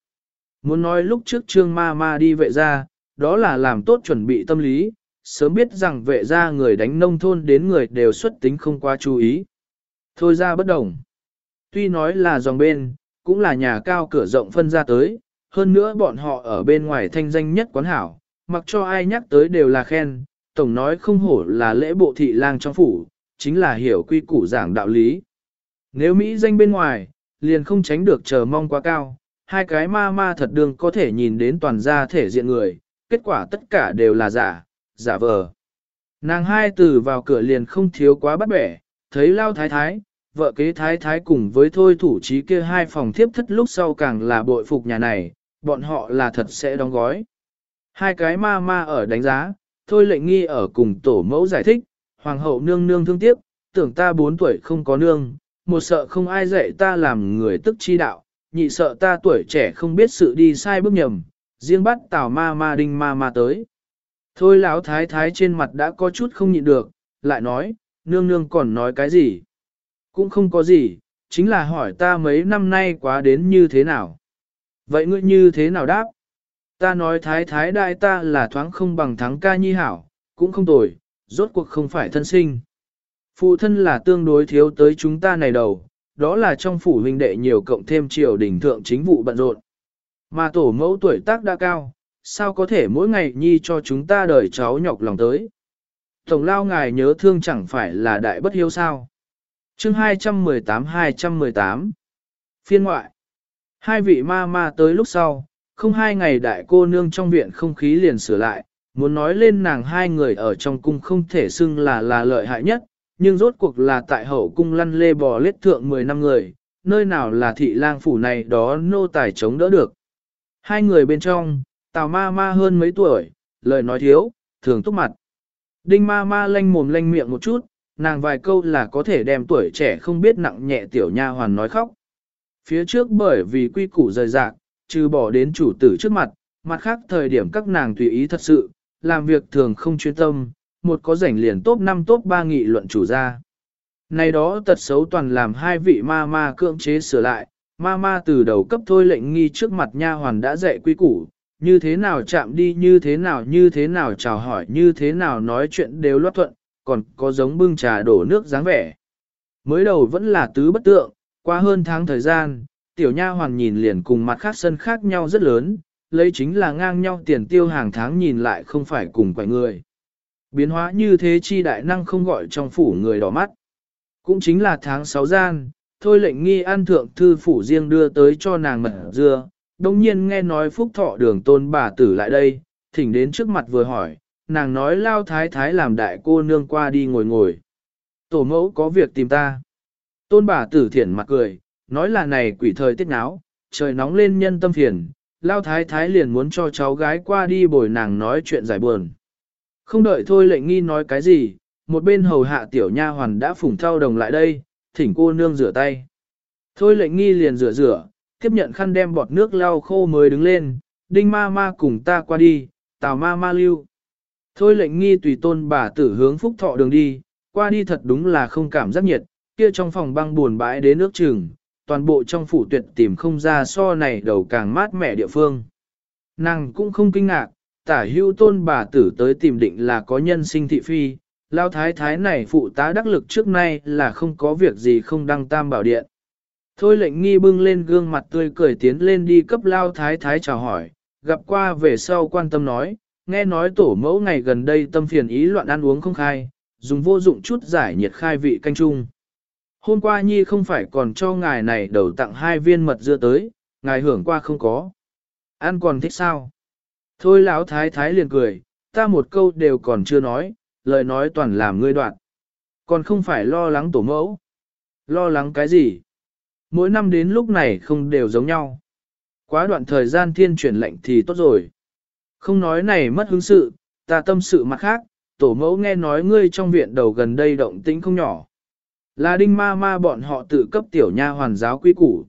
Muốn nói lúc trước trương ma ma đi vệ ra, đó là làm tốt chuẩn bị tâm lý, sớm biết rằng vệ ra người đánh nông thôn đến người đều xuất tính không quá chú ý. Thôi ra bất đồng. Tuy nói là dòng bên, cũng là nhà cao cửa rộng phân ra tới, hơn nữa bọn họ ở bên ngoài thanh danh nhất quán hảo, mặc cho ai nhắc tới đều là khen, tổng nói không hổ là lễ bộ thị lang trong phủ, chính là hiểu quy củ giảng đạo lý. Nếu Mỹ danh bên ngoài, liền không tránh được chờ mong quá cao, hai cái ma ma thật đường có thể nhìn đến toàn gia thể diện người, kết quả tất cả đều là giả, giả vờ. Nàng hai từ vào cửa liền không thiếu quá bắt bẻ, thấy lao thái thái, vợ kế thái thái cùng với thôi thủ trí kia hai phòng thiếp thất lúc sau càng là bội phục nhà này, bọn họ là thật sẽ đóng gói. Hai cái ma ma ở đánh giá, thôi lệnh nghi ở cùng tổ mẫu giải thích, hoàng hậu nương nương thương tiếc, tưởng ta bốn tuổi không có nương, một sợ không ai dạy ta làm người tức chi đạo, nhị sợ ta tuổi trẻ không biết sự đi sai bước nhầm, riêng bắt tào ma ma đinh ma ma tới. Thôi lão thái thái trên mặt đã có chút không nhịn được, lại nói, nương nương còn nói cái gì? Cũng không có gì, chính là hỏi ta mấy năm nay quá đến như thế nào? Vậy ngươi như thế nào đáp? Ta nói thái thái đại ta là thoáng không bằng thắng ca nhi hảo, cũng không tồi, rốt cuộc không phải thân sinh. Phụ thân là tương đối thiếu tới chúng ta này đầu, đó là trong phủ huynh đệ nhiều cộng thêm triều đình thượng chính vụ bận rộn. Mà tổ mẫu tuổi tác đã cao, sao có thể mỗi ngày nhi cho chúng ta đời cháu nhọc lòng tới. Tổng lao ngài nhớ thương chẳng phải là đại bất hiếu sao chương 218-218 Phiên ngoại Hai vị ma ma tới lúc sau, không hai ngày đại cô nương trong viện không khí liền sửa lại, muốn nói lên nàng hai người ở trong cung không thể xưng là là lợi hại nhất, nhưng rốt cuộc là tại hậu cung lăn lê bò lết thượng 10 năm người, nơi nào là thị lang phủ này đó nô tài chống đỡ được. Hai người bên trong, tào ma ma hơn mấy tuổi, lời nói thiếu, thường túc mặt. Đinh ma ma lanh mồm lanh miệng một chút, nàng vài câu là có thể đem tuổi trẻ không biết nặng nhẹ tiểu nha hoàn nói khóc. Phía trước bởi vì quy củ rời rạc, trừ bỏ đến chủ tử trước mặt, mặt khác thời điểm các nàng tùy ý thật sự, làm việc thường không chuyên tâm, một có rảnh liền top 5 top 3 nghị luận chủ ra. Này đó tật xấu toàn làm hai vị ma ma cưỡng chế sửa lại, ma ma từ đầu cấp thôi lệnh nghi trước mặt nha hoàn đã dạy quy củ, như thế nào chạm đi như thế nào như thế nào chào hỏi như thế nào nói chuyện đều loát thuận, còn có giống bưng trà đổ nước dáng vẻ. Mới đầu vẫn là tứ bất tượng, qua hơn tháng thời gian, tiểu nha hoàn nhìn liền cùng mặt khác sân khác nhau rất lớn, lấy chính là ngang nhau tiền tiêu hàng tháng nhìn lại không phải cùng quẻ người. Biến hóa như thế chi đại năng không gọi trong phủ người đỏ mắt. Cũng chính là tháng 6 gian, thôi lệnh nghi an thượng thư phủ riêng đưa tới cho nàng mật dưa, đồng nhiên nghe nói phúc thọ đường tôn bà tử lại đây, thỉnh đến trước mặt vừa hỏi, nàng nói lao thái thái làm đại cô nương qua đi ngồi ngồi. Tổ mẫu có việc tìm ta. Tôn bà tử thiển mặt cười, nói là này quỷ thời tiết náo, trời nóng lên nhân tâm phiền, lao thái thái liền muốn cho cháu gái qua đi bồi nàng nói chuyện giải buồn. Không đợi thôi lệnh nghi nói cái gì, một bên hầu hạ tiểu nha hoàn đã phủng thao đồng lại đây, thỉnh cô nương rửa tay. Thôi lệnh nghi liền rửa rửa, tiếp nhận khăn đem bọt nước lau khô mới đứng lên, đinh ma ma cùng ta qua đi, tào ma ma lưu. Thôi lệnh nghi tùy tôn bà tử hướng phúc thọ đường đi, qua đi thật đúng là không cảm giác nhiệt, kia trong phòng băng buồn bãi đến nước chừng, toàn bộ trong phủ tuyệt tìm không ra so này đầu càng mát mẻ địa phương. Nàng cũng không kinh ngạc, tả hưu tôn bà tử tới tìm định là có nhân sinh thị phi, lao thái thái này phụ tá đắc lực trước nay là không có việc gì không đăng tam bảo điện. Thôi lệnh nghi bưng lên gương mặt tươi cười tiến lên đi cấp lao thái thái chào hỏi, gặp qua về sau quan tâm nói, nghe nói tổ mẫu ngày gần đây tâm phiền ý loạn ăn uống không khai, dùng vô dụng chút giải nhiệt khai vị canh chung. Hôm qua nhi không phải còn cho ngài này đầu tặng hai viên mật dưa tới, ngài hưởng qua không có. Ăn còn thích sao? Thôi lão thái thái liền cười, ta một câu đều còn chưa nói, lời nói toàn làm ngươi đoạn. Còn không phải lo lắng tổ mẫu. Lo lắng cái gì? Mỗi năm đến lúc này không đều giống nhau. Quá đoạn thời gian thiên chuyển lệnh thì tốt rồi. Không nói này mất hứng sự, ta tâm sự mặt khác, tổ mẫu nghe nói ngươi trong viện đầu gần đây động tĩnh không nhỏ. Là đinh ma ma bọn họ tự cấp tiểu nha hoàn giáo quy củ.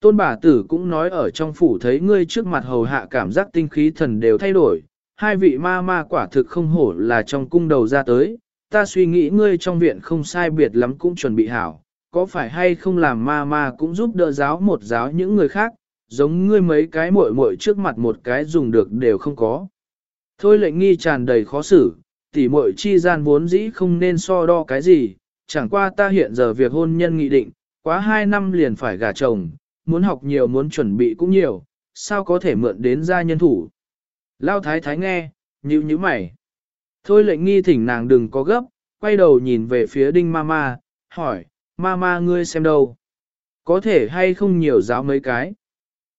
Tôn bà tử cũng nói ở trong phủ thấy ngươi trước mặt hầu hạ cảm giác tinh khí thần đều thay đổi, hai vị ma ma quả thực không hổ là trong cung đầu ra tới, ta suy nghĩ ngươi trong viện không sai biệt lắm cũng chuẩn bị hảo, có phải hay không làm ma ma cũng giúp đỡ giáo một giáo những người khác, giống ngươi mấy cái muội muội trước mặt một cái dùng được đều không có. Thôi lệnh nghi tràn đầy khó xử, tỉ muội chi gian vốn dĩ không nên so đo cái gì, chẳng qua ta hiện giờ việc hôn nhân nghị định, quá hai năm liền phải gả chồng, muốn học nhiều muốn chuẩn bị cũng nhiều, sao có thể mượn đến gia nhân thủ. Lao thái thái nghe, nhíu nhíu mày. Thôi lệnh nghi thỉnh nàng đừng có gấp, quay đầu nhìn về phía đinh mama, hỏi, mama ngươi xem đâu? Có thể hay không nhiều giáo mấy cái?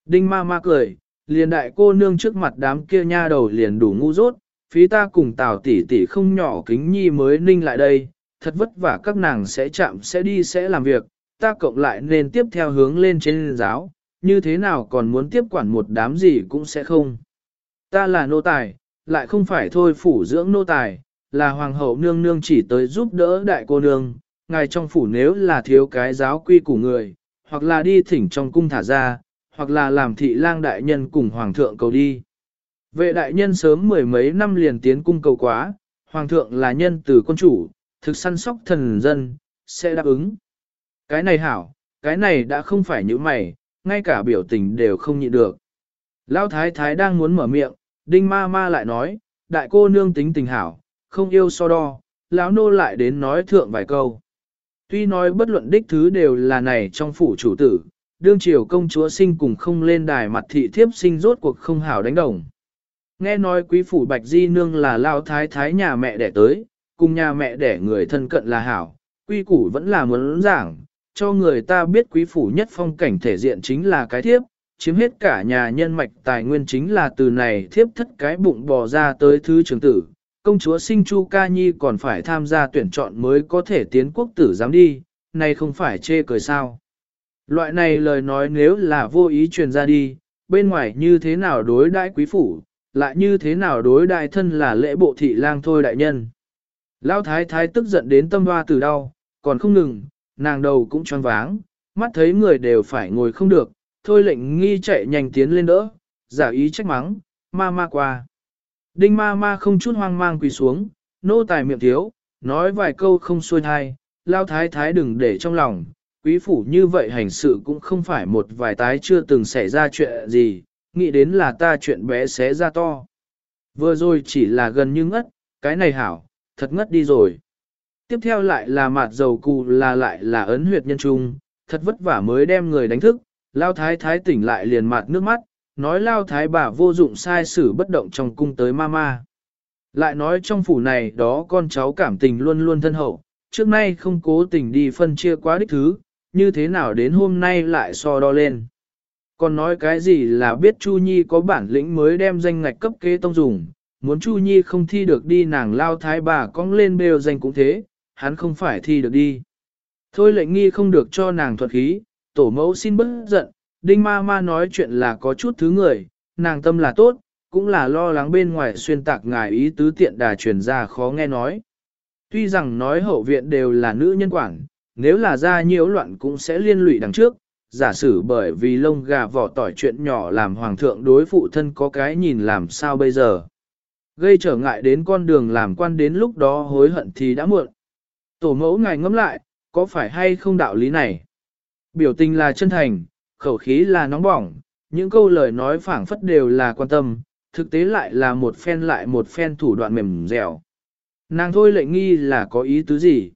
Đinh ma ma cười, liền đại cô nương trước mặt đám kia nha đầu liền đủ ngu dốt, phí ta cùng tào tỷ tỷ không nhỏ kính nhi mới ninh lại đây, thật vất vả các nàng sẽ chạm sẽ đi sẽ làm việc, ta cộng lại nên tiếp theo hướng lên trên giáo, như thế nào còn muốn tiếp quản một đám gì cũng sẽ không. Ta là nô tài, lại không phải thôi phủ dưỡng nô tài, là hoàng hậu nương nương chỉ tới giúp đỡ đại cô nương, ngài trong phủ nếu là thiếu cái giáo quy của người, hoặc là đi thỉnh trong cung thả ra, hoặc là làm thị lang đại nhân cùng hoàng thượng cầu đi. Vệ đại nhân sớm mười mấy năm liền tiến cung cầu quá, hoàng thượng là nhân từ quân chủ, thực săn sóc thần dân, sẽ đáp ứng. Cái này hảo, cái này đã không phải những mày, ngay cả biểu tình đều không nhịn được. Lão thái thái đang muốn mở miệng, đinh ma ma lại nói, đại cô nương tính tình hảo, không yêu so đo, lão nô lại đến nói thượng vài câu. Tuy nói bất luận đích thứ đều là này trong phủ chủ tử, đương triều công chúa sinh cùng không lên đài mặt thị thiếp sinh rốt cuộc không hảo đánh đồng. Nghe nói quý phủ Bạch Di Nương là lao thái thái nhà mẹ đẻ tới, cùng nhà mẹ đẻ người thân cận là hảo, quy củ vẫn là muốn giảng, cho người ta biết quý phủ nhất phong cảnh thể diện chính là cái thiếp, chiếm hết cả nhà nhân mạch tài nguyên chính là từ này thiếp thất cái bụng bò ra tới thứ trưởng tử. Công chúa sinh Chu Ca Nhi còn phải tham gia tuyển chọn mới có thể tiến quốc tử dám đi, này không phải chê cười sao. Loại này lời nói nếu là vô ý truyền ra đi, bên ngoài như thế nào đối đãi quý phủ, lại như thế nào đối đại thân là lễ bộ thị lang thôi đại nhân. Lão thái thái tức giận đến tâm hoa từ đau, còn không ngừng, nàng đầu cũng choáng váng, mắt thấy người đều phải ngồi không được, thôi lệnh nghi chạy nhanh tiến lên đỡ, giả ý trách mắng, ma ma qua. Đinh ma ma không chút hoang mang quỳ xuống, nô tài miệng thiếu, nói vài câu không xuôi thai, lao thái thái đừng để trong lòng, quý phủ như vậy hành sự cũng không phải một vài tái chưa từng xảy ra chuyện gì, nghĩ đến là ta chuyện bé xé ra to. Vừa rồi chỉ là gần như ngất, cái này hảo, thật ngất đi rồi. Tiếp theo lại là mạt dầu cụ là lại là ấn huyệt nhân trung, thật vất vả mới đem người đánh thức, lao thái thái tỉnh lại liền mạt nước mắt, nói lao thái bà vô dụng sai sử bất động trong cung tới ma ma, Lại nói trong phủ này đó con cháu cảm tình luôn luôn thân hậu, trước nay không cố tình đi phân chia quá đích thứ, như thế nào đến hôm nay lại so đo lên. Còn nói cái gì là biết Chu Nhi có bản lĩnh mới đem danh ngạch cấp kế tông dùng, muốn Chu Nhi không thi được đi nàng lao thái bà cong lên bêu danh cũng thế, hắn không phải thi được đi. Thôi lệnh nghi không được cho nàng thuật khí, tổ mẫu xin bớt giận, đinh ma ma nói chuyện là có chút thứ người, nàng tâm là tốt, cũng là lo lắng bên ngoài xuyên tạc ngài ý tứ tiện đà truyền ra khó nghe nói. Tuy rằng nói hậu viện đều là nữ nhân quản, nếu là ra nhiễu loạn cũng sẽ liên lụy đằng trước, giả sử bởi vì lông gà vỏ tỏi chuyện nhỏ làm hoàng thượng đối phụ thân có cái nhìn làm sao bây giờ. Gây trở ngại đến con đường làm quan đến lúc đó hối hận thì đã muộn. Tổ mẫu ngài ngẫm lại, có phải hay không đạo lý này? Biểu tình là chân thành, khẩu khí là nóng bỏng, những câu lời nói phảng phất đều là quan tâm, thực tế lại là một phen lại một phen thủ đoạn mềm dẻo. Nàng thôi lệnh nghi là có ý tứ gì?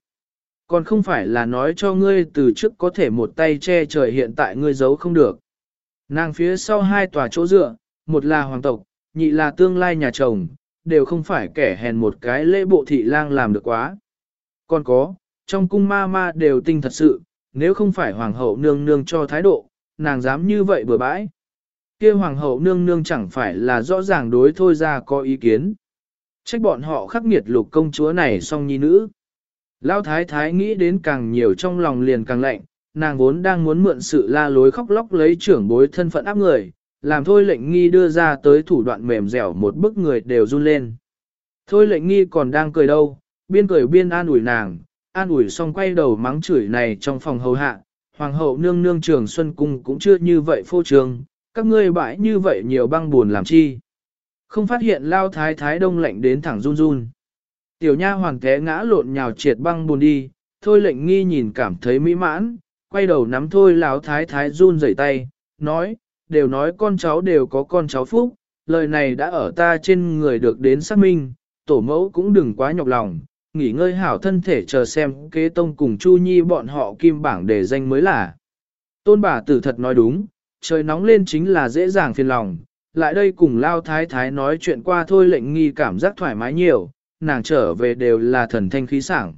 Còn không phải là nói cho ngươi từ trước có thể một tay che trời hiện tại ngươi giấu không được. Nàng phía sau hai tòa chỗ dựa, một là hoàng tộc, nhị là tương lai nhà chồng, đều không phải kẻ hèn một cái lễ bộ thị lang làm được quá. Còn có, trong cung ma ma đều tinh thật sự, nếu không phải hoàng hậu nương nương cho thái độ, nàng dám như vậy bừa bãi. kia hoàng hậu nương nương chẳng phải là rõ ràng đối thôi ra có ý kiến. Trách bọn họ khắc nghiệt lục công chúa này song nhi nữ. Lão thái thái nghĩ đến càng nhiều trong lòng liền càng lạnh, nàng vốn đang muốn mượn sự la lối khóc lóc lấy trưởng bối thân phận áp người, làm thôi lệnh nghi đưa ra tới thủ đoạn mềm dẻo một bức người đều run lên. Thôi lệnh nghi còn đang cười đâu, biên cười biên an ủi nàng, an ủi xong quay đầu mắng chửi này trong phòng hầu hạ, hoàng hậu nương nương trường xuân cung cũng chưa như vậy phô trường, các ngươi bãi như vậy nhiều băng buồn làm chi. Không phát hiện lao thái thái đông lạnh đến thẳng run run. Tiểu nha hoàng té ngã lộn nhào triệt băng buồn đi, thôi lệnh nghi nhìn cảm thấy mỹ mãn, quay đầu nắm thôi lão thái thái run rẩy tay, nói, đều nói con cháu đều có con cháu phúc, lời này đã ở ta trên người được đến xác minh, tổ mẫu cũng đừng quá nhọc lòng, nghỉ ngơi hảo thân thể chờ xem kế tông cùng Chu Nhi bọn họ kim bảng để danh mới là. Tôn bà tử thật nói đúng, trời nóng lên chính là dễ dàng phiền lòng, lại đây cùng lao thái thái nói chuyện qua thôi lệnh nghi cảm giác thoải mái nhiều, nàng trở về đều là thần thanh khí sảng.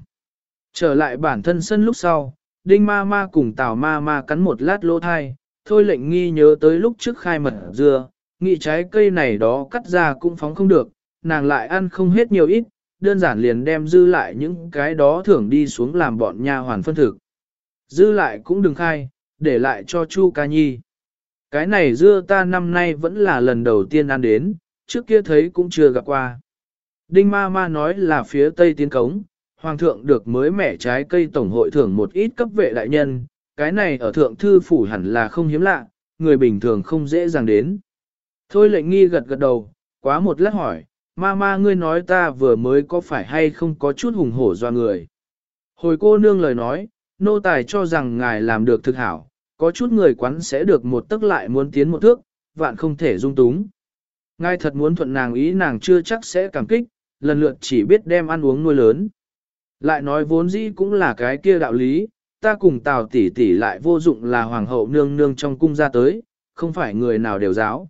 Trở lại bản thân sân lúc sau, đinh ma ma cùng tào ma ma cắn một lát lỗ thai, thôi lệnh nghi nhớ tới lúc trước khai mật dưa, nghị trái cây này đó cắt ra cũng phóng không được, nàng lại ăn không hết nhiều ít, đơn giản liền đem dư lại những cái đó thưởng đi xuống làm bọn nha hoàn phân thực. Dư lại cũng đừng khai, để lại cho Chu Ca Nhi. Cái này dưa ta năm nay vẫn là lần đầu tiên ăn đến, trước kia thấy cũng chưa gặp qua. Đinh ma ma nói là phía tây tiến cống, hoàng thượng được mới mẻ trái cây tổng hội thưởng một ít cấp vệ đại nhân, cái này ở thượng thư phủ hẳn là không hiếm lạ, người bình thường không dễ dàng đến. Thôi lệnh nghi gật gật đầu, quá một lát hỏi, ma ma ngươi nói ta vừa mới có phải hay không có chút hùng hổ do người. Hồi cô nương lời nói, nô tài cho rằng ngài làm được thực hảo, có chút người quán sẽ được một tức lại muốn tiến một thước, vạn không thể dung túng. Ngài thật muốn thuận nàng ý nàng chưa chắc sẽ cảm kích, lần lượt chỉ biết đem ăn uống nuôi lớn. Lại nói vốn dĩ cũng là cái kia đạo lý, ta cùng tào tỷ tỷ lại vô dụng là hoàng hậu nương nương trong cung ra tới, không phải người nào đều giáo.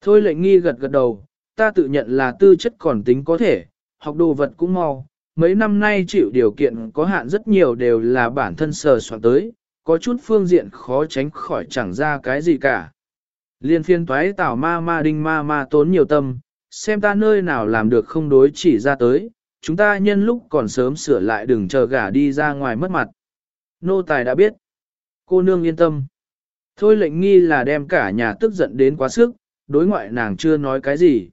Thôi lệnh nghi gật gật đầu, ta tự nhận là tư chất còn tính có thể, học đồ vật cũng mau, mấy năm nay chịu điều kiện có hạn rất nhiều đều là bản thân sờ soạn tới, có chút phương diện khó tránh khỏi chẳng ra cái gì cả. Liên phiên toái tảo ma ma đinh ma ma tốn nhiều tâm, xem ta nơi nào làm được không đối chỉ ra tới, chúng ta nhân lúc còn sớm sửa lại đừng chờ gả đi ra ngoài mất mặt. Nô tài đã biết. Cô nương yên tâm. Thôi lệnh nghi là đem cả nhà tức giận đến quá sức, đối ngoại nàng chưa nói cái gì.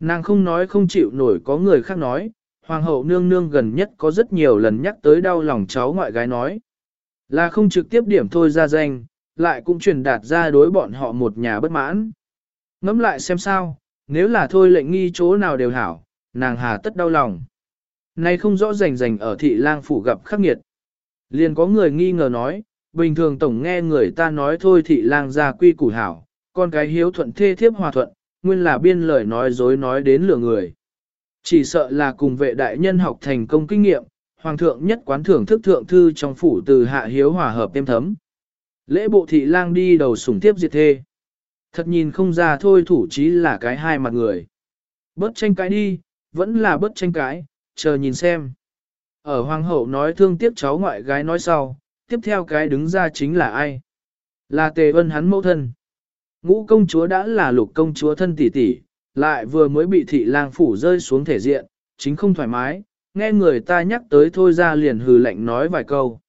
Nàng không nói không chịu nổi có người khác nói, hoàng hậu nương nương gần nhất có rất nhiều lần nhắc tới đau lòng cháu ngoại gái nói. Là không trực tiếp điểm thôi ra danh, lại cũng truyền đạt ra đối bọn họ một nhà bất mãn. Ngẫm lại xem sao, nếu là thôi lệnh nghi chỗ nào đều hảo, nàng hà tất đau lòng. Nay không rõ rành rành ở thị lang phủ gặp khắc nghiệt. Liền có người nghi ngờ nói, bình thường tổng nghe người ta nói thôi thị lang ra quy củ hảo, con cái hiếu thuận thê thiếp hòa thuận, nguyên là biên lời nói dối nói đến lừa người. Chỉ sợ là cùng vệ đại nhân học thành công kinh nghiệm, hoàng thượng nhất quán thưởng thức thượng thư trong phủ từ hạ hiếu hòa hợp êm thấm. Lễ bộ thị lang đi đầu sủng tiếp diệt thê. Thật nhìn không ra thôi thủ chí là cái hai mặt người. Bớt tranh cãi đi, vẫn là bớt tranh cãi, chờ nhìn xem. Ở hoàng hậu nói thương tiếc cháu ngoại gái nói sau, tiếp theo cái đứng ra chính là ai? Là tề ân hắn mẫu thân. Ngũ công chúa đã là lục công chúa thân tỷ tỷ, lại vừa mới bị thị lang phủ rơi xuống thể diện, chính không thoải mái, nghe người ta nhắc tới thôi ra liền hừ lạnh nói vài câu.